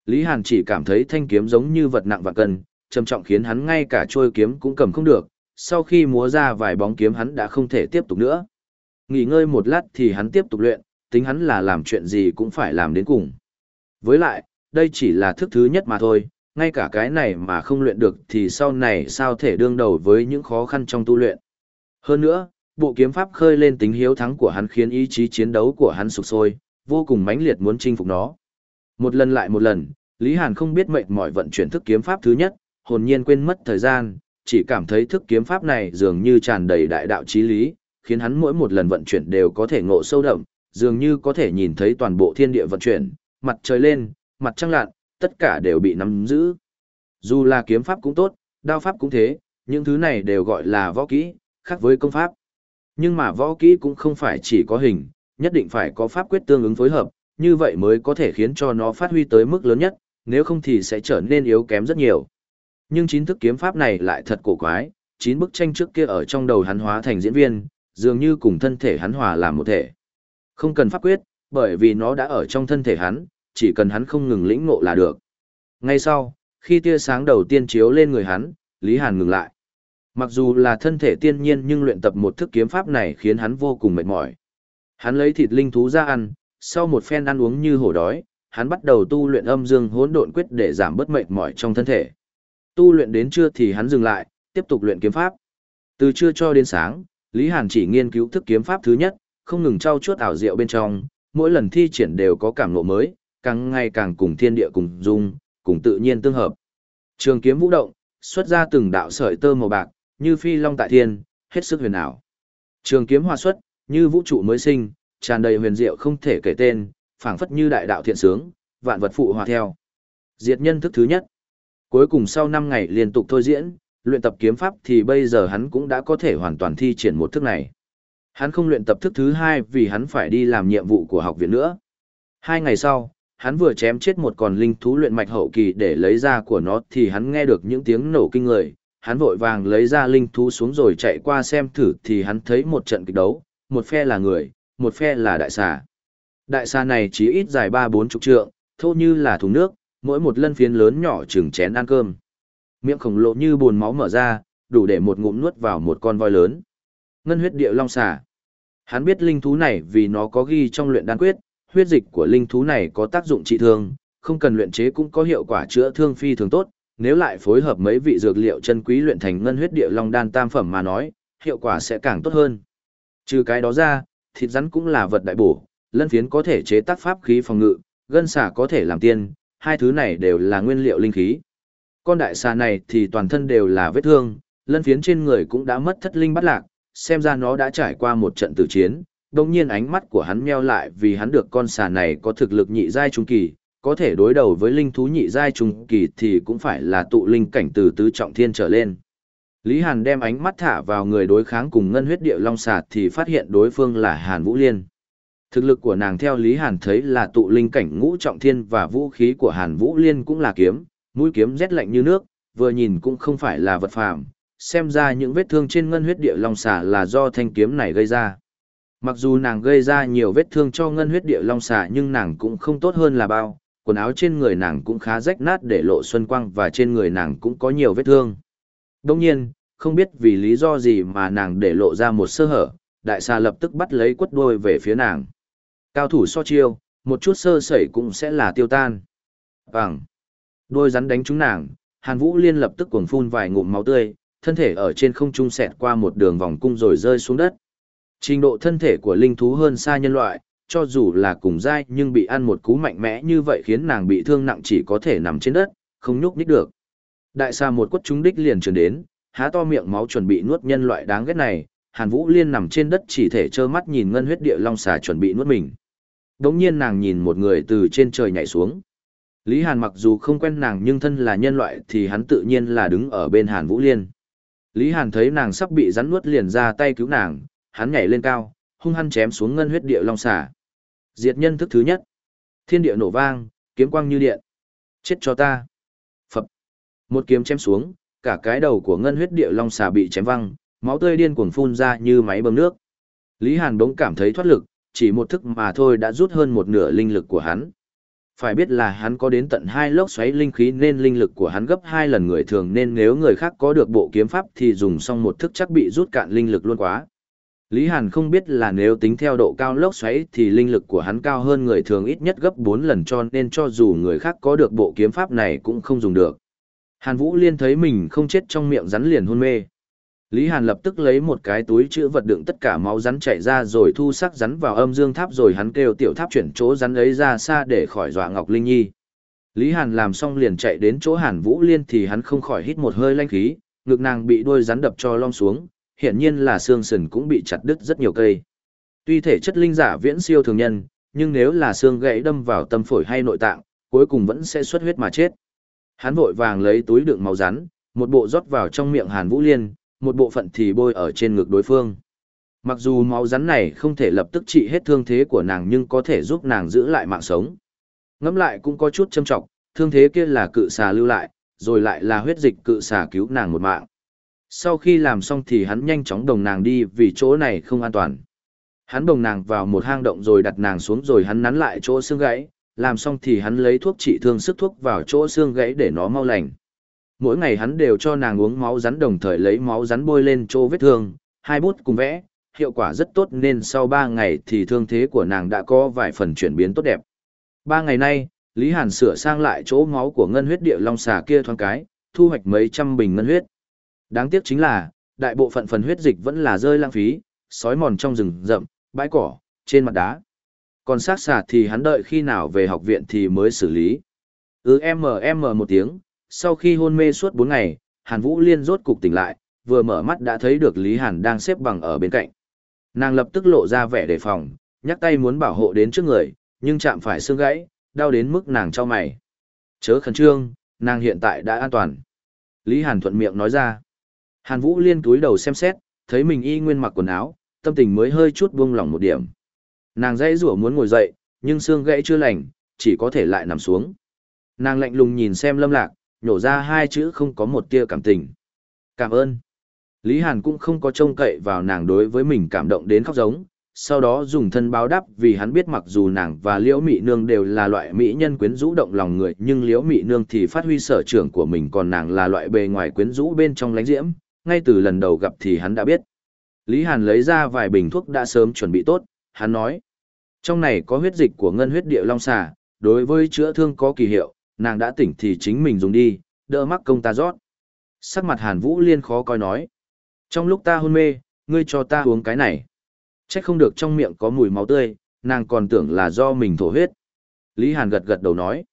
[SPEAKER 1] Lý Hàn chỉ cảm thấy thanh kiếm giống như vật nặng và cân, trầm trọng khiến hắn ngay cả trôi kiếm cũng cầm không được, sau khi múa ra vài bóng kiếm hắn đã không thể tiếp tục nữa. Nghỉ ngơi một lát thì hắn tiếp tục luyện, tính hắn là làm chuyện gì cũng phải làm đến cùng. Với lại, đây chỉ là thức thứ nhất mà thôi, ngay cả cái này mà không luyện được thì sau này sao thể đương đầu với những khó khăn trong tu luyện. Hơn nữa, bộ kiếm pháp khơi lên tính hiếu thắng của hắn khiến ý chí chiến đấu của hắn sụp sôi, vô cùng mãnh liệt muốn chinh phục nó. Một lần lại một lần, Lý Hàn không biết mệnh mọi vận chuyển thức kiếm pháp thứ nhất, hồn nhiên quên mất thời gian, chỉ cảm thấy thức kiếm pháp này dường như tràn đầy đại đạo chí lý, khiến hắn mỗi một lần vận chuyển đều có thể ngộ sâu đậm, dường như có thể nhìn thấy toàn bộ thiên địa vận chuyển, mặt trời lên, mặt trăng lặn, tất cả đều bị nắm giữ. Dù là kiếm pháp cũng tốt, đao pháp cũng thế, những thứ này đều gọi là võ kỹ, khác với công pháp. Nhưng mà võ kỹ cũng không phải chỉ có hình, nhất định phải có pháp quyết tương ứng phối hợp, như vậy mới có thể khiến cho nó phát huy tới mức lớn nhất, nếu không thì sẽ trở nên yếu kém rất nhiều. Nhưng chín thức kiếm pháp này lại thật cổ quái, chín bức tranh trước kia ở trong đầu hắn hóa thành diễn viên, dường như cùng thân thể hắn hòa làm một thể. Không cần pháp quyết, bởi vì nó đã ở trong thân thể hắn, chỉ cần hắn không ngừng lĩnh ngộ là được. Ngay sau, khi tia sáng đầu tiên chiếu lên người hắn, Lý Hàn ngừng lại. Mặc dù là thân thể tiên nhiên nhưng luyện tập một thức kiếm pháp này khiến hắn vô cùng mệt mỏi. Hắn lấy thịt linh thú ra ăn, sau một phen ăn uống như hổ đói, hắn bắt đầu tu luyện âm dương hỗn độn quyết để giảm bớt mệt mỏi trong thân thể. Tu luyện đến trưa thì hắn dừng lại, tiếp tục luyện kiếm pháp. Từ trưa cho đến sáng, Lý Hàn chỉ nghiên cứu thức kiếm pháp thứ nhất, không ngừng trau chuốt ảo diệu bên trong, mỗi lần thi triển đều có cảm ngộ mới, càng ngày càng cùng thiên địa cùng dung, cùng tự nhiên tương hợp. Trường kiếm vũ động, xuất ra từng đạo sợi tơ màu bạc, như phi long tại thiên, hết sức huyền ảo. Trường kiếm hòa xuất, như vũ trụ mới sinh, tràn đầy huyền diệu không thể kể tên, phảng phất như đại đạo thiện sướng, vạn vật phụ hòa theo. Diệt nhân thức thứ nhất. Cuối cùng sau 5 ngày liên tục thôi diễn, luyện tập kiếm pháp thì bây giờ hắn cũng đã có thể hoàn toàn thi triển một thức này. Hắn không luyện tập thức thứ hai vì hắn phải đi làm nhiệm vụ của học viện nữa. Hai ngày sau, hắn vừa chém chết một con linh thú luyện mạch hậu kỳ để lấy ra của nó thì hắn nghe được những tiếng nổ kinh người. Hắn vội vàng lấy ra linh thú xuống rồi chạy qua xem thử thì hắn thấy một trận kịch đấu, một phe là người, một phe là đại xà. Đại xà này chỉ ít dài ba bốn chục trượng, thô như là thùng nước, mỗi một lân phiến lớn nhỏ chừng chén ăn cơm. Miệng khổng lồ như buồn máu mở ra, đủ để một ngụm nuốt vào một con voi lớn. Ngân huyết địa long xà. Hắn biết linh thú này vì nó có ghi trong luyện đan quyết, huyết dịch của linh thú này có tác dụng trị thương, không cần luyện chế cũng có hiệu quả chữa thương phi thường tốt, nếu lại phối hợp mấy vị dược liệu chân quý luyện thành ngân huyết địa long đan tam phẩm mà nói, hiệu quả sẽ càng tốt hơn. Trừ cái đó ra, thịt rắn cũng là vật đại bổ, lân phiến có thể chế tác pháp khí phòng ngự, gân xà có thể làm tiên, hai thứ này đều là nguyên liệu linh khí. Con đại xà này thì toàn thân đều là vết thương, lân phiến trên người cũng đã mất thất linh bắt lạc, xem ra nó đã trải qua một trận tử chiến. Đồng nhiên ánh mắt của hắn meo lại vì hắn được con xà này có thực lực nhị giai trung kỳ, có thể đối đầu với linh thú nhị giai trung kỳ thì cũng phải là tụ linh cảnh từ tứ trọng thiên trở lên. Lý Hàn đem ánh mắt thả vào người đối kháng cùng ngân huyết địa long xà thì phát hiện đối phương là Hàn Vũ Liên. Thực lực của nàng theo Lý Hàn thấy là tụ linh cảnh ngũ trọng thiên và vũ khí của Hàn Vũ Liên cũng là kiếm, mũi kiếm rét lạnh như nước, vừa nhìn cũng không phải là vật phàm, xem ra những vết thương trên ngân huyết địa long xà là do thanh kiếm này gây ra. Mặc dù nàng gây ra nhiều vết thương cho ngân huyết địa long xà nhưng nàng cũng không tốt hơn là bao, quần áo trên người nàng cũng khá rách nát để lộ xuân quang và trên người nàng cũng có nhiều vết thương. Đồng nhiên, không biết vì lý do gì mà nàng để lộ ra một sơ hở, đại xà lập tức bắt lấy quất đuôi về phía nàng. Cao thủ so chiêu, một chút sơ sẩy cũng sẽ là tiêu tan. Bằng. Đôi rắn đánh trúng nàng, Hàn Vũ Liên lập tức cuồng phun vài ngụm máu tươi, thân thể ở trên không trung xẹt qua một đường vòng cung rồi rơi xuống đất. Trình độ thân thể của linh thú hơn xa nhân loại, cho dù là cùng dai nhưng bị ăn một cú mạnh mẽ như vậy khiến nàng bị thương nặng chỉ có thể nằm trên đất, không nhúc nhích được. Đại xà một quất trúng đích liền trườn đến, há to miệng máu chuẩn bị nuốt nhân loại đáng ghét này, Hàn Vũ Liên nằm trên đất chỉ thể trơ mắt nhìn ngân huyết địa long xà chuẩn bị nuốt mình. Đống nhiên nàng nhìn một người từ trên trời nhảy xuống. Lý Hàn mặc dù không quen nàng nhưng thân là nhân loại thì hắn tự nhiên là đứng ở bên Hàn Vũ Liên. Lý Hàn thấy nàng sắp bị rắn nuốt liền ra tay cứu nàng, hắn nhảy lên cao, hung hăng chém xuống ngân huyết địa long xà. Diệt nhân thức thứ nhất. Thiên địa nổ vang, kiếm quang như điện. Chết cho ta. Phập. Một kiếm chém xuống, cả cái đầu của ngân huyết địa long xà bị chém văng, máu tươi điên cuồng phun ra như máy bơm nước. Lý Hàn bỗng cảm thấy thoát lực, chỉ một thức mà thôi đã rút hơn một nửa linh lực của hắn. Phải biết là hắn có đến tận hai lốc xoáy linh khí nên linh lực của hắn gấp hai lần người thường nên nếu người khác có được bộ kiếm pháp thì dùng xong một thức chắc bị rút cạn linh lực luôn quá. Lý Hàn không biết là nếu tính theo độ cao lốc xoáy thì linh lực của hắn cao hơn người thường ít nhất gấp 4 lần cho nên cho dù người khác có được bộ kiếm pháp này cũng không dùng được. Hàn Vũ Liên thấy mình không chết trong miệng rắn liền hôn mê. Lý Hàn lập tức lấy một cái túi chữ vật đựng tất cả máu rắn chảy ra rồi thu sắc rắn vào âm dương tháp rồi hắn kêu tiểu tháp chuyển chỗ rắn ấy ra xa để khỏi dọa Ngọc Linh Nhi. Lý Hàn làm xong liền chạy đến chỗ Hàn Vũ Liên thì hắn không khỏi hít một hơi lanh khí, ngực nàng bị đuôi rắn đập cho lom xuống, hiển nhiên là xương sườn cũng bị chặt đứt rất nhiều cây. Tuy thể chất linh giả viễn siêu thường nhân, nhưng nếu là xương gãy đâm vào tâm phổi hay nội tạng, cuối cùng vẫn sẽ xuất huyết mà chết. Hắn vội vàng lấy túi đựng máu rắn, một bộ rót vào trong miệng Hàn Vũ Liên, một bộ phận thì bôi ở trên ngực đối phương. Mặc dù máu rắn này không thể lập tức trị hết thương thế của nàng nhưng có thể giúp nàng giữ lại mạng sống. Ngẫm lại cũng có chút châm trọng, thương thế kia là cự xà lưu lại, rồi lại là huyết dịch cự xà cứu nàng một mạng. Sau khi làm xong thì hắn nhanh chóng đồng nàng đi vì chỗ này không an toàn. Hắn đồng nàng vào một hang động rồi đặt nàng xuống rồi hắn nắn lại chỗ xương gãy, làm xong thì hắn lấy thuốc trị thương sức thuốc vào chỗ xương gãy để nó mau lành. Mỗi ngày hắn đều cho nàng uống máu rắn đồng thời lấy máu rắn bôi lên chỗ vết thương, hai bút cùng vẽ, hiệu quả rất tốt nên sau ba ngày thì thương thế của nàng đã có vài phần chuyển biến tốt đẹp. Ba ngày nay, Lý Hàn sửa sang lại chỗ máu của ngân huyết địa long xà kia thoáng cái, thu hoạch mấy trăm bình ngân huyết. Đáng tiếc chính là, đại bộ phận phần huyết dịch vẫn là rơi lãng phí, sói mòn trong rừng rậm, bãi cỏ, trên mặt đá. Còn sát xà thì hắn đợi khi nào về học viện thì mới xử lý. Ừ em em một tiếng, sau khi hôn mê suốt 4 ngày, Hàn Vũ Liên rốt cục tỉnh lại, vừa mở mắt đã thấy được Lý Hàn đang xếp bằng ở bên cạnh. Nàng lập tức lộ ra vẻ đề phòng, nhắc tay muốn bảo hộ đến trước người, nhưng chạm phải xương gãy, đau đến mức nàng cho mày. Chớ khẩn trương, nàng hiện tại đã an toàn. Lý Hàn thuận miệng nói ra. Hàn Vũ Liên túi đầu xem xét, thấy mình y nguyên mặc quần áo, tâm tình mới hơi chút buông lỏng một điểm. Nàng dãy rủa muốn ngồi dậy, nhưng xương gãy chưa lành, chỉ có thể lại nằm xuống. Nàng lạnh lùng nhìn xem Lâm Lạc, nhổ ra hai chữ không có một tia cảm tình. Cảm ơn. Lý Hàn cũng không có trông cậy vào nàng đối với mình cảm động đến khóc giống, sau đó dùng thân báo đáp vì hắn biết mặc dù nàng và liễu mị nương đều là loại mỹ nhân quyến rũ động lòng người nhưng liễu mị nương thì phát huy sở trường của mình còn nàng là loại bề ngoài quyến rũ bên trong lánh diễm ngay từ lần đầu gặp thì hắn đã biết lý hàn lấy ra vài bình thuốc đã sớm chuẩn bị tốt hắn nói trong này có huyết dịch của ngân huyết địa long xà đối với chữa thương có kỳ hiệu nàng đã tỉnh thì chính mình dùng đi đỡ mắc công ta rót sắc mặt hàn vũ liên khó coi nói trong lúc ta hôn mê ngươi cho ta uống cái này Chắc không được trong miệng có mùi máu tươi, nàng còn tưởng là do mình thổ huyết. Lý Hàn gật gật đầu nói.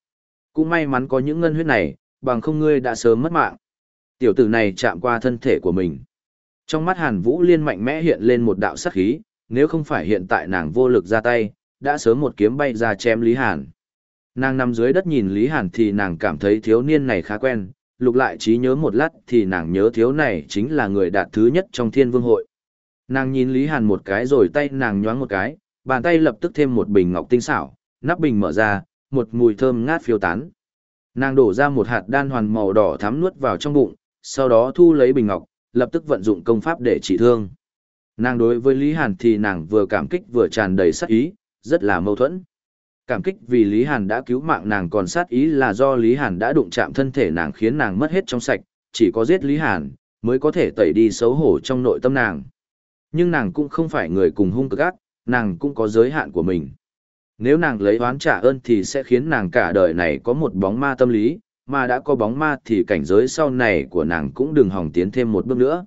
[SPEAKER 1] Cũng may mắn có những ngân huyết này, bằng không ngươi đã sớm mất mạng. Tiểu tử này chạm qua thân thể của mình. Trong mắt Hàn Vũ Liên mạnh mẽ hiện lên một đạo sắc khí, nếu không phải hiện tại nàng vô lực ra tay, đã sớm một kiếm bay ra chém Lý Hàn. Nàng nằm dưới đất nhìn Lý Hàn thì nàng cảm thấy thiếu niên này khá quen, lục lại trí nhớ một lát thì nàng nhớ thiếu này chính là người đạt thứ nhất trong thiên vương hội. Nàng nhìn Lý Hàn một cái rồi tay nàng nhoáng một cái, bàn tay lập tức thêm một bình ngọc tinh xảo, nắp bình mở ra, một mùi thơm ngát phiêu tán. Nàng đổ ra một hạt đan hoàn màu đỏ thắm nuốt vào trong bụng, sau đó thu lấy bình ngọc, lập tức vận dụng công pháp để trị thương. Nàng đối với Lý Hàn thì nàng vừa cảm kích vừa tràn đầy sát ý, rất là mâu thuẫn. Cảm kích vì Lý Hàn đã cứu mạng nàng còn sát ý là do Lý Hàn đã đụng chạm thân thể nàng khiến nàng mất hết trong sạch, chỉ có giết Lý Hàn mới có thể tẩy đi xấu hổ trong nội tâm nàng. Nhưng nàng cũng không phải người cùng hung cực ác, nàng cũng có giới hạn của mình. Nếu nàng lấy oán trả ơn thì sẽ khiến nàng cả đời này có một bóng ma tâm lý, mà đã có bóng ma thì cảnh giới sau này của nàng cũng đừng hòng tiến thêm một bước nữa.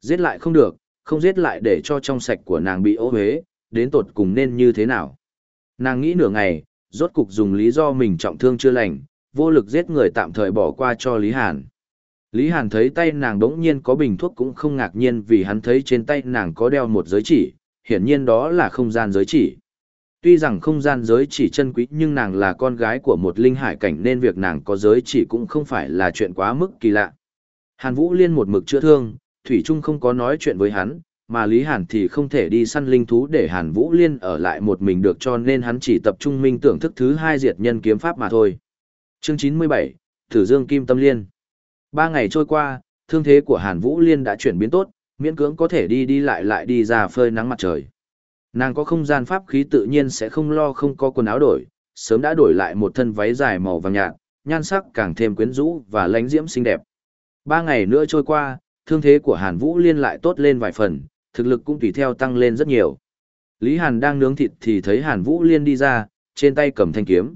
[SPEAKER 1] Giết lại không được, không giết lại để cho trong sạch của nàng bị ô huế, đến tột cùng nên như thế nào. Nàng nghĩ nửa ngày, rốt cục dùng lý do mình trọng thương chưa lành, vô lực giết người tạm thời bỏ qua cho Lý Hàn. Lý Hàn thấy tay nàng đống nhiên có bình thuốc cũng không ngạc nhiên vì hắn thấy trên tay nàng có đeo một giới chỉ, hiển nhiên đó là không gian giới chỉ. Tuy rằng không gian giới chỉ chân quý nhưng nàng là con gái của một linh hải cảnh nên việc nàng có giới chỉ cũng không phải là chuyện quá mức kỳ lạ. Hàn Vũ Liên một mực chữa thương, Thủy Trung không có nói chuyện với hắn, mà Lý Hàn thì không thể đi săn linh thú để Hàn Vũ Liên ở lại một mình được cho nên hắn chỉ tập trung minh tưởng thức thứ hai diệt nhân kiếm pháp mà thôi. Chương 97, Thử Dương Kim Tâm Liên Ba ngày trôi qua, thương thế của Hàn Vũ Liên đã chuyển biến tốt, miễn cưỡng có thể đi đi lại lại đi ra phơi nắng mặt trời. Nàng có không gian pháp khí tự nhiên sẽ không lo không có quần áo đổi, sớm đã đổi lại một thân váy dài màu vàng nhạt, nhan sắc càng thêm quyến rũ và lánh diễm xinh đẹp. Ba ngày nữa trôi qua, thương thế của Hàn Vũ Liên lại tốt lên vài phần, thực lực cũng tùy theo tăng lên rất nhiều. Lý Hàn đang nướng thịt thì thấy Hàn Vũ Liên đi ra, trên tay cầm thanh kiếm.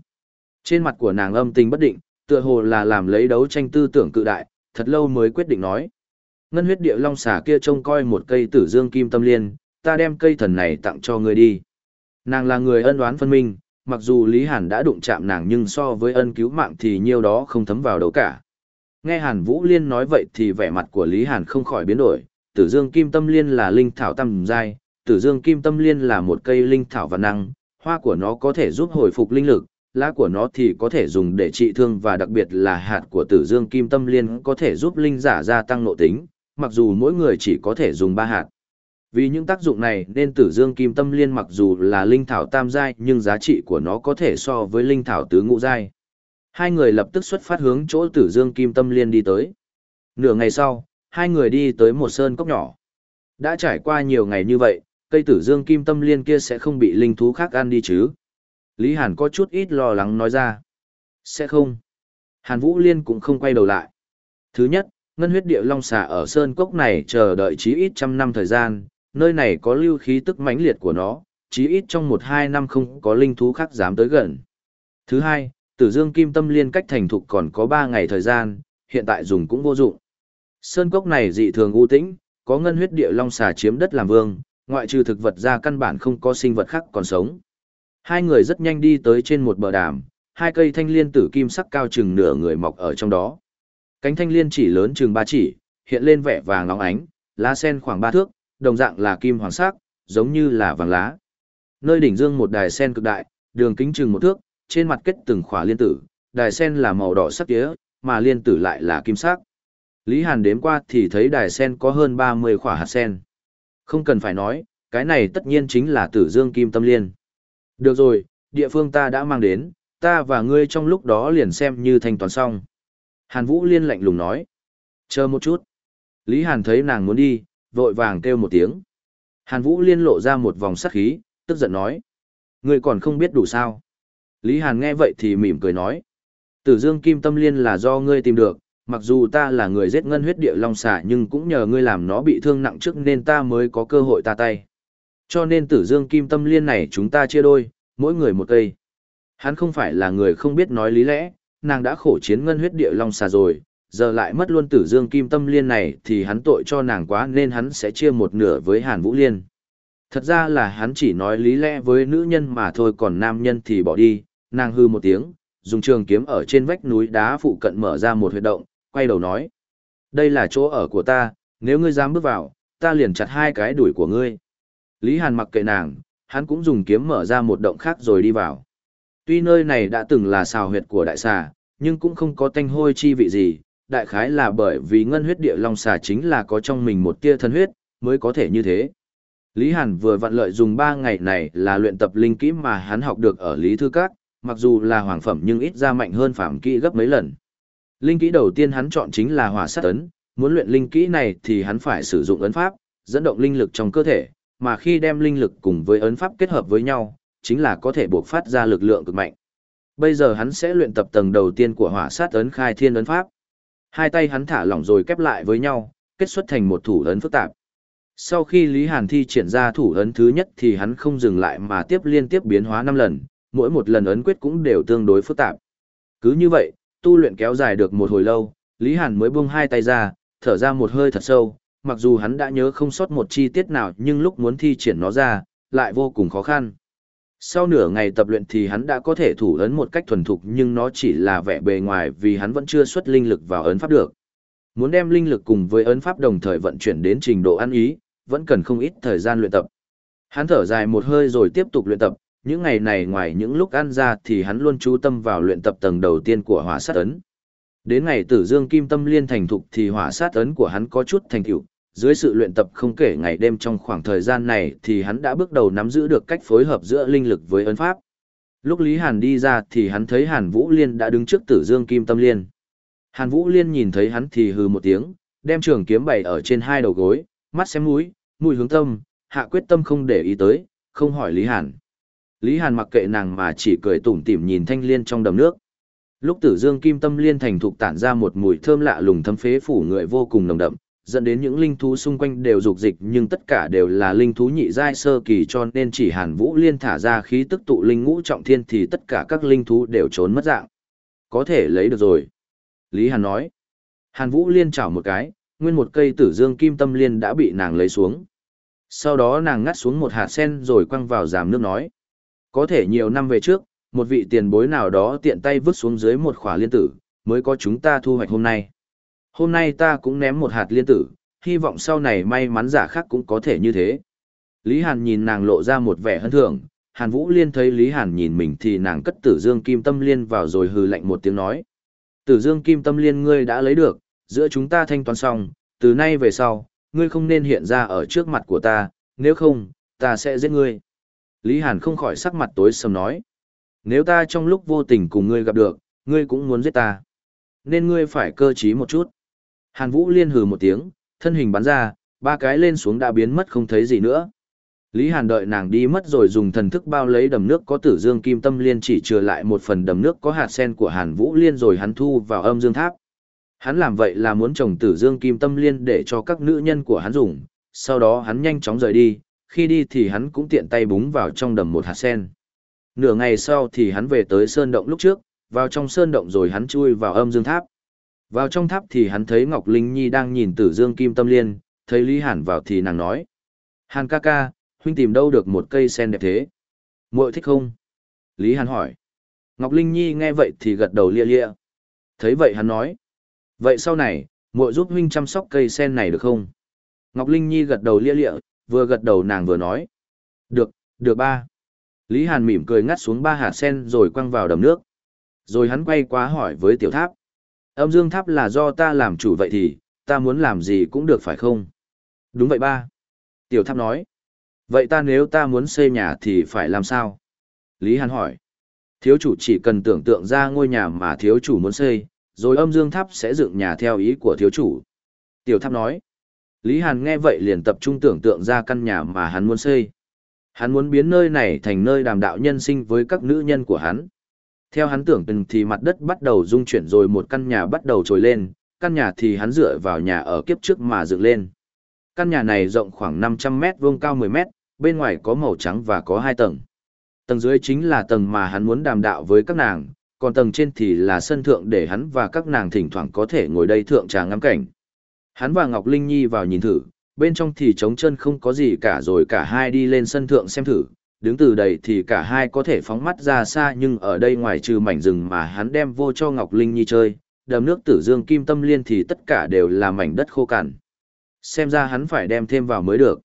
[SPEAKER 1] Trên mặt của nàng âm tình bất định, tựa hồ là làm lấy đấu tranh tư tưởng cự đại, thật lâu mới quyết định nói. Ngân huyết địa long xà kia trông coi một cây tử dương kim tâm liên, ta đem cây thần này tặng cho ngươi đi. Nàng là người ân oán phân minh, mặc dù Lý Hàn đã đụng chạm nàng nhưng so với ân cứu mạng thì nhiêu đó không thấm vào đâu cả. Nghe Hàn Vũ Liên nói vậy thì vẻ mặt của Lý Hàn không khỏi biến đổi, tử dương kim tâm liên là linh thảo tam giai, tử dương kim tâm liên là một cây linh thảo và năng, hoa của nó có thể giúp hồi phục linh lực, lá của nó thì có thể dùng để trị thương và đặc biệt là hạt của tử dương kim tâm liên có thể giúp linh giả gia tăng nội tính, mặc dù mỗi người chỉ có thể dùng ba hạt. Vì những tác dụng này nên tử dương kim tâm liên mặc dù là linh thảo tam giai nhưng giá trị của nó có thể so với linh thảo tứ ngũ giai. Hai người lập tức xuất phát hướng chỗ tử dương kim tâm liên đi tới. Nửa ngày sau, hai người đi tới một sơn cốc nhỏ. Đã trải qua nhiều ngày như vậy, cây tử dương kim tâm liên kia sẽ không bị linh thú khác ăn đi chứ. Lý Hàn có chút ít lo lắng nói ra. Sẽ không. Hàn Vũ Liên cũng không quay đầu lại. Thứ nhất, ngân huyết địa long xà ở sơn cốc này chờ đợi chí ít trăm năm thời gian, nơi này có lưu khí tức mãnh liệt của nó, chí ít trong một hai năm không có linh thú khác dám tới gần. Thứ hai, tử dương kim tâm liên cách thành thục còn có ba ngày thời gian, hiện tại dùng cũng vô dụng. Sơn cốc này dị thường u tĩnh, có ngân huyết địa long xà chiếm đất làm vương, ngoại trừ thực vật ra căn bản không có sinh vật khác còn sống. Hai người rất nhanh đi tới trên một bờ đàm, hai cây thanh liên tử kim sắc cao chừng nửa người mọc ở trong đó. Cánh thanh liên chỉ lớn chừng ba chỉ, hiện lên vẻ vàng óng ánh, lá sen khoảng ba thước, đồng dạng là kim hoàng sắc, giống như là vàng lá. Nơi đỉnh dương một đài sen cực đại, đường kính chừng một thước, trên mặt kết từng khỏa liên tử, đài sen là màu đỏ sắc tía, mà liên tử lại là kim sắc. Lý Hàn đếm qua thì thấy đài sen có hơn 30 khỏa hạt sen. Không cần phải nói, cái này tất nhiên chính là tử dương kim tâm liên. Được rồi, địa phương ta đã mang đến, ta và ngươi trong lúc đó liền xem như thanh toán xong. Hàn Vũ Liên lạnh lùng nói. Chờ một chút. Lý Hàn thấy nàng muốn đi, vội vàng kêu một tiếng. Hàn Vũ liên lộ ra một vòng sắc khí, tức giận nói. Ngươi còn không biết đủ sao. Lý Hàn nghe vậy thì mỉm cười nói. Tử dương kim tâm liên là do ngươi tìm được, mặc dù ta là người giết ngân huyết địa long xà nhưng cũng nhờ ngươi làm nó bị thương nặng trước nên ta mới có cơ hội ta tay. Cho nên tử dương kim tâm liên này chúng ta chia đôi, mỗi người một cây. Hắn không phải là người không biết nói lý lẽ, nàng đã khổ chiến ngân huyết địa long xà rồi, giờ lại mất luôn tử dương kim tâm liên này thì hắn tội cho nàng quá nên hắn sẽ chia một nửa với Hàn Vũ Liên. Thật ra là hắn chỉ nói lý lẽ với nữ nhân mà thôi còn nam nhân thì bỏ đi, nàng hư một tiếng, dùng trường kiếm ở trên vách núi đá phụ cận mở ra một huyệt động, quay đầu nói. Đây là chỗ ở của ta, nếu ngươi dám bước vào, ta liền chặt hai cái đuổi của ngươi. Lý Hàn mặc kệ nàng, hắn cũng dùng kiếm mở ra một động khác rồi đi vào. Tuy nơi này đã từng là xào huyệt của đại xà, nhưng cũng không có tanh hôi chi vị gì, đại khái là bởi vì ngân huyết địa long xà chính là có trong mình một tia thân huyết, mới có thể như thế. Lý Hàn vừa vặn lợi dùng 3 ngày này là luyện tập linh kỹ mà hắn học được ở Lý Thư Các, mặc dù là hoàng phẩm nhưng ít ra mạnh hơn phạm kỹ gấp mấy lần. Linh kỹ đầu tiên hắn chọn chính là hỏa sát ấn, muốn luyện linh kỹ này thì hắn phải sử dụng ấn pháp, dẫn động linh lực trong cơ thể, mà khi đem linh lực cùng với ấn pháp kết hợp với nhau, chính là có thể buộc phát ra lực lượng cực mạnh. Bây giờ hắn sẽ luyện tập tầng đầu tiên của hỏa sát ấn khai thiên ấn pháp. Hai tay hắn thả lỏng rồi kép lại với nhau, kết xuất thành một thủ ấn phức tạp. Sau khi Lý Hàn thi triển ra thủ ấn thứ nhất thì hắn không dừng lại mà tiếp liên tiếp biến hóa 5 lần, mỗi một lần ấn quyết cũng đều tương đối phức tạp. Cứ như vậy, tu luyện kéo dài được một hồi lâu, Lý Hàn mới buông hai tay ra, thở ra một hơi thật sâu, mặc dù hắn đã nhớ không sót một chi tiết nào nhưng lúc muốn thi triển nó ra, lại vô cùng khó khăn. Sau nửa ngày tập luyện thì hắn đã có thể thủ ấn một cách thuần thục nhưng nó chỉ là vẻ bề ngoài vì hắn vẫn chưa xuất linh lực vào ấn pháp được. Muốn đem linh lực cùng với ấn pháp đồng thời vận chuyển đến trình độ ăn ý, vẫn cần không ít thời gian luyện tập. Hắn thở dài một hơi rồi tiếp tục luyện tập, những ngày này ngoài những lúc ăn ra thì hắn luôn chú tâm vào luyện tập tầng đầu tiên của hỏa sát ấn. Đến ngày tử dương kim tâm liên thành thục thì hỏa sát ấn của hắn có chút thành tựu, dưới sự luyện tập không kể ngày đêm trong khoảng thời gian này thì hắn đã bước đầu nắm giữ được cách phối hợp giữa linh lực với ấn pháp. Lúc Lý Hàn đi ra thì hắn thấy Hàn Vũ Liên đã đứng trước tử dương kim tâm liên. Hàn Vũ Liên nhìn thấy hắn thì hừ một tiếng, đem trường kiếm bày ở trên hai đầu gối, mắt xem mũi, mũi hướng tâm, hạ quyết tâm không để ý tới, không hỏi Lý Hàn. Lý Hàn mặc kệ nàng mà chỉ cười tủm tỉm nhìn thanh liên trong đầm nước. Lúc tử dương kim tâm liên thành thục tản ra một mùi thơm lạ lùng thấm phế phủ người vô cùng nồng đậm, dẫn đến những linh thú xung quanh đều dục dịch nhưng tất cả đều là linh thú nhị giai sơ kỳ cho nên chỉ Hàn Vũ Liên thả ra khí tức tụ linh ngũ trọng thiên thì tất cả các linh thú đều trốn mất dạng. Có thể lấy được rồi. Lý Hàn nói. Hàn Vũ Liên chảo một cái, nguyên một cây tử dương kim tâm liên đã bị nàng lấy xuống. Sau đó nàng ngắt xuống một hạt sen rồi quăng vào giảm nước nói. Có thể nhiều năm về trước, một vị tiền bối nào đó tiện tay vứt xuống dưới một khỏa liên tử, mới có chúng ta thu hoạch hôm nay. Hôm nay ta cũng ném một hạt liên tử, hy vọng sau này may mắn giả khác cũng có thể như thế. Lý Hàn nhìn nàng lộ ra một vẻ hân thưởng, Hàn Vũ Liên thấy Lý Hàn nhìn mình thì nàng cất tử dương kim tâm liên vào rồi hừ lạnh một tiếng nói. Tử dương kim tâm liên ngươi đã lấy được, giữa chúng ta thanh toán xong, từ nay về sau, ngươi không nên hiện ra ở trước mặt của ta, nếu không, ta sẽ giết ngươi. Lý Hàn không khỏi sắc mặt tối sầm nói. Nếu ta trong lúc vô tình cùng ngươi gặp được, ngươi cũng muốn giết ta. Nên ngươi phải cơ trí một chút. Hàn Vũ liên hừ một tiếng, thân hình bắn ra, ba cái lên xuống đã biến mất không thấy gì nữa. Lý Hàn đợi nàng đi mất rồi dùng thần thức bao lấy đầm nước có tử dương kim tâm liên chỉ trừ lại một phần đầm nước có hạt sen của Hàn Vũ liên rồi hắn thu vào âm dương tháp. Hắn làm vậy là muốn trồng tử dương kim tâm liên để cho các nữ nhân của hắn dùng, sau đó hắn nhanh chóng rời đi, khi đi thì hắn cũng tiện tay búng vào trong đầm một hạt sen. Nửa ngày sau thì hắn về tới sơn động lúc trước, vào trong sơn động rồi hắn chui vào âm dương tháp. Vào trong tháp thì hắn thấy Ngọc Linh Nhi đang nhìn tử dương kim tâm liên, thấy Lý Hàn vào thì nàng nói. Hàn ca ca, huynh tìm đâu được một cây sen đẹp thế? muội thích không? Lý Hàn hỏi. Ngọc Linh Nhi nghe vậy thì gật đầu lia lia. Thấy vậy hắn nói. Vậy sau này, muội giúp huynh chăm sóc cây sen này được không? Ngọc Linh Nhi gật đầu lia lịa, vừa gật đầu nàng vừa nói. Được, được ba. Lý Hàn mỉm cười ngắt xuống ba hạt sen rồi quăng vào đầm nước. Rồi hắn quay qua hỏi với tiểu tháp. Âm dương tháp là do ta làm chủ vậy thì, ta muốn làm gì cũng được phải không? Đúng vậy ba. Tiểu tháp nói. Vậy ta nếu ta muốn xây nhà thì phải làm sao? Lý Hàn hỏi. Thiếu chủ chỉ cần tưởng tượng ra ngôi nhà mà thiếu chủ muốn xây, rồi âm dương tháp sẽ dựng nhà theo ý của thiếu chủ. Tiểu tháp nói. Lý Hàn nghe vậy liền tập trung tưởng tượng ra căn nhà mà hắn muốn xây. Hắn muốn biến nơi này thành nơi đàm đạo nhân sinh với các nữ nhân của hắn. Theo hắn tưởng từng thì mặt đất bắt đầu rung chuyển rồi một căn nhà bắt đầu trồi lên, căn nhà thì hắn dựa vào nhà ở kiếp trước mà dựng lên. Căn nhà này rộng khoảng 500 mét vuông cao 10 mét, bên ngoài có màu trắng và có hai tầng. Tầng dưới chính là tầng mà hắn muốn đàm đạo với các nàng, còn tầng trên thì là sân thượng để hắn và các nàng thỉnh thoảng có thể ngồi đây thượng trà ngắm cảnh. Hắn và Ngọc Linh Nhi vào nhìn thử, bên trong thì trống chân không có gì cả rồi cả hai đi lên sân thượng xem thử, đứng từ đây thì cả hai có thể phóng mắt ra xa nhưng ở đây ngoài trừ mảnh rừng mà hắn đem vô cho Ngọc Linh Nhi chơi, đầm nước tử dương kim tâm liên thì tất cả đều là mảnh đất khô cằn. Xem ra hắn phải đem thêm vào mới được.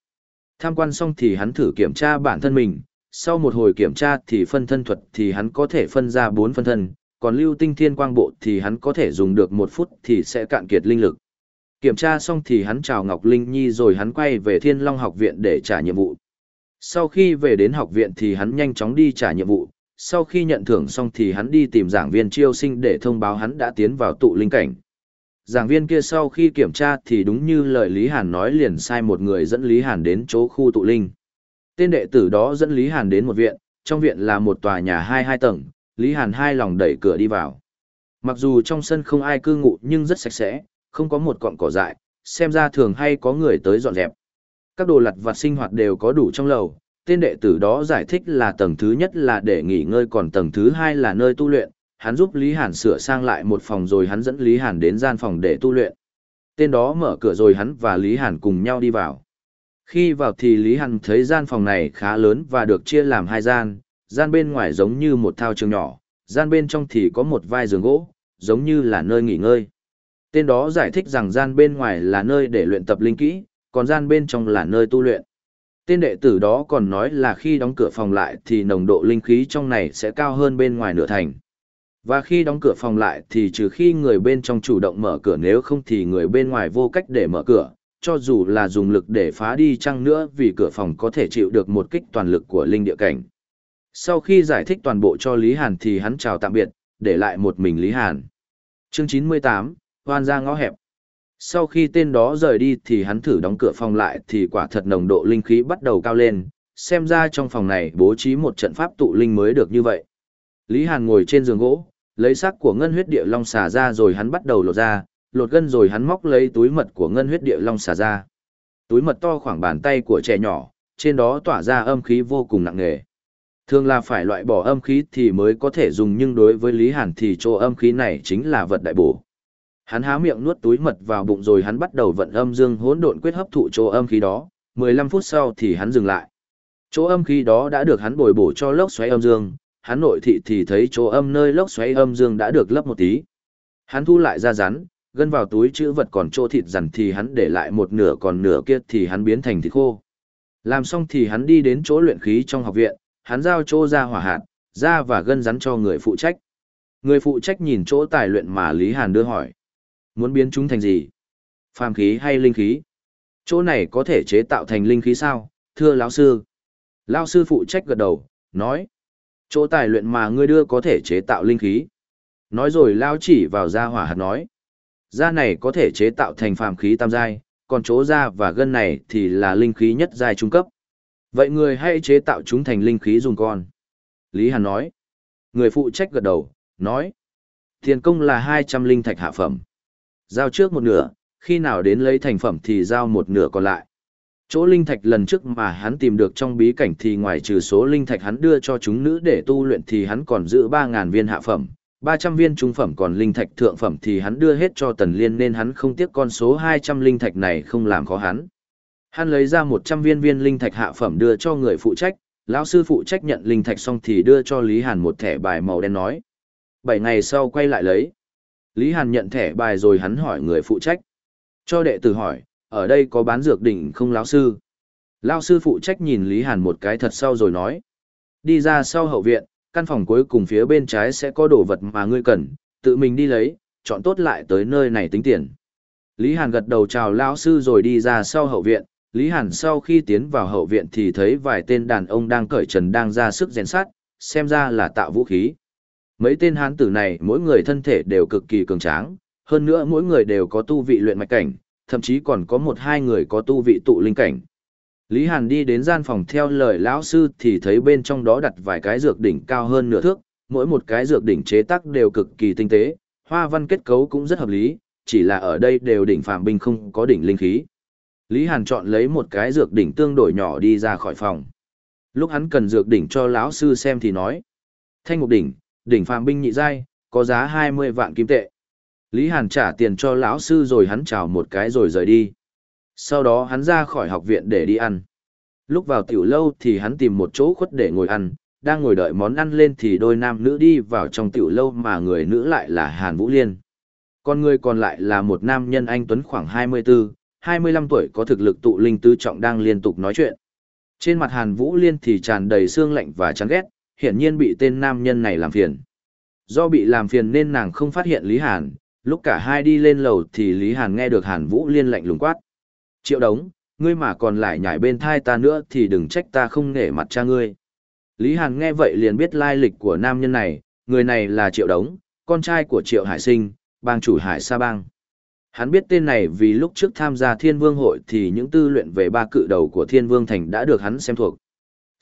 [SPEAKER 1] Tham quan xong thì hắn thử kiểm tra bản thân mình, sau một hồi kiểm tra thì phân thân thuật thì hắn có thể phân ra bốn phân thân, còn lưu tinh thiên quang bộ thì hắn có thể dùng được một phút thì sẽ cạn kiệt linh lực. Kiểm tra xong thì hắn chào Ngọc Linh Nhi rồi hắn quay về Thiên Long học viện để trả nhiệm vụ. Sau khi về đến học viện thì hắn nhanh chóng đi trả nhiệm vụ, sau khi nhận thưởng xong thì hắn đi tìm giảng viên chiêu sinh để thông báo hắn đã tiến vào tụ linh cảnh. Giảng viên kia sau khi kiểm tra thì đúng như lời Lý Hàn nói liền sai một người dẫn Lý Hàn đến chỗ khu tụ linh. Tên đệ tử đó dẫn Lý Hàn đến một viện, trong viện là một tòa nhà hai hai tầng, Lý Hàn hai lòng đẩy cửa đi vào. Mặc dù trong sân không ai cư ngụ nhưng rất sạch sẽ, không có một cọng cỏ dại, xem ra thường hay có người tới dọn dẹp. Các đồ lặt vặt sinh hoạt đều có đủ trong lầu, tên đệ tử đó giải thích là tầng thứ nhất là để nghỉ ngơi còn tầng thứ hai là nơi tu luyện, hắn giúp Lý Hàn sửa sang lại một phòng rồi hắn dẫn Lý Hàn đến gian phòng để tu luyện. Tên đó mở cửa rồi hắn và Lý Hàn cùng nhau đi vào. Khi vào thì Lý Hàn thấy gian phòng này khá lớn và được chia làm hai gian, gian bên ngoài giống như một thao trường nhỏ, gian bên trong thì có một vai giường gỗ, giống như là nơi nghỉ ngơi. Tên đó giải thích rằng gian bên ngoài là nơi để luyện tập linh kỹ, còn gian bên trong là nơi tu luyện. Tên đệ tử đó còn nói là khi đóng cửa phòng lại thì nồng độ linh khí trong này sẽ cao hơn bên ngoài nửa thành. Và khi đóng cửa phòng lại thì trừ khi người bên trong chủ động mở cửa nếu không thì người bên ngoài vô cách để mở cửa, cho dù là dùng lực để phá đi chăng nữa vì cửa phòng có thể chịu được một kích toàn lực của linh địa cảnh. Sau khi giải thích toàn bộ cho Lý Hàn thì hắn chào tạm biệt, để lại một mình Lý Hàn. Chương 98, hoan ra ngõ hẹp. Sau khi tên đó rời đi thì hắn thử đóng cửa phòng lại thì quả thật nồng độ linh khí bắt đầu cao lên, xem ra trong phòng này bố trí một trận pháp tụ linh mới được như vậy. Lý Hàn ngồi trên giường gỗ, lấy xác của ngân huyết địa long xà ra rồi hắn bắt đầu lột ra, lột gân rồi hắn móc lấy túi mật của ngân huyết địa long xà ra. Túi mật to khoảng bàn tay của trẻ nhỏ, trên đó tỏa ra âm khí vô cùng nặng nề. Thường là phải loại bỏ âm khí thì mới có thể dùng nhưng đối với Lý Hàn thì chỗ âm khí này chính là vật đại bổ. Hắn há miệng nuốt túi mật vào bụng rồi hắn bắt đầu vận âm dương hỗn độn quyết hấp thụ chỗ âm khí đó, 15 phút sau thì hắn dừng lại. Chỗ âm khí đó đã được hắn bồi bổ cho lốc xoáy âm dương, hắn nội thị thì thấy chỗ âm nơi lốc xoáy âm dương đã được lấp một tí. Hắn thu lại ra rắn, gân vào túi chữ vật còn chỗ thịt rắn thì hắn để lại một nửa còn nửa kia thì hắn biến thành thịt khô. Làm xong thì hắn đi đến chỗ luyện khí trong học viện, hắn giao chỗ ra hỏa hạt, ra và gân rắn cho người phụ trách. Người phụ trách nhìn chỗ tài luyện mà Lý Hàn đưa hỏi. Muốn biến chúng thành gì? Phàm khí hay linh khí? Chỗ này có thể chế tạo thành linh khí sao? Thưa lão sư. Lão sư phụ trách gật đầu, nói. Chỗ tài luyện mà ngươi đưa có thể chế tạo linh khí. Nói rồi lao chỉ vào da hỏa hạt nói. Da này có thể chế tạo thành phàm khí tam giai, còn chỗ da và gân này thì là linh khí nhất giai trung cấp. Vậy người hãy chế tạo chúng thành linh khí dùng con. Lý Hàn nói. Người phụ trách gật đầu, nói. Tiền công là 200 linh thạch hạ phẩm. Giao trước một nửa, khi nào đến lấy thành phẩm thì giao một nửa còn lại. Chỗ linh thạch lần trước mà hắn tìm được trong bí cảnh thì ngoài trừ số linh thạch hắn đưa cho chúng nữ để tu luyện thì hắn còn giữ 3.000 viên hạ phẩm, 300 viên trung phẩm còn linh thạch thượng phẩm thì hắn đưa hết cho tần liên nên hắn không tiếc con số 200 linh thạch này không làm khó hắn. Hắn lấy ra 100 viên viên linh thạch hạ phẩm đưa cho người phụ trách, lão sư phụ trách nhận linh thạch xong thì đưa cho Lý Hàn một thẻ bài màu đen nói. 7 ngày sau quay lại lấy. Lý Hàn nhận thẻ bài rồi hắn hỏi người phụ trách. Cho đệ tử hỏi, ở đây có bán dược đỉnh không lão sư? Lão sư phụ trách nhìn Lý Hàn một cái thật sau rồi nói. Đi ra sau hậu viện, căn phòng cuối cùng phía bên trái sẽ có đồ vật mà ngươi cần, tự mình đi lấy, chọn tốt lại tới nơi này tính tiền. Lý Hàn gật đầu chào lão sư rồi đi ra sau hậu viện. Lý Hàn sau khi tiến vào hậu viện thì thấy vài tên đàn ông đang cởi trần đang ra sức rèn sát, xem ra là tạo vũ khí. Mấy tên hán tử này mỗi người thân thể đều cực kỳ cường tráng, hơn nữa mỗi người đều có tu vị luyện mạch cảnh, thậm chí còn có một hai người có tu vị tụ linh cảnh. Lý Hàn đi đến gian phòng theo lời lão sư thì thấy bên trong đó đặt vài cái dược đỉnh cao hơn nửa thước, mỗi một cái dược đỉnh chế tác đều cực kỳ tinh tế, hoa văn kết cấu cũng rất hợp lý, chỉ là ở đây đều đỉnh phạm binh không có đỉnh linh khí. Lý Hàn chọn lấy một cái dược đỉnh tương đối nhỏ đi ra khỏi phòng. Lúc hắn cần dược đỉnh cho lão sư xem thì nói: "Thanh ngục đỉnh, đỉnh phàm binh nhị giai, có giá 20 vạn kim tệ." Lý Hàn trả tiền cho lão sư rồi hắn chào một cái rồi rời đi. Sau đó hắn ra khỏi học viện để đi ăn. Lúc vào tiểu lâu thì hắn tìm một chỗ khuất để ngồi ăn, đang ngồi đợi món ăn lên thì đôi nam nữ đi vào trong tiểu lâu mà người nữ lại là Hàn Vũ Liên. Còn người còn lại là một nam nhân anh Tuấn khoảng 24, 25 tuổi có thực lực tụ linh tứ trọng đang liên tục nói chuyện. Trên mặt Hàn Vũ Liên thì tràn đầy xương lạnh và chán ghét, hiển nhiên bị tên nam nhân này làm phiền. Do bị làm phiền nên nàng không phát hiện Lý Hàn, lúc cả hai đi lên lầu thì Lý Hàn nghe được Hàn Vũ Liên lạnh lùng quát. Triệu đống, ngươi mà còn lại nhảy bên thai ta nữa thì đừng trách ta không nể mặt cha ngươi. Lý Hàn nghe vậy liền biết lai lịch của nam nhân này, người này là Triệu Đống, con trai của Triệu Hải Sinh, bang chủ Hải Sa Bang. Hắn biết tên này vì lúc trước tham gia Thiên Vương hội thì những tư luyện về ba cự đầu của Thiên Vương Thành đã được hắn xem thuộc.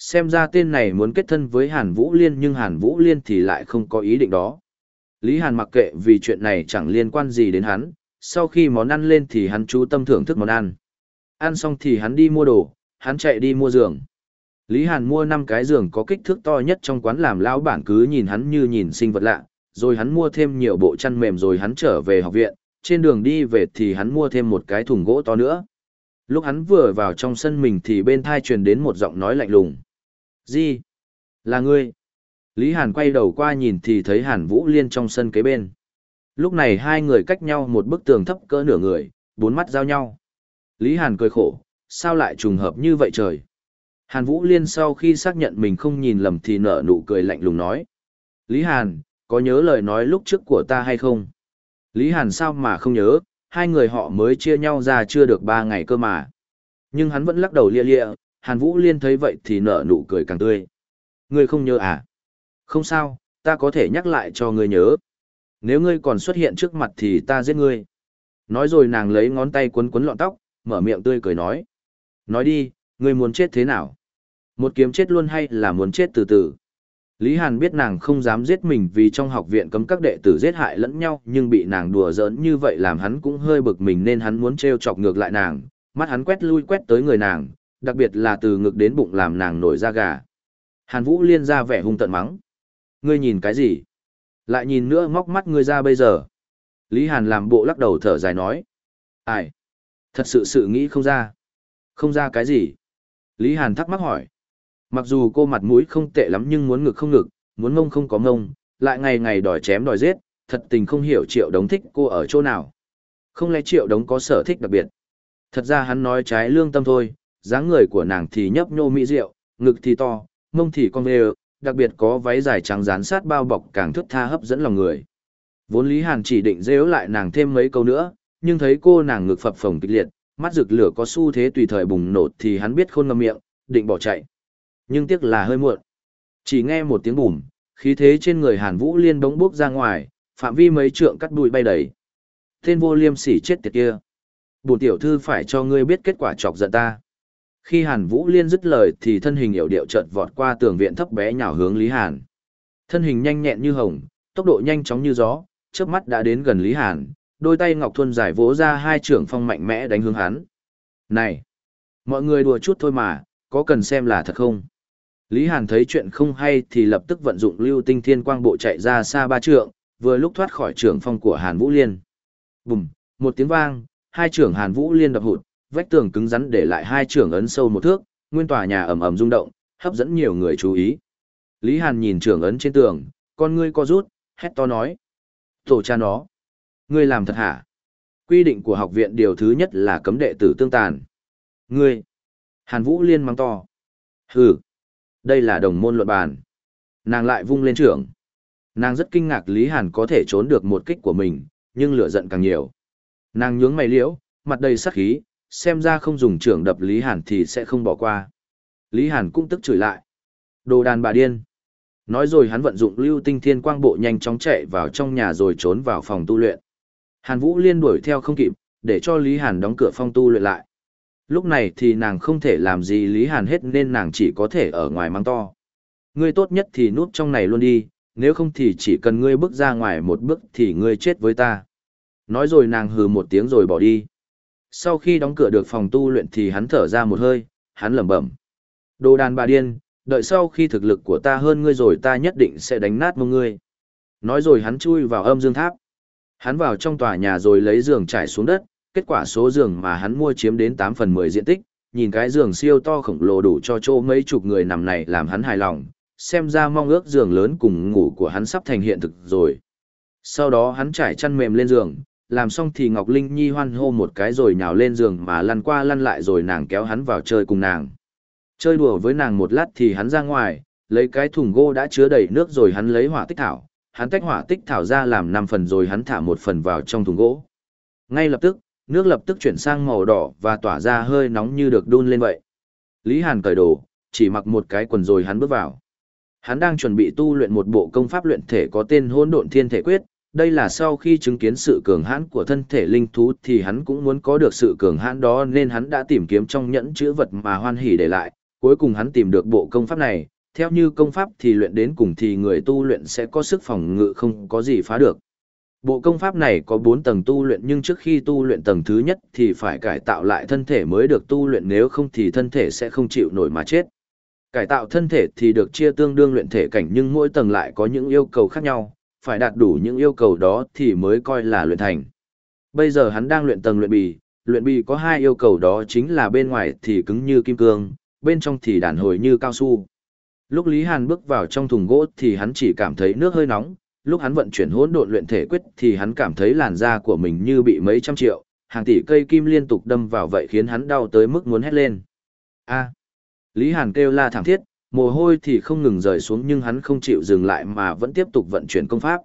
[SPEAKER 1] Xem ra tên này muốn kết thân với Hàn Vũ Liên nhưng Hàn Vũ Liên thì lại không có ý định đó. Lý Hàn mặc kệ vì chuyện này chẳng liên quan gì đến hắn, sau khi món ăn lên thì hắn chú tâm thưởng thức món ăn. Ăn xong thì hắn đi mua đồ, hắn chạy đi mua giường. Lý Hàn mua 5 cái giường có kích thước to nhất trong quán làm lão bản cứ nhìn hắn như nhìn sinh vật lạ, rồi hắn mua thêm nhiều bộ chăn mềm rồi hắn trở về học viện, trên đường đi về thì hắn mua thêm một cái thùng gỗ to nữa. Lúc hắn vừa vào trong sân mình thì bên thai truyền đến một giọng nói lạnh lùng. Gì? Là ngươi? Lý Hàn quay đầu qua nhìn thì thấy Hàn Vũ Liên trong sân kế bên. Lúc này hai người cách nhau một bức tường thấp cỡ nửa người, bốn mắt giao nhau. Lý Hàn cười khổ, sao lại trùng hợp như vậy trời? Hàn Vũ Liên sau khi xác nhận mình không nhìn lầm thì nở nụ cười lạnh lùng nói. Lý Hàn, có nhớ lời nói lúc trước của ta hay không? Lý Hàn sao mà không nhớ, hai người họ mới chia nhau ra chưa được ba ngày cơ mà. Nhưng hắn vẫn lắc đầu lia lia, Hàn Vũ Liên thấy vậy thì nở nụ cười càng tươi. Ngươi không nhớ à? Không sao, ta có thể nhắc lại cho ngươi nhớ. Nếu ngươi còn xuất hiện trước mặt thì ta giết ngươi. Nói rồi nàng lấy ngón tay quấn quấn lọn tóc, mở miệng tươi cười nói. Nói đi, ngươi muốn chết thế nào? Một kiếm chết luôn hay là muốn chết từ từ? Lý Hàn biết nàng không dám giết mình vì trong học viện cấm các đệ tử giết hại lẫn nhau nhưng bị nàng đùa giỡn như vậy làm hắn cũng hơi bực mình nên hắn muốn trêu chọc ngược lại nàng, mắt hắn quét lui quét tới người nàng, đặc biệt là từ ngực đến bụng làm nàng nổi da gà. Hàn Vũ liên ra vẻ hung tận mắng. Ngươi nhìn cái gì? Lại nhìn nữa móc mắt ngươi ra bây giờ. Lý Hàn làm bộ lắc đầu thở dài nói. Ai? Thật sự sự nghĩ không ra. Không ra cái gì? Lý Hàn thắc mắc hỏi. Mặc dù cô mặt mũi không tệ lắm nhưng muốn ngực không ngực, muốn mông không có mông, lại ngày ngày đòi chém đòi giết, thật tình không hiểu triệu đống thích cô ở chỗ nào. Không lẽ triệu đống có sở thích đặc biệt? Thật ra hắn nói trái lương tâm thôi, dáng người của nàng thì nhấp nhô mỹ rượu, ngực thì to, mông thì con vê đặc biệt có váy dài trắng dán sát bao bọc càng thức tha hấp dẫn lòng người. Vốn Lý Hàn chỉ định rêu lại nàng thêm mấy câu nữa, nhưng thấy cô nàng ngực phập phồng kịch liệt, mắt rực lửa có xu thế tùy thời bùng nổ thì hắn biết khôn ngâm miệng, định bỏ chạy. Nhưng tiếc là hơi muộn. Chỉ nghe một tiếng bùm, khí thế trên người Hàn Vũ Liên bỗng bốc ra ngoài, phạm vi mấy trượng cắt bụi bay đầy. Tên vô liêm sỉ chết tiệt kia. Bổn tiểu thư phải cho ngươi biết kết quả chọc giận ta. Khi Hàn Vũ Liên dứt lời thì thân hình hiểu điệu chợt vọt qua tường viện thấp bé nhào hướng Lý Hàn. Thân hình nhanh nhẹn như hồng, tốc độ nhanh chóng như gió, chớp mắt đã đến gần Lý Hàn, đôi tay ngọc thuần giải vỗ ra hai trưởng phong mạnh mẽ đánh hướng hắn. Này! Mọi người đùa chút thôi mà, có cần xem là thật không? Lý Hàn thấy chuyện không hay thì lập tức vận dụng lưu tinh thiên quang bộ chạy ra xa ba trượng, vừa lúc thoát khỏi trưởng phong của Hàn Vũ Liên. Bùm, một tiếng vang, hai trưởng Hàn Vũ Liên đập hụt, vách tường cứng rắn để lại hai trưởng ấn sâu một thước, nguyên tòa nhà ầm ầm rung động, hấp dẫn nhiều người chú ý. Lý Hàn nhìn trưởng ấn trên tường, con ngươi co rút, hét to nói. Tổ cha nó. Ngươi làm thật hả? Quy định của học viện điều thứ nhất là cấm đệ tử tương tàn. Ngươi. Hàn Vũ Liên mắng to. Hừ. Đây là đồng môn luận bàn. Nàng lại vung lên trưởng. Nàng rất kinh ngạc Lý Hàn có thể trốn được một kích của mình, nhưng lửa giận càng nhiều. Nàng nhướng mày liễu, mặt đầy sắc khí, xem ra không dùng trưởng đập Lý Hàn thì sẽ không bỏ qua. Lý Hàn cũng tức chửi lại. Đồ đàn bà điên. Nói rồi hắn vận dụng lưu tinh thiên quang bộ nhanh chóng chạy vào trong nhà rồi trốn vào phòng tu luyện. Hàn Vũ liên đuổi theo không kịp, để cho Lý Hàn đóng cửa phòng tu luyện lại. Lúc này thì nàng không thể làm gì Lý Hàn hết nên nàng chỉ có thể ở ngoài mang to. Ngươi tốt nhất thì núp trong này luôn đi, nếu không thì chỉ cần ngươi bước ra ngoài một bước thì ngươi chết với ta. Nói rồi nàng hừ một tiếng rồi bỏ đi. Sau khi đóng cửa được phòng tu luyện thì hắn thở ra một hơi, hắn lẩm bẩm. Đồ đàn bà điên, đợi sau khi thực lực của ta hơn ngươi rồi ta nhất định sẽ đánh nát mông ngươi. Nói rồi hắn chui vào âm dương tháp. Hắn vào trong tòa nhà rồi lấy giường trải xuống đất, kết quả số giường mà hắn mua chiếm đến 8 phần 10 diện tích, nhìn cái giường siêu to khổng lồ đủ cho chỗ mấy chục người nằm này làm hắn hài lòng, xem ra mong ước giường lớn cùng ngủ của hắn sắp thành hiện thực rồi. Sau đó hắn trải chăn mềm lên giường, làm xong thì Ngọc Linh Nhi hoan hô một cái rồi nhào lên giường mà lăn qua lăn lại rồi nàng kéo hắn vào chơi cùng nàng. Chơi đùa với nàng một lát thì hắn ra ngoài, lấy cái thùng gỗ đã chứa đầy nước rồi hắn lấy hỏa tích thảo, hắn tách hỏa tích thảo ra làm 5 phần rồi hắn thả một phần vào trong thùng gỗ. Ngay lập tức, nước lập tức chuyển sang màu đỏ và tỏa ra hơi nóng như được đun lên vậy. Lý Hàn cởi đồ, chỉ mặc một cái quần rồi hắn bước vào. Hắn đang chuẩn bị tu luyện một bộ công pháp luyện thể có tên Hỗn Độn Thiên Thể Quyết, đây là sau khi chứng kiến sự cường hãn của thân thể linh thú thì hắn cũng muốn có được sự cường hãn đó nên hắn đã tìm kiếm trong nhẫn chữ vật mà hoan hỉ để lại, cuối cùng hắn tìm được bộ công pháp này, theo như công pháp thì luyện đến cùng thì người tu luyện sẽ có sức phòng ngự không có gì phá được. Bộ công pháp này có 4 tầng tu luyện nhưng trước khi tu luyện tầng thứ nhất thì phải cải tạo lại thân thể mới được tu luyện nếu không thì thân thể sẽ không chịu nổi mà chết. Cải tạo thân thể thì được chia tương đương luyện thể cảnh nhưng mỗi tầng lại có những yêu cầu khác nhau, phải đạt đủ những yêu cầu đó thì mới coi là luyện thành. Bây giờ hắn đang luyện tầng luyện bì, luyện bì có hai yêu cầu đó chính là bên ngoài thì cứng như kim cương, bên trong thì đàn hồi như cao su. Lúc Lý Hàn bước vào trong thùng gỗ thì hắn chỉ cảm thấy nước hơi nóng, lúc hắn vận chuyển hỗn độn luyện thể quyết thì hắn cảm thấy làn da của mình như bị mấy trăm triệu, hàng tỷ cây kim liên tục đâm vào vậy khiến hắn đau tới mức muốn hét lên. A. Lý Hàn kêu la thảm thiết, mồ hôi thì không ngừng rời xuống nhưng hắn không chịu dừng lại mà vẫn tiếp tục vận chuyển công pháp.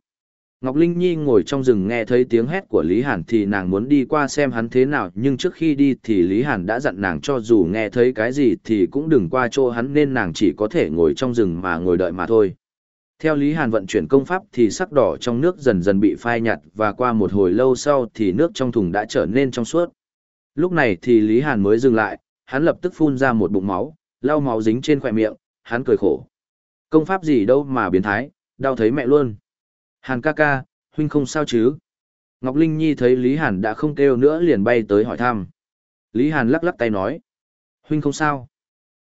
[SPEAKER 1] Ngọc Linh Nhi ngồi trong rừng nghe thấy tiếng hét của Lý Hàn thì nàng muốn đi qua xem hắn thế nào nhưng trước khi đi thì Lý Hàn đã dặn nàng cho dù nghe thấy cái gì thì cũng đừng qua chỗ hắn nên nàng chỉ có thể ngồi trong rừng mà ngồi đợi mà thôi. Theo Lý Hàn vận chuyển công pháp thì sắc đỏ trong nước dần dần bị phai nhạt và qua một hồi lâu sau thì nước trong thùng đã trở nên trong suốt. Lúc này thì Lý Hàn mới dừng lại, hắn lập tức phun ra một bụng máu, lau máu dính trên khỏe miệng, hắn cười khổ. Công pháp gì đâu mà biến thái, đau thấy mẹ luôn. Hàn ca ca, huynh không sao chứ? Ngọc Linh Nhi thấy Lý Hàn đã không kêu nữa liền bay tới hỏi thăm. Lý Hàn lắc lắc tay nói. Huynh không sao.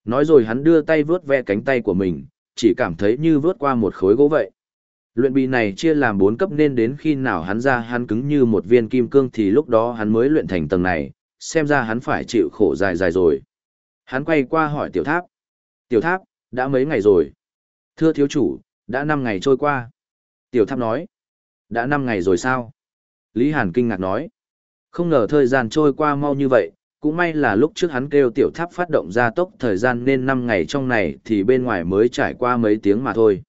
[SPEAKER 1] Nói rồi hắn đưa tay vướt ve cánh tay của mình, chỉ cảm thấy như vướt qua một khối gỗ vậy. Luyện bì này chia làm bốn cấp nên đến khi nào hắn ra hắn cứng như một viên kim cương thì lúc đó hắn mới luyện thành tầng này, xem ra hắn phải chịu khổ dài dài rồi. Hắn quay qua hỏi tiểu tháp. Tiểu tháp, đã mấy ngày rồi? Thưa thiếu chủ, đã năm ngày trôi qua. Tiểu tháp nói. Đã năm ngày rồi sao? Lý Hàn kinh ngạc nói. Không ngờ thời gian trôi qua mau như vậy, cũng may là lúc trước hắn kêu tiểu tháp phát động gia tốc thời gian nên năm ngày trong này thì bên ngoài mới trải qua mấy tiếng mà thôi.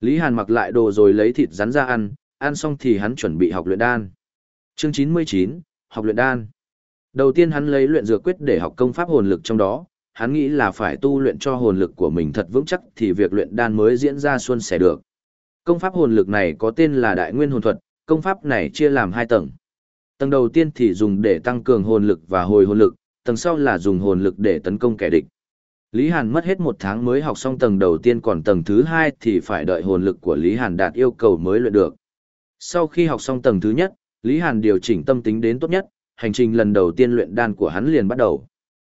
[SPEAKER 1] Lý Hàn mặc lại đồ rồi lấy thịt rắn ra ăn, ăn xong thì hắn chuẩn bị học luyện đan. Chương 99, học luyện đan. Đầu tiên hắn lấy luyện dược quyết để học công pháp hồn lực trong đó, hắn nghĩ là phải tu luyện cho hồn lực của mình thật vững chắc thì việc luyện đan mới diễn ra xuân sẻ được. Công pháp hồn lực này có tên là Đại Nguyên Hồn Thuật, công pháp này chia làm hai tầng. Tầng đầu tiên thì dùng để tăng cường hồn lực và hồi hồn lực, tầng sau là dùng hồn lực để tấn công kẻ địch. Lý Hàn mất hết một tháng mới học xong tầng đầu tiên còn tầng thứ hai thì phải đợi hồn lực của Lý Hàn đạt yêu cầu mới luyện được. Sau khi học xong tầng thứ nhất, Lý Hàn điều chỉnh tâm tính đến tốt nhất, hành trình lần đầu tiên luyện đan của hắn liền bắt đầu.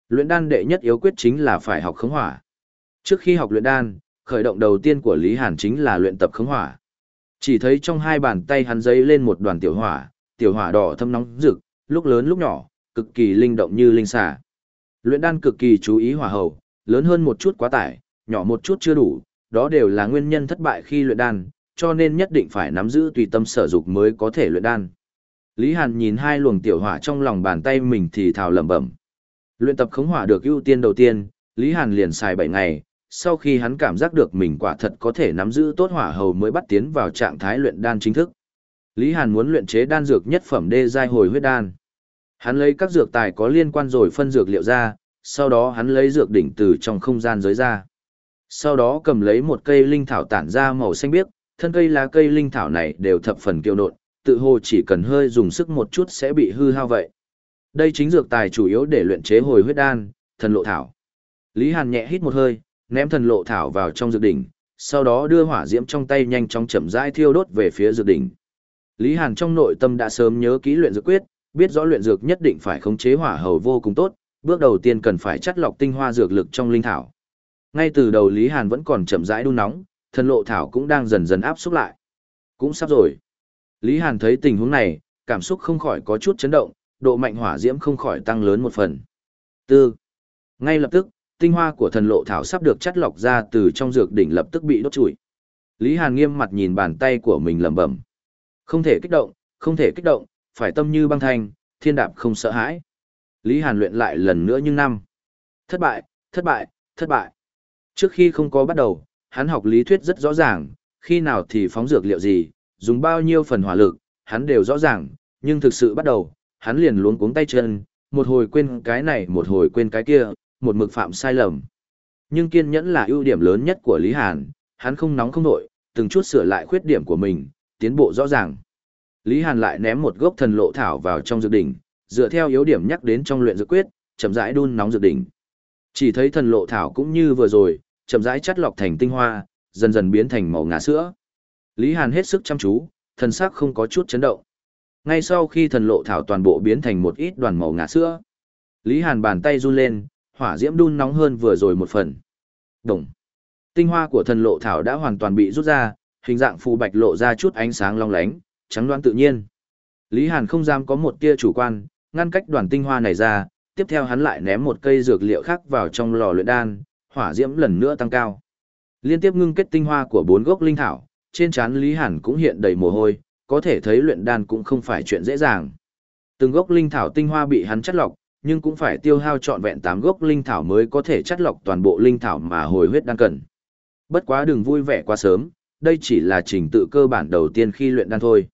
[SPEAKER 1] Luyện đan đệ nhất yếu quyết chính là phải học khống hỏa. Trước khi học luyện đan, khởi động đầu tiên của Lý Hàn chính là luyện tập khống hỏa. Chỉ thấy trong hai bàn tay hắn giấy lên một đoàn tiểu hỏa, tiểu hỏa đỏ thâm nóng rực, lúc lớn lúc nhỏ, cực kỳ linh động như linh xà. Luyện đan cực kỳ chú ý hỏa hầu, lớn hơn một chút quá tải, nhỏ một chút chưa đủ, đó đều là nguyên nhân thất bại khi luyện đan, cho nên nhất định phải nắm giữ tùy tâm sở dục mới có thể luyện đan. Lý Hàn nhìn hai luồng tiểu hỏa trong lòng bàn tay mình thì thào lẩm bẩm. Luyện tập khống hỏa được ưu tiên đầu tiên, Lý Hàn liền xài 7 ngày, sau khi hắn cảm giác được mình quả thật có thể nắm giữ tốt hỏa hầu mới bắt tiến vào trạng thái luyện đan chính thức. Lý Hàn muốn luyện chế đan dược nhất phẩm đê giai hồi huyết đan. Hắn lấy các dược tài có liên quan rồi phân dược liệu ra, sau đó hắn lấy dược đỉnh từ trong không gian giới ra. Sau đó cầm lấy một cây linh thảo tản ra màu xanh biếc, thân cây lá cây linh thảo này đều thập phần kiêu nộn, tự hồ chỉ cần hơi dùng sức một chút sẽ bị hư hao vậy. Đây chính dược tài chủ yếu để luyện chế hồi huyết đan, thần lộ thảo. Lý Hàn nhẹ hít một hơi, ném thần lộ thảo vào trong dược đỉnh, sau đó đưa hỏa diễm trong tay nhanh chóng chậm rãi thiêu đốt về phía dược đỉnh. Lý Hàn trong nội tâm đã sớm nhớ kỹ luyện dược quyết, biết rõ luyện dược nhất định phải khống chế hỏa hầu vô cùng tốt, bước đầu tiên cần phải chắt lọc tinh hoa dược lực trong linh thảo. Ngay từ đầu Lý Hàn vẫn còn chậm rãi đun nóng, thần lộ thảo cũng đang dần dần áp xúc lại. Cũng sắp rồi. Lý Hàn thấy tình huống này, cảm xúc không khỏi có chút chấn động, độ mạnh hỏa diễm không khỏi tăng lớn một phần. Tư. Ngay lập tức, tinh hoa của thần lộ thảo sắp được chắt lọc ra từ trong dược đỉnh lập tức bị đốt trụi. Lý Hàn nghiêm mặt nhìn bàn tay của mình lẩm bẩm. Không thể kích động, không thể kích động, phải tâm như băng thanh, thiên đạp không sợ hãi. Lý Hàn luyện lại lần nữa nhưng năm. Thất bại, thất bại, thất bại. Trước khi không có bắt đầu, hắn học lý thuyết rất rõ ràng, khi nào thì phóng dược liệu gì, dùng bao nhiêu phần hỏa lực, hắn đều rõ ràng, nhưng thực sự bắt đầu, hắn liền luống cuống tay chân, một hồi quên cái này một hồi quên cái kia, một mực phạm sai lầm. Nhưng kiên nhẫn là ưu điểm lớn nhất của Lý Hàn, hắn không nóng không nổi, từng chút sửa lại khuyết điểm của mình, tiến bộ rõ ràng. Lý Hàn lại ném một gốc thần lộ thảo vào trong dược đỉnh, dựa theo yếu điểm nhắc đến trong luyện dược quyết, chậm rãi đun nóng dược đỉnh. Chỉ thấy thần lộ thảo cũng như vừa rồi, chậm rãi chắt lọc thành tinh hoa, dần dần biến thành màu ngà sữa. Lý Hàn hết sức chăm chú, thần sắc không có chút chấn động. Ngay sau khi thần lộ thảo toàn bộ biến thành một ít đoàn màu ngà sữa, Lý Hàn bàn tay run lên, hỏa diễm đun nóng hơn vừa rồi một phần. Đồng. Tinh hoa của thần lộ thảo đã hoàn toàn bị rút ra, hình dạng phù bạch lộ ra chút ánh sáng long lánh, trắng đoan tự nhiên. Lý Hàn không dám có một tia chủ quan, ngăn cách đoàn tinh hoa này ra, tiếp theo hắn lại ném một cây dược liệu khác vào trong lò luyện đan, hỏa diễm lần nữa tăng cao. Liên tiếp ngưng kết tinh hoa của bốn gốc linh thảo, trên trán Lý Hàn cũng hiện đầy mồ hôi, có thể thấy luyện đan cũng không phải chuyện dễ dàng. Từng gốc linh thảo tinh hoa bị hắn chất lọc, nhưng cũng phải tiêu hao trọn vẹn 8 gốc linh thảo mới có thể chất lọc toàn bộ linh thảo mà hồi huyết đan cần. Bất quá đừng vui vẻ quá sớm, đây chỉ là trình tự cơ bản đầu tiên khi luyện đan thôi.